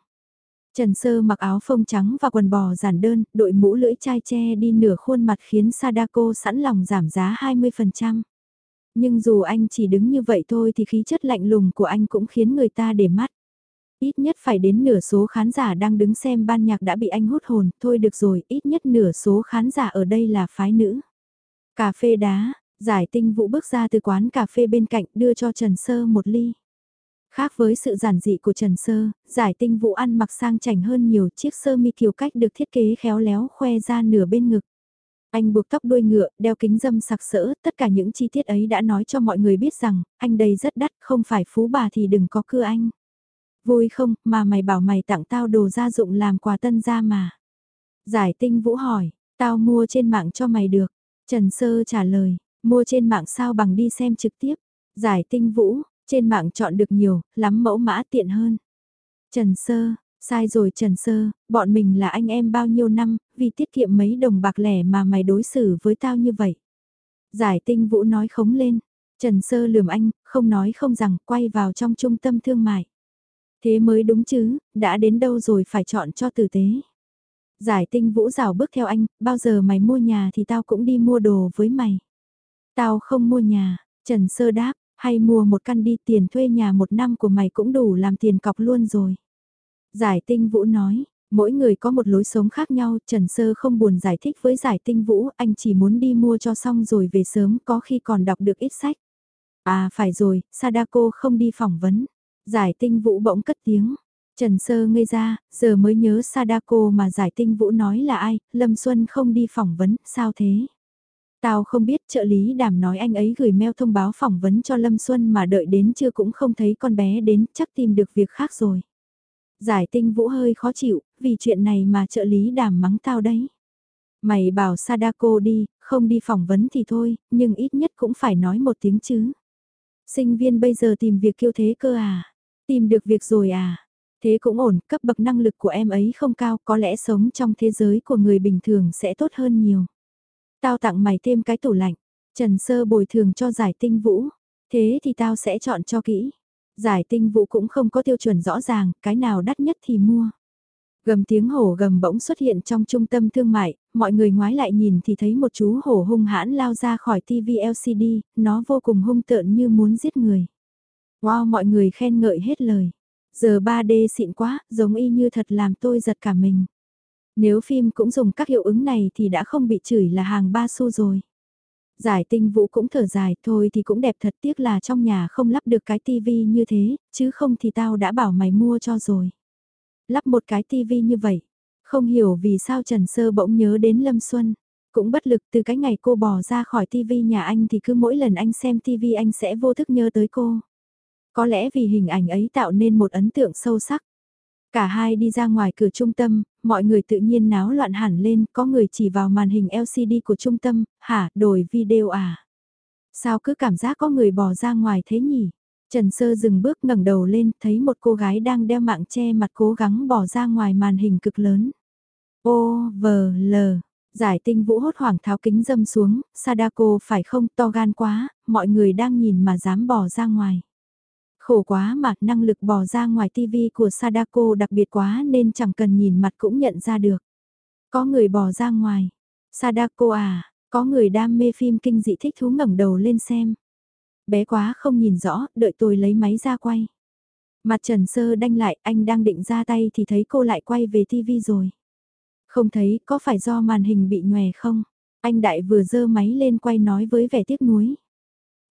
Trần Sơ mặc áo phông trắng và quần bò giản đơn, đội mũ lưỡi chai che đi nửa khuôn mặt khiến Sadako sẵn lòng giảm giá 20%. Nhưng dù anh chỉ đứng như vậy thôi thì khí chất lạnh lùng của anh cũng khiến người ta để mắt. Ít nhất phải đến nửa số khán giả đang đứng xem ban nhạc đã bị anh hút hồn, thôi được rồi, ít nhất nửa số khán giả ở đây là phái nữ. Cà phê đá, Giải tinh vũ bước ra từ quán cà phê bên cạnh đưa cho Trần Sơ một ly. Khác với sự giản dị của Trần Sơ, giải tinh vũ ăn mặc sang chảnh hơn nhiều chiếc sơ mi kiều cách được thiết kế khéo léo khoe ra nửa bên ngực. Anh buộc tóc đuôi ngựa, đeo kính dâm sặc sỡ, tất cả những chi tiết ấy đã nói cho mọi người biết rằng, anh đây rất đắt, không phải phú bà thì đừng có cưa anh. Vui không, mà mày bảo mày tặng tao đồ gia dụng làm quà tân gia mà. Giải tinh vũ hỏi, tao mua trên mạng cho mày được. Trần Sơ trả lời, Mua trên mạng sao bằng đi xem trực tiếp. Giải tinh vũ, trên mạng chọn được nhiều, lắm mẫu mã tiện hơn. Trần Sơ, Sai rồi Trần Sơ, bọn mình là anh em bao nhiêu năm, vì tiết kiệm mấy đồng bạc lẻ mà mày đối xử với tao như vậy. Giải tinh vũ nói khống lên, Trần Sơ lườm anh, không nói không rằng, quay vào trong trung tâm thương mại. Thế mới đúng chứ, đã đến đâu rồi phải chọn cho tử tế. Giải tinh vũ rào bước theo anh, bao giờ mày mua nhà thì tao cũng đi mua đồ với mày. Tao không mua nhà, Trần Sơ đáp, hay mua một căn đi tiền thuê nhà một năm của mày cũng đủ làm tiền cọc luôn rồi. Giải tinh vũ nói, mỗi người có một lối sống khác nhau, Trần Sơ không buồn giải thích với giải tinh vũ, anh chỉ muốn đi mua cho xong rồi về sớm có khi còn đọc được ít sách. À phải rồi, Sadako không đi phỏng vấn. Giải tinh vũ bỗng cất tiếng. Trần Sơ ngây ra, giờ mới nhớ Sadako mà giải tinh vũ nói là ai, Lâm Xuân không đi phỏng vấn, sao thế? Tao không biết trợ lý đàm nói anh ấy gửi mail thông báo phỏng vấn cho Lâm Xuân mà đợi đến chưa cũng không thấy con bé đến, chắc tìm được việc khác rồi. Giải tinh vũ hơi khó chịu, vì chuyện này mà trợ lý đàm mắng tao đấy. Mày bảo Sadako đi, không đi phỏng vấn thì thôi, nhưng ít nhất cũng phải nói một tiếng chứ. Sinh viên bây giờ tìm việc kiêu thế cơ à? Tìm được việc rồi à? Thế cũng ổn, cấp bậc năng lực của em ấy không cao, có lẽ sống trong thế giới của người bình thường sẽ tốt hơn nhiều. Tao tặng mày thêm cái tủ lạnh. Trần Sơ bồi thường cho giải tinh vũ. Thế thì tao sẽ chọn cho kỹ. Giải tinh vũ cũng không có tiêu chuẩn rõ ràng, cái nào đắt nhất thì mua. Gầm tiếng hổ gầm bỗng xuất hiện trong trung tâm thương mại, mọi người ngoái lại nhìn thì thấy một chú hổ hung hãn lao ra khỏi TV LCD, nó vô cùng hung tợn như muốn giết người. Wow mọi người khen ngợi hết lời. Giờ 3D xịn quá, giống y như thật làm tôi giật cả mình. Nếu phim cũng dùng các hiệu ứng này thì đã không bị chửi là hàng ba xu rồi. Giải tinh vũ cũng thở dài, thôi thì cũng đẹp thật tiếc là trong nhà không lắp được cái tivi như thế, chứ không thì tao đã bảo mày mua cho rồi. Lắp một cái tivi như vậy, không hiểu vì sao Trần Sơ bỗng nhớ đến Lâm Xuân. Cũng bất lực từ cái ngày cô bỏ ra khỏi tivi nhà anh thì cứ mỗi lần anh xem tivi anh sẽ vô thức nhớ tới cô. Có lẽ vì hình ảnh ấy tạo nên một ấn tượng sâu sắc. Cả hai đi ra ngoài cửa trung tâm, mọi người tự nhiên náo loạn hẳn lên, có người chỉ vào màn hình LCD của trung tâm, hả, đổi video à? Sao cứ cảm giác có người bỏ ra ngoài thế nhỉ? Trần Sơ dừng bước ngẩng đầu lên, thấy một cô gái đang đeo mạng che mặt cố gắng bỏ ra ngoài màn hình cực lớn. Ô, vờ, lờ. Giải tinh vũ hốt hoảng tháo kính dâm xuống, Sadako phải không to gan quá, mọi người đang nhìn mà dám bỏ ra ngoài. Khổ quá mà năng lực bò ra ngoài tivi của Sadako đặc biệt quá nên chẳng cần nhìn mặt cũng nhận ra được. Có người bò ra ngoài. Sadako à, có người đam mê phim kinh dị thích thú ngẩng đầu lên xem. Bé quá không nhìn rõ, đợi tôi lấy máy ra quay. Mặt Trần Sơ đanh lại, anh đang định ra tay thì thấy cô lại quay về tivi rồi. Không thấy, có phải do màn hình bị nhòe không? Anh Đại vừa dơ máy lên quay nói với vẻ tiếc nuối.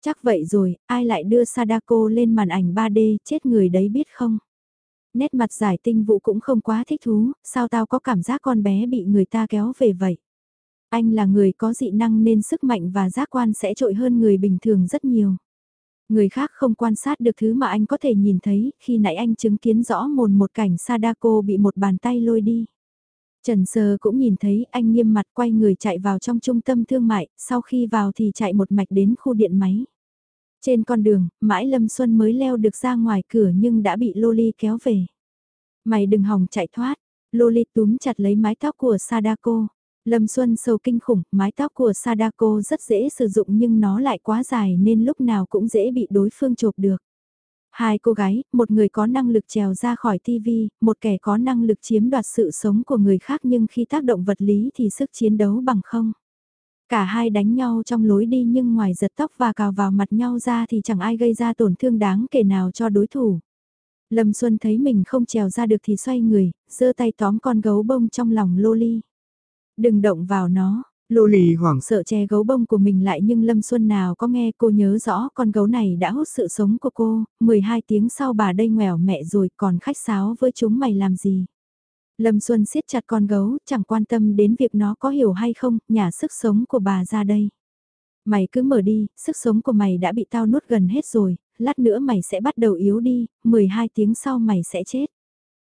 Chắc vậy rồi, ai lại đưa Sadako lên màn ảnh 3D, chết người đấy biết không? Nét mặt giải tinh vụ cũng không quá thích thú, sao tao có cảm giác con bé bị người ta kéo về vậy? Anh là người có dị năng nên sức mạnh và giác quan sẽ trội hơn người bình thường rất nhiều. Người khác không quan sát được thứ mà anh có thể nhìn thấy, khi nãy anh chứng kiến rõ mồn một cảnh Sadako bị một bàn tay lôi đi. Trần Sơ cũng nhìn thấy anh nghiêm mặt quay người chạy vào trong trung tâm thương mại, sau khi vào thì chạy một mạch đến khu điện máy. Trên con đường, mãi Lâm Xuân mới leo được ra ngoài cửa nhưng đã bị Loli kéo về. Mày đừng hòng chạy thoát, Loli túm chặt lấy mái tóc của Sadako. Lâm Xuân sâu kinh khủng, mái tóc của Sadako rất dễ sử dụng nhưng nó lại quá dài nên lúc nào cũng dễ bị đối phương chộp được. Hai cô gái, một người có năng lực trèo ra khỏi TV, một kẻ có năng lực chiếm đoạt sự sống của người khác nhưng khi tác động vật lý thì sức chiến đấu bằng không. Cả hai đánh nhau trong lối đi nhưng ngoài giật tóc và cào vào mặt nhau ra thì chẳng ai gây ra tổn thương đáng kể nào cho đối thủ. Lâm Xuân thấy mình không trèo ra được thì xoay người, giơ tay tóm con gấu bông trong lòng Loli. Đừng động vào nó, Lô lì hoảng sợ che gấu bông của mình lại nhưng Lâm Xuân nào có nghe cô nhớ rõ con gấu này đã hút sự sống của cô, 12 tiếng sau bà đây ngoẻo mẹ rồi còn khách sáo với chúng mày làm gì. Lâm Xuân siết chặt con gấu, chẳng quan tâm đến việc nó có hiểu hay không, nhả sức sống của bà ra đây. Mày cứ mở đi, sức sống của mày đã bị tao nuốt gần hết rồi, lát nữa mày sẽ bắt đầu yếu đi, 12 tiếng sau mày sẽ chết.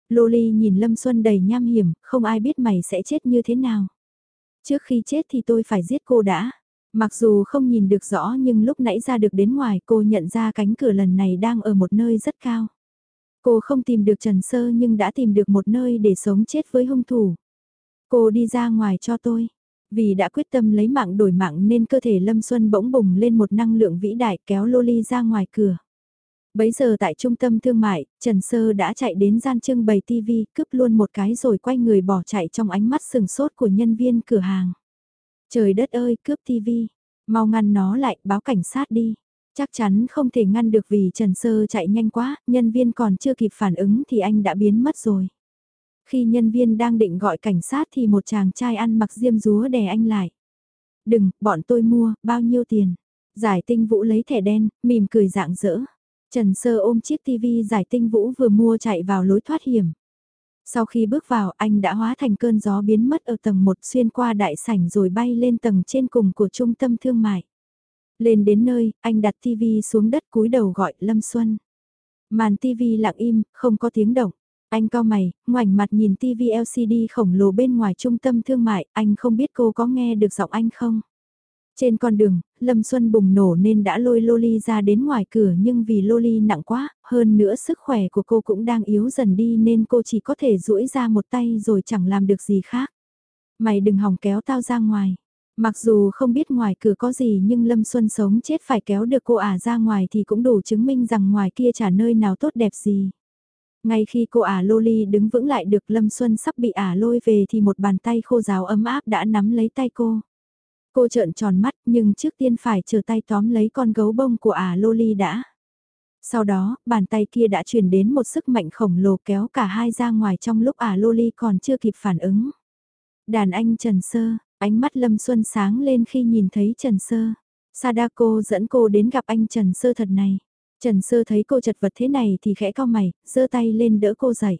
Lô ly nhìn Lâm Xuân đầy nham hiểm, không ai biết mày sẽ chết như thế nào. Trước khi chết thì tôi phải giết cô đã. Mặc dù không nhìn được rõ nhưng lúc nãy ra được đến ngoài cô nhận ra cánh cửa lần này đang ở một nơi rất cao. Cô không tìm được Trần Sơ nhưng đã tìm được một nơi để sống chết với hung thủ. Cô đi ra ngoài cho tôi. Vì đã quyết tâm lấy mạng đổi mạng nên cơ thể Lâm Xuân bỗng bùng lên một năng lượng vĩ đại kéo Loli ra ngoài cửa. Bấy giờ tại trung tâm thương mại, Trần Sơ đã chạy đến gian trưng bày TV, cướp luôn một cái rồi quay người bỏ chạy trong ánh mắt sừng sốt của nhân viên cửa hàng. Trời đất ơi, cướp TV, mau ngăn nó lại, báo cảnh sát đi. Chắc chắn không thể ngăn được vì Trần Sơ chạy nhanh quá, nhân viên còn chưa kịp phản ứng thì anh đã biến mất rồi. Khi nhân viên đang định gọi cảnh sát thì một chàng trai ăn mặc diêm rúa đè anh lại. Đừng, bọn tôi mua, bao nhiêu tiền? Giải tinh vũ lấy thẻ đen, mỉm cười dạng dỡ. Trần Sơ ôm chiếc tivi giải tinh vũ vừa mua chạy vào lối thoát hiểm. Sau khi bước vào anh đã hóa thành cơn gió biến mất ở tầng 1 xuyên qua đại sảnh rồi bay lên tầng trên cùng của trung tâm thương mại. Lên đến nơi, anh đặt tivi xuống đất cúi đầu gọi Lâm Xuân. Màn tivi lặng im, không có tiếng động. Anh cao mày, ngoảnh mặt nhìn tivi LCD khổng lồ bên ngoài trung tâm thương mại, anh không biết cô có nghe được giọng anh không? Trên con đường, Lâm Xuân bùng nổ nên đã lôi Loli ra đến ngoài cửa nhưng vì Loli nặng quá, hơn nữa sức khỏe của cô cũng đang yếu dần đi nên cô chỉ có thể duỗi ra một tay rồi chẳng làm được gì khác. Mày đừng hỏng kéo tao ra ngoài. Mặc dù không biết ngoài cửa có gì nhưng Lâm Xuân sống chết phải kéo được cô ả ra ngoài thì cũng đủ chứng minh rằng ngoài kia chả nơi nào tốt đẹp gì. Ngay khi cô ả Loli đứng vững lại được Lâm Xuân sắp bị ả lôi về thì một bàn tay khô ráo ấm áp đã nắm lấy tay cô. Cô trợn tròn mắt nhưng trước tiên phải chờ tay tóm lấy con gấu bông của ả Loli đã. Sau đó, bàn tay kia đã truyền đến một sức mạnh khổng lồ kéo cả hai ra ngoài trong lúc ả Loli còn chưa kịp phản ứng. Đàn anh Trần Sơ, ánh mắt Lâm Xuân sáng lên khi nhìn thấy Trần Sơ. Sadako dẫn cô đến gặp anh Trần Sơ thật này. Trần Sơ thấy cô chật vật thế này thì khẽ cao mày, giơ tay lên đỡ cô dậy.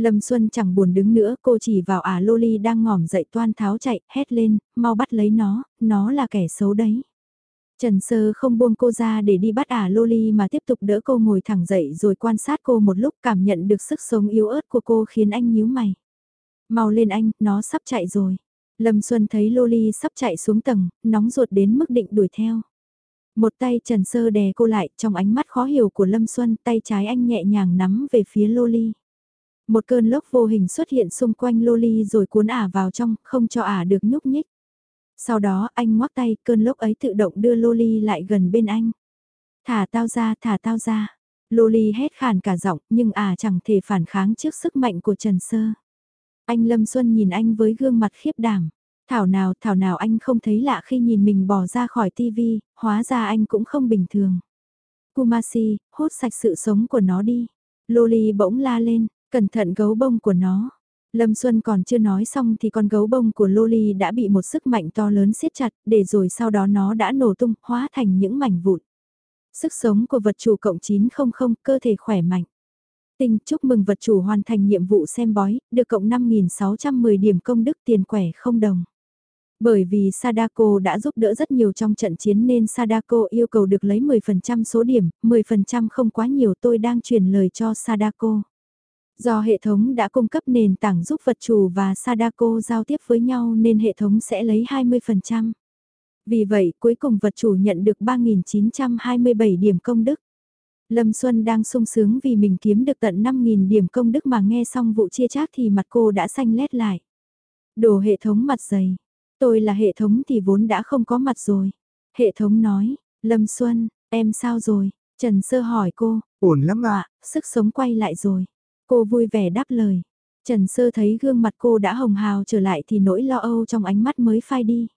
Lâm Xuân chẳng buồn đứng nữa, cô chỉ vào ả Loli đang ngỏm dậy toan tháo chạy, hét lên, mau bắt lấy nó, nó là kẻ xấu đấy. Trần Sơ không buông cô ra để đi bắt ả Loli mà tiếp tục đỡ cô ngồi thẳng dậy rồi quan sát cô một lúc cảm nhận được sức sống yếu ớt của cô khiến anh nhíu mày. Mau lên anh, nó sắp chạy rồi. Lâm Xuân thấy Loli sắp chạy xuống tầng, nóng ruột đến mức định đuổi theo. Một tay Trần Sơ đè cô lại trong ánh mắt khó hiểu của Lâm Xuân, tay trái anh nhẹ nhàng nắm về phía Loli. Một cơn lốc vô hình xuất hiện xung quanh Loli rồi cuốn ả vào trong, không cho ả được nhúc nhích. Sau đó anh ngoắc tay, cơn lốc ấy tự động đưa Loli lại gần bên anh. Thả tao ra, thả tao ra. Loli hét khàn cả giọng, nhưng ả chẳng thể phản kháng trước sức mạnh của Trần Sơ. Anh Lâm Xuân nhìn anh với gương mặt khiếp đảm. Thảo nào, thảo nào anh không thấy lạ khi nhìn mình bỏ ra khỏi tivi, hóa ra anh cũng không bình thường. Kumasi, hút sạch sự sống của nó đi. Loli bỗng la lên, Cẩn thận gấu bông của nó. Lâm Xuân còn chưa nói xong thì con gấu bông của Loli đã bị một sức mạnh to lớn siết chặt, để rồi sau đó nó đã nổ tung, hóa thành những mảnh vụn. Sức sống của vật chủ cộng 900, cơ thể khỏe mạnh. Tinh chúc mừng vật chủ hoàn thành nhiệm vụ xem bói, được cộng 5.610 điểm công đức tiền quẻ không đồng. Bởi vì Sadako đã giúp đỡ rất nhiều trong trận chiến nên Sadako yêu cầu được lấy 10% số điểm, 10% không quá nhiều tôi đang truyền lời cho Sadako. Do hệ thống đã cung cấp nền tảng giúp vật chủ và Sadako giao tiếp với nhau nên hệ thống sẽ lấy 20%. Vì vậy, cuối cùng vật chủ nhận được 3.927 điểm công đức. Lâm Xuân đang sung sướng vì mình kiếm được tận 5.000 điểm công đức mà nghe xong vụ chia chác thì mặt cô đã xanh lét lại. Đồ hệ thống mặt dày. Tôi là hệ thống thì vốn đã không có mặt rồi. Hệ thống nói, Lâm Xuân, em sao rồi? Trần Sơ hỏi cô, ổn lắm ạ, sức sống quay lại rồi. Cô vui vẻ đáp lời. Trần Sơ thấy gương mặt cô đã hồng hào trở lại thì nỗi lo âu trong ánh mắt mới phai đi.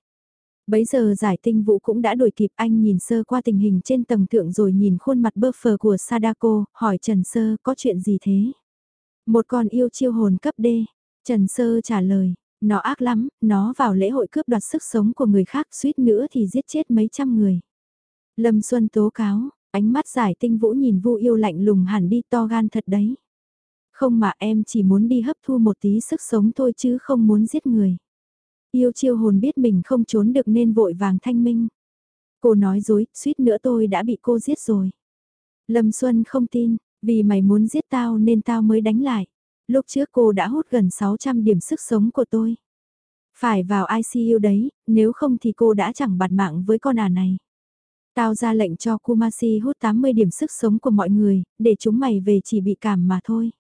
Bấy giờ giải tinh vũ cũng đã đổi kịp anh nhìn sơ qua tình hình trên tầng thượng rồi nhìn khuôn mặt bơ phờ của Sadako, hỏi Trần Sơ có chuyện gì thế? Một con yêu chiêu hồn cấp D. Trần Sơ trả lời, nó ác lắm, nó vào lễ hội cướp đoạt sức sống của người khác suýt nữa thì giết chết mấy trăm người. Lâm Xuân tố cáo, ánh mắt giải tinh vũ nhìn vu yêu lạnh lùng hẳn đi to gan thật đấy. Không mà em chỉ muốn đi hấp thu một tí sức sống thôi chứ không muốn giết người. Yêu chiêu hồn biết mình không trốn được nên vội vàng thanh minh. Cô nói dối, suýt nữa tôi đã bị cô giết rồi. Lâm Xuân không tin, vì mày muốn giết tao nên tao mới đánh lại. Lúc trước cô đã hút gần 600 điểm sức sống của tôi. Phải vào ICU đấy, nếu không thì cô đã chẳng bạt mạng với con à này. Tao ra lệnh cho Kumasi hút 80 điểm sức sống của mọi người, để chúng mày về chỉ bị cảm mà thôi.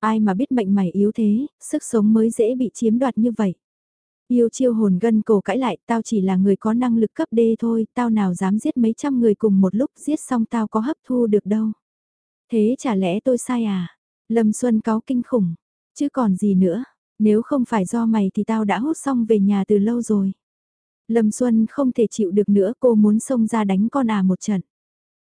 Ai mà biết mệnh mày yếu thế, sức sống mới dễ bị chiếm đoạt như vậy. Yêu chiêu hồn gân cổ cãi lại, tao chỉ là người có năng lực cấp D thôi, tao nào dám giết mấy trăm người cùng một lúc, giết xong tao có hấp thu được đâu. Thế chả lẽ tôi sai à? Lâm Xuân cáo kinh khủng, chứ còn gì nữa, nếu không phải do mày thì tao đã hút xong về nhà từ lâu rồi. Lâm Xuân không thể chịu được nữa cô muốn xông ra đánh con à một trận.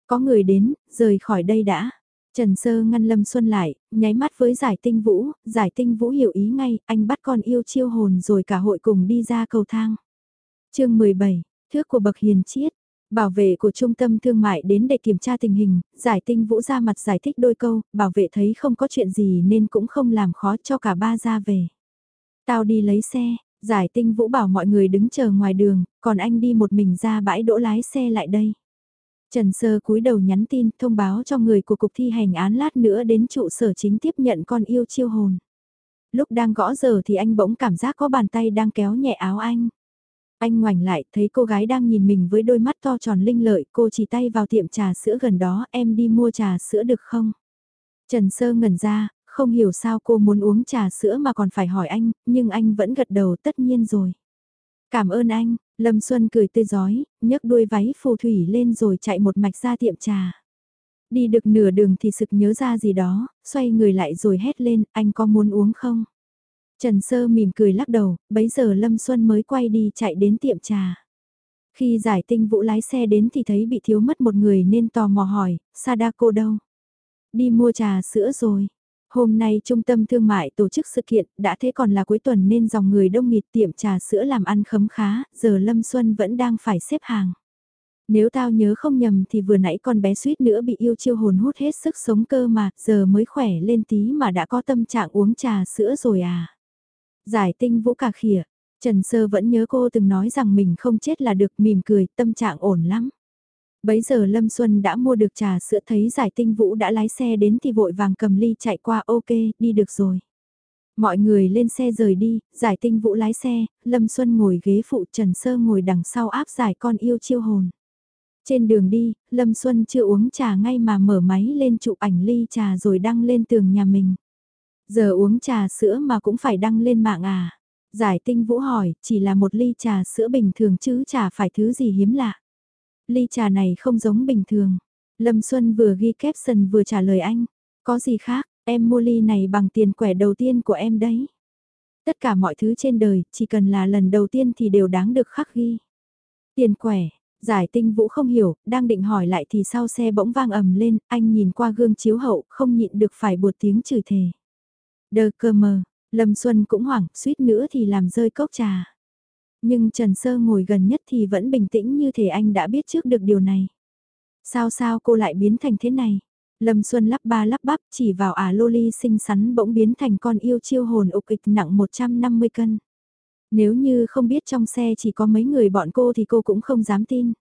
Có người đến, rời khỏi đây đã. Trần Sơ ngăn Lâm Xuân lại, nháy mắt với giải tinh vũ, giải tinh vũ hiểu ý ngay, anh bắt con yêu chiêu hồn rồi cả hội cùng đi ra cầu thang. chương 17, thước của bậc hiền chiết, bảo vệ của trung tâm thương mại đến để kiểm tra tình hình, giải tinh vũ ra mặt giải thích đôi câu, bảo vệ thấy không có chuyện gì nên cũng không làm khó cho cả ba ra về. Tao đi lấy xe, giải tinh vũ bảo mọi người đứng chờ ngoài đường, còn anh đi một mình ra bãi đỗ lái xe lại đây. Trần Sơ cúi đầu nhắn tin thông báo cho người của cục thi hành án lát nữa đến trụ sở chính tiếp nhận con yêu chiêu hồn. Lúc đang gõ giờ thì anh bỗng cảm giác có bàn tay đang kéo nhẹ áo anh. Anh ngoảnh lại thấy cô gái đang nhìn mình với đôi mắt to tròn linh lợi, cô chỉ tay vào tiệm trà sữa gần đó, em đi mua trà sữa được không? Trần Sơ ngẩn ra, không hiểu sao cô muốn uống trà sữa mà còn phải hỏi anh, nhưng anh vẫn gật đầu tất nhiên rồi. Cảm ơn anh, Lâm Xuân cười tươi giói, nhấc đuôi váy phù thủy lên rồi chạy một mạch ra tiệm trà. Đi được nửa đường thì sực nhớ ra gì đó, xoay người lại rồi hét lên, anh có muốn uống không? Trần Sơ mỉm cười lắc đầu, bấy giờ Lâm Xuân mới quay đi chạy đến tiệm trà. Khi giải tinh vũ lái xe đến thì thấy bị thiếu mất một người nên tò mò hỏi, Sadako đâu? Đi mua trà sữa rồi. Hôm nay trung tâm thương mại tổ chức sự kiện, đã thế còn là cuối tuần nên dòng người đông nghịt tiệm trà sữa làm ăn khấm khá, giờ Lâm Xuân vẫn đang phải xếp hàng. Nếu tao nhớ không nhầm thì vừa nãy con bé suýt nữa bị yêu chiêu hồn hút hết sức sống cơ mà, giờ mới khỏe lên tí mà đã có tâm trạng uống trà sữa rồi à. Giải tinh vũ cà khỉa, Trần Sơ vẫn nhớ cô từng nói rằng mình không chết là được mỉm cười, tâm trạng ổn lắm. Bấy giờ Lâm Xuân đã mua được trà sữa thấy giải tinh vũ đã lái xe đến thì vội vàng cầm ly chạy qua ok, đi được rồi. Mọi người lên xe rời đi, giải tinh vũ lái xe, Lâm Xuân ngồi ghế phụ Trần Sơ ngồi đằng sau áp giải con yêu chiêu hồn. Trên đường đi, Lâm Xuân chưa uống trà ngay mà mở máy lên chụp ảnh ly trà rồi đăng lên tường nhà mình. Giờ uống trà sữa mà cũng phải đăng lên mạng à? Giải tinh vũ hỏi, chỉ là một ly trà sữa bình thường chứ chả phải thứ gì hiếm lạ ly trà này không giống bình thường. Lâm Xuân vừa ghi caption vừa trả lời anh, có gì khác, em mua ly này bằng tiền quẻ đầu tiên của em đấy. Tất cả mọi thứ trên đời, chỉ cần là lần đầu tiên thì đều đáng được khắc ghi. Tiền quẻ, giải tinh vũ không hiểu, đang định hỏi lại thì sau xe bỗng vang ầm lên, anh nhìn qua gương chiếu hậu, không nhịn được phải buột tiếng chửi thề. Đờ cơ mờ, Lâm Xuân cũng hoảng, suýt nữa thì làm rơi cốc trà. Nhưng Trần Sơ ngồi gần nhất thì vẫn bình tĩnh như thể anh đã biết trước được điều này. Sao sao cô lại biến thành thế này? Lâm Xuân lắp ba lắp bắp chỉ vào ả loli xinh xắn bỗng biến thành con yêu chiêu hồn ục ịch nặng 150 cân. Nếu như không biết trong xe chỉ có mấy người bọn cô thì cô cũng không dám tin.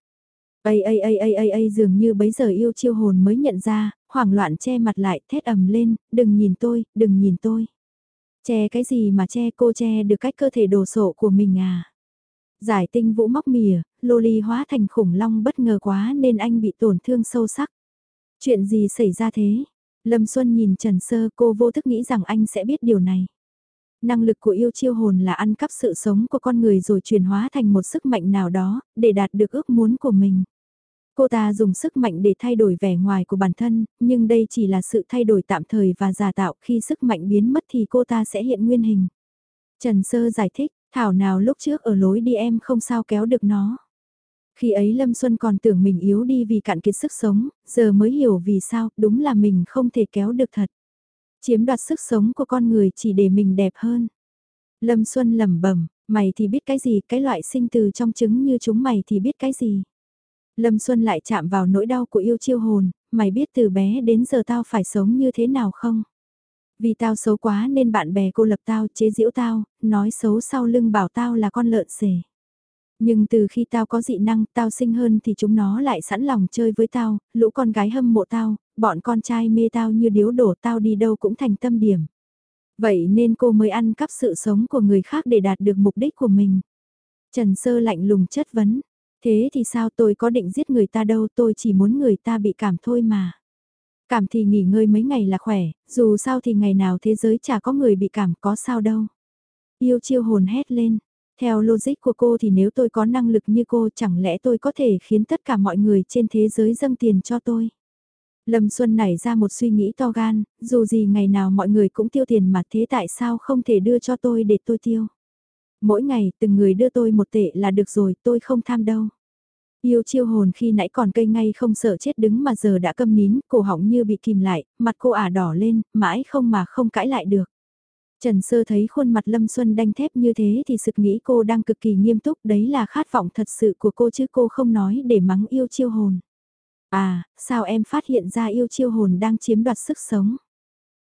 Ây ây ây ây ây ây dường như bấy giờ yêu chiêu hồn mới nhận ra, hoảng loạn che mặt lại, thét ầm lên, đừng nhìn tôi, đừng nhìn tôi. Che cái gì mà che cô che được cách cơ thể đồ sộ của mình à? Giải tinh vũ móc mìa, loli hóa thành khủng long bất ngờ quá nên anh bị tổn thương sâu sắc. Chuyện gì xảy ra thế? Lâm Xuân nhìn Trần Sơ cô vô thức nghĩ rằng anh sẽ biết điều này. Năng lực của yêu chiêu hồn là ăn cắp sự sống của con người rồi chuyển hóa thành một sức mạnh nào đó, để đạt được ước muốn của mình. Cô ta dùng sức mạnh để thay đổi vẻ ngoài của bản thân, nhưng đây chỉ là sự thay đổi tạm thời và giả tạo khi sức mạnh biến mất thì cô ta sẽ hiện nguyên hình. Trần Sơ giải thích, Thảo nào lúc trước ở lối đi em không sao kéo được nó. Khi ấy Lâm Xuân còn tưởng mình yếu đi vì cạn kiệt sức sống, giờ mới hiểu vì sao, đúng là mình không thể kéo được thật. Chiếm đoạt sức sống của con người chỉ để mình đẹp hơn. Lâm Xuân lẩm bẩm, mày thì biết cái gì, cái loại sinh từ trong trứng như chúng mày thì biết cái gì. Lâm Xuân lại chạm vào nỗi đau của yêu chiêu hồn, mày biết từ bé đến giờ tao phải sống như thế nào không? Vì tao xấu quá nên bạn bè cô lập tao, chế giễu tao, nói xấu sau lưng bảo tao là con lợn xề. Nhưng từ khi tao có dị năng, tao sinh hơn thì chúng nó lại sẵn lòng chơi với tao, lũ con gái hâm mộ tao, bọn con trai mê tao như điếu đổ tao đi đâu cũng thành tâm điểm. Vậy nên cô mới ăn cắp sự sống của người khác để đạt được mục đích của mình. Trần Sơ lạnh lùng chất vấn, Thế thì sao tôi có định giết người ta đâu tôi chỉ muốn người ta bị cảm thôi mà. Cảm thì nghỉ ngơi mấy ngày là khỏe, dù sao thì ngày nào thế giới chả có người bị cảm có sao đâu. Yêu chiêu hồn hét lên. Theo logic của cô thì nếu tôi có năng lực như cô chẳng lẽ tôi có thể khiến tất cả mọi người trên thế giới dâng tiền cho tôi. Lâm Xuân nảy ra một suy nghĩ to gan, dù gì ngày nào mọi người cũng tiêu tiền mà thế tại sao không thể đưa cho tôi để tôi tiêu. Mỗi ngày từng người đưa tôi một tệ là được rồi tôi không tham đâu. Yêu chiêu hồn khi nãy còn cây ngay không sợ chết đứng mà giờ đã câm nín, cổ họng như bị kìm lại, mặt cô ả đỏ lên, mãi không mà không cãi lại được. Trần Sơ thấy khuôn mặt Lâm Xuân đanh thép như thế thì sực nghĩ cô đang cực kỳ nghiêm túc đấy là khát vọng thật sự của cô chứ cô không nói để mắng yêu chiêu hồn. À, sao em phát hiện ra yêu chiêu hồn đang chiếm đoạt sức sống?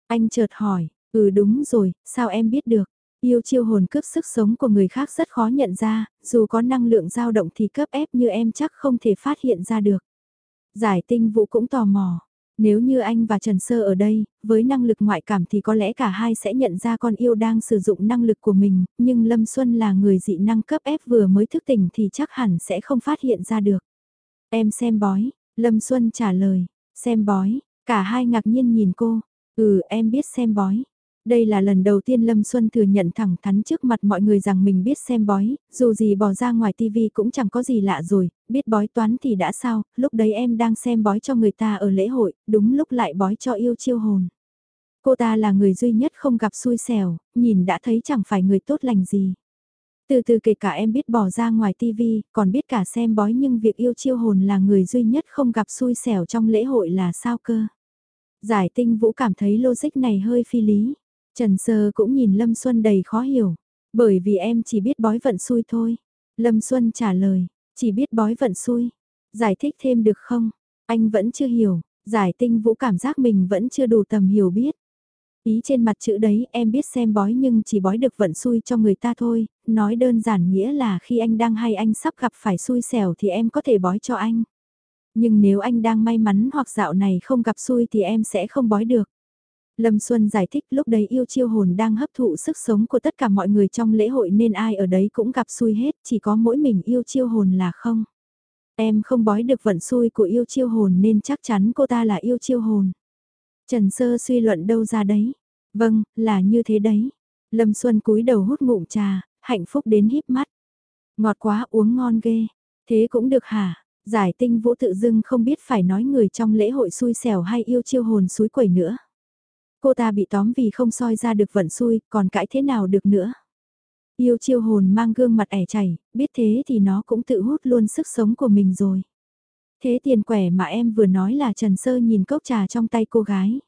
Anh chợt hỏi, ừ đúng rồi, sao em biết được? Yêu chiêu hồn cướp sức sống của người khác rất khó nhận ra, dù có năng lượng dao động thì cấp ép như em chắc không thể phát hiện ra được. Giải tinh vũ cũng tò mò. Nếu như anh và Trần Sơ ở đây, với năng lực ngoại cảm thì có lẽ cả hai sẽ nhận ra con yêu đang sử dụng năng lực của mình, nhưng Lâm Xuân là người dị năng cấp ép vừa mới thức tỉnh thì chắc hẳn sẽ không phát hiện ra được. Em xem bói, Lâm Xuân trả lời, xem bói, cả hai ngạc nhiên nhìn cô, ừ em biết xem bói. Đây là lần đầu tiên Lâm Xuân thừa nhận thẳng thắn trước mặt mọi người rằng mình biết xem bói, dù gì bỏ ra ngoài tivi cũng chẳng có gì lạ rồi, biết bói toán thì đã sao, lúc đấy em đang xem bói cho người ta ở lễ hội, đúng lúc lại bói cho yêu chiêu hồn. Cô ta là người duy nhất không gặp xui xẻo, nhìn đã thấy chẳng phải người tốt lành gì. Từ từ kể cả em biết bỏ ra ngoài tivi, còn biết cả xem bói nhưng việc yêu chiêu hồn là người duy nhất không gặp xui xẻo trong lễ hội là sao cơ. Giải tinh vũ cảm thấy logic này hơi phi lý. Trần Sơ cũng nhìn Lâm Xuân đầy khó hiểu. Bởi vì em chỉ biết bói vận xui thôi. Lâm Xuân trả lời, chỉ biết bói vận xui. Giải thích thêm được không? Anh vẫn chưa hiểu. Giải tinh vũ cảm giác mình vẫn chưa đủ tầm hiểu biết. Ý trên mặt chữ đấy em biết xem bói nhưng chỉ bói được vận xui cho người ta thôi, nói đơn giản nghĩa là khi anh đang hay anh sắp gặp phải xui xẻo thì em có thể bói cho anh. Nhưng nếu anh đang may mắn hoặc dạo này không gặp xui thì em sẽ không bói được. Lâm Xuân giải thích lúc đấy yêu chiêu hồn đang hấp thụ sức sống của tất cả mọi người trong lễ hội nên ai ở đấy cũng gặp xui hết, chỉ có mỗi mình yêu chiêu hồn là không. Em không bói được vận xui của yêu chiêu hồn nên chắc chắn cô ta là yêu chiêu hồn. Trần Sơ suy luận đâu ra đấy? Vâng, là như thế đấy. Lâm Xuân cúi đầu hút ngụm trà, hạnh phúc đến híp mắt. Ngọt quá uống ngon ghê. Thế cũng được hả? Giải tinh vũ tự dưng không biết phải nói người trong lễ hội xui xẻo hay yêu chiêu hồn suối quẩy nữa. Cô ta bị tóm vì không soi ra được vận xui, còn cãi thế nào được nữa. Yêu chiêu hồn mang gương mặt ẻ chảy, biết thế thì nó cũng tự hút luôn sức sống của mình rồi. Thế tiền quẻ mà em vừa nói là Trần Sơ nhìn cốc trà trong tay cô gái.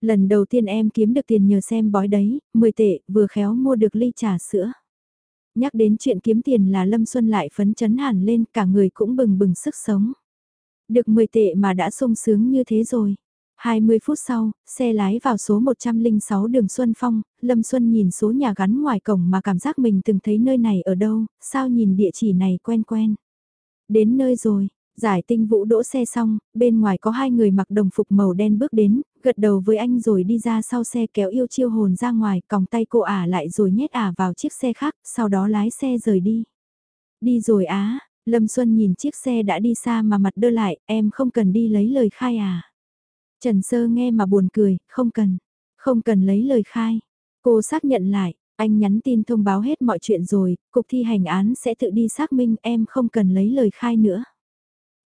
Lần đầu tiên em kiếm được tiền nhờ xem bói đấy, 10 tệ, vừa khéo mua được ly trà sữa. Nhắc đến chuyện kiếm tiền là Lâm Xuân lại phấn chấn hẳn lên, cả người cũng bừng bừng sức sống. Được 10 tệ mà đã sung sướng như thế rồi. 20 phút sau, xe lái vào số 106 đường Xuân Phong, Lâm Xuân nhìn số nhà gắn ngoài cổng mà cảm giác mình từng thấy nơi này ở đâu, sao nhìn địa chỉ này quen quen. Đến nơi rồi, giải tinh vũ đỗ xe xong, bên ngoài có hai người mặc đồng phục màu đen bước đến, gật đầu với anh rồi đi ra sau xe kéo yêu chiêu hồn ra ngoài, còng tay cô ả lại rồi nhét ả vào chiếc xe khác, sau đó lái xe rời đi. Đi rồi á, Lâm Xuân nhìn chiếc xe đã đi xa mà mặt đơ lại, em không cần đi lấy lời khai à. Trần Sơ nghe mà buồn cười, không cần, không cần lấy lời khai. Cô xác nhận lại, anh nhắn tin thông báo hết mọi chuyện rồi, cục thi hành án sẽ tự đi xác minh em không cần lấy lời khai nữa.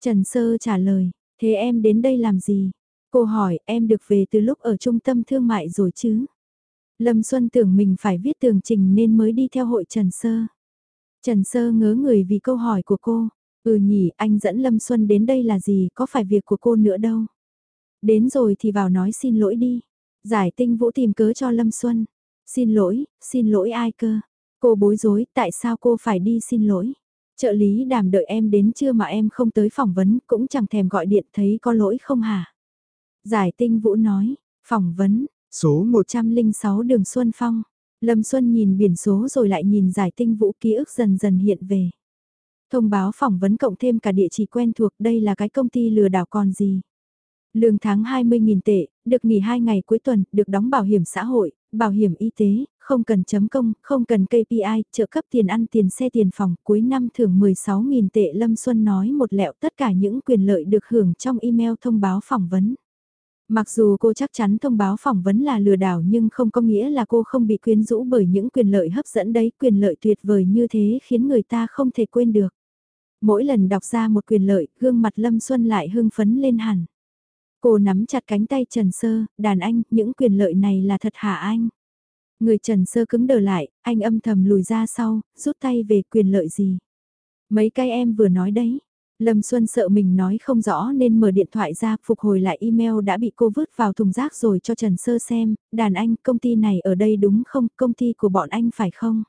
Trần Sơ trả lời, thế em đến đây làm gì? Cô hỏi em được về từ lúc ở trung tâm thương mại rồi chứ? Lâm Xuân tưởng mình phải viết tường trình nên mới đi theo hội Trần Sơ. Trần Sơ ngớ người vì câu hỏi của cô. Ừ nhỉ, anh dẫn Lâm Xuân đến đây là gì, có phải việc của cô nữa đâu. Đến rồi thì vào nói xin lỗi đi. Giải tinh vũ tìm cớ cho Lâm Xuân. Xin lỗi, xin lỗi ai cơ? Cô bối rối, tại sao cô phải đi xin lỗi? Trợ lý đàm đợi em đến chưa mà em không tới phỏng vấn, cũng chẳng thèm gọi điện thấy có lỗi không hả? Giải tinh vũ nói, phỏng vấn, số 106 đường Xuân Phong. Lâm Xuân nhìn biển số rồi lại nhìn giải tinh vũ ký ức dần dần hiện về. Thông báo phỏng vấn cộng thêm cả địa chỉ quen thuộc đây là cái công ty lừa đảo còn gì. Lương tháng 20.000 tệ, được nghỉ 2 ngày cuối tuần, được đóng bảo hiểm xã hội, bảo hiểm y tế, không cần chấm công, không cần KPI, trợ cấp tiền ăn tiền xe tiền phòng, cuối năm thưởng 16.000 tệ Lâm Xuân nói một lẹo tất cả những quyền lợi được hưởng trong email thông báo phỏng vấn. Mặc dù cô chắc chắn thông báo phỏng vấn là lừa đảo nhưng không có nghĩa là cô không bị quyến rũ bởi những quyền lợi hấp dẫn đấy, quyền lợi tuyệt vời như thế khiến người ta không thể quên được. Mỗi lần đọc ra một quyền lợi, gương mặt Lâm Xuân lại hưng phấn lên hẳn. Cô nắm chặt cánh tay Trần Sơ, đàn anh, những quyền lợi này là thật hả anh? Người Trần Sơ cứng đờ lại, anh âm thầm lùi ra sau, rút tay về quyền lợi gì? Mấy cái em vừa nói đấy. Lâm Xuân sợ mình nói không rõ nên mở điện thoại ra phục hồi lại email đã bị cô vứt vào thùng rác rồi cho Trần Sơ xem, đàn anh công ty này ở đây đúng không, công ty của bọn anh phải không?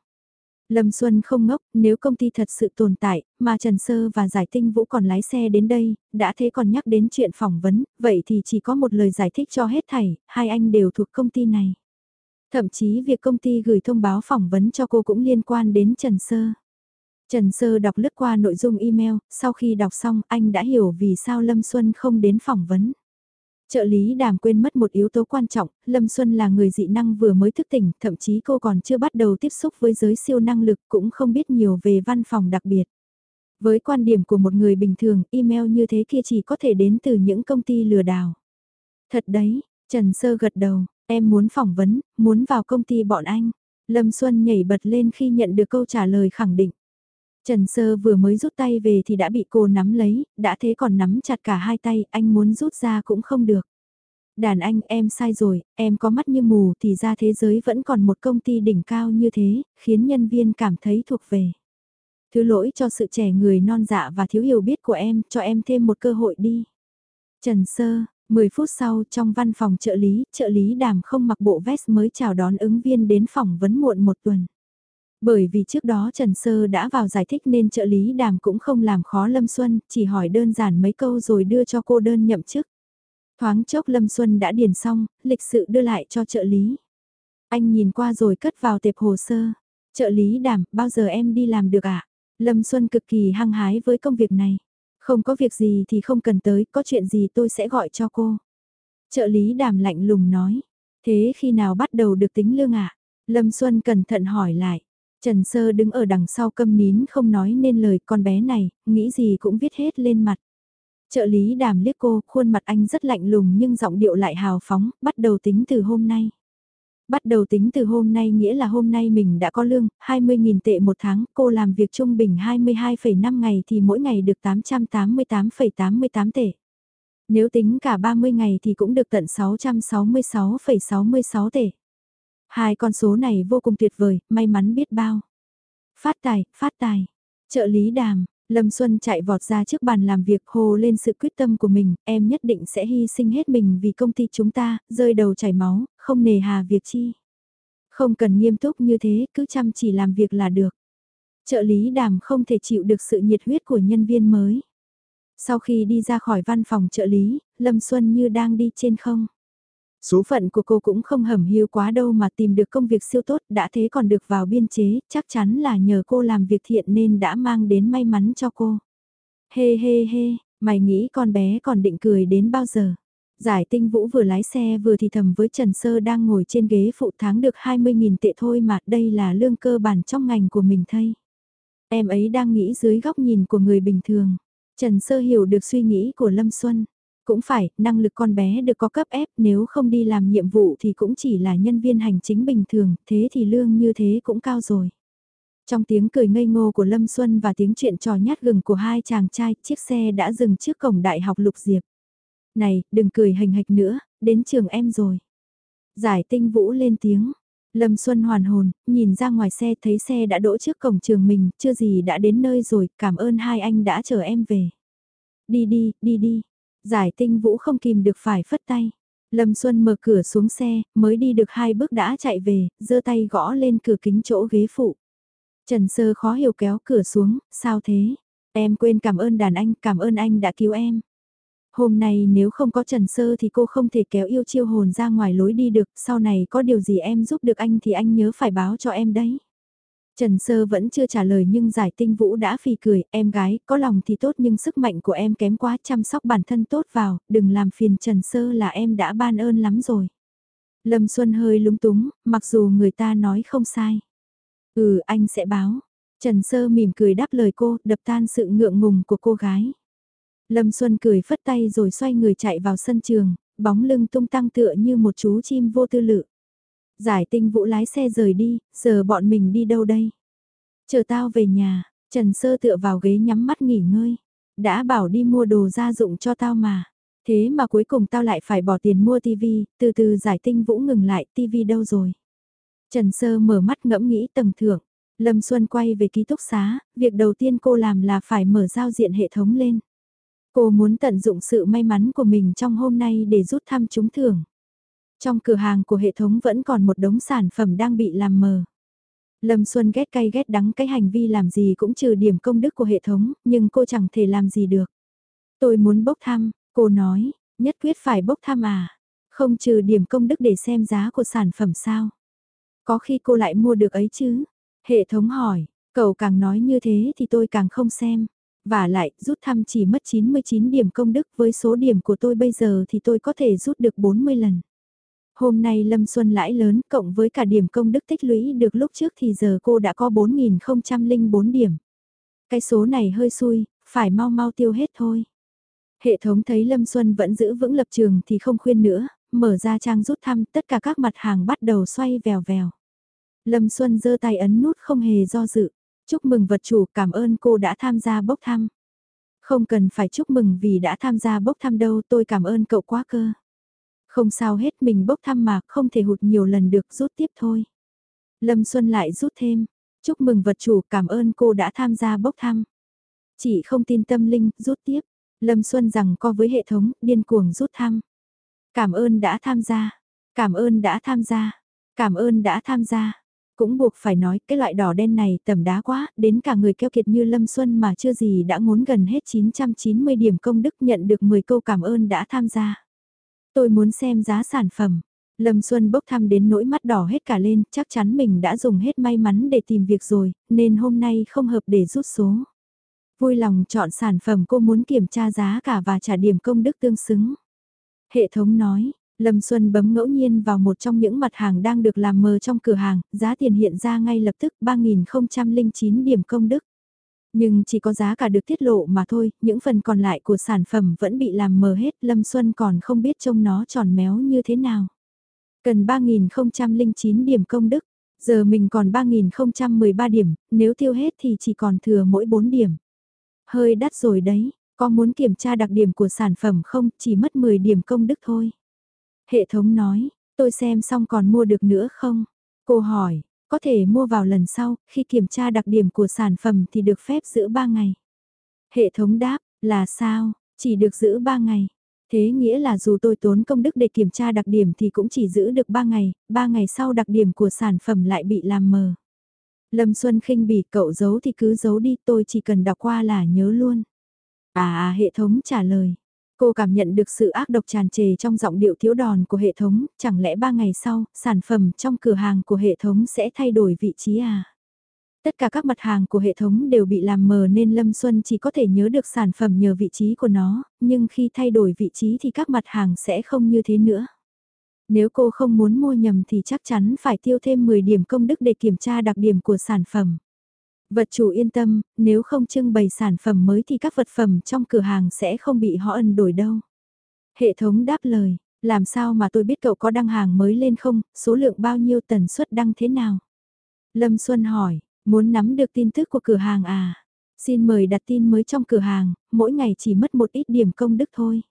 Lâm Xuân không ngốc, nếu công ty thật sự tồn tại, mà Trần Sơ và Giải Tinh Vũ còn lái xe đến đây, đã thế còn nhắc đến chuyện phỏng vấn, vậy thì chỉ có một lời giải thích cho hết thảy, hai anh đều thuộc công ty này. Thậm chí việc công ty gửi thông báo phỏng vấn cho cô cũng liên quan đến Trần Sơ. Trần Sơ đọc lướt qua nội dung email, sau khi đọc xong anh đã hiểu vì sao Lâm Xuân không đến phỏng vấn. Trợ lý đàm quên mất một yếu tố quan trọng, Lâm Xuân là người dị năng vừa mới thức tỉnh, thậm chí cô còn chưa bắt đầu tiếp xúc với giới siêu năng lực cũng không biết nhiều về văn phòng đặc biệt. Với quan điểm của một người bình thường, email như thế kia chỉ có thể đến từ những công ty lừa đảo. Thật đấy, Trần Sơ gật đầu, em muốn phỏng vấn, muốn vào công ty bọn anh. Lâm Xuân nhảy bật lên khi nhận được câu trả lời khẳng định. Trần Sơ vừa mới rút tay về thì đã bị cô nắm lấy, đã thế còn nắm chặt cả hai tay, anh muốn rút ra cũng không được. Đàn anh em sai rồi, em có mắt như mù thì ra thế giới vẫn còn một công ty đỉnh cao như thế, khiến nhân viên cảm thấy thuộc về. Thứ lỗi cho sự trẻ người non dạ và thiếu hiểu biết của em, cho em thêm một cơ hội đi. Trần Sơ, 10 phút sau trong văn phòng trợ lý, trợ lý đàm không mặc bộ vest mới chào đón ứng viên đến phỏng vấn muộn một tuần. Bởi vì trước đó Trần Sơ đã vào giải thích nên trợ lý đàm cũng không làm khó Lâm Xuân, chỉ hỏi đơn giản mấy câu rồi đưa cho cô đơn nhậm chức. Thoáng chốc Lâm Xuân đã điền xong, lịch sự đưa lại cho trợ lý. Anh nhìn qua rồi cất vào tệp hồ sơ. Trợ lý đàm, bao giờ em đi làm được ạ? À? Lâm Xuân cực kỳ hăng hái với công việc này. Không có việc gì thì không cần tới, có chuyện gì tôi sẽ gọi cho cô. Trợ lý đàm lạnh lùng nói. Thế khi nào bắt đầu được tính lương ạ? À? Lâm Xuân cẩn thận hỏi lại. Trần Sơ đứng ở đằng sau câm nín không nói nên lời con bé này, nghĩ gì cũng viết hết lên mặt. Trợ lý đàm liếc cô, khuôn mặt anh rất lạnh lùng nhưng giọng điệu lại hào phóng, bắt đầu tính từ hôm nay. Bắt đầu tính từ hôm nay nghĩa là hôm nay mình đã có lương, 20.000 tệ một tháng, cô làm việc trung bình 22,5 ngày thì mỗi ngày được 888,88 tệ. Nếu tính cả 30 ngày thì cũng được tận 666,66 tệ. Hai con số này vô cùng tuyệt vời, may mắn biết bao. Phát tài, phát tài. Trợ lý đàm, Lâm Xuân chạy vọt ra trước bàn làm việc hồ lên sự quyết tâm của mình, em nhất định sẽ hy sinh hết mình vì công ty chúng ta, rơi đầu chảy máu, không nề hà việc chi. Không cần nghiêm túc như thế, cứ chăm chỉ làm việc là được. Trợ lý đàm không thể chịu được sự nhiệt huyết của nhân viên mới. Sau khi đi ra khỏi văn phòng trợ lý, Lâm Xuân như đang đi trên không. Số phận của cô cũng không hầm hiu quá đâu mà tìm được công việc siêu tốt đã thế còn được vào biên chế, chắc chắn là nhờ cô làm việc thiện nên đã mang đến may mắn cho cô. Hê hê hê, mày nghĩ con bé còn định cười đến bao giờ? Giải tinh vũ vừa lái xe vừa thì thầm với Trần Sơ đang ngồi trên ghế phụ tháng được 20.000 tệ thôi mà đây là lương cơ bản trong ngành của mình thay. Em ấy đang nghĩ dưới góc nhìn của người bình thường. Trần Sơ hiểu được suy nghĩ của Lâm Xuân. Cũng phải, năng lực con bé được có cấp ép nếu không đi làm nhiệm vụ thì cũng chỉ là nhân viên hành chính bình thường, thế thì lương như thế cũng cao rồi. Trong tiếng cười ngây ngô của Lâm Xuân và tiếng chuyện trò nhát gừng của hai chàng trai, chiếc xe đã dừng trước cổng đại học Lục Diệp. Này, đừng cười hình hạch nữa, đến trường em rồi. Giải tinh vũ lên tiếng. Lâm Xuân hoàn hồn, nhìn ra ngoài xe thấy xe đã đỗ trước cổng trường mình, chưa gì đã đến nơi rồi, cảm ơn hai anh đã chờ em về. Đi đi, đi đi, Giải tinh vũ không kìm được phải phất tay. Lâm Xuân mở cửa xuống xe, mới đi được hai bước đã chạy về, giơ tay gõ lên cửa kính chỗ ghế phụ. Trần Sơ khó hiểu kéo cửa xuống, sao thế? Em quên cảm ơn đàn anh, cảm ơn anh đã cứu em. Hôm nay nếu không có Trần Sơ thì cô không thể kéo yêu chiêu hồn ra ngoài lối đi được, sau này có điều gì em giúp được anh thì anh nhớ phải báo cho em đấy. Trần Sơ vẫn chưa trả lời nhưng giải tinh vũ đã phì cười, em gái, có lòng thì tốt nhưng sức mạnh của em kém quá chăm sóc bản thân tốt vào, đừng làm phiền Trần Sơ là em đã ban ơn lắm rồi. Lâm Xuân hơi lúng túng, mặc dù người ta nói không sai. Ừ, anh sẽ báo. Trần Sơ mỉm cười đáp lời cô, đập tan sự ngượng ngùng của cô gái. Lâm Xuân cười phất tay rồi xoay người chạy vào sân trường, bóng lưng tung tăng tựa như một chú chim vô tư lự. Giải tinh vũ lái xe rời đi, giờ bọn mình đi đâu đây? Chờ tao về nhà, Trần Sơ tựa vào ghế nhắm mắt nghỉ ngơi. Đã bảo đi mua đồ gia dụng cho tao mà. Thế mà cuối cùng tao lại phải bỏ tiền mua tivi, từ từ giải tinh vũ ngừng lại tivi đâu rồi. Trần Sơ mở mắt ngẫm nghĩ tầng thưởng. Lâm Xuân quay về ký túc xá, việc đầu tiên cô làm là phải mở giao diện hệ thống lên. Cô muốn tận dụng sự may mắn của mình trong hôm nay để rút thăm trúng thưởng. Trong cửa hàng của hệ thống vẫn còn một đống sản phẩm đang bị làm mờ. Lâm Xuân ghét cay ghét đắng cái hành vi làm gì cũng trừ điểm công đức của hệ thống, nhưng cô chẳng thể làm gì được. Tôi muốn bốc thăm, cô nói, nhất quyết phải bốc thăm à, không trừ điểm công đức để xem giá của sản phẩm sao. Có khi cô lại mua được ấy chứ? Hệ thống hỏi, cậu càng nói như thế thì tôi càng không xem. Và lại, rút thăm chỉ mất 99 điểm công đức với số điểm của tôi bây giờ thì tôi có thể rút được 40 lần. Hôm nay Lâm Xuân lãi lớn cộng với cả điểm công đức tích lũy được lúc trước thì giờ cô đã có 4.004 điểm. Cái số này hơi xui, phải mau mau tiêu hết thôi. Hệ thống thấy Lâm Xuân vẫn giữ vững lập trường thì không khuyên nữa, mở ra trang rút thăm tất cả các mặt hàng bắt đầu xoay vèo vèo. Lâm Xuân giơ tay ấn nút không hề do dự. Chúc mừng vật chủ cảm ơn cô đã tham gia bốc thăm. Không cần phải chúc mừng vì đã tham gia bốc thăm đâu tôi cảm ơn cậu quá cơ. Không sao hết mình bốc thăm mà không thể hụt nhiều lần được rút tiếp thôi. Lâm Xuân lại rút thêm. Chúc mừng vật chủ cảm ơn cô đã tham gia bốc thăm. Chỉ không tin tâm linh rút tiếp. Lâm Xuân rằng co với hệ thống điên cuồng rút thăm. Cảm ơn đã tham gia. Cảm ơn đã tham gia. Cảm ơn đã tham gia. Cũng buộc phải nói cái loại đỏ đen này tầm đá quá, đến cả người keo kiệt như Lâm Xuân mà chưa gì đã ngốn gần hết 990 điểm công đức nhận được 10 câu cảm ơn đã tham gia. Tôi muốn xem giá sản phẩm. Lâm Xuân bốc thăm đến nỗi mắt đỏ hết cả lên, chắc chắn mình đã dùng hết may mắn để tìm việc rồi, nên hôm nay không hợp để rút số. Vui lòng chọn sản phẩm cô muốn kiểm tra giá cả và trả điểm công đức tương xứng. Hệ thống nói, Lâm Xuân bấm ngẫu nhiên vào một trong những mặt hàng đang được làm mờ trong cửa hàng, giá tiền hiện ra ngay lập tức 3.009 điểm công đức. Nhưng chỉ có giá cả được tiết lộ mà thôi, những phần còn lại của sản phẩm vẫn bị làm mờ hết, Lâm Xuân còn không biết trông nó tròn méo như thế nào. Cần 3.009 điểm công đức, giờ mình còn 3.013 điểm, nếu tiêu hết thì chỉ còn thừa mỗi 4 điểm. Hơi đắt rồi đấy, có muốn kiểm tra đặc điểm của sản phẩm không, chỉ mất 10 điểm công đức thôi. Hệ thống nói, tôi xem xong còn mua được nữa không? Cô hỏi, có thể mua vào lần sau, khi kiểm tra đặc điểm của sản phẩm thì được phép giữ 3 ngày. Hệ thống đáp, là sao, chỉ được giữ 3 ngày. Thế nghĩa là dù tôi tốn công đức để kiểm tra đặc điểm thì cũng chỉ giữ được 3 ngày, 3 ngày sau đặc điểm của sản phẩm lại bị làm mờ. Lâm Xuân khinh bỉ cậu giấu thì cứ giấu đi tôi chỉ cần đọc qua là nhớ luôn. À, à hệ thống trả lời. Cô cảm nhận được sự ác độc tràn trề trong giọng điệu thiếu đòn của hệ thống, chẳng lẽ ba ngày sau, sản phẩm trong cửa hàng của hệ thống sẽ thay đổi vị trí à? Tất cả các mặt hàng của hệ thống đều bị làm mờ nên Lâm Xuân chỉ có thể nhớ được sản phẩm nhờ vị trí của nó, nhưng khi thay đổi vị trí thì các mặt hàng sẽ không như thế nữa. Nếu cô không muốn mua nhầm thì chắc chắn phải tiêu thêm 10 điểm công đức để kiểm tra đặc điểm của sản phẩm. Vật chủ yên tâm, nếu không trưng bày sản phẩm mới thì các vật phẩm trong cửa hàng sẽ không bị họ ẩn đổi đâu. Hệ thống đáp lời, làm sao mà tôi biết cậu có đăng hàng mới lên không, số lượng bao nhiêu tần suất đăng thế nào? Lâm Xuân hỏi, muốn nắm được tin tức của cửa hàng à? Xin mời đặt tin mới trong cửa hàng, mỗi ngày chỉ mất một ít điểm công đức thôi.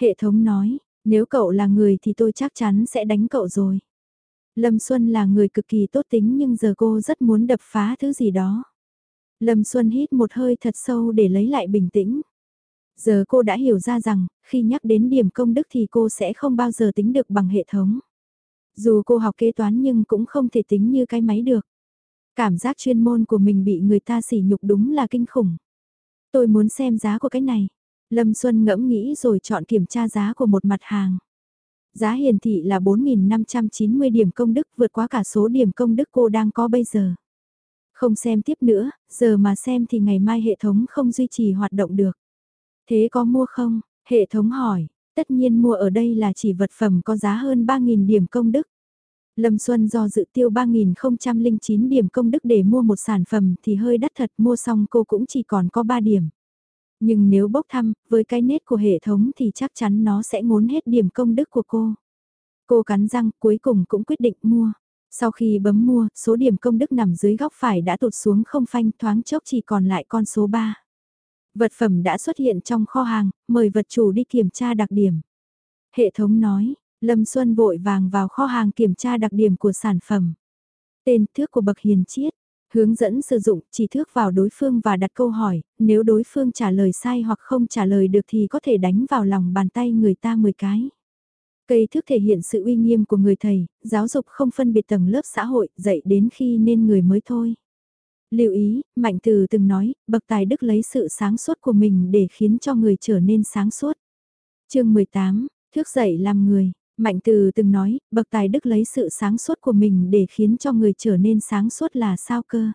Hệ thống nói, nếu cậu là người thì tôi chắc chắn sẽ đánh cậu rồi. Lâm Xuân là người cực kỳ tốt tính nhưng giờ cô rất muốn đập phá thứ gì đó. Lâm Xuân hít một hơi thật sâu để lấy lại bình tĩnh. Giờ cô đã hiểu ra rằng, khi nhắc đến điểm công đức thì cô sẽ không bao giờ tính được bằng hệ thống. Dù cô học kế toán nhưng cũng không thể tính như cái máy được. Cảm giác chuyên môn của mình bị người ta sỉ nhục đúng là kinh khủng. Tôi muốn xem giá của cái này. Lâm Xuân ngẫm nghĩ rồi chọn kiểm tra giá của một mặt hàng. Giá hiển thị là 4.590 điểm công đức vượt quá cả số điểm công đức cô đang có bây giờ. Không xem tiếp nữa, giờ mà xem thì ngày mai hệ thống không duy trì hoạt động được. Thế có mua không? Hệ thống hỏi, tất nhiên mua ở đây là chỉ vật phẩm có giá hơn 3.000 điểm công đức. Lâm Xuân do dự tiêu 3.009 điểm công đức để mua một sản phẩm thì hơi đắt thật mua xong cô cũng chỉ còn có 3 điểm. Nhưng nếu bốc thăm, với cái nét của hệ thống thì chắc chắn nó sẽ ngốn hết điểm công đức của cô. Cô cắn răng cuối cùng cũng quyết định mua. Sau khi bấm mua, số điểm công đức nằm dưới góc phải đã tụt xuống không phanh thoáng chốc chỉ còn lại con số 3. Vật phẩm đã xuất hiện trong kho hàng, mời vật chủ đi kiểm tra đặc điểm. Hệ thống nói, Lâm Xuân vội vàng vào kho hàng kiểm tra đặc điểm của sản phẩm. Tên thước của bậc hiền chiết, hướng dẫn sử dụng chỉ thước vào đối phương và đặt câu hỏi, nếu đối phương trả lời sai hoặc không trả lời được thì có thể đánh vào lòng bàn tay người ta 10 cái. Cây thước thể hiện sự uy nghiêm của người thầy, giáo dục không phân biệt tầng lớp xã hội, dạy đến khi nên người mới thôi. Lưu ý, Mạnh Từ từng nói, bậc tài đức lấy sự sáng suốt của mình để khiến cho người trở nên sáng suốt. chương 18, thước dạy làm người, Mạnh Từ từng nói, bậc tài đức lấy sự sáng suốt của mình để khiến cho người trở nên sáng suốt là sao cơ.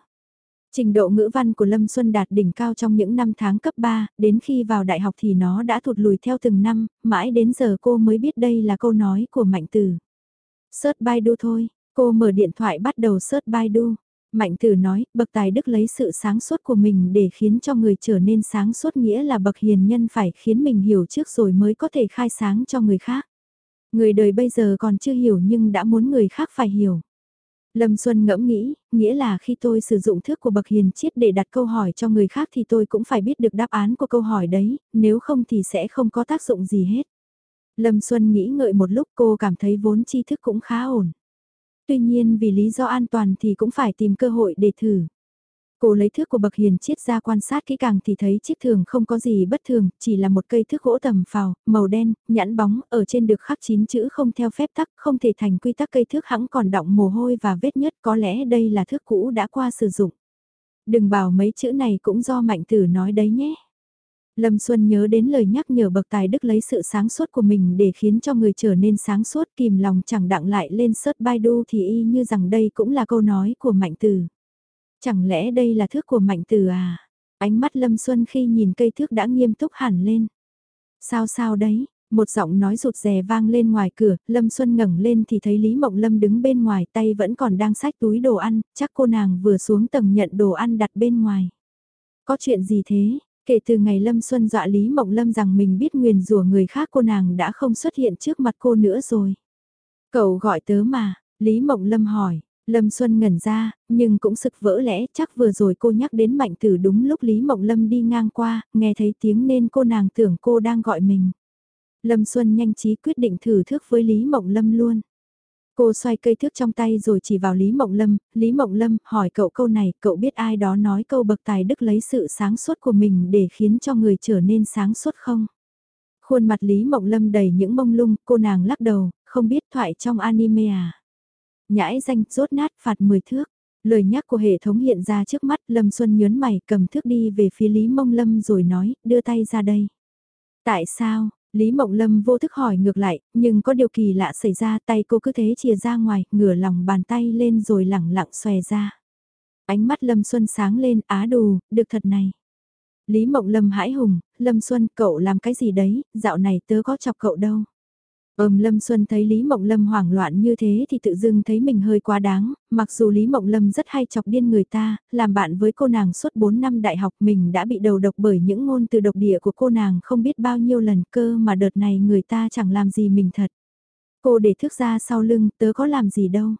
Trình độ ngữ văn của Lâm Xuân đạt đỉnh cao trong những năm tháng cấp 3, đến khi vào đại học thì nó đã thụt lùi theo từng năm, mãi đến giờ cô mới biết đây là câu nói của Mạnh Từ. Search Baidu thôi, cô mở điện thoại bắt đầu search Baidu. Mạnh Tử nói, bậc tài đức lấy sự sáng suốt của mình để khiến cho người trở nên sáng suốt nghĩa là bậc hiền nhân phải khiến mình hiểu trước rồi mới có thể khai sáng cho người khác. Người đời bây giờ còn chưa hiểu nhưng đã muốn người khác phải hiểu. Lâm Xuân ngẫm nghĩ, nghĩa là khi tôi sử dụng thước của bậc hiền triết để đặt câu hỏi cho người khác thì tôi cũng phải biết được đáp án của câu hỏi đấy, nếu không thì sẽ không có tác dụng gì hết. Lâm Xuân nghĩ ngợi một lúc cô cảm thấy vốn tri thức cũng khá ổn. Tuy nhiên vì lý do an toàn thì cũng phải tìm cơ hội để thử. Cô lấy thước của bậc hiền chiết ra quan sát kỹ càng thì thấy chiếc thường không có gì bất thường, chỉ là một cây thước gỗ tầm phào, màu đen, nhẵn bóng, ở trên được khắc chín chữ không theo phép tắc, không thể thành quy tắc cây thước hãng còn đọng mồ hôi và vết nhất có lẽ đây là thước cũ đã qua sử dụng. Đừng bảo mấy chữ này cũng do mạnh tử nói đấy nhé. Lâm Xuân nhớ đến lời nhắc nhở bậc tài đức lấy sự sáng suốt của mình để khiến cho người trở nên sáng suốt kìm lòng chẳng đặng lại lên sớt Baidu thì y như rằng đây cũng là câu nói của mạnh tử. Chẳng lẽ đây là thước của mạnh từ à? Ánh mắt Lâm Xuân khi nhìn cây thước đã nghiêm túc hẳn lên. Sao sao đấy? Một giọng nói rụt rè vang lên ngoài cửa, Lâm Xuân ngẩng lên thì thấy Lý Mộng Lâm đứng bên ngoài tay vẫn còn đang xách túi đồ ăn, chắc cô nàng vừa xuống tầng nhận đồ ăn đặt bên ngoài. Có chuyện gì thế? Kể từ ngày Lâm Xuân dọa Lý Mộng Lâm rằng mình biết nguyền rủa người khác cô nàng đã không xuất hiện trước mặt cô nữa rồi. Cậu gọi tớ mà, Lý Mộng Lâm hỏi, Lâm Xuân ngẩn ra, nhưng cũng sực vỡ lẽ chắc vừa rồi cô nhắc đến mạnh tử đúng lúc Lý Mộng Lâm đi ngang qua, nghe thấy tiếng nên cô nàng tưởng cô đang gọi mình. Lâm Xuân nhanh trí quyết định thử thước với Lý Mộng Lâm luôn. Cô xoay cây thước trong tay rồi chỉ vào Lý Mộng Lâm, Lý Mộng Lâm hỏi cậu câu này, cậu biết ai đó nói câu bậc tài đức lấy sự sáng suốt của mình để khiến cho người trở nên sáng suốt không? Khuôn mặt Lý Mộng Lâm đầy những mông lung, cô nàng lắc đầu, không biết thoại trong anime à? Nhãi danh, rốt nát, phạt 10 thước. Lời nhắc của hệ thống hiện ra trước mắt, Lâm Xuân nhớn mày cầm thước đi về phía Lý Mông Lâm rồi nói, đưa tay ra đây. Tại sao, Lý Mộng Lâm vô thức hỏi ngược lại, nhưng có điều kỳ lạ xảy ra tay cô cứ thế chìa ra ngoài, ngửa lòng bàn tay lên rồi lẳng lặng xòe ra. Ánh mắt Lâm Xuân sáng lên, á đù, được thật này. Lý Mộng Lâm hãi hùng, Lâm Xuân cậu làm cái gì đấy, dạo này tớ có chọc cậu đâu. Ôm Lâm Xuân thấy Lý Mộng Lâm hoảng loạn như thế thì tự dưng thấy mình hơi quá đáng, mặc dù Lý Mộng Lâm rất hay chọc điên người ta, làm bạn với cô nàng suốt 4 năm đại học mình đã bị đầu độc bởi những ngôn từ độc địa của cô nàng không biết bao nhiêu lần cơ mà đợt này người ta chẳng làm gì mình thật. Cô để thước ra sau lưng tớ có làm gì đâu.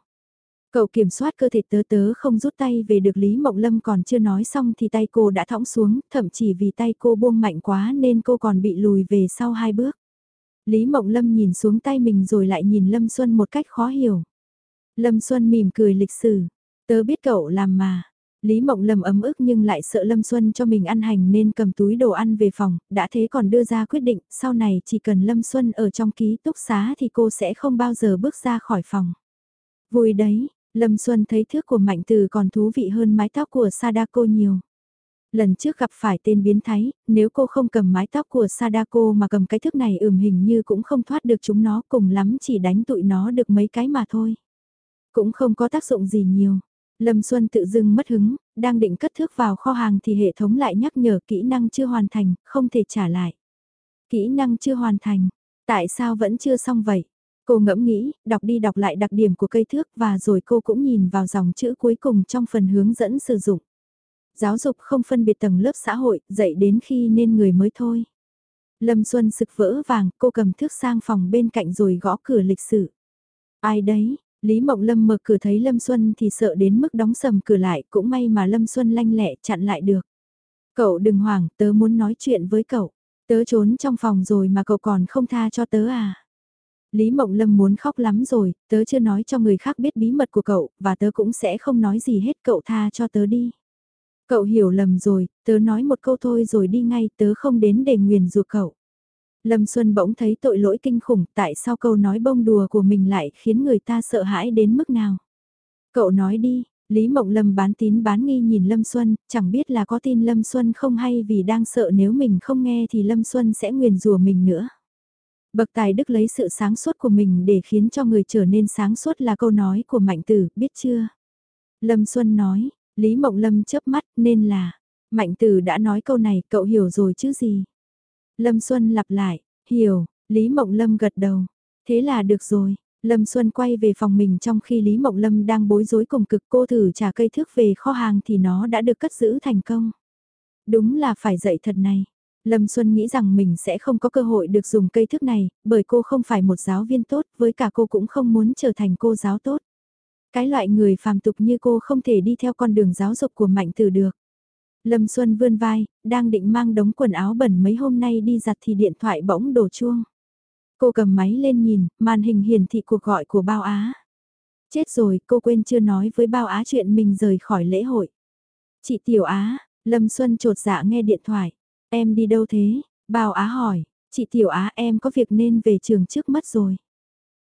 Cậu kiểm soát cơ thể tớ tớ không rút tay về được Lý Mộng Lâm còn chưa nói xong thì tay cô đã thõng xuống, thậm chí vì tay cô buông mạnh quá nên cô còn bị lùi về sau hai bước. Lý Mộng Lâm nhìn xuống tay mình rồi lại nhìn Lâm Xuân một cách khó hiểu. Lâm Xuân mỉm cười lịch sử. Tớ biết cậu làm mà. Lý Mộng Lâm ấm ức nhưng lại sợ Lâm Xuân cho mình ăn hành nên cầm túi đồ ăn về phòng, đã thế còn đưa ra quyết định, sau này chỉ cần Lâm Xuân ở trong ký túc xá thì cô sẽ không bao giờ bước ra khỏi phòng. Vui đấy, Lâm Xuân thấy thước của Mạnh Từ còn thú vị hơn mái tóc của Sadako nhiều. Lần trước gặp phải tên biến thái, nếu cô không cầm mái tóc của Sadako mà cầm cái thước này ửm hình như cũng không thoát được chúng nó cùng lắm chỉ đánh tụi nó được mấy cái mà thôi. Cũng không có tác dụng gì nhiều. Lâm Xuân tự dưng mất hứng, đang định cất thước vào kho hàng thì hệ thống lại nhắc nhở kỹ năng chưa hoàn thành, không thể trả lại. Kỹ năng chưa hoàn thành, tại sao vẫn chưa xong vậy? Cô ngẫm nghĩ, đọc đi đọc lại đặc điểm của cây thước và rồi cô cũng nhìn vào dòng chữ cuối cùng trong phần hướng dẫn sử dụng. Giáo dục không phân biệt tầng lớp xã hội, dạy đến khi nên người mới thôi. Lâm Xuân sực vỡ vàng, cô cầm thước sang phòng bên cạnh rồi gõ cửa lịch sử. Ai đấy? Lý Mộng Lâm mở cửa thấy Lâm Xuân thì sợ đến mức đóng sầm cửa lại, cũng may mà Lâm Xuân lanh lẹ chặn lại được. Cậu đừng hoảng, tớ muốn nói chuyện với cậu. Tớ trốn trong phòng rồi mà cậu còn không tha cho tớ à? Lý Mộng Lâm muốn khóc lắm rồi, tớ chưa nói cho người khác biết bí mật của cậu, và tớ cũng sẽ không nói gì hết cậu tha cho tớ đi. Cậu hiểu lầm rồi, tớ nói một câu thôi rồi đi ngay, tớ không đến để nguyền rủa cậu. Lâm Xuân bỗng thấy tội lỗi kinh khủng, tại sao câu nói bông đùa của mình lại khiến người ta sợ hãi đến mức nào? Cậu nói đi, Lý Mộng Lâm bán tín bán nghi nhìn Lâm Xuân, chẳng biết là có tin Lâm Xuân không hay vì đang sợ nếu mình không nghe thì Lâm Xuân sẽ nguyền rủa mình nữa. Bậc tài đức lấy sự sáng suốt của mình để khiến cho người trở nên sáng suốt là câu nói của Mạnh Tử, biết chưa? Lâm Xuân nói, Lý Mộng Lâm chớp mắt nên là, Mạnh Tử đã nói câu này cậu hiểu rồi chứ gì? Lâm Xuân lặp lại, hiểu, Lý Mộng Lâm gật đầu, thế là được rồi. Lâm Xuân quay về phòng mình trong khi Lý Mộng Lâm đang bối rối cùng cực cô thử trả cây thước về kho hàng thì nó đã được cất giữ thành công. Đúng là phải dạy thật này. Lâm Xuân nghĩ rằng mình sẽ không có cơ hội được dùng cây thước này, bởi cô không phải một giáo viên tốt, với cả cô cũng không muốn trở thành cô giáo tốt. Cái loại người phàm tục như cô không thể đi theo con đường giáo dục của mạnh tử được. Lâm Xuân vươn vai, đang định mang đống quần áo bẩn mấy hôm nay đi giặt thì điện thoại bỗng đổ chuông. Cô cầm máy lên nhìn, màn hình hiển thị cuộc gọi của Bao Á. Chết rồi, cô quên chưa nói với Bao Á chuyện mình rời khỏi lễ hội. Chị Tiểu Á, Lâm Xuân trột dạ nghe điện thoại. Em đi đâu thế? Bao Á hỏi, chị Tiểu Á em có việc nên về trường trước mất rồi.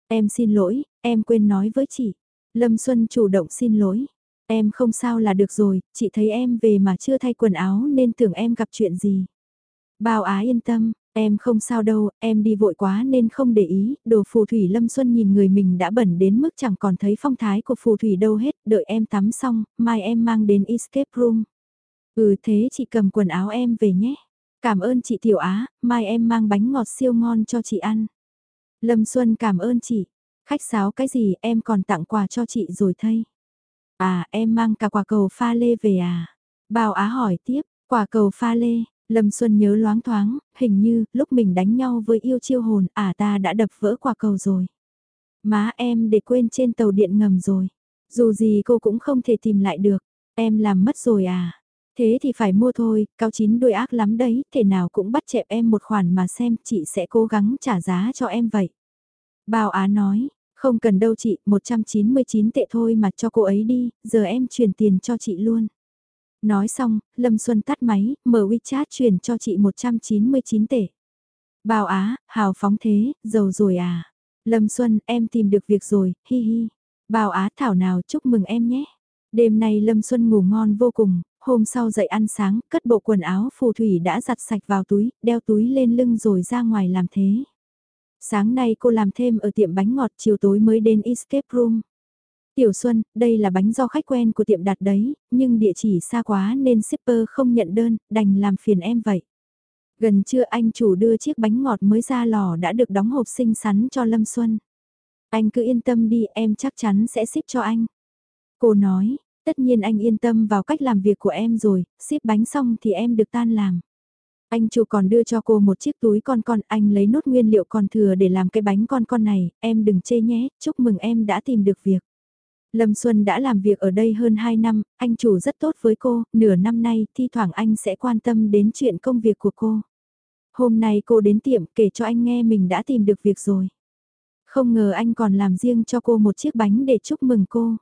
Em xin lỗi, em quên nói với chị. Lâm Xuân chủ động xin lỗi. Em không sao là được rồi, chị thấy em về mà chưa thay quần áo nên tưởng em gặp chuyện gì. Bao Á yên tâm, em không sao đâu, em đi vội quá nên không để ý, đồ phù thủy Lâm Xuân nhìn người mình đã bẩn đến mức chẳng còn thấy phong thái của phù thủy đâu hết, đợi em tắm xong, mai em mang đến escape room. Ừ thế chị cầm quần áo em về nhé. Cảm ơn chị Tiểu Á, mai em mang bánh ngọt siêu ngon cho chị ăn. Lâm Xuân cảm ơn chị. Khách sáo cái gì em còn tặng quà cho chị rồi thay. À em mang cả quả cầu pha lê về à? Bao Á hỏi tiếp, quả cầu pha lê, Lâm Xuân nhớ loáng thoáng, hình như lúc mình đánh nhau với yêu chiêu hồn à ta đã đập vỡ quả cầu rồi. Má em để quên trên tàu điện ngầm rồi. Dù gì cô cũng không thể tìm lại được. Em làm mất rồi à? Thế thì phải mua thôi, cao chín đuôi ác lắm đấy, thể nào cũng bắt chẹp em một khoản mà xem, chị sẽ cố gắng trả giá cho em vậy. Bao Á nói, không cần đâu chị, 199 tệ thôi mà cho cô ấy đi, giờ em chuyển tiền cho chị luôn. Nói xong, Lâm Xuân tắt máy, mở WeChat chuyển cho chị 199 tệ. Bao Á, hào phóng thế, giàu rồi à. Lâm Xuân, em tìm được việc rồi, hi hi. Bao Á thảo nào chúc mừng em nhé. Đêm nay Lâm Xuân ngủ ngon vô cùng, hôm sau dậy ăn sáng, cất bộ quần áo phù thủy đã giặt sạch vào túi, đeo túi lên lưng rồi ra ngoài làm thế. Sáng nay cô làm thêm ở tiệm bánh ngọt chiều tối mới đến escape room. Tiểu Xuân, đây là bánh do khách quen của tiệm đặt đấy, nhưng địa chỉ xa quá nên shipper không nhận đơn, đành làm phiền em vậy. Gần trưa anh chủ đưa chiếc bánh ngọt mới ra lò đã được đóng hộp xinh xắn cho Lâm Xuân. Anh cứ yên tâm đi, em chắc chắn sẽ ship cho anh. Cô nói, tất nhiên anh yên tâm vào cách làm việc của em rồi, ship bánh xong thì em được tan làm. Anh chủ còn đưa cho cô một chiếc túi con con, anh lấy nốt nguyên liệu còn thừa để làm cái bánh con con này, em đừng chê nhé, chúc mừng em đã tìm được việc. Lâm Xuân đã làm việc ở đây hơn 2 năm, anh chủ rất tốt với cô, nửa năm nay thi thoảng anh sẽ quan tâm đến chuyện công việc của cô. Hôm nay cô đến tiệm kể cho anh nghe mình đã tìm được việc rồi. Không ngờ anh còn làm riêng cho cô một chiếc bánh để chúc mừng cô.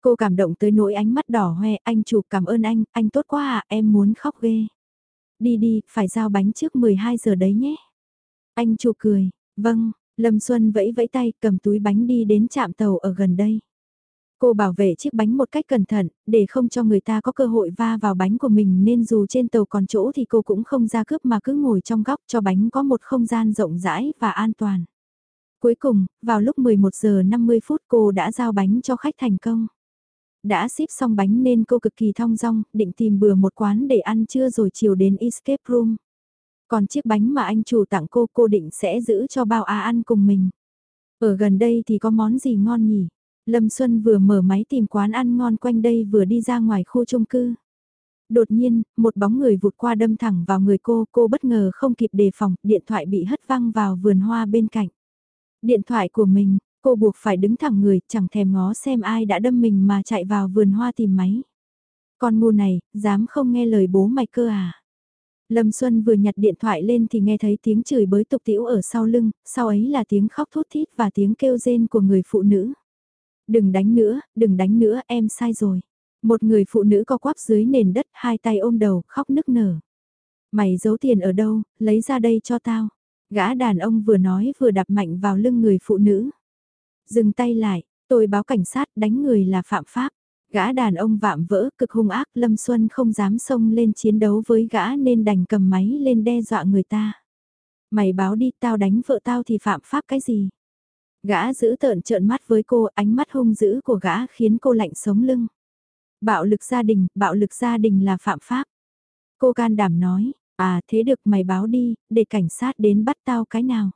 Cô cảm động tới nỗi ánh mắt đỏ hoe, anh chủ cảm ơn anh, anh tốt quá à, em muốn khóc ghê. Đi đi, phải giao bánh trước 12 giờ đấy nhé. Anh chủ cười, vâng, Lâm Xuân vẫy vẫy tay cầm túi bánh đi đến trạm tàu ở gần đây. Cô bảo vệ chiếc bánh một cách cẩn thận, để không cho người ta có cơ hội va vào bánh của mình nên dù trên tàu còn chỗ thì cô cũng không ra cướp mà cứ ngồi trong góc cho bánh có một không gian rộng rãi và an toàn. Cuối cùng, vào lúc 11 giờ 50 phút cô đã giao bánh cho khách thành công. Đã ship xong bánh nên cô cực kỳ thong dong, định tìm bừa một quán để ăn trưa rồi chiều đến escape room. Còn chiếc bánh mà anh chủ tặng cô cô định sẽ giữ cho bao à ăn cùng mình. Ở gần đây thì có món gì ngon nhỉ? Lâm Xuân vừa mở máy tìm quán ăn ngon quanh đây vừa đi ra ngoài khu chung cư. Đột nhiên, một bóng người vụt qua đâm thẳng vào người cô, cô bất ngờ không kịp đề phòng, điện thoại bị hất văng vào vườn hoa bên cạnh. Điện thoại của mình, cô buộc phải đứng thẳng người, chẳng thèm ngó xem ai đã đâm mình mà chạy vào vườn hoa tìm máy. Con ngu này, dám không nghe lời bố mày cơ à? Lâm Xuân vừa nhặt điện thoại lên thì nghe thấy tiếng chửi bới tục tĩu ở sau lưng, sau ấy là tiếng khóc thút thít và tiếng kêu rên của người phụ nữ. Đừng đánh nữa, đừng đánh nữa, em sai rồi. Một người phụ nữ co quắp dưới nền đất, hai tay ôm đầu, khóc nức nở. Mày giấu tiền ở đâu, lấy ra đây cho tao. Gã đàn ông vừa nói vừa đạp mạnh vào lưng người phụ nữ. Dừng tay lại, tôi báo cảnh sát đánh người là phạm pháp. Gã đàn ông vạm vỡ cực hung ác Lâm Xuân không dám xông lên chiến đấu với gã nên đành cầm máy lên đe dọa người ta. Mày báo đi tao đánh vợ tao thì phạm pháp cái gì? Gã giữ tợn trợn mắt với cô ánh mắt hung dữ của gã khiến cô lạnh sống lưng. Bạo lực gia đình, bạo lực gia đình là phạm pháp. Cô can đảm nói, à thế được mày báo đi, để cảnh sát đến bắt tao cái nào.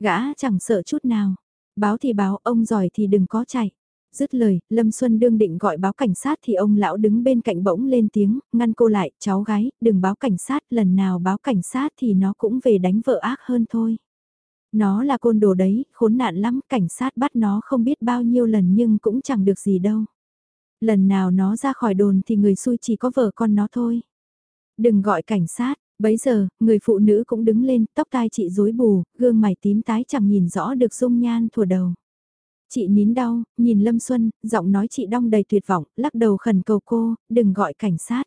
Gã chẳng sợ chút nào, báo thì báo ông giỏi thì đừng có chạy. Dứt lời, Lâm Xuân đương định gọi báo cảnh sát thì ông lão đứng bên cạnh bỗng lên tiếng, ngăn cô lại, cháu gái, đừng báo cảnh sát, lần nào báo cảnh sát thì nó cũng về đánh vợ ác hơn thôi. Nó là côn đồ đấy, khốn nạn lắm, cảnh sát bắt nó không biết bao nhiêu lần nhưng cũng chẳng được gì đâu. Lần nào nó ra khỏi đồn thì người xui chỉ có vợ con nó thôi. Đừng gọi cảnh sát, bấy giờ, người phụ nữ cũng đứng lên, tóc tai chị rối bù, gương mày tím tái chẳng nhìn rõ được dung nhan thủa đầu. Chị nín đau, nhìn Lâm Xuân, giọng nói chị đong đầy tuyệt vọng, lắc đầu khẩn cầu cô, đừng gọi cảnh sát.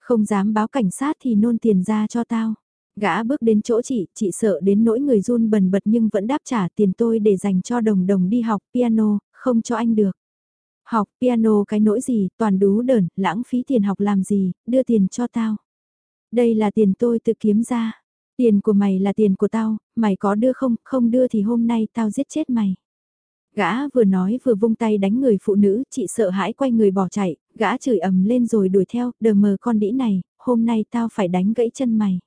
Không dám báo cảnh sát thì nôn tiền ra cho tao. Gã bước đến chỗ chị, chị sợ đến nỗi người run bần bật nhưng vẫn đáp trả tiền tôi để dành cho đồng đồng đi học piano, không cho anh được. Học piano cái nỗi gì, toàn đú đờn, lãng phí tiền học làm gì, đưa tiền cho tao. Đây là tiền tôi tự kiếm ra. Tiền của mày là tiền của tao, mày có đưa không, không đưa thì hôm nay tao giết chết mày. Gã vừa nói vừa vung tay đánh người phụ nữ, chị sợ hãi quay người bỏ chạy, gã chửi ầm lên rồi đuổi theo, đờ mờ con đĩ này, hôm nay tao phải đánh gãy chân mày.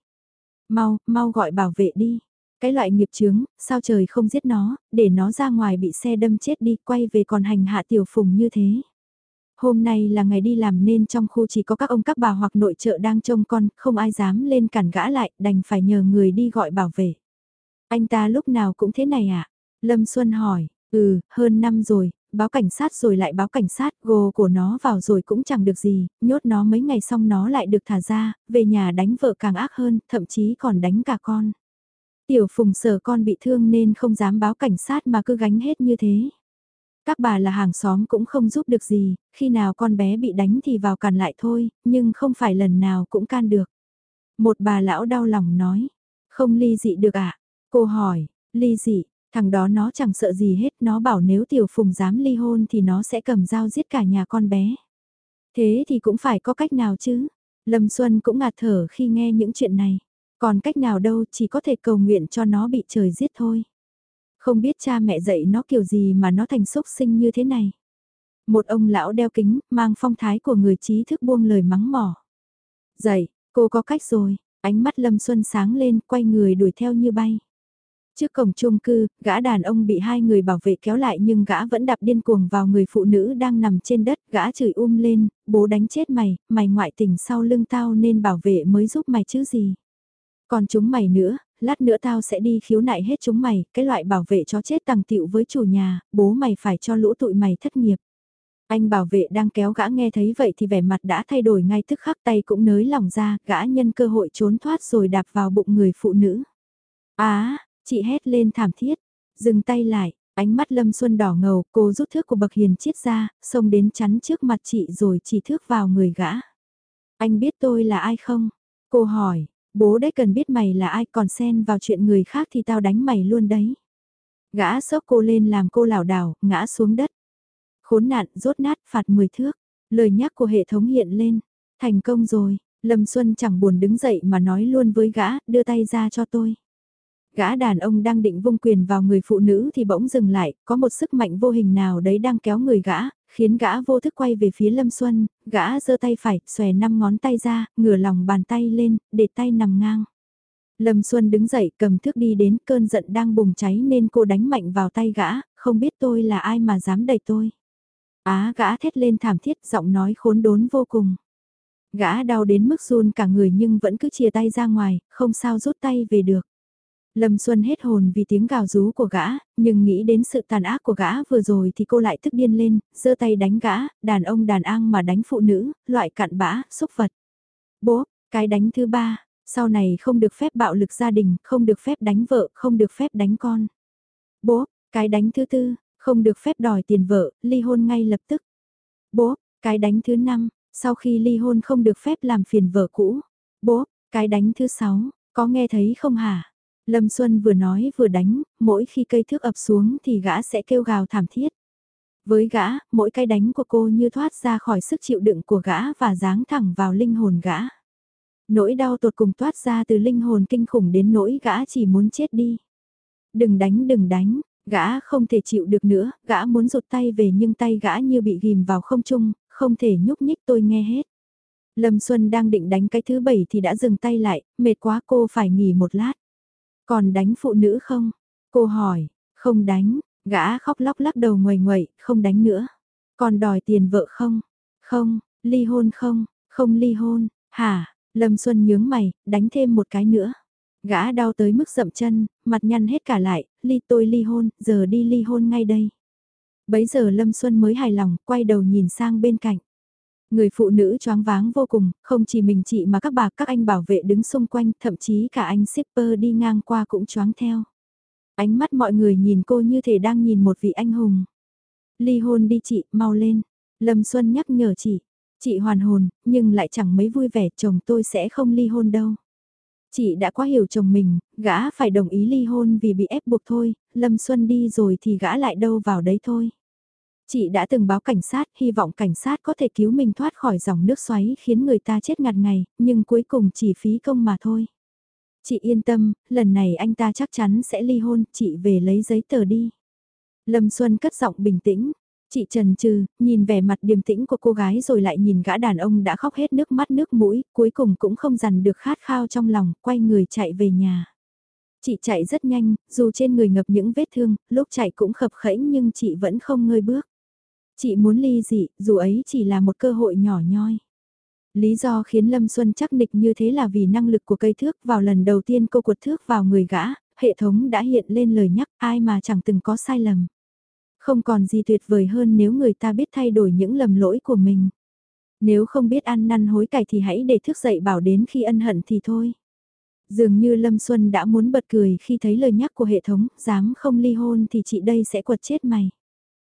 Mau, mau gọi bảo vệ đi. Cái loại nghiệp chướng, sao trời không giết nó, để nó ra ngoài bị xe đâm chết đi, quay về còn hành hạ tiểu phùng như thế. Hôm nay là ngày đi làm nên trong khu chỉ có các ông các bà hoặc nội trợ đang trông con, không ai dám lên cản gã lại, đành phải nhờ người đi gọi bảo vệ. Anh ta lúc nào cũng thế này à? Lâm Xuân hỏi, ừ, hơn năm rồi, báo cảnh sát rồi lại báo cảnh sát, gồ của nó vào rồi cũng chẳng được gì, nhốt nó mấy ngày xong nó lại được thả ra, về nhà đánh vợ càng ác hơn, thậm chí còn đánh cả con. Tiểu phùng sở con bị thương nên không dám báo cảnh sát mà cứ gánh hết như thế. Các bà là hàng xóm cũng không giúp được gì, khi nào con bé bị đánh thì vào cản lại thôi, nhưng không phải lần nào cũng can được. Một bà lão đau lòng nói, không ly dị được ạ? À? Cô hỏi, ly dị, thằng đó nó chẳng sợ gì hết, nó bảo nếu tiểu phùng dám ly hôn thì nó sẽ cầm dao giết cả nhà con bé. Thế thì cũng phải có cách nào chứ? Lâm Xuân cũng ngạt thở khi nghe những chuyện này. Còn cách nào đâu chỉ có thể cầu nguyện cho nó bị trời giết thôi. Không biết cha mẹ dạy nó kiểu gì mà nó thành xúc sinh như thế này. Một ông lão đeo kính, mang phong thái của người trí thức buông lời mắng mỏ. dạy cô có cách rồi, ánh mắt Lâm Xuân sáng lên, quay người đuổi theo như bay. Trước cổng chung cư, gã đàn ông bị hai người bảo vệ kéo lại nhưng gã vẫn đạp điên cuồng vào người phụ nữ đang nằm trên đất, gã chửi um lên, bố đánh chết mày, mày ngoại tình sau lưng tao nên bảo vệ mới giúp mày chứ gì. Còn chúng mày nữa, lát nữa tao sẽ đi khiếu nại hết chúng mày, cái loại bảo vệ chó chết tàng tiệu với chủ nhà, bố mày phải cho lũ tụi mày thất nghiệp. Anh bảo vệ đang kéo gã nghe thấy vậy thì vẻ mặt đã thay đổi ngay tức khắc tay cũng nới lỏng ra, gã nhân cơ hội trốn thoát rồi đạp vào bụng người phụ nữ. Á, chị hét lên thảm thiết, dừng tay lại, ánh mắt Lâm Xuân đỏ ngầu, cô rút thước của bậc hiền chiết ra, xông đến chắn trước mặt chị rồi chỉ thước vào người gã. Anh biết tôi là ai không? Cô hỏi, Bố đấy cần biết mày là ai còn xen vào chuyện người khác thì tao đánh mày luôn đấy. Gã sốc cô lên làm cô lảo đảo, ngã xuống đất. Khốn nạn, rốt nát, phạt 10 thước. Lời nhắc của hệ thống hiện lên. Thành công rồi, Lâm Xuân chẳng buồn đứng dậy mà nói luôn với gã, đưa tay ra cho tôi. Gã đàn ông đang định vung quyền vào người phụ nữ thì bỗng dừng lại, có một sức mạnh vô hình nào đấy đang kéo người gã, khiến gã vô thức quay về phía Lâm Xuân, gã giơ tay phải, xòe năm ngón tay ra, ngửa lòng bàn tay lên, để tay nằm ngang. Lâm Xuân đứng dậy cầm thước đi đến cơn giận đang bùng cháy nên cô đánh mạnh vào tay gã, không biết tôi là ai mà dám đẩy tôi. Á gã thét lên thảm thiết giọng nói khốn đốn vô cùng. Gã đau đến mức run cả người nhưng vẫn cứ chia tay ra ngoài, không sao rút tay về được. Lâm Xuân hết hồn vì tiếng gào rú của gã, nhưng nghĩ đến sự tàn ác của gã vừa rồi thì cô lại tức điên lên, giơ tay đánh gã, đàn ông đàn an mà đánh phụ nữ, loại cặn bã, xúc vật. Bố, cái đánh thứ ba, sau này không được phép bạo lực gia đình, không được phép đánh vợ, không được phép đánh con. Bố, cái đánh thứ tư, không được phép đòi tiền vợ, ly hôn ngay lập tức. Bố, cái đánh thứ năm, sau khi ly hôn không được phép làm phiền vợ cũ. Bố, cái đánh thứ sáu, có nghe thấy không hả? Lâm Xuân vừa nói vừa đánh, mỗi khi cây thước ập xuống thì gã sẽ kêu gào thảm thiết. Với gã, mỗi cái đánh của cô như thoát ra khỏi sức chịu đựng của gã và giáng thẳng vào linh hồn gã. Nỗi đau tột cùng toát ra từ linh hồn kinh khủng đến nỗi gã chỉ muốn chết đi. Đừng đánh đừng đánh, gã không thể chịu được nữa, gã muốn rụt tay về nhưng tay gã như bị ghim vào không trung, không thể nhúc nhích tôi nghe hết. Lâm Xuân đang định đánh cái thứ bảy thì đã dừng tay lại, mệt quá cô phải nghỉ một lát. Còn đánh phụ nữ không? Cô hỏi, không đánh, gã khóc lóc lắc đầu ngoài ngoậy, không đánh nữa. Còn đòi tiền vợ không? Không, ly hôn không? Không ly hôn, hả? Lâm Xuân nhướng mày, đánh thêm một cái nữa. Gã đau tới mức dậm chân, mặt nhăn hết cả lại, ly tôi ly hôn, giờ đi ly hôn ngay đây. Bấy giờ Lâm Xuân mới hài lòng, quay đầu nhìn sang bên cạnh. Người phụ nữ choáng váng vô cùng, không chỉ mình chị mà các bà các anh bảo vệ đứng xung quanh, thậm chí cả anh shipper đi ngang qua cũng choáng theo. Ánh mắt mọi người nhìn cô như thể đang nhìn một vị anh hùng. Ly hôn đi chị, mau lên. Lâm Xuân nhắc nhở chị. Chị hoàn hồn, nhưng lại chẳng mấy vui vẻ, chồng tôi sẽ không ly hôn đâu. Chị đã quá hiểu chồng mình, gã phải đồng ý ly hôn vì bị ép buộc thôi, Lâm Xuân đi rồi thì gã lại đâu vào đấy thôi. Chị đã từng báo cảnh sát, hy vọng cảnh sát có thể cứu mình thoát khỏi dòng nước xoáy khiến người ta chết ngạt ngày, nhưng cuối cùng chỉ phí công mà thôi. Chị yên tâm, lần này anh ta chắc chắn sẽ ly hôn, chị về lấy giấy tờ đi. Lâm Xuân cất giọng bình tĩnh, chị trần trừ, nhìn vẻ mặt điềm tĩnh của cô gái rồi lại nhìn gã đàn ông đã khóc hết nước mắt nước mũi, cuối cùng cũng không dằn được khát khao trong lòng, quay người chạy về nhà. Chị chạy rất nhanh, dù trên người ngập những vết thương, lúc chạy cũng khập khẽnh nhưng chị vẫn không ngơi bước. Chị muốn ly dị, dù ấy chỉ là một cơ hội nhỏ nhoi. Lý do khiến Lâm Xuân chắc nịch như thế là vì năng lực của cây thước vào lần đầu tiên cô cuột thước vào người gã, hệ thống đã hiện lên lời nhắc ai mà chẳng từng có sai lầm. Không còn gì tuyệt vời hơn nếu người ta biết thay đổi những lầm lỗi của mình. Nếu không biết ăn năn hối cải thì hãy để thức dậy bảo đến khi ân hận thì thôi. Dường như Lâm Xuân đã muốn bật cười khi thấy lời nhắc của hệ thống, dám không ly hôn thì chị đây sẽ quật chết mày.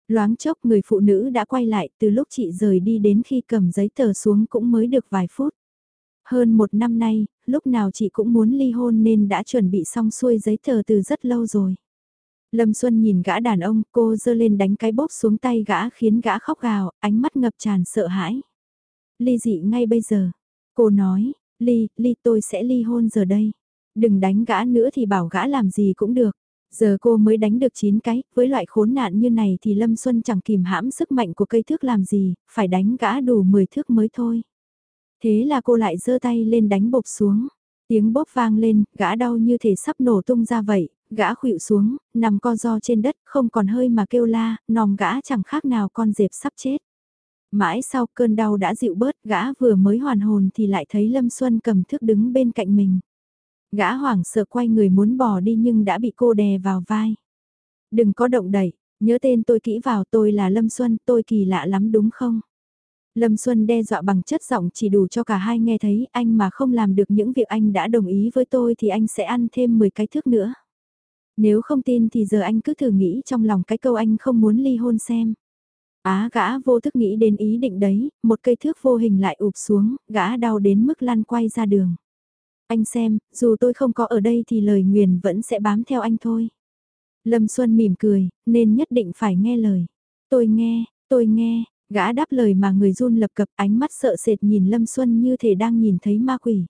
Loáng chốc người phụ nữ đã quay lại từ lúc chị rời đi đến khi cầm giấy tờ xuống cũng mới được vài phút. Hơn một năm nay, lúc nào chị cũng muốn ly hôn nên đã chuẩn bị xong xuôi giấy tờ từ rất lâu rồi. Lâm Xuân nhìn gã đàn ông, cô dơ lên đánh cái bóp xuống tay gã khiến gã khóc gào, ánh mắt ngập tràn sợ hãi. Ly dị ngay bây giờ. Cô nói, Ly, Ly tôi sẽ ly hôn giờ đây. Đừng đánh gã nữa thì bảo gã làm gì cũng được. Giờ cô mới đánh được 9 cái, với loại khốn nạn như này thì Lâm Xuân chẳng kìm hãm sức mạnh của cây thước làm gì, phải đánh gã đủ 10 thước mới thôi. Thế là cô lại giơ tay lên đánh bột xuống. Tiếng bóp vang lên, gã đau như thể sắp nổ tung ra vậy, gã khuỵu xuống, nằm co do trên đất, không còn hơi mà kêu la, nòng gã chẳng khác nào con dẹp sắp chết. Mãi sau cơn đau đã dịu bớt, gã vừa mới hoàn hồn thì lại thấy Lâm Xuân cầm thước đứng bên cạnh mình. Gã hoảng sợ quay người muốn bỏ đi nhưng đã bị cô đè vào vai. Đừng có động đẩy, nhớ tên tôi kỹ vào tôi là Lâm Xuân, tôi kỳ lạ lắm đúng không? Lâm Xuân đe dọa bằng chất giọng chỉ đủ cho cả hai nghe thấy anh mà không làm được những việc anh đã đồng ý với tôi thì anh sẽ ăn thêm 10 cái thước nữa. Nếu không tin thì giờ anh cứ thử nghĩ trong lòng cái câu anh không muốn ly hôn xem. Á gã vô thức nghĩ đến ý định đấy, một cây thước vô hình lại ụp xuống, gã đau đến mức lăn quay ra đường. Anh xem, dù tôi không có ở đây thì lời nguyền vẫn sẽ bám theo anh thôi. Lâm Xuân mỉm cười, nên nhất định phải nghe lời. Tôi nghe, tôi nghe, gã đáp lời mà người run lập cập ánh mắt sợ sệt nhìn Lâm Xuân như thể đang nhìn thấy ma quỷ.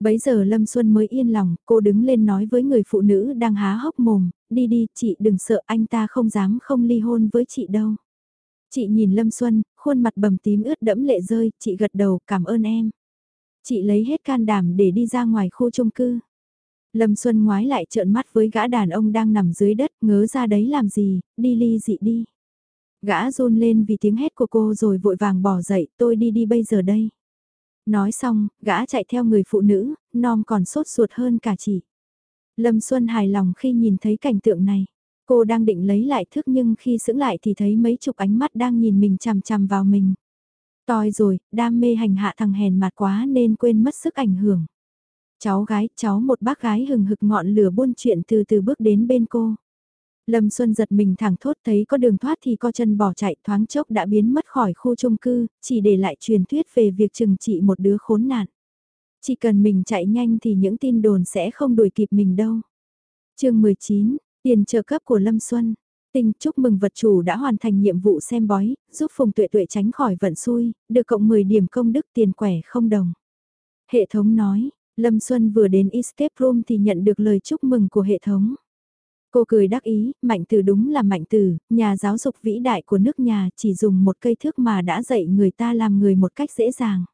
Bấy giờ Lâm Xuân mới yên lòng, cô đứng lên nói với người phụ nữ đang há hốc mồm, đi đi, chị đừng sợ anh ta không dám không ly hôn với chị đâu. Chị nhìn Lâm Xuân, khuôn mặt bầm tím ướt đẫm lệ rơi, chị gật đầu cảm ơn em. Chị lấy hết can đảm để đi ra ngoài khu chung cư. Lâm Xuân ngoái lại trợn mắt với gã đàn ông đang nằm dưới đất, ngớ ra đấy làm gì, đi ly dị đi. Gã rôn lên vì tiếng hét của cô rồi vội vàng bỏ dậy, tôi đi đi bây giờ đây. Nói xong, gã chạy theo người phụ nữ, non còn sốt ruột hơn cả chị. Lâm Xuân hài lòng khi nhìn thấy cảnh tượng này. Cô đang định lấy lại thước nhưng khi sững lại thì thấy mấy chục ánh mắt đang nhìn mình chằm chằm vào mình. Toi rồi, đam mê hành hạ thằng hèn mặt quá nên quên mất sức ảnh hưởng. Cháu gái, cháu một bác gái hừng hực ngọn lửa buôn chuyện từ từ bước đến bên cô. Lâm Xuân giật mình thẳng thốt thấy có đường thoát thì co chân bỏ chạy thoáng chốc đã biến mất khỏi khu chung cư, chỉ để lại truyền thuyết về việc trừng trị một đứa khốn nạn. Chỉ cần mình chạy nhanh thì những tin đồn sẽ không đuổi kịp mình đâu. chương 19, tiền trợ cấp của Lâm Xuân. Tinh chúc mừng vật chủ đã hoàn thành nhiệm vụ xem bói, giúp Phùng Tuệ Tuệ tránh khỏi vận xui, được cộng 10 điểm công đức tiền quẻ không đồng. Hệ thống nói, Lâm Xuân vừa đến escape room thì nhận được lời chúc mừng của hệ thống. Cô cười đắc ý, mạnh từ đúng là mạnh từ, nhà giáo dục vĩ đại của nước nhà chỉ dùng một cây thước mà đã dạy người ta làm người một cách dễ dàng.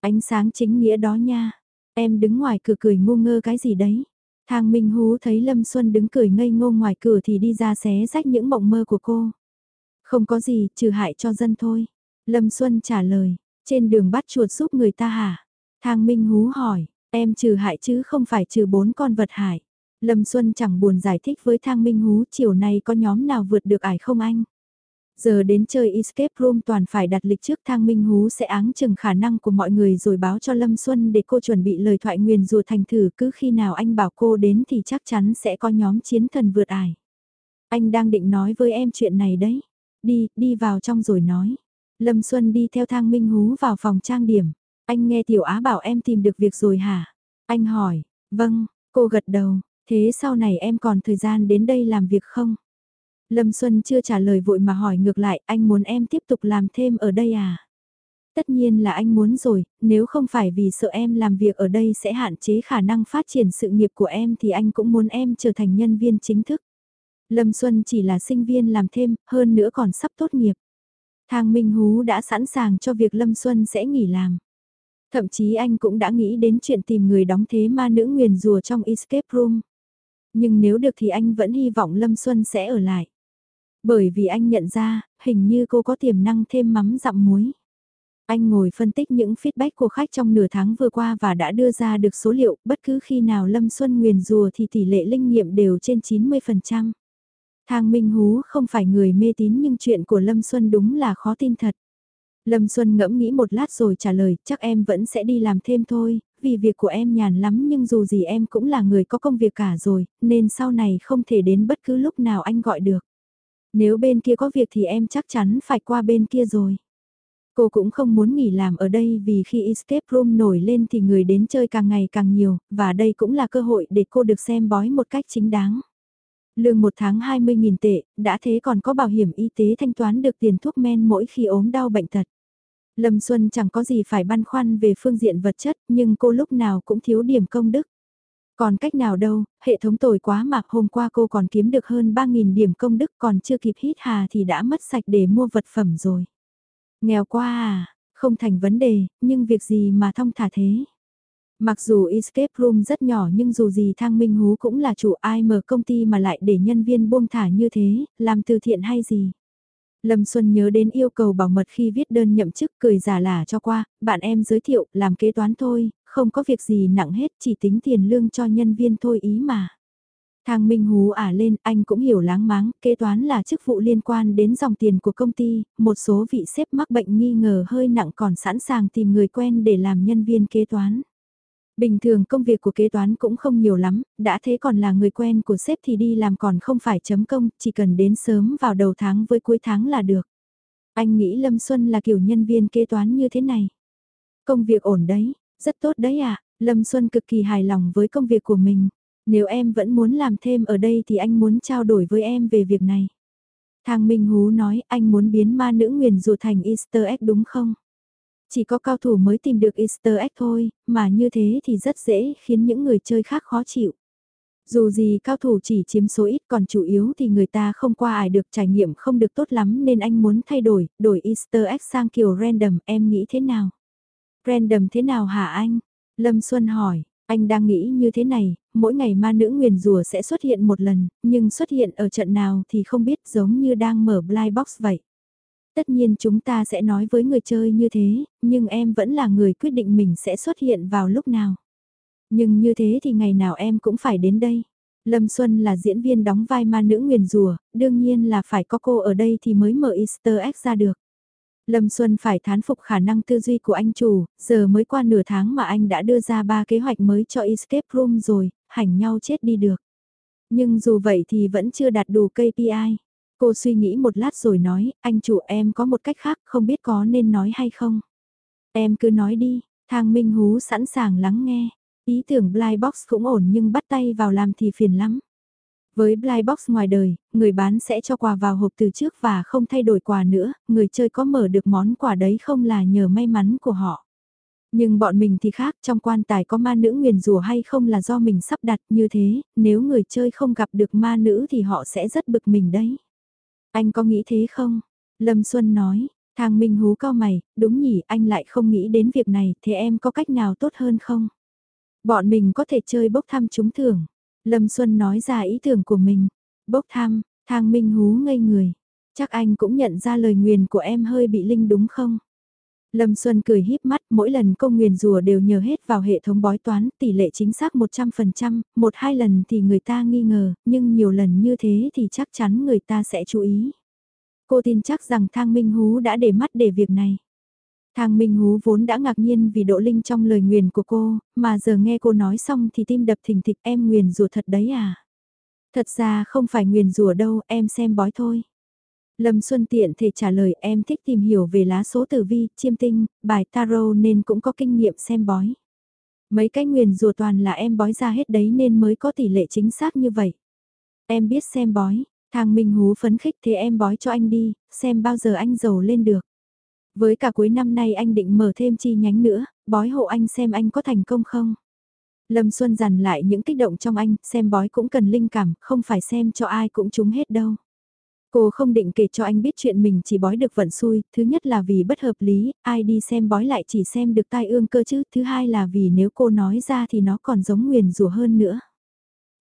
Ánh sáng chính nghĩa đó nha, em đứng ngoài cửa cười ngu ngơ cái gì đấy. Thang Minh Hú thấy Lâm Xuân đứng cười ngây ngô ngoài cửa thì đi ra xé rách những mộng mơ của cô. Không có gì, trừ hại cho dân thôi. Lâm Xuân trả lời, trên đường bắt chuột giúp người ta hả? Thang Minh Hú hỏi, em trừ hại chứ không phải trừ bốn con vật hại. Lâm Xuân chẳng buồn giải thích với Thang Minh Hú chiều nay có nhóm nào vượt được ải không anh? Giờ đến chơi escape room toàn phải đặt lịch trước Thang Minh Hú sẽ áng chừng khả năng của mọi người rồi báo cho Lâm Xuân để cô chuẩn bị lời thoại nguyền rùa thành thử cứ khi nào anh bảo cô đến thì chắc chắn sẽ có nhóm chiến thần vượt ải. Anh đang định nói với em chuyện này đấy. Đi, đi vào trong rồi nói. Lâm Xuân đi theo Thang Minh Hú vào phòng trang điểm. Anh nghe Tiểu Á bảo em tìm được việc rồi hả? Anh hỏi, vâng, cô gật đầu, Thế sau này em còn thời gian đến đây làm việc không? Lâm Xuân chưa trả lời vội mà hỏi ngược lại anh muốn em tiếp tục làm thêm ở đây à? Tất nhiên là anh muốn rồi, nếu không phải vì sợ em làm việc ở đây sẽ hạn chế khả năng phát triển sự nghiệp của em thì anh cũng muốn em trở thành nhân viên chính thức. Lâm Xuân chỉ là sinh viên làm thêm, hơn nữa còn sắp tốt nghiệp. Thang Minh Hú đã sẵn sàng cho việc Lâm Xuân sẽ nghỉ làm. Thậm chí anh cũng đã nghĩ đến chuyện tìm người đóng thế ma nữ nguyền rùa trong escape room. Nhưng nếu được thì anh vẫn hy vọng Lâm Xuân sẽ ở lại. Bởi vì anh nhận ra, hình như cô có tiềm năng thêm mắm dặm muối. Anh ngồi phân tích những feedback của khách trong nửa tháng vừa qua và đã đưa ra được số liệu bất cứ khi nào Lâm Xuân nguyền rùa thì tỷ lệ linh nghiệm đều trên 90%. Thang Minh Hú không phải người mê tín nhưng chuyện của Lâm Xuân đúng là khó tin thật. Lâm Xuân ngẫm nghĩ một lát rồi trả lời chắc em vẫn sẽ đi làm thêm thôi, vì việc của em nhàn lắm nhưng dù gì em cũng là người có công việc cả rồi, nên sau này không thể đến bất cứ lúc nào anh gọi được. Nếu bên kia có việc thì em chắc chắn phải qua bên kia rồi. Cô cũng không muốn nghỉ làm ở đây vì khi escape room nổi lên thì người đến chơi càng ngày càng nhiều, và đây cũng là cơ hội để cô được xem bói một cách chính đáng. Lương một tháng 20.000 tệ, đã thế còn có bảo hiểm y tế thanh toán được tiền thuốc men mỗi khi ốm đau bệnh tật. Lâm Xuân chẳng có gì phải băn khoăn về phương diện vật chất, nhưng cô lúc nào cũng thiếu điểm công đức. Còn cách nào đâu, hệ thống tồi quá mà hôm qua cô còn kiếm được hơn 3.000 điểm công đức còn chưa kịp hít hà thì đã mất sạch để mua vật phẩm rồi. Nghèo quá à, không thành vấn đề, nhưng việc gì mà thong thả thế. Mặc dù escape room rất nhỏ nhưng dù gì Thang Minh Hú cũng là chủ ai mở công ty mà lại để nhân viên buông thả như thế, làm từ thiện hay gì. Lâm Xuân nhớ đến yêu cầu bảo mật khi viết đơn nhậm chức cười giả lả cho qua, bạn em giới thiệu, làm kế toán thôi, không có việc gì nặng hết, chỉ tính tiền lương cho nhân viên thôi ý mà. Thang Minh Hú ả lên, anh cũng hiểu láng máng, kế toán là chức vụ liên quan đến dòng tiền của công ty, một số vị xếp mắc bệnh nghi ngờ hơi nặng còn sẵn sàng tìm người quen để làm nhân viên kế toán. Bình thường công việc của kế toán cũng không nhiều lắm, đã thế còn là người quen của sếp thì đi làm còn không phải chấm công, chỉ cần đến sớm vào đầu tháng với cuối tháng là được. Anh nghĩ Lâm Xuân là kiểu nhân viên kế toán như thế này. Công việc ổn đấy, rất tốt đấy ạ, à? Lâm Xuân cực kỳ hài lòng với công việc của mình. Nếu em vẫn muốn làm thêm ở đây thì anh muốn trao đổi với em về việc này. Thang Minh Hú nói anh muốn biến ma nữ nguyền rùa thành easter egg đúng không? Chỉ có cao thủ mới tìm được easter egg thôi, mà như thế thì rất dễ khiến những người chơi khác khó chịu. Dù gì cao thủ chỉ chiếm số ít còn chủ yếu thì người ta không qua ải được trải nghiệm không được tốt lắm nên anh muốn thay đổi, đổi Easter egg sang kiểu random, em nghĩ thế nào? Random thế nào hả anh? Lâm Xuân hỏi, anh đang nghĩ như thế này, mỗi ngày ma nữ nguyền rùa sẽ xuất hiện một lần, nhưng xuất hiện ở trận nào thì không biết giống như đang mở blind box vậy. Tất nhiên chúng ta sẽ nói với người chơi như thế, nhưng em vẫn là người quyết định mình sẽ xuất hiện vào lúc nào. Nhưng như thế thì ngày nào em cũng phải đến đây. Lâm Xuân là diễn viên đóng vai ma nữ nguyền rùa, đương nhiên là phải có cô ở đây thì mới mở easter egg ra được. Lâm Xuân phải thán phục khả năng tư duy của anh chủ, giờ mới qua nửa tháng mà anh đã đưa ra ba kế hoạch mới cho escape room rồi, hành nhau chết đi được. Nhưng dù vậy thì vẫn chưa đạt đủ KPI. Cô suy nghĩ một lát rồi nói, anh chủ em có một cách khác không biết có nên nói hay không. Em cứ nói đi, thang Minh Hú sẵn sàng lắng nghe. Ý tưởng Blind Box cũng ổn nhưng bắt tay vào làm thì phiền lắm. Với Blind Box ngoài đời, người bán sẽ cho quà vào hộp từ trước và không thay đổi quà nữa, người chơi có mở được món quà đấy không là nhờ may mắn của họ. Nhưng bọn mình thì khác, trong quan tài có ma nữ nguyền rủa hay không là do mình sắp đặt như thế, nếu người chơi không gặp được ma nữ thì họ sẽ rất bực mình đấy. Anh có nghĩ thế không? Lâm Xuân nói, thang Minh hú cao mày, đúng nhỉ anh lại không nghĩ đến việc này, thế em có cách nào tốt hơn không? Bọn mình có thể chơi bốc thăm trúng thưởng. Lâm Xuân nói ra ý tưởng của mình. Bốc thăm, thang Minh hú ngây người. Chắc anh cũng nhận ra lời nguyền của em hơi bị linh đúng không? Lâm Xuân cười híp mắt, mỗi lần công nguyền rùa đều nhờ hết vào hệ thống bói toán, tỷ lệ chính xác 100%, một hai lần thì người ta nghi ngờ, nhưng nhiều lần như thế thì chắc chắn người ta sẽ chú ý. Cô tin chắc rằng Thang Minh Hú đã để mắt để việc này. Thang Minh Hú vốn đã ngạc nhiên vì độ linh trong lời nguyền của cô, mà giờ nghe cô nói xong thì tim đập thình thịch em nguyền rùa thật đấy à. Thật ra không phải nguyền rùa đâu, em xem bói thôi. Lâm Xuân tiện thể trả lời em thích tìm hiểu về lá số tử vi, chiêm tinh, bài tarot nên cũng có kinh nghiệm xem bói. Mấy cái nguyền rùa toàn là em bói ra hết đấy nên mới có tỷ lệ chính xác như vậy. Em biết xem bói, thang Minh Hú phấn khích thế em bói cho anh đi, xem bao giờ anh giàu lên được. Với cả cuối năm nay anh định mở thêm chi nhánh nữa, bói hộ anh xem anh có thành công không. Lâm Xuân dằn lại những kích động trong anh, xem bói cũng cần linh cảm, không phải xem cho ai cũng trúng hết đâu. Cô không định kể cho anh biết chuyện mình chỉ bói được vận xui, thứ nhất là vì bất hợp lý, ai đi xem bói lại chỉ xem được tai ương cơ chứ, thứ hai là vì nếu cô nói ra thì nó còn giống nguyền rủa hơn nữa.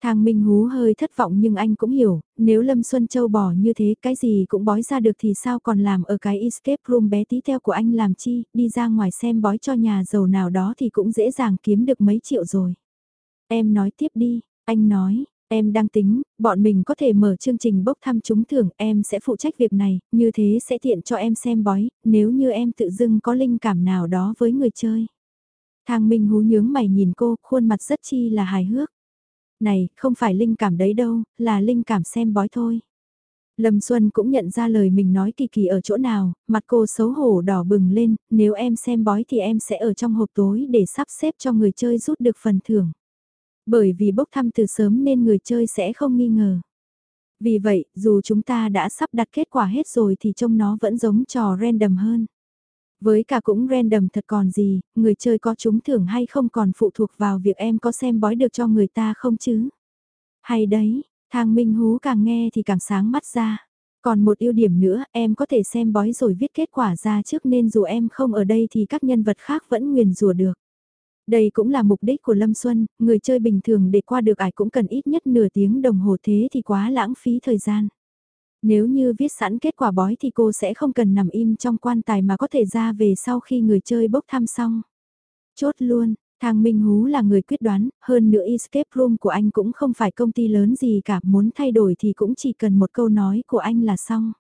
Thang Minh Hú hơi thất vọng nhưng anh cũng hiểu, nếu Lâm Xuân Châu bỏ như thế cái gì cũng bói ra được thì sao còn làm ở cái escape room bé tí theo của anh làm chi, đi ra ngoài xem bói cho nhà giàu nào đó thì cũng dễ dàng kiếm được mấy triệu rồi. Em nói tiếp đi, anh nói, Em đang tính, bọn mình có thể mở chương trình bốc thăm trúng thưởng, em sẽ phụ trách việc này, như thế sẽ tiện cho em xem bói, nếu như em tự dưng có linh cảm nào đó với người chơi. Thang Minh hú nhướng mày nhìn cô, khuôn mặt rất chi là hài hước. Này, không phải linh cảm đấy đâu, là linh cảm xem bói thôi. Lâm Xuân cũng nhận ra lời mình nói kỳ kỳ ở chỗ nào, mặt cô xấu hổ đỏ bừng lên, nếu em xem bói thì em sẽ ở trong hộp tối để sắp xếp cho người chơi rút được phần thưởng. Bởi vì bốc thăm từ sớm nên người chơi sẽ không nghi ngờ. Vì vậy, dù chúng ta đã sắp đặt kết quả hết rồi thì trông nó vẫn giống trò random hơn. Với cả cũng random thật còn gì, người chơi có trúng thưởng hay không còn phụ thuộc vào việc em có xem bói được cho người ta không chứ. Hay đấy, thang minh hú càng nghe thì càng sáng mắt ra. Còn một ưu điểm nữa, em có thể xem bói rồi viết kết quả ra trước nên dù em không ở đây thì các nhân vật khác vẫn nguyền rủa được. Đây cũng là mục đích của Lâm Xuân, người chơi bình thường để qua được ải cũng cần ít nhất nửa tiếng đồng hồ thế thì quá lãng phí thời gian. Nếu như viết sẵn kết quả bói thì cô sẽ không cần nằm im trong quan tài mà có thể ra về sau khi người chơi bốc thăm xong. Chốt luôn, Thang Minh Hú là người quyết đoán, hơn nữa escape room của anh cũng không phải công ty lớn gì cả, muốn thay đổi thì cũng chỉ cần một câu nói của anh là xong.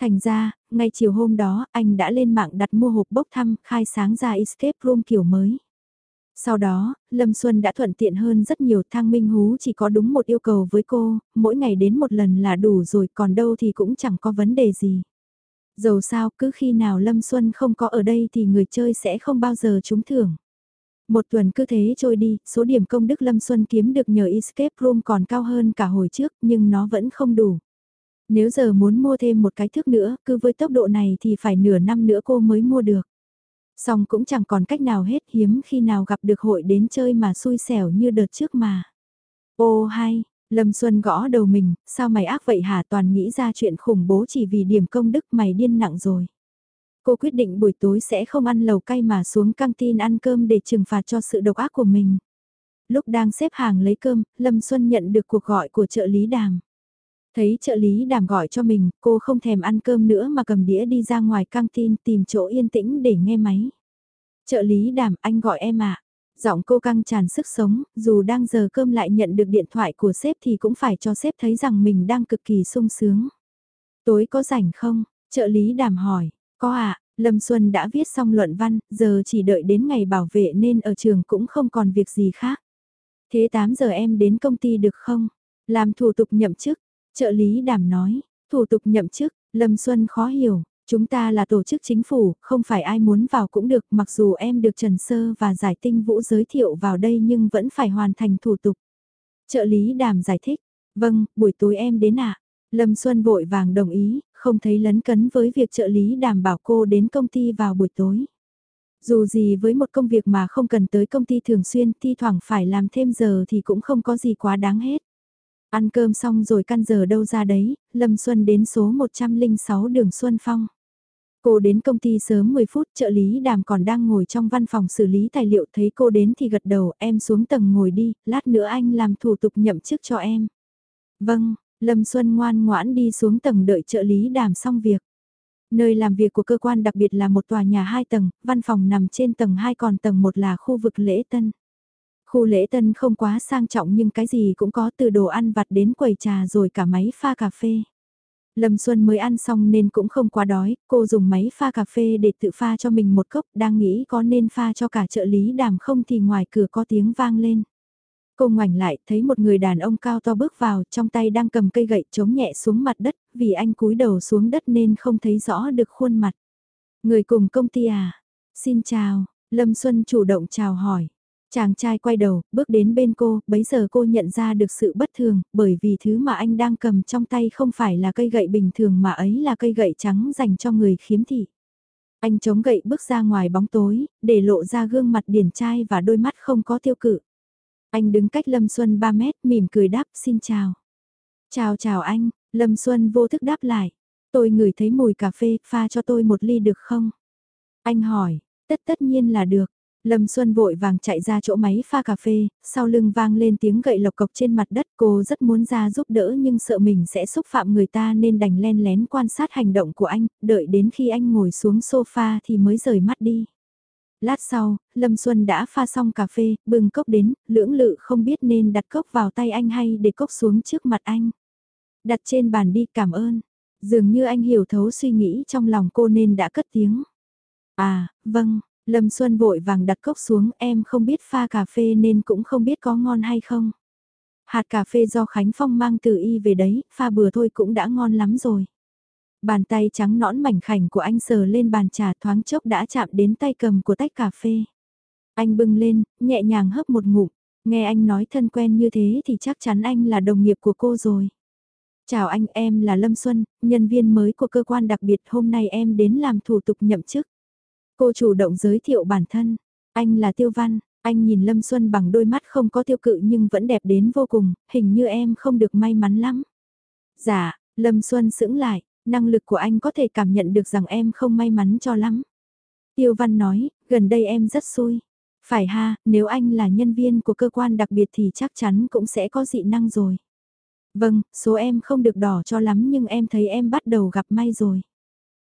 Thành ra, ngay chiều hôm đó, anh đã lên mạng đặt mua hộp bốc thăm, khai sáng ra escape room kiểu mới. Sau đó, Lâm Xuân đã thuận tiện hơn rất nhiều thang minh hú chỉ có đúng một yêu cầu với cô, mỗi ngày đến một lần là đủ rồi còn đâu thì cũng chẳng có vấn đề gì. Dầu sao cứ khi nào Lâm Xuân không có ở đây thì người chơi sẽ không bao giờ trúng thưởng. Một tuần cứ thế trôi đi, số điểm công đức Lâm Xuân kiếm được nhờ escape room còn cao hơn cả hồi trước nhưng nó vẫn không đủ. Nếu giờ muốn mua thêm một cái thước nữa, cứ với tốc độ này thì phải nửa năm nữa cô mới mua được. Xong cũng chẳng còn cách nào hết hiếm khi nào gặp được hội đến chơi mà xui xẻo như đợt trước mà. Ô hay, Lâm Xuân gõ đầu mình, sao mày ác vậy hả toàn nghĩ ra chuyện khủng bố chỉ vì điểm công đức mày điên nặng rồi. Cô quyết định buổi tối sẽ không ăn lầu cay mà xuống căng tin ăn cơm để trừng phạt cho sự độc ác của mình. Lúc đang xếp hàng lấy cơm, Lâm Xuân nhận được cuộc gọi của trợ lý đàm. Thấy trợ lý đàm gọi cho mình, cô không thèm ăn cơm nữa mà cầm đĩa đi ra ngoài căng tin tìm chỗ yên tĩnh để nghe máy. Trợ lý đàm, anh gọi em ạ. Giọng cô căng tràn sức sống, dù đang giờ cơm lại nhận được điện thoại của sếp thì cũng phải cho sếp thấy rằng mình đang cực kỳ sung sướng. Tối có rảnh không? Trợ lý đàm hỏi. Có ạ, Lâm Xuân đã viết xong luận văn, giờ chỉ đợi đến ngày bảo vệ nên ở trường cũng không còn việc gì khác. Thế 8 giờ em đến công ty được không? Làm thủ tục nhậm chức. Trợ lý đảm nói, thủ tục nhậm chức, Lâm Xuân khó hiểu, chúng ta là tổ chức chính phủ, không phải ai muốn vào cũng được mặc dù em được Trần Sơ và Giải Tinh Vũ giới thiệu vào đây nhưng vẫn phải hoàn thành thủ tục. Trợ lý đàm giải thích, vâng, buổi tối em đến ạ. Lâm Xuân vội vàng đồng ý, không thấy lấn cấn với việc trợ lý đảm bảo cô đến công ty vào buổi tối. Dù gì với một công việc mà không cần tới công ty thường xuyên thi thoảng phải làm thêm giờ thì cũng không có gì quá đáng hết. Ăn cơm xong rồi căn giờ đâu ra đấy, Lâm Xuân đến số 106 đường Xuân Phong. Cô đến công ty sớm 10 phút, trợ lý đàm còn đang ngồi trong văn phòng xử lý tài liệu thấy cô đến thì gật đầu, em xuống tầng ngồi đi, lát nữa anh làm thủ tục nhậm chức cho em. Vâng, Lâm Xuân ngoan ngoãn đi xuống tầng đợi trợ lý đàm xong việc. Nơi làm việc của cơ quan đặc biệt là một tòa nhà 2 tầng, văn phòng nằm trên tầng 2 còn tầng 1 là khu vực lễ tân. Khu lễ tân không quá sang trọng nhưng cái gì cũng có từ đồ ăn vặt đến quầy trà rồi cả máy pha cà phê. Lâm Xuân mới ăn xong nên cũng không quá đói, cô dùng máy pha cà phê để tự pha cho mình một cốc, đang nghĩ có nên pha cho cả trợ lý đàm không thì ngoài cửa có tiếng vang lên. Cô ngoảnh lại, thấy một người đàn ông cao to bước vào, trong tay đang cầm cây gậy chống nhẹ xuống mặt đất, vì anh cúi đầu xuống đất nên không thấy rõ được khuôn mặt. Người cùng công ty à? Xin chào, Lâm Xuân chủ động chào hỏi. Chàng trai quay đầu, bước đến bên cô, bấy giờ cô nhận ra được sự bất thường, bởi vì thứ mà anh đang cầm trong tay không phải là cây gậy bình thường mà ấy là cây gậy trắng dành cho người khiếm thị. Anh chống gậy bước ra ngoài bóng tối, để lộ ra gương mặt điển trai và đôi mắt không có tiêu cự. Anh đứng cách Lâm Xuân 3 mét, mỉm cười đáp xin chào. Chào chào anh, Lâm Xuân vô thức đáp lại. Tôi ngửi thấy mùi cà phê, pha cho tôi một ly được không? Anh hỏi, tất tất nhiên là được. Lâm Xuân vội vàng chạy ra chỗ máy pha cà phê, sau lưng vang lên tiếng gậy lộc cộc trên mặt đất cô rất muốn ra giúp đỡ nhưng sợ mình sẽ xúc phạm người ta nên đành len lén quan sát hành động của anh, đợi đến khi anh ngồi xuống sofa thì mới rời mắt đi. Lát sau, Lâm Xuân đã pha xong cà phê, bưng cốc đến, lưỡng lự không biết nên đặt cốc vào tay anh hay để cốc xuống trước mặt anh. Đặt trên bàn đi cảm ơn. Dường như anh hiểu thấu suy nghĩ trong lòng cô nên đã cất tiếng. À, vâng, Lâm Xuân vội vàng đặt cốc xuống em không biết pha cà phê nên cũng không biết có ngon hay không. Hạt cà phê do Khánh Phong mang từ y về đấy, pha bừa thôi cũng đã ngon lắm rồi. Bàn tay trắng nõn mảnh khảnh của anh sờ lên bàn trà thoáng chốc đã chạm đến tay cầm của tách cà phê. Anh bưng lên, nhẹ nhàng hấp một ngụm, nghe anh nói thân quen như thế thì chắc chắn anh là đồng nghiệp của cô rồi. Chào anh, em là Lâm Xuân, nhân viên mới của cơ quan đặc biệt hôm nay em đến làm thủ tục nhậm chức. Cô chủ động giới thiệu bản thân, anh là Tiêu Văn, anh nhìn Lâm Xuân bằng đôi mắt không có tiêu cự nhưng vẫn đẹp đến vô cùng, hình như em không được may mắn lắm. Dạ, Lâm Xuân sững lại, năng lực của anh có thể cảm nhận được rằng em không may mắn cho lắm. Tiêu Văn nói, gần đây em rất xui. Phải ha, nếu anh là nhân viên của cơ quan đặc biệt thì chắc chắn cũng sẽ có dị năng rồi. Vâng, số em không được đỏ cho lắm nhưng em thấy em bắt đầu gặp may rồi.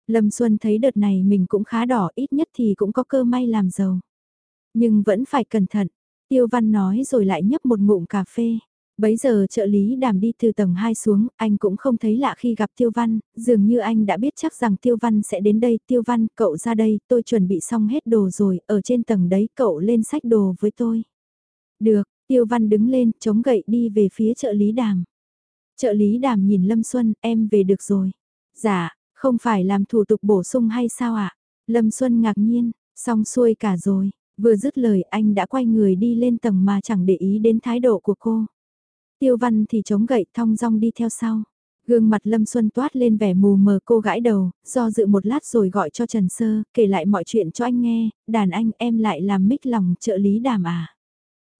Lâm Xuân thấy đợt này mình cũng khá đỏ ít nhất thì cũng có cơ may làm giàu. Nhưng vẫn phải cẩn thận, Tiêu Văn nói rồi lại nhấp một ngụm cà phê. Bấy giờ trợ lý đàm đi từ tầng 2 xuống, anh cũng không thấy lạ khi gặp Tiêu Văn, dường như anh đã biết chắc rằng Tiêu Văn sẽ đến đây. Tiêu Văn, cậu ra đây, tôi chuẩn bị xong hết đồ rồi, ở trên tầng đấy cậu lên sách đồ với tôi. Được, Tiêu Văn đứng lên, chống gậy đi về phía trợ lý đàm. Trợ lý đàm nhìn Lâm Xuân, em về được rồi. Dạ, không phải làm thủ tục bổ sung hay sao ạ? Lâm Xuân ngạc nhiên, xong xuôi cả rồi. Vừa dứt lời anh đã quay người đi lên tầng mà chẳng để ý đến thái độ của cô. Tiêu văn thì chống gậy thong dong đi theo sau. Gương mặt Lâm Xuân toát lên vẻ mù mờ cô gãi đầu, do dự một lát rồi gọi cho Trần Sơ, kể lại mọi chuyện cho anh nghe, đàn anh em lại làm mít lòng trợ lý đàm à.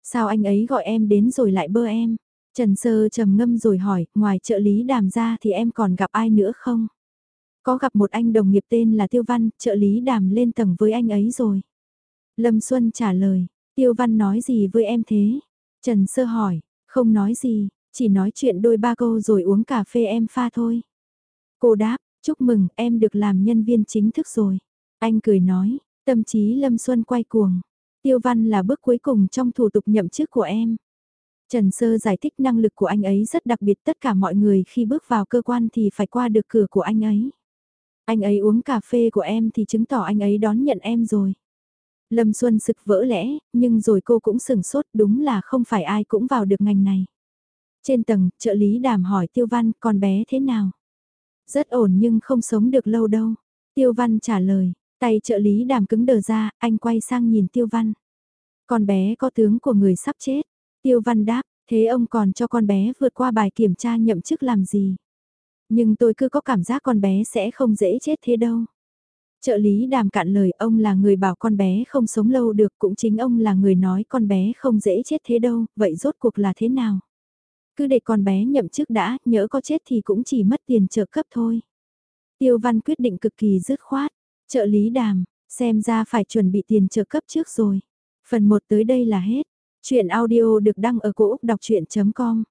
Sao anh ấy gọi em đến rồi lại bơ em? Trần Sơ trầm ngâm rồi hỏi, ngoài trợ lý đàm ra thì em còn gặp ai nữa không? Có gặp một anh đồng nghiệp tên là Tiêu Văn, trợ lý đàm lên tầng với anh ấy rồi. Lâm Xuân trả lời, Tiêu Văn nói gì với em thế? Trần Sơ hỏi, không nói gì, chỉ nói chuyện đôi ba câu rồi uống cà phê em pha thôi. Cô đáp, chúc mừng em được làm nhân viên chính thức rồi. Anh cười nói, tâm trí Lâm Xuân quay cuồng. Tiêu Văn là bước cuối cùng trong thủ tục nhậm chức của em. Trần Sơ giải thích năng lực của anh ấy rất đặc biệt tất cả mọi người khi bước vào cơ quan thì phải qua được cửa của anh ấy. Anh ấy uống cà phê của em thì chứng tỏ anh ấy đón nhận em rồi. Lâm Xuân sực vỡ lẽ, nhưng rồi cô cũng sừng sốt đúng là không phải ai cũng vào được ngành này. Trên tầng, trợ lý đàm hỏi Tiêu Văn con bé thế nào? Rất ổn nhưng không sống được lâu đâu. Tiêu Văn trả lời, tay trợ lý đàm cứng đờ ra, anh quay sang nhìn Tiêu Văn. Con bé có tướng của người sắp chết. Tiêu Văn đáp, thế ông còn cho con bé vượt qua bài kiểm tra nhậm chức làm gì? Nhưng tôi cứ có cảm giác con bé sẽ không dễ chết thế đâu. Trợ lý đàm cạn lời ông là người bảo con bé không sống lâu được cũng chính ông là người nói con bé không dễ chết thế đâu, vậy rốt cuộc là thế nào? Cứ để con bé nhậm chức đã, nhỡ có chết thì cũng chỉ mất tiền trợ cấp thôi. Tiêu văn quyết định cực kỳ dứt khoát, trợ lý đàm, xem ra phải chuẩn bị tiền trợ cấp trước rồi. Phần 1 tới đây là hết. Chuyện audio được đăng ở cổ Úc đọc chuyện.com